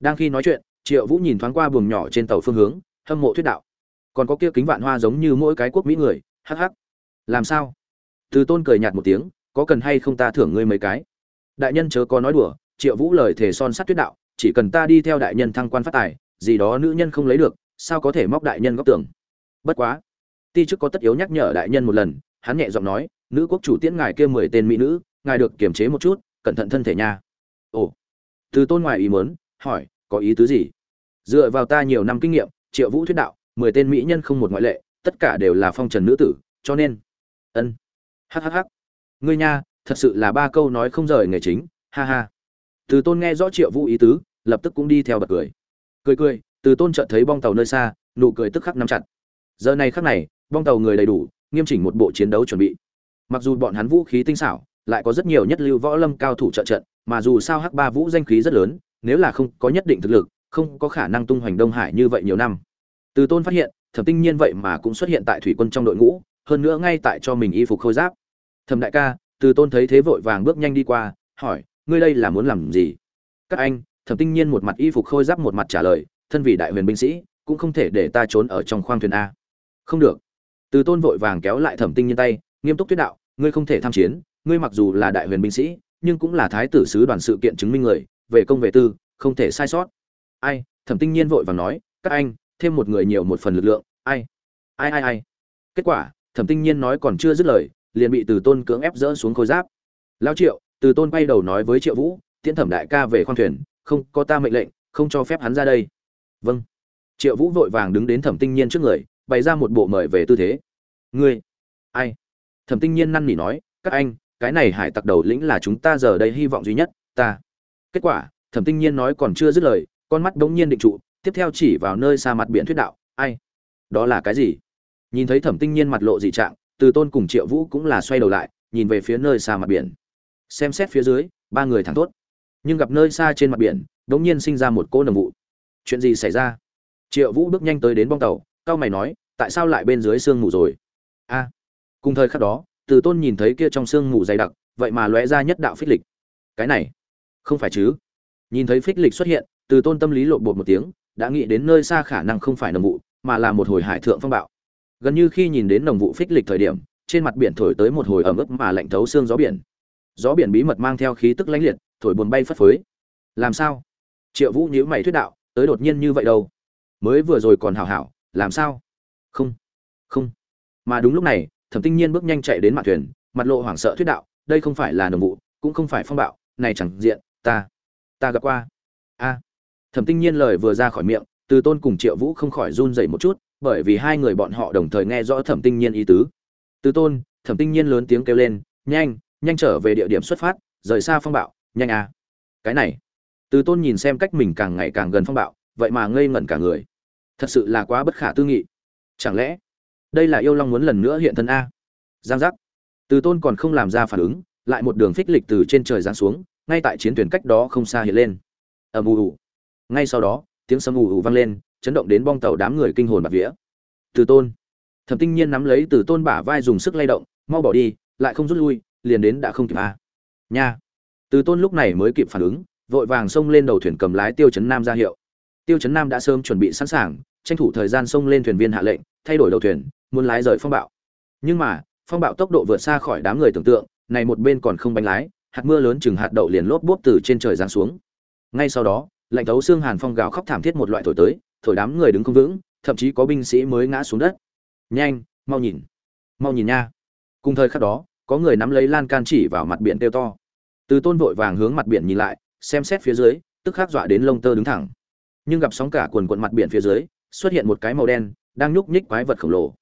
Đang khi nói chuyện, triệu vũ nhìn thoáng qua buồng nhỏ trên tàu phương hướng, hâm mộ thuyết đạo. Còn có kia kính vạn hoa giống như mỗi cái quốc mỹ người, hắc hắc làm sao? Từ tôn cười nhạt một tiếng, có cần hay không ta thưởng ngươi mấy cái? Đại nhân chớ có nói đùa, triệu vũ lời thề son sắt tuyết đạo, chỉ cần ta đi theo đại nhân thăng quan phát tài, gì đó nữ nhân không lấy được, sao có thể móc đại nhân góc tưởng bất quá, ti chức có tất yếu nhắc nhở đại nhân một lần, hắn nhẹ giọng nói, nữ quốc chủ tiễn ngài kia mười tên mỹ nữ, ngài được kiềm chế một chút, cẩn thận thân thể nha. Ồ, từ tôn ngoài ý muốn, hỏi, có ý tứ gì? Dựa vào ta nhiều năm kinh nghiệm, triệu vũ thuyết đạo, mười tên mỹ nhân không một ngoại lệ, tất cả đều là phong trần nữ tử, cho nên ân. Hhh ngươi nha, thật sự là ba câu nói không rời nghề chính, ha ha. Từ tôn nghe rõ triệu vũ ý tứ, lập tức cũng đi theo bật cười. Cười cười, từ tôn chợt thấy bong tàu nơi xa, nụ cười tức khắc nắm chặt. Giờ này khắc này, bong tàu người đầy đủ, nghiêm chỉnh một bộ chiến đấu chuẩn bị. Mặc dù bọn hắn vũ khí tinh xảo, lại có rất nhiều nhất lưu võ lâm cao thủ trợ trận, mà dù sao hắc ba vũ danh khí rất lớn, nếu là không có nhất định thực lực, không có khả năng tung hoành đông hải như vậy nhiều năm. Từ tôn phát hiện, thẩm tinh nhiên vậy mà cũng xuất hiện tại thủy quân trong đội ngũ hơn nữa ngay tại cho mình y phục khôi giáp. Thẩm đại ca, từ tôn thấy thế vội vàng bước nhanh đi qua, hỏi, ngươi đây là muốn làm gì? Các anh, thẩm tinh nhiên một mặt y phục khôi giáp một mặt trả lời, thân vị đại huyền binh sĩ, cũng không thể để ta trốn ở trong khoang thuyền a. Không được. Từ tôn vội vàng kéo lại thẩm tinh nhiên tay, nghiêm túc tuyết đạo, ngươi không thể tham chiến, ngươi mặc dù là đại huyền binh sĩ, nhưng cũng là thái tử sứ đoàn sự kiện chứng minh người, về công về tư, không thể sai sót. Ai? Thẩm tinh nhiên vội vàng nói, các anh, thêm một người nhiều một phần lực lượng, ai? Ai ai ai? Kết quả thẩm tinh nhiên nói còn chưa dứt lời, liền bị từ tôn cưỡng ép dỡ xuống khôi giáp. Lao triệu, từ tôn quay đầu nói với triệu vũ, tiễn thẩm đại ca về khoang thuyền, không có ta mệnh lệnh, không cho phép hắn ra đây. Vâng. Triệu vũ vội vàng đứng đến thẩm tinh nhiên trước người, bày ra một bộ mời về tư thế. Ngươi, ai? Thẩm tinh nhiên năn nỉ nói, các anh, cái này hải tặc đầu lĩnh là chúng ta giờ đây hy vọng duy nhất, ta. Kết quả, thẩm tinh nhiên nói còn chưa dứt lời, con mắt bỗng nhiên định trụ, tiếp theo chỉ vào nơi xa mặt biển thuyết đạo, ai? Đó là cái gì? Nhìn thấy thẩm tinh nhiên mặt lộ dị trạng, từ tôn cùng triệu vũ cũng là xoay đầu lại, nhìn về phía nơi xa mặt biển. Xem xét phía dưới, ba người thẳng tốt nhưng gặp nơi xa trên mặt biển, đống nhiên sinh ra một cô nồng vụ. Chuyện gì xảy ra? Triệu vũ bước nhanh tới đến bong tàu, cao mày nói, tại sao lại bên dưới sương mù rồi? A. Cùng thời khắc đó, từ tôn nhìn thấy kia trong sương mù dày đặc, vậy mà lóe ra nhất đạo phích lịch. Cái này, không phải chứ? Nhìn thấy phích lịch xuất hiện, từ tôn tâm lý lộn bột một tiếng, đã nghĩ đến nơi xa khả năng không phải nồng vụ, mà là một hồi hải thượng phong bạo gần như khi nhìn đến nồng vụ phích lịch thời điểm, trên mặt biển thổi tới một hồi ẩm ướt mà lạnh thấu xương gió biển. Gió biển bí mật mang theo khí tức lãnh liệt, thổi buồn bay phất phới. Làm sao? Triệu vũ nhíu mày thuyết đạo, tới đột nhiên như vậy đâu? Mới vừa rồi còn hảo hảo, làm sao? Không không. Mà đúng lúc này, thẩm tinh nhiên bước nhanh chạy đến mặt thuyền, mặt lộ hoảng sợ thuyết đạo, đây không phải là nồng vụ, cũng không phải phong bạo, này chẳng diện, ta ta gặp qua. A. Thẩm tinh nhiên lời vừa ra khỏi miệng, từ tôn cùng triệu vũ không khỏi run dậy một chút bởi vì hai người bọn họ đồng thời nghe rõ thẩm tinh nhiên ý tứ. Từ tôn, thẩm tinh nhiên lớn tiếng kêu lên, nhanh nhanh trở về địa điểm xuất phát, rời xa phong bạo, nhanh à. Cái này. Từ tôn nhìn xem cách mình càng ngày càng gần phong bạo, vậy mà ngây ngẩn cả người. Thật sự là quá bất khả tư nghị. Chẳng lẽ đây là yêu long muốn lần nữa hiện thân a? Giang giác. Từ tôn còn không làm ra phản ứng, lại một đường phích lịch từ trên trời giáng xuống, ngay tại chiến thuyền cách đó không xa hiện lên. Ầm ù ù. Ngay sau đó, tiếng sấm ù ù vang lên chấn động đến bong tàu đám người kinh hồn bạt vía. Từ tôn. Thẩm tinh nhiên nắm lấy từ tôn bả vai dùng sức lay động, mau bỏ đi, lại không rút lui, liền đến đã không kịp a. Nha. Từ tôn lúc này mới kịp phản ứng, vội vàng xông lên đầu thuyền cầm lái tiêu chấn nam ra hiệu. Tiêu chấn nam đã sớm chuẩn bị sẵn sàng, tranh thủ thời gian xông lên thuyền viên hạ lệnh, thay đổi đầu thuyền, muốn lái rời phong bạo. Nhưng mà, phong bạo tốc độ vượt xa khỏi đám người tưởng tượng, này một bên còn không bánh lái, hạt mưa lớn chừng hạt đậu liền lốp bốp từ trên trời giáng xuống. Ngay sau đó, lạnh thấu xương hàn phong gào khóc thảm thiết một loại thổi tới thổi đám người đứng không vững, thậm chí có binh sĩ mới ngã xuống đất. Nhanh, mau nhìn. Mau nhìn nha. Cùng thời khắc đó, có người nắm lấy lan can chỉ vào mặt biển kêu to. Từ tôn vội vàng hướng mặt biển nhìn lại, xem xét phía dưới, tức khắc dọa đến lông tơ đứng thẳng. Nhưng gặp sóng cả quần quận mặt biển phía dưới, xuất hiện một cái màu đen, đang nhúc nhích quái vật khổng lồ.